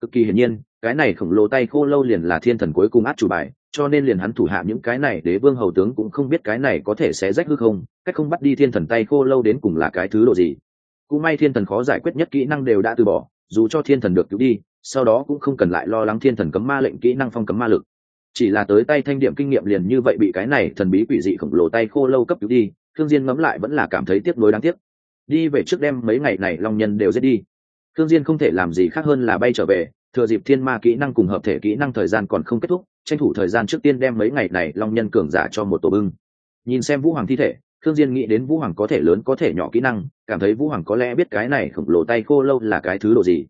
Cực kỳ hiển nhiên cái này khổng lồ tay khô lâu liền là thiên thần cuối cùng át chủ bài, cho nên liền hắn thủ hạ những cái này đế vương hầu tướng cũng không biết cái này có thể sẽ rách hư không, cách không bắt đi thiên thần tay khô lâu đến cùng là cái thứ độ gì. Cũng may thiên thần khó giải quyết nhất kỹ năng đều đã từ bỏ, dù cho thiên thần được cứu đi, sau đó cũng không cần lại lo lắng thiên thần cấm ma lệnh kỹ năng phong cấm ma lực. Chỉ là tới tay thanh điểm kinh nghiệm liền như vậy bị cái này thần bí quỷ dị khổng lồ tay khô lâu cấp cứu đi thương diên ngấm lại vẫn là cảm thấy tiếc nuối đáng tiếc. Đi về trước đêm mấy ngày này long nhân đều giết đi. Thương diên không thể làm gì khác hơn là bay trở về thừa dịp thiên ma kỹ năng cùng hợp thể kỹ năng thời gian còn không kết thúc tranh thủ thời gian trước tiên đem mấy ngày này long nhân cường giả cho một tổ bưng. Nhìn xem vũ hoàng thi thể thương diên nghĩ đến vũ hoàng có thể lớn có thể nhỏ kỹ năng cảm thấy vũ hoàng có lẽ biết cái này khổng lồ tay khô lâu là cái thứ đồ gì.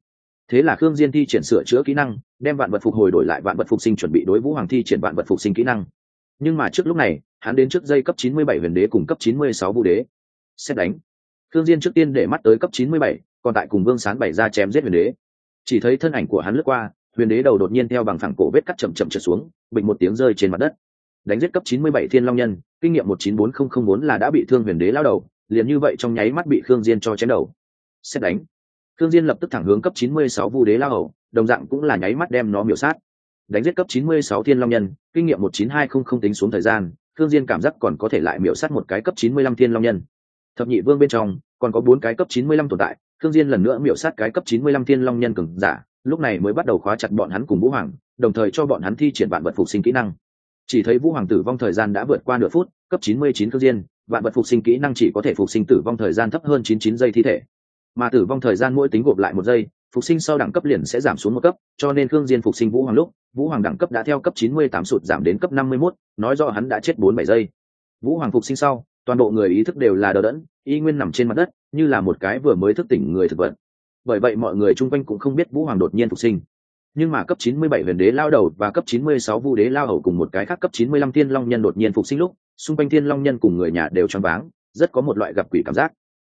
Thế là khương diên thi triển sửa chữa kỹ năng đem vạn vật phục hồi đổi lại vạn vật phục sinh chuẩn bị đối vũ hoàng thi triển vạn vật phục sinh kỹ năng. Nhưng mà trước lúc này hắn đến trước dây cấp 97 huyền đế cùng cấp 96 vũ đế. Xét đánh. Khương diên trước tiên để mắt tới cấp 97, còn tại cùng vương sán bảy ra chém giết huyền đế chỉ thấy thân ảnh của hắn lướt qua, huyền đế đầu đột nhiên theo bằng phẳng cổ vết cắt chậm chậm trượt xuống, bình một tiếng rơi trên mặt đất. Đánh giết cấp 97 thiên long nhân, kinh nghiệm 194004 là đã bị thương huyền đế lao đầu, liền như vậy trong nháy mắt bị khương diên cho chém đầu. Xét đánh. Khương diên lập tức thẳng hướng cấp 96 vu đế lao hầu, đồng dạng cũng là nháy mắt đem nó miểu sát. Đánh giết cấp 96 thiên long nhân, kinh nghiệm 19200 tính xuống thời gian, khương diên cảm giác còn có thể lại miểu sát một cái cấp 95 thiên long nhân. Thập nhị vương bên trong, còn có bốn cái cấp 95 tồn tại khương diên lần nữa miểu sát cái cấp 95 thiên long nhân cường giả lúc này mới bắt đầu khóa chặt bọn hắn cùng vũ hoàng đồng thời cho bọn hắn thi triển vạn vật phục sinh kỹ năng. Chỉ thấy vũ hoàng tử vong thời gian đã vượt qua nửa phút cấp 99 khương diên vạn vật phục sinh kỹ năng chỉ có thể phục sinh tử vong thời gian thấp hơn 99 giây thi thể. Mà tử vong thời gian mỗi tính gộp lại một giây phục sinh sau đẳng cấp liền sẽ giảm xuống một cấp cho nên khương diên phục sinh vũ hoàng lúc vũ hoàng đẳng cấp đã theo cấp 98 sụt giảm đến cấp 51, nói rõ hắn đã chết bốn bảy giây. Vũ hoàng phục sinh sau toàn bộ người ý thức đều là đờ đẫn, y nguyên nằm trên mặt đất, như là một cái vừa mới thức tỉnh người thực vật. Bởi vậy mọi người chung quanh cũng không biết vũ hoàng đột nhiên phục sinh. Nhưng mà cấp 97 huyền đế lao đầu và cấp 96 vu đế lao hầu cùng một cái khác cấp 95 thiên long nhân đột nhiên phục sinh lúc, xung quanh thiên long nhân cùng người nhà đều choáng váng, rất có một loại gặp quỷ cảm giác.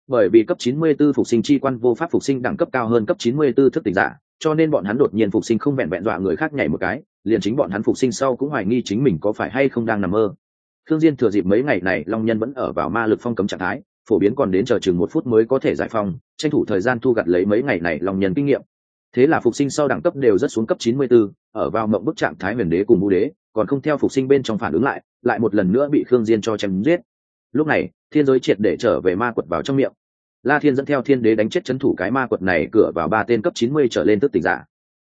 Bởi vì cấp 94 phục sinh chi quan vô pháp phục sinh đẳng cấp cao hơn cấp 94 thức tỉnh giả, cho nên bọn hắn đột nhiên phục sinh không vẹn vẹn dọa người khác nhảy một cái, liền chính bọn hắn phục sinh sau cũng hoài nghi chính mình có phải hay không đang nằm mơ thương diên thừa dịp mấy ngày này long nhân vẫn ở vào ma lực phong cấm trạng thái phổ biến còn đến chờ chừng một phút mới có thể giải phong tranh thủ thời gian thu gặt lấy mấy ngày này long nhân kinh nghiệm. Thế là phục sinh sau đẳng cấp đều rất xuống cấp 94, ở vào mộng bức trạng thái huyền đế cùng vũ đế còn không theo phục sinh bên trong phản ứng lại lại một lần nữa bị khương diên cho chém giết. Lúc này thiên giới triệt để trở về ma quật vào trong miệng. La thiên dẫn theo thiên đế đánh chết chấn thủ cái ma quật này cửa vào ba tên cấp chín mươi trở lên tức tỉnh giả.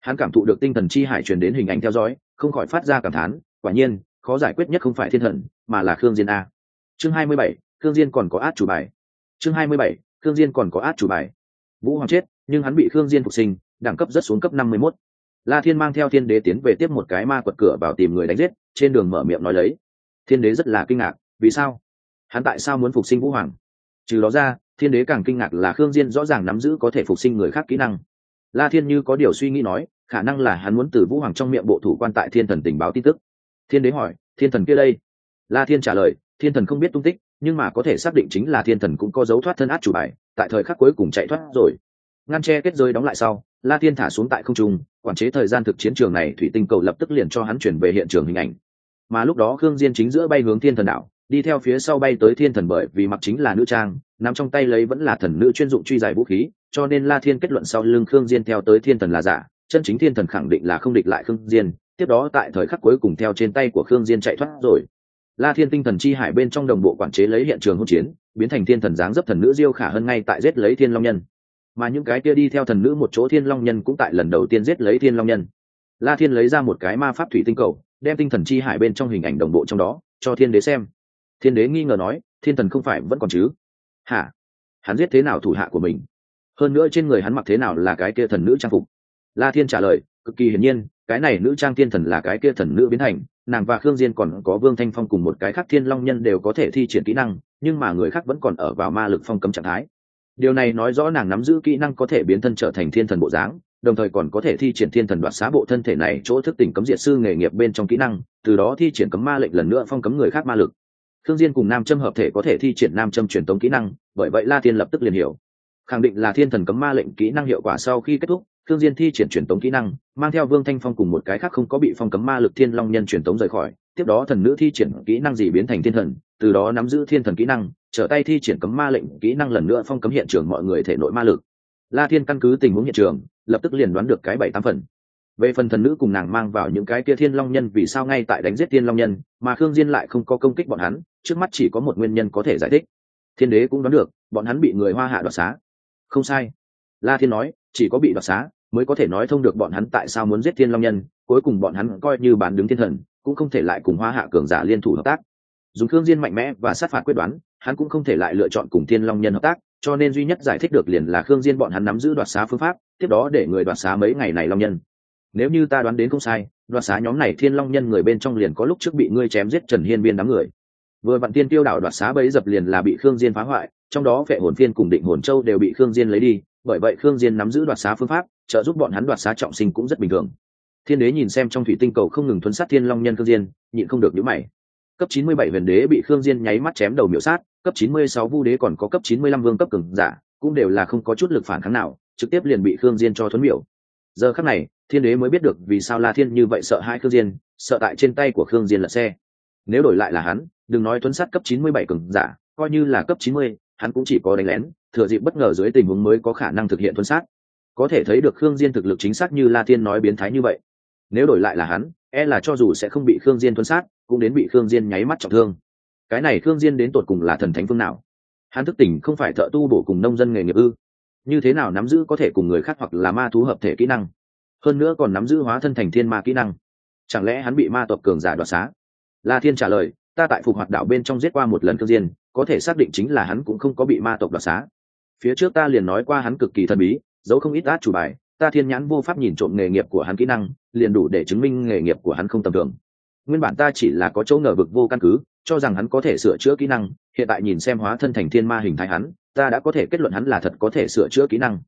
Hắn cảm thụ được tinh thần chi hải truyền đến hình ảnh theo dõi không khỏi phát ra cảm thán quả nhiên khó giải quyết nhất không phải thiên thần, mà là khương diên a. Chương hai mươi bảy, khương diên còn có át chủ bài. Chương hai mươi bảy, khương diên còn có át chủ bài. Vũ hoàng chết, nhưng hắn bị khương diên phục sinh, đẳng cấp rất xuống cấp năm mươi mốt. La thiên mang theo thiên đế tiến về tiếp một cái ma quật cửa vào tìm người đánh giết, trên đường mở miệng nói lấy. Thiên đế rất là kinh ngạc, vì sao? Hắn tại sao muốn phục sinh vũ hoàng? Trừ đó ra, thiên đế càng kinh ngạc là khương diên rõ ràng nắm giữ có thể phục sinh người khác kỹ năng. La thiên như có điều suy nghĩ nói, khả năng là hắn muốn từ vũ hoàng trong miệng bộ thủ quan tại thiên thần tình báo tin tức thiên đế hỏi, thiên thần kia đây? La thiên trả lời, thiên thần không biết tung tích, nhưng mà có thể xác định chính là thiên thần cũng có dấu thoát thân át chủ bài, tại thời khắc cuối cùng chạy thoát rồi. Ngăn tre kết rơi đóng lại sau, la thiên thả xuống tại không trung, quản chế thời gian thực chiến trường này, thủy tinh cầu lập tức liền cho hắn chuyển về hiện trường hình ảnh. Mà lúc đó khương diên chính giữa bay hướng thiên thần đảo, đi theo phía sau bay tới thiên thần bởi vì mặc chính là nữ trang nằm trong tay lấy vẫn là thần nữ chuyên dụng truy dài vũ khí, cho nên la thiên kết luận sau lưng khương diên theo tới thiên thần là giả, chân chính thiên thần khẳng định là không địch lại khương diên tiếp đó tại thời khắc cuối cùng theo trên tay của khương diên chạy thoát rồi. La thiên tinh thần chi hải bên trong đồng bộ quản chế lấy hiện trường hỗn chiến, biến thành thiên thần dáng dấp thần nữ diêu khả hơn ngay tại giết lấy thiên long nhân. Mà những cái kia đi theo thần nữ một chỗ thiên long nhân cũng tại lần đầu tiên giết lấy thiên long nhân. La thiên lấy ra một cái ma pháp thủy tinh cầu, đem tinh thần chi hải bên trong hình ảnh đồng bộ trong đó, cho thiên đế xem. Thiên đế nghi ngờ nói, thiên thần không phải vẫn còn chứ? Hả? Hắn giết thế nào thủ hạ của mình? Hơn nữa trên người hắn mặc thế nào là cái kia thần nữ trang phục? La thiên trả lời, cực kỳ hiển nhiên cái này nữ trang thiên thần là cái kia thần nữ biến hành nàng và khương diên còn có vương thanh phong cùng một cái khác thiên long nhân đều có thể thi triển kỹ năng nhưng mà người khác vẫn còn ở vào ma lực phong cấm trạng thái điều này nói rõ nàng nắm giữ kỹ năng có thể biến thân trở thành thiên thần bộ dáng đồng thời còn có thể thi triển thiên thần đoạt xá bộ thân thể này chỗ thức tỉnh cấm diệt sư nghề nghiệp bên trong kỹ năng từ đó thi triển cấm ma lệnh lần nữa phong cấm người khác ma lực Thương Diên cùng Nam Châm hợp thể có thể thi triển Nam Châm truyền tống kỹ năng, bởi vậy La Thiên lập tức liền hiểu. Khẳng định là Thiên Thần cấm ma lệnh kỹ năng hiệu quả sau khi kết thúc, Thương Diên thi triển truyền tống kỹ năng, mang theo Vương Thanh Phong cùng một cái khác không có bị phong cấm ma lực Thiên Long Nhân truyền tống rời khỏi, tiếp đó thần nữ thi triển kỹ năng gì biến thành thiên thần, từ đó nắm giữ thiên thần kỹ năng, trở tay thi triển cấm ma lệnh kỹ năng lần nữa phong cấm hiện trường mọi người thể nội ma lực. La Thiên căn cứ tình huống hiện trường, lập tức liền đoán được cái bảy tám phần. Về phần thần nữ cùng nàng mang vào những cái kia thiên long nhân vì sao ngay tại đánh giết thiên long nhân mà khương diên lại không có công kích bọn hắn trước mắt chỉ có một nguyên nhân có thể giải thích. Thiên đế cũng đoán được bọn hắn bị người hoa hạ đoạt xá. Không sai. La thiên nói chỉ có bị đoạt xá mới có thể nói thông được bọn hắn tại sao muốn giết thiên long nhân, cuối cùng bọn hắn coi như bán đứng thiên thần, cũng không thể lại cùng hoa hạ cường giả liên thủ hợp tác. Dùng khương diên mạnh mẽ và sát phạt quyết đoán, hắn cũng không thể lại lựa chọn cùng thiên long nhân hợp tác, cho nên duy nhất giải thích được liền là khương diên bọn hắn nắm giữ đoạt xá phương pháp, tiếp đó để người đoạt xá mấy ngày này long nhân. Nếu như ta đoán đến không sai, đoạt xá nhóm này thiên long nhân người bên trong liền có lúc trước bị ngươi chém giết trần hiên biên đám người. Vừa vặn tiên tiêu đảo đoạt xá bấy dập liền là bị khương diên phá hoại, trong đó vệ hồn phiên cùng định hồn châu đều bị khương diên lấy đi, bởi vậy khương diên nắm giữ đoạt xá phương pháp trợ giúp bọn hắn đoạt xá trọng sinh cũng rất bình thường. Thiên đế nhìn xem trong thủy tinh cầu không ngừng thuấn sát thiên long nhân khương diên nhịn không được nhíu mày. Cấp 97 huyền đế bị khương diên nháy mắt chém đầu miểu sát cấp 96 vu đế còn có cấp 95 vương cấp cường giả cũng đều là không có chút lực phản kháng nào trực tiếp liền bị khương diên cho thuấn miểu. Giờ khắc này thiên đế mới biết được vì sao la thiên như vậy sợ hai khương diên sợ tại trên tay của khương diên lật xe. Nếu đổi lại là hắn đừng nói tuấn sát cấp 97 cường giả coi như là cấp 90, hắn cũng chỉ có đánh lén thừa dịp bất ngờ dưới tình huống mới có khả năng thực hiện tuấn sát có thể thấy được khương diên thực lực chính xác như la thiên nói biến thái như vậy. Nếu đổi lại là hắn e là cho dù sẽ không bị khương diên tuấn sát, cũng đến bị khương diên nháy mắt trọng thương. Cái này khương diên đến tột cùng là thần thánh phương nào? Hắn thức tỉnh không phải thợ tu bổ cùng nông dân nghề nghiệp ư? Như thế nào nắm giữ có thể cùng người khác hoặc là ma thú hợp thể kỹ năng? Hơn nữa còn nắm giữ hóa thân thành thiên ma kỹ năng. Chẳng lẽ hắn bị ma tộc cường giả đoạt xá? La thiên trả lời, ta tại phục hoạt đảo bên trong giết qua một lần khương diên, có thể xác định chính là hắn cũng không có bị ma tộc đoạt xá. Phía trước ta liền nói qua hắn cực kỳ thần bí giấu không ít át chủ bài, ta thiên nhãn vô pháp nhìn trộm nghề nghiệp của hắn kỹ năng, liền đủ để chứng minh nghề nghiệp của hắn không tầm thường. Nguyên bản ta chỉ là có chỗ ngờ vực vô căn cứ, cho rằng hắn có thể sửa chữa kỹ năng, hiện tại nhìn xem hóa thân thành thiên ma hình thái hắn, ta đã có thể kết luận hắn là thật có thể sửa chữa kỹ năng.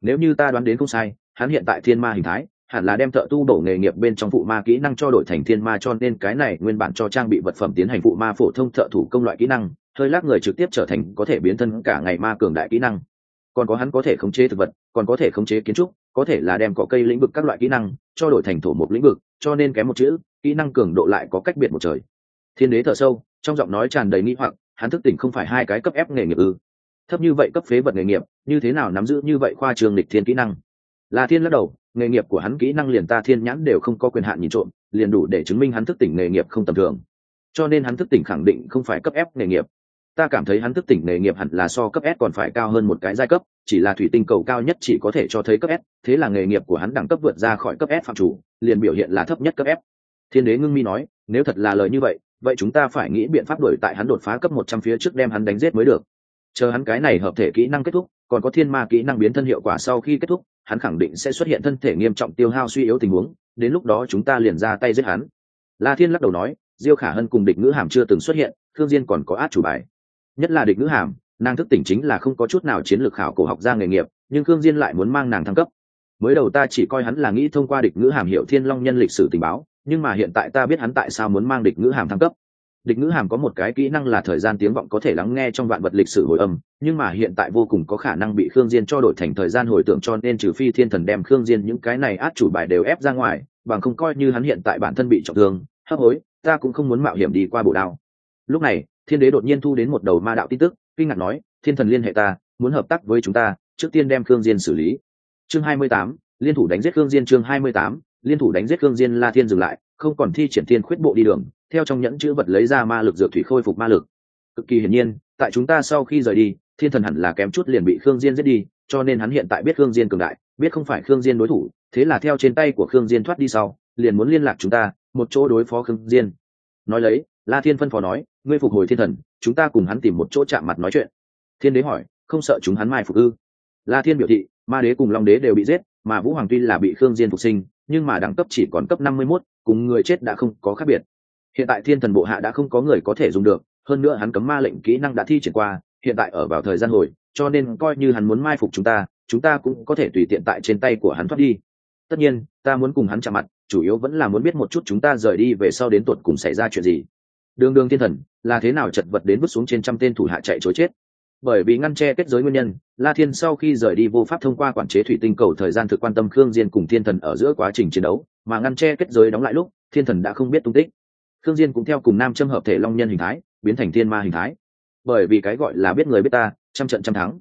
Nếu như ta đoán đến không sai, hắn hiện tại thiên ma hình thái, hẳn là đem thợ tu bổ nghề nghiệp bên trong phụ ma kỹ năng cho đổi thành thiên ma cho nên cái này nguyên bản cho trang bị vật phẩm tiến hành phụ ma phổ thông thợ thủ công loại kỹ năng, hơi lát người trực tiếp trở thành có thể biến thân cả ngày ma cường đại kỹ năng còn có hắn có thể khống chế thực vật, còn có thể khống chế kiến trúc, có thể là đem cỏ cây lĩnh vực các loại kỹ năng cho đổi thành thổ một lĩnh vực, cho nên kém một chữ, kỹ năng cường độ lại có cách biệt một trời. Thiên đế thở sâu, trong giọng nói tràn đầy nghi hoặc, hắn thức tỉnh không phải hai cái cấp ép nghề nghiệp ư. Thấp như vậy cấp phế vật nghề nghiệp, như thế nào nắm giữ như vậy khoa trường lịch thiên kỹ năng? Là thiên lắc đầu, nghề nghiệp của hắn kỹ năng liền ta thiên nhãn đều không có quyền hạn nhìn trộm, liền đủ để chứng minh hắn thức tỉnh nghề nghiệp không tầm thường. Cho nên hắn thức tỉnh khẳng định không phải cấp ép nghề nghiệp ta cảm thấy hắn thức tỉnh nghề nghiệp hẳn là so cấp s còn phải cao hơn một cái giai cấp, chỉ là thủy tinh cầu cao nhất chỉ có thể cho thấy cấp s, thế là nghề nghiệp của hắn đẳng cấp vượt ra khỏi cấp s phạm chủ, liền biểu hiện là thấp nhất cấp f. Thiên đế ngưng mi nói, nếu thật là lời như vậy vậy chúng ta phải nghĩ biện pháp đổi tại hắn đột phá cấp một trăm phía trước đem hắn đánh giết mới được. Chờ hắn cái này hợp thể kỹ năng kết thúc, còn có thiên ma kỹ năng biến thân hiệu quả sau khi kết thúc, hắn khẳng định sẽ xuất hiện thân thể nghiêm trọng tiêu hao suy yếu tình huống, đến lúc đó chúng ta liền ra tay giết hắn. La thiên lắc đầu nói, diêu khả hân cùng địch ngữ hàm chưa từng xuất hiện thương diên còn có át chủ bài nhất là địch ngữ hàm, nàng thức tỉnh chính là không có chút nào chiến lược khảo cổ học ra nghề nghiệp, nhưng khương diên lại muốn mang nàng thăng cấp. Mới đầu ta chỉ coi hắn là nghĩ thông qua địch ngữ hàm hiểu thiên long nhân lịch sử tình báo, nhưng mà hiện tại ta biết hắn tại sao muốn mang địch ngữ hàm thăng cấp. Địch ngữ hàm có một cái kỹ năng là thời gian tiếng vọng có thể lắng nghe trong vạn vật lịch sử hồi âm, nhưng mà hiện tại vô cùng có khả năng bị khương diên cho đổi thành thời gian hồi tưởng cho nên trừ phi thiên thần đem khương diên những cái này át chủ bài đều ép ra ngoài, bằng không coi như hắn hiện tại bản thân bị trọng thương, hấp hối, ta cũng không muốn mạo hiểm đi qua bộ đao. Lúc này thiên đế đột nhiên thu đến một đầu ma đạo tin tức, kinh ngạc nói, thiên thần liên hệ ta, muốn hợp tác với chúng ta, trước tiên đem khương diên xử lý. Chương hai mươi tám, liên thủ đánh giết khương diên chương hai mươi tám, liên thủ đánh giết khương diên la thiên dừng lại, không còn thi triển thiên khuyết bộ đi đường, theo trong nhẫn chữ vật lấy ra ma lực dược thủy khôi phục ma lực. Cực kỳ hiển nhiên, tại chúng ta sau khi rời đi, thiên thần hẳn là kém chút liền bị khương diên giết đi, cho nên hắn hiện tại biết khương diên cường đại, biết không phải khương diên đối thủ, thế là theo trên tay của khương diên thoát đi sau, liền muốn liên lạc chúng ta, một chỗ đối phó khương diên. Nói lấy, la thiên phân phó nói ngươi phục hồi thiên thần chúng ta cùng hắn tìm một chỗ chạm mặt nói chuyện. Thiên đế hỏi không sợ chúng hắn mai phục ư? La thiên biểu thị ma đế cùng long đế đều bị giết mà vũ hoàng tuy là bị khương diên phục sinh nhưng mà đẳng cấp chỉ còn cấp năm mươi 51, cùng người chết đã không có khác biệt. Hiện tại thiên thần bộ hạ đã không có người có thể dùng được hơn nữa hắn cấm ma lệnh kỹ năng đã thi triển qua hiện tại ở vào thời gian hồi cho nên coi như hắn muốn mai phục chúng ta chúng ta cũng có thể tùy tiện tại trên tay của hắn thoát đi. Tất nhiên ta muốn cùng hắn chạm mặt chủ yếu vẫn là muốn biết một chút chúng ta rời đi về sau đến tuột cùng xảy ra chuyện gì đường đường thiên thần, là thế nào chật vật đến bước xuống trên trăm tên thủ hạ chạy chối chết? Bởi vì ngăn che kết giới nguyên nhân, la thiên sau khi rời đi vô pháp thông qua quản chế thủy tinh cầu thời gian thực quan tâm khương diên cùng thiên thần ở giữa quá trình chiến đấu, mà ngăn che kết giới đóng lại lúc, thiên thần đã không biết tung tích. Khương diên cũng theo cùng nam châm hợp thể long nhân hình thái, biến thành thiên ma hình thái. Bởi vì cái gọi là biết người biết ta, trăm trận trăm thắng.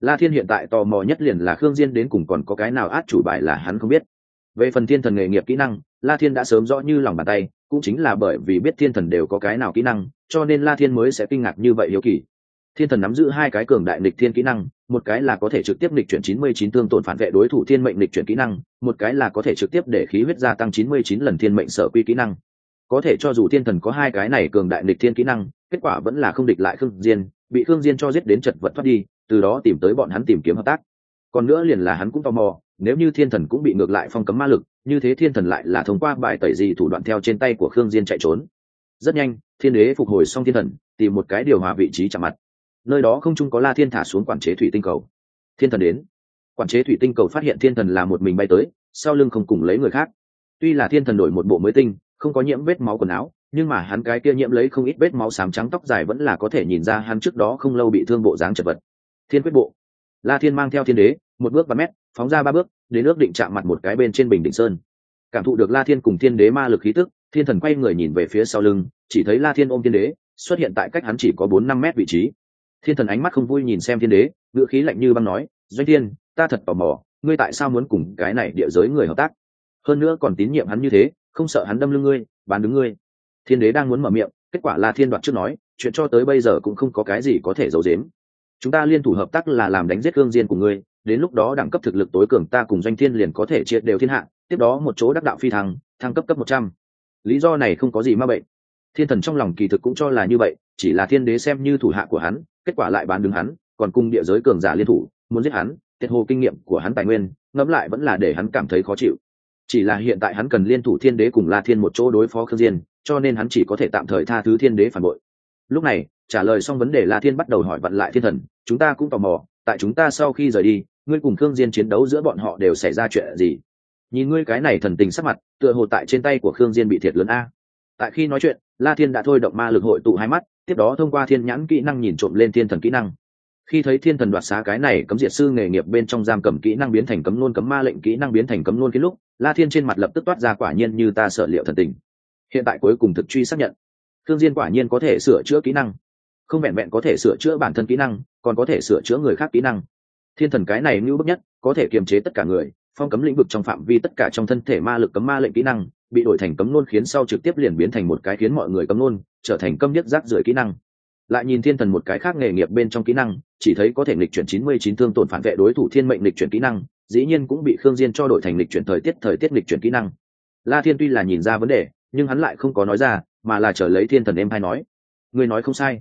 La thiên hiện tại tò mò nhất liền là khương diên đến cùng còn có cái nào át chủ bài là hắn không biết về phần thiên thần nghề nghiệp kỹ năng, la thiên đã sớm rõ như lòng bàn tay, cũng chính là bởi vì biết thiên thần đều có cái nào kỹ năng, cho nên la thiên mới sẽ kinh ngạc như vậy hiếu kỳ. Thiên thần nắm giữ hai cái cường đại nịch thiên kỹ năng, một cái là có thể trực tiếp nịch chuyển 99 tương tổn phản vệ đối thủ thiên mệnh nịch chuyển kỹ năng, một cái là có thể trực tiếp để khí huyết gia tăng 99 lần thiên mệnh sở quy kỹ năng. Có thể cho dù thiên thần có hai cái này cường đại nịch thiên kỹ năng, kết quả vẫn là không địch lại khương diên, bị khương diên cho giết đến chật vật thoát đi, từ đó tìm tới bọn hắn tìm kiếm hợp tác. Còn nữa liền là hắn cũng tò mò nếu như thiên thần cũng bị ngược lại phong cấm ma lực, như thế thiên thần lại là thông qua bài tẩy gì thủ đoạn theo trên tay của khương diên chạy trốn. Rất nhanh, thiên đế phục hồi xong thiên thần, tìm một cái điều hòa vị trí chạm mặt. Nơi đó không chung có la thiên thả xuống quản chế thủy tinh cầu. Thiên thần đến. Quản chế thủy tinh cầu phát hiện thiên thần là một mình bay tới, sau lưng không cùng lấy người khác. Tuy là thiên thần đổi một bộ mới tinh, không có nhiễm vết máu quần áo, nhưng mà hắn cái kia nhiễm lấy không ít vết máu xám trắng tóc dài vẫn là có thể nhìn ra hắn trước đó không lâu bị thương bộ dáng chật vật. Thiên quyết bộ. La thiên mang theo thiên đế, một bước ba mét phóng ra ba bước, đến ước định chạm mặt một cái bên trên bình định sơn. Cảm thụ được la thiên cùng thiên đế ma lực khí tức, thiên thần quay người nhìn về phía sau lưng, chỉ thấy la thiên ôm thiên đế, xuất hiện tại cách hắn chỉ có bốn năm mét vị trí. Thiên thần ánh mắt không vui nhìn xem thiên đế, ngữ khí lạnh như băng nói, doanh thiên, ta thật tò mò, ngươi tại sao muốn cùng cái này địa giới người hợp tác? Hơn nữa còn tín nhiệm hắn như thế, không sợ hắn đâm lưng ngươi, bán đứng ngươi. Thiên đế đang muốn mở miệng, kết quả là thiên đoạt trước nói, chuyện cho tới bây giờ cũng không có cái gì có thể giấu giếm. Chúng ta liên thủ hợp tác là làm đánh giết gương diên của ngươi đến lúc đó đẳng cấp thực lực tối cường ta cùng doanh thiên liền có thể chia đều thiên hạ, tiếp đó một chỗ đắc đạo phi thăng thăng cấp cấp một trăm. Lý do này không có gì ma bệnh. Thiên thần trong lòng kỳ thực cũng cho là như vậy, chỉ là thiên đế xem như thủ hạ của hắn, kết quả lại bán đứng hắn, còn cung địa giới cường giả liên thủ, muốn giết hắn tiết hồ kinh nghiệm của hắn tài nguyên, ngẫm lại vẫn là để hắn cảm thấy khó chịu. Chỉ là hiện tại hắn cần liên thủ thiên đế cùng la thiên một chỗ đối phó khương diên, cho nên hắn chỉ có thể tạm thời tha thứ thiên đế phản bội. Lúc này, trả lời xong vấn đề la thiên bắt đầu hỏi vặn lại thiên thần, chúng ta cũng tò mò, tại chúng ta sau khi rời đi ngươi cùng khương diên chiến đấu giữa bọn họ đều xảy ra chuyện gì? Nhìn ngươi cái này thần tình sắc mặt, tựa hồ tại trên tay của khương diên bị thiệt lớn a. Tại khi nói chuyện, la thiên đã thôi động ma lực hội tụ hai mắt, tiếp đó thông qua thiên nhãn kỹ năng nhìn trộm lên thiên thần kỹ năng. Khi thấy thiên thần đoạt xá cái này cấm diệt sư nghề nghiệp bên trong giam cầm kỹ năng biến thành cấm nôn cấm ma lệnh kỹ năng biến thành cấm nôn cái lúc, la thiên trên mặt lập tức toát ra quả nhiên như ta sợ liệu thần tình. Hiện tại cuối cùng thực truy xác nhận. Thương diên quả nhiên có thể sửa chữa kỹ năng. Không vẹn vẹn có thể sửa chữa bản thân kỹ năng, còn có thể sửa chữa người khác kỹ năng thiên thần cái này như bức nhất, có thể kiềm chế tất cả người, phong cấm lĩnh vực trong phạm vi tất cả trong thân thể ma lực cấm ma lệnh kỹ năng, bị đổi thành cấm nôn khiến sau trực tiếp liền biến thành một cái khiến mọi người cấm nôn, trở thành câm nhất rác rưởi kỹ năng. Lại nhìn thiên thần một cái khác nghề nghiệp bên trong kỹ năng, chỉ thấy có thể lịch chuyển chín mươi chín thương tổn phản vệ đối thủ thiên mệnh lịch chuyển kỹ năng, dĩ nhiên cũng bị khương diên cho đổi thành lịch chuyển thời tiết thời tiết lịch chuyển kỹ năng. La thiên tuy là nhìn ra vấn đề, nhưng hắn lại không có nói ra, mà là trở lấy thiên thần em hay nói. Người nói không sai.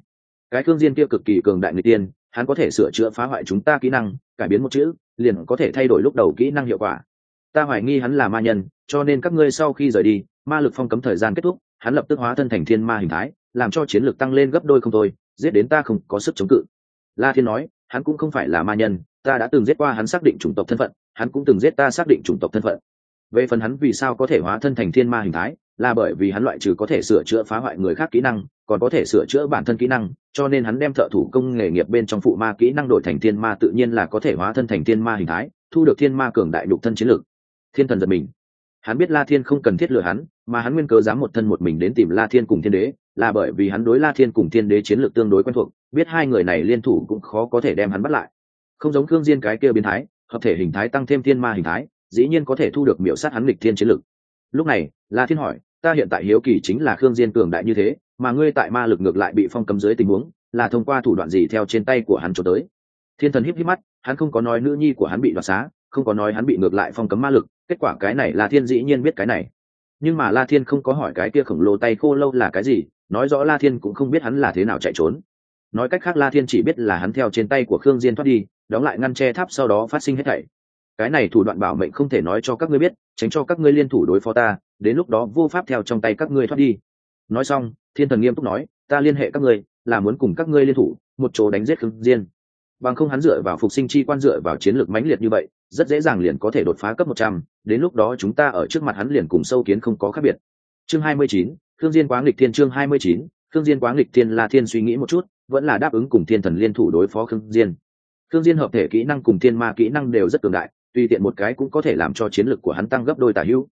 Cái khương diên kia cực kỳ cường đại người tiên hắn có thể sửa chữa phá hoại chúng ta kỹ năng, cải biến một chữ, liền có thể thay đổi lúc đầu kỹ năng hiệu quả. Ta hoài nghi hắn là ma nhân, cho nên các ngươi sau khi rời đi, ma lực phong cấm thời gian kết thúc, hắn lập tức hóa thân thành thiên ma hình thái, làm cho chiến lược tăng lên gấp đôi không thôi, giết đến ta không có sức chống cự. La thiên nói, hắn cũng không phải là ma nhân, ta đã từng giết qua hắn xác định chủng tộc thân phận, hắn cũng từng giết ta xác định chủng tộc thân phận. Về phần hắn vì sao có thể hóa thân thành thiên ma hình thái là bởi vì hắn loại trừ có thể sửa chữa phá hoại người khác kỹ năng, còn có thể sửa chữa bản thân kỹ năng, cho nên hắn đem thợ thủ công nghề nghiệp bên trong phụ ma kỹ năng đổi thành thiên ma tự nhiên là có thể hóa thân thành thiên ma hình thái, thu được thiên ma cường đại đục thân chiến lược thiên thần giật mình. Hắn biết la thiên không cần thiết lừa hắn, mà hắn nguyên cớ dám một thân một mình đến tìm la thiên cùng thiên đế, là bởi vì hắn đối la thiên cùng thiên đế chiến lược tương đối quen thuộc, biết hai người này liên thủ cũng khó có thể đem hắn bắt lại. Không giống thương diên cái kia biến thái, hợp thể hình thái tăng thêm thiên ma hình thái, dĩ nhiên có thể thu được miểu sát hắn lịch thiên chiến lược lúc này, la thiên hỏi, ta hiện tại hiếu kỳ chính là khương diên cường đại như thế, mà ngươi tại ma lực ngược lại bị phong cấm dưới tình huống, là thông qua thủ đoạn gì theo trên tay của hắn cho tới? Thiên thần híp híp mắt, hắn không có nói nữ nhi của hắn bị đoạt xá, không có nói hắn bị ngược lại phong cấm ma lực, kết quả cái này la thiên dĩ nhiên biết cái này. Nhưng mà la thiên không có hỏi cái kia khổng lồ tay khô lâu là cái gì, nói rõ la thiên cũng không biết hắn là thế nào chạy trốn. Nói cách khác la thiên chỉ biết là hắn theo trên tay của khương diên thoát đi, đóng lại ngăn che tháp sau đó phát sinh hết thảy cái này thủ đoạn bảo mệnh không thể nói cho các ngươi biết, tránh cho các ngươi liên thủ đối phó ta, đến lúc đó vô pháp theo trong tay các ngươi thoát đi. Nói xong, thiên thần nghiêm túc nói, ta liên hệ các ngươi, là muốn cùng các ngươi liên thủ, một chỗ đánh giết khương diên. Bằng không hắn dựa vào phục sinh chi quan dựa vào chiến lược mãnh liệt như vậy, rất dễ dàng liền có thể đột phá cấp một trăm, đến lúc đó chúng ta ở trước mặt hắn liền cùng sâu kiến không có khác biệt. Chương hai mươi chín, khương diên quá nghịch thiên chương hai mươi chín, khương diên quá nghịch thiên la thiên suy nghĩ một chút, vẫn là đáp ứng cùng thiên thần liên thủ đối phó khương diên. Khương diên hợp thể kỹ năng cùng thiên ma kỹ năng đều rất cường đại tùy tiện một cái cũng có thể làm cho chiến lược của hắn tăng gấp đôi tả hữu.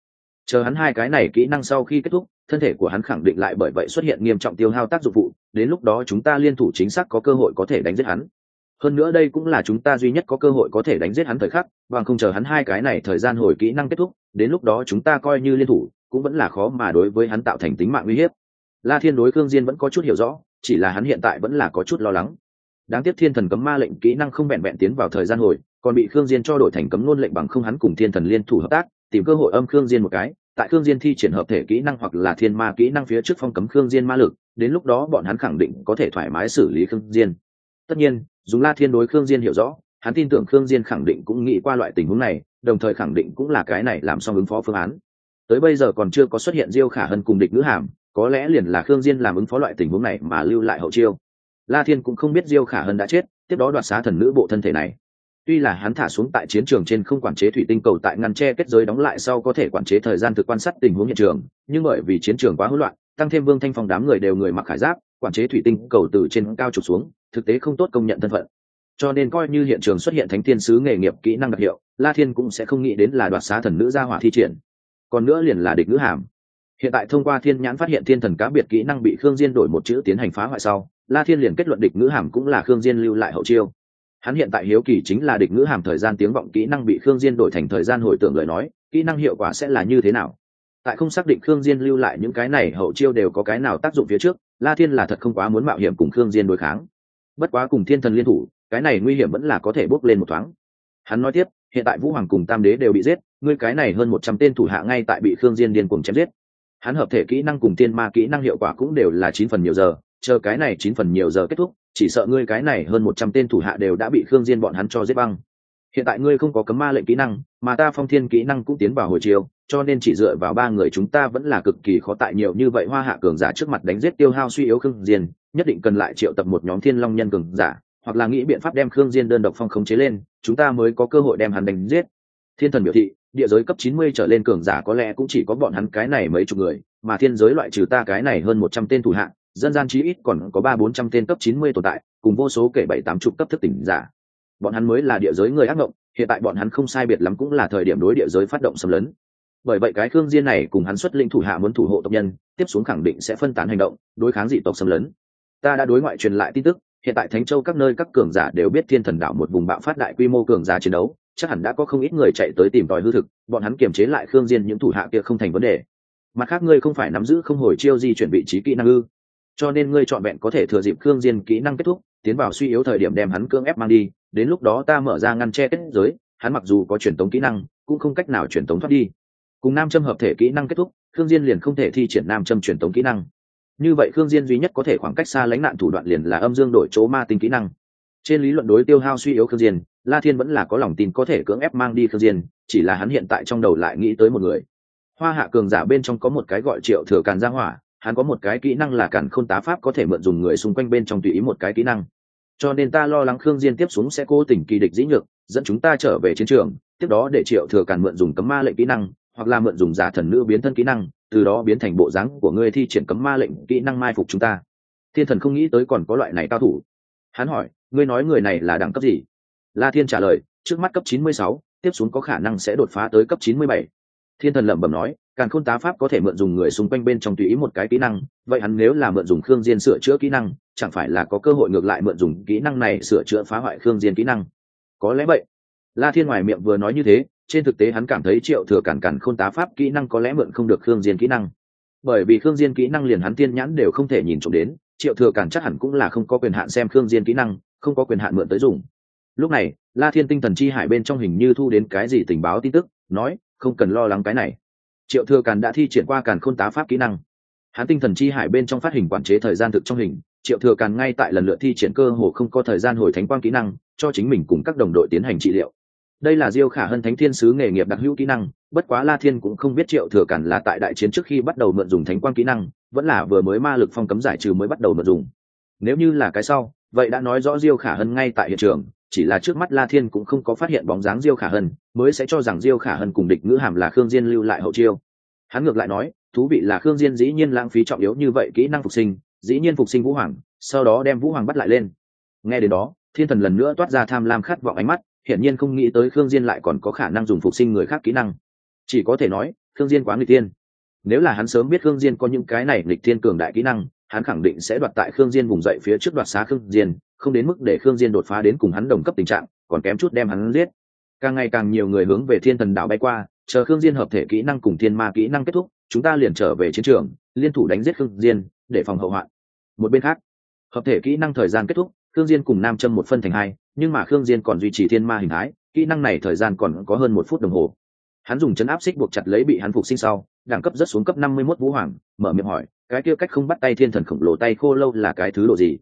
Chờ hắn hai cái này kỹ năng sau khi kết thúc, thân thể của hắn khẳng định lại bởi vậy xuất hiện nghiêm trọng tiêu hao tác dụng phụ, đến lúc đó chúng ta liên thủ chính xác có cơ hội có thể đánh giết hắn. Hơn nữa đây cũng là chúng ta duy nhất có cơ hội có thể đánh giết hắn thời khắc, bằng không chờ hắn hai cái này thời gian hồi kỹ năng kết thúc, đến lúc đó chúng ta coi như liên thủ, cũng vẫn là khó mà đối với hắn tạo thành tính mạng uy hiếp. La thiên đối khương diên vẫn có chút hiểu rõ, chỉ là hắn hiện tại vẫn là có chút lo lắng. Đáng tiếc thiên thần cấm ma lệnh kỹ năng không vẹn vẹn tiến vào thời gian hồi còn bị khương diên cho đổi thành cấm nôn lệnh bằng không hắn cùng thiên thần liên thủ hợp tác, tìm cơ hội âm khương diên một cái, tại khương diên thi triển hợp thể kỹ năng hoặc là thiên ma kỹ năng phía trước phong cấm khương diên ma lực, đến lúc đó bọn hắn khẳng định có thể thoải mái xử lý khương diên. Tất nhiên, dùng la thiên đối khương diên hiểu rõ, hắn tin tưởng khương diên khẳng định cũng nghĩ qua loại tình huống này, đồng thời khẳng định cũng là cái này làm xong ứng phó phương án. Tới bây giờ còn chưa có xuất hiện diêu khả hân cùng địch nữ hàm, có lẽ liền là khương diên làm ứng phó loại tình huống này mà lưu lại hậu chiêu. La thiên cũng không biết diêu khả hân đã chết, tiếp đó đoạt xá thần nữ bộ thân thể này tuy là hắn thả xuống tại chiến trường trên không quản chế thủy tinh cầu tại ngăn tre kết giới đóng lại sau có thể quản chế thời gian thực quan sát tình huống hiện trường, nhưng bởi vì chiến trường quá hỗn loạn, tăng thêm vương thanh phong đám người đều người mặc khải giáp, quản chế thủy tinh cầu từ trên cao trục xuống, thực tế không tốt công nhận thân phận. Cho nên coi như hiện trường xuất hiện thánh thiên sứ nghề nghiệp kỹ năng đặc hiệu, la thiên cũng sẽ không nghĩ đến là đoạt xá thần nữ gia hỏa thi triển. Còn nữa liền là địch nữ hàm. Hiện tại thông qua thiên nhãn phát hiện thiên thần cá biệt kỹ năng bị khương diên đổi một chữ tiến hành phá hoại sau, la thiên liền kết luận địch ngữ hàm cũng là khương diên lưu lại hậu chiêu hắn hiện tại hiếu kỳ chính là địch ngữ hàm thời gian tiếng vọng kỹ năng bị khương diên đổi thành thời gian hồi tưởng lời nói, kỹ năng hiệu quả sẽ là như thế nào? Tại không xác định khương diên lưu lại những cái này hậu chiêu đều có cái nào tác dụng phía trước, la thiên là thật không quá muốn mạo hiểm cùng khương diên đối kháng. Bất quá cùng thiên thần liên thủ, cái này nguy hiểm vẫn là có thể bốc lên một thoáng. Hắn nói tiếp, hiện tại vũ hoàng cùng tam đế đều bị giết, ngươi cái này hơn một trăm tên thủ hạ ngay tại bị khương diên điên cuồng chém giết. Hắn hợp thể kỹ năng cùng tiên ma kỹ năng hiệu quả cũng đều là chín phần nhiều giờ, chờ cái này chín phần nhiều giờ kết thúc chỉ sợ ngươi cái này hơn một trăm tên thủ hạ đều đã bị khương diên bọn hắn cho giết băng. Hiện tại ngươi không có cấm ma lệnh kỹ năng, mà ta phong thiên kỹ năng cũng tiến vào hồi chiều cho nên chỉ dựa vào ba người chúng ta vẫn là cực kỳ khó tại nhiều như vậy hoa hạ cường giả trước mặt đánh giết tiêu hao suy yếu khương diên, nhất định cần lại triệu tập một nhóm thiên long nhân cường giả, hoặc là nghĩ biện pháp đem khương diên đơn độc phong khống chế lên, chúng ta mới có cơ hội đem hắn đánh giết. Thiên thần biểu thị, địa giới cấp 90 trở lên cường giả có lẽ cũng chỉ có bọn hắn cái này mấy chục người, mà thiên giới loại trừ ta cái này hơn một trăm tên thủ hạng dân gian chí ít còn có ba bốn trăm tên cấp 90 tồn tại, cùng vô số kể bảy tám chục cấp thức tỉnh giả. Bọn hắn mới là địa giới người ác mộng hiện tại bọn hắn không sai biệt lắm cũng là thời điểm đối địa giới phát động xâm lấn. Bởi vậy cái khương diên này cùng hắn xuất lĩnh thủ hạ muốn thủ hộ tộc nhân, tiếp xuống khẳng định sẽ phân tán hành động, đối kháng dị tộc xâm lấn. Ta đã đối ngoại truyền lại tin tức, hiện tại thánh châu các nơi các cường giả đều biết thiên thần đảo một vùng bạo phát đại quy mô cường giả chiến đấu, chắc hẳn đã có không ít người chạy tới tìm tòi hư thực, bọn hắn kiềm chế lại khương diên những thủ hạ kia không thành vấn đề. Mặt khác ngươi không phải nắm giữ không hồi chiêu di chuyển vị trí kỹ năng ư? Cho nên ngươi chọn vẹn có thể thừa dịp khương diên kỹ năng kết thúc, tiến vào suy yếu thời điểm đem hắn cưỡng ép mang đi, đến lúc đó ta mở ra ngăn che kết giới, hắn mặc dù có truyền tống kỹ năng, cũng không cách nào truyền tống thoát đi. Cùng nam châm hợp thể kỹ năng kết thúc, khương diên liền không thể thi triển nam châm truyền tống kỹ năng. Như vậy khương diên duy nhất có thể khoảng cách xa lãnh nạn thủ đoạn liền là âm dương đổi chỗ ma tinh kỹ năng. Trên lý luận đối tiêu hao suy yếu khương diên, la thiên vẫn là có lòng tin có thể cưỡng ép mang đi khương diên, chỉ là hắn hiện tại trong đầu lại nghĩ tới một người. Hoa hạ cường giả bên trong có một cái gọi triệu thừa càn gia hỏa hắn có một cái kỹ năng là cản khôn tá pháp có thể mượn dùng người xung quanh bên trong tùy ý một cái kỹ năng. Cho nên ta lo lắng khương diên tiếp xuống sẽ cố tình kỳ địch dĩ nhược dẫn chúng ta trở về chiến trường tiếp đó để triệu thừa cản mượn dùng cấm ma lệnh kỹ năng hoặc là mượn dùng giả thần nữ biến thân kỹ năng từ đó biến thành bộ dáng của ngươi thi triển cấm ma lệnh kỹ năng mai phục chúng ta. Thiên thần không nghĩ tới còn có loại này cao thủ. Hắn hỏi ngươi nói người này là đẳng cấp gì? La thiên trả lời trước mắt cấp 96, tiếp xuống có khả năng sẽ đột phá tới cấp 97. thiên thần lẩm bẩm nói càn khôn tá pháp có thể mượn dùng người xung quanh bên trong tùy ý một cái kỹ năng, vậy hắn nếu là mượn dùng khương diên sửa chữa kỹ năng, chẳng phải là có cơ hội ngược lại mượn dùng kỹ năng này sửa chữa phá hoại khương diên kỹ năng? Có lẽ vậy. La thiên ngoài miệng vừa nói như thế, trên thực tế hắn cảm thấy triệu thừa cản cản khôn tá pháp kỹ năng có lẽ mượn không được khương diên kỹ năng. Bởi vì khương diên kỹ năng liền hắn tiên nhãn đều không thể nhìn trộm đến, triệu thừa cản chắc hẳn cũng là không có quyền hạn xem khương diên kỹ năng, không có quyền hạn mượn tới dùng. Lúc này, la thiên tinh thần chi hải bên trong hình như thu đến cái gì tình báo tin tức, nói, không cần lo lắng cái này triệu thừa càn đã thi triển qua càn khôn tá pháp kỹ năng. Hắn tinh thần chi hải bên trong phát hình quản chế thời gian thực trong hình, triệu thừa càn ngay tại lần lượt thi triển cơ hồ không có thời gian hồi thánh quang kỹ năng, cho chính mình cùng các đồng đội tiến hành trị liệu. Đây là diêu khả hân thánh thiên sứ nghề nghiệp đặc hữu kỹ năng, bất quá la thiên cũng không biết triệu thừa càn là tại đại chiến trước khi bắt đầu mượn dùng thánh quang kỹ năng, vẫn là vừa mới ma lực phong cấm giải trừ mới bắt đầu mượn dùng. Nếu như là cái sau, vậy đã nói rõ diêu khả hân ngay tại hiện trường chỉ là trước mắt la thiên cũng không có phát hiện bóng dáng diêu khả hân, mới sẽ cho rằng diêu khả hân cùng địch ngữ hàm là khương diên lưu lại hậu chiêu. Hắn ngược lại nói, thú vị là khương diên dĩ nhiên lãng phí trọng yếu như vậy kỹ năng phục sinh, dĩ nhiên phục sinh vũ hoàng, sau đó đem vũ hoàng bắt lại lên. Nghe đến đó, thiên thần lần nữa toát ra tham lam khát vọng ánh mắt, hiển nhiên không nghĩ tới khương diên lại còn có khả năng dùng phục sinh người khác kỹ năng. Chỉ có thể nói, khương diên quá nghịch tiên nếu là hắn sớm biết khương diên có những cái này nghịch thiên cường đại kỹ năng, hắn khẳng định sẽ đoạt tại khương diên vùng dậy phía trước đoạt xá khương diên không đến mức để khương diên đột phá đến cùng hắn đồng cấp tình trạng, còn kém chút đem hắn giết. Càng ngày càng nhiều người hướng về thiên thần đảo bay qua, chờ khương diên hợp thể kỹ năng cùng thiên ma kỹ năng kết thúc, chúng ta liền trở về chiến trường, liên thủ đánh giết khương diên, để phòng hậu hoạn. Một bên khác, hợp thể kỹ năng thời gian kết thúc, khương diên cùng nam châm một phân thành hai, nhưng mà khương diên còn duy trì thiên ma hình thái, kỹ năng này thời gian còn có hơn một phút đồng hồ. Hắn dùng chấn áp xích buộc chặt lấy bị hắn phục sinh sau, đẳng cấp rất xuống cấp năm mươi 51 vũ hoàng, mở miệng hỏi, cái kia cách không bắt tay thiên thần khổng lồ tay khô lâu là cái thứ độ gì?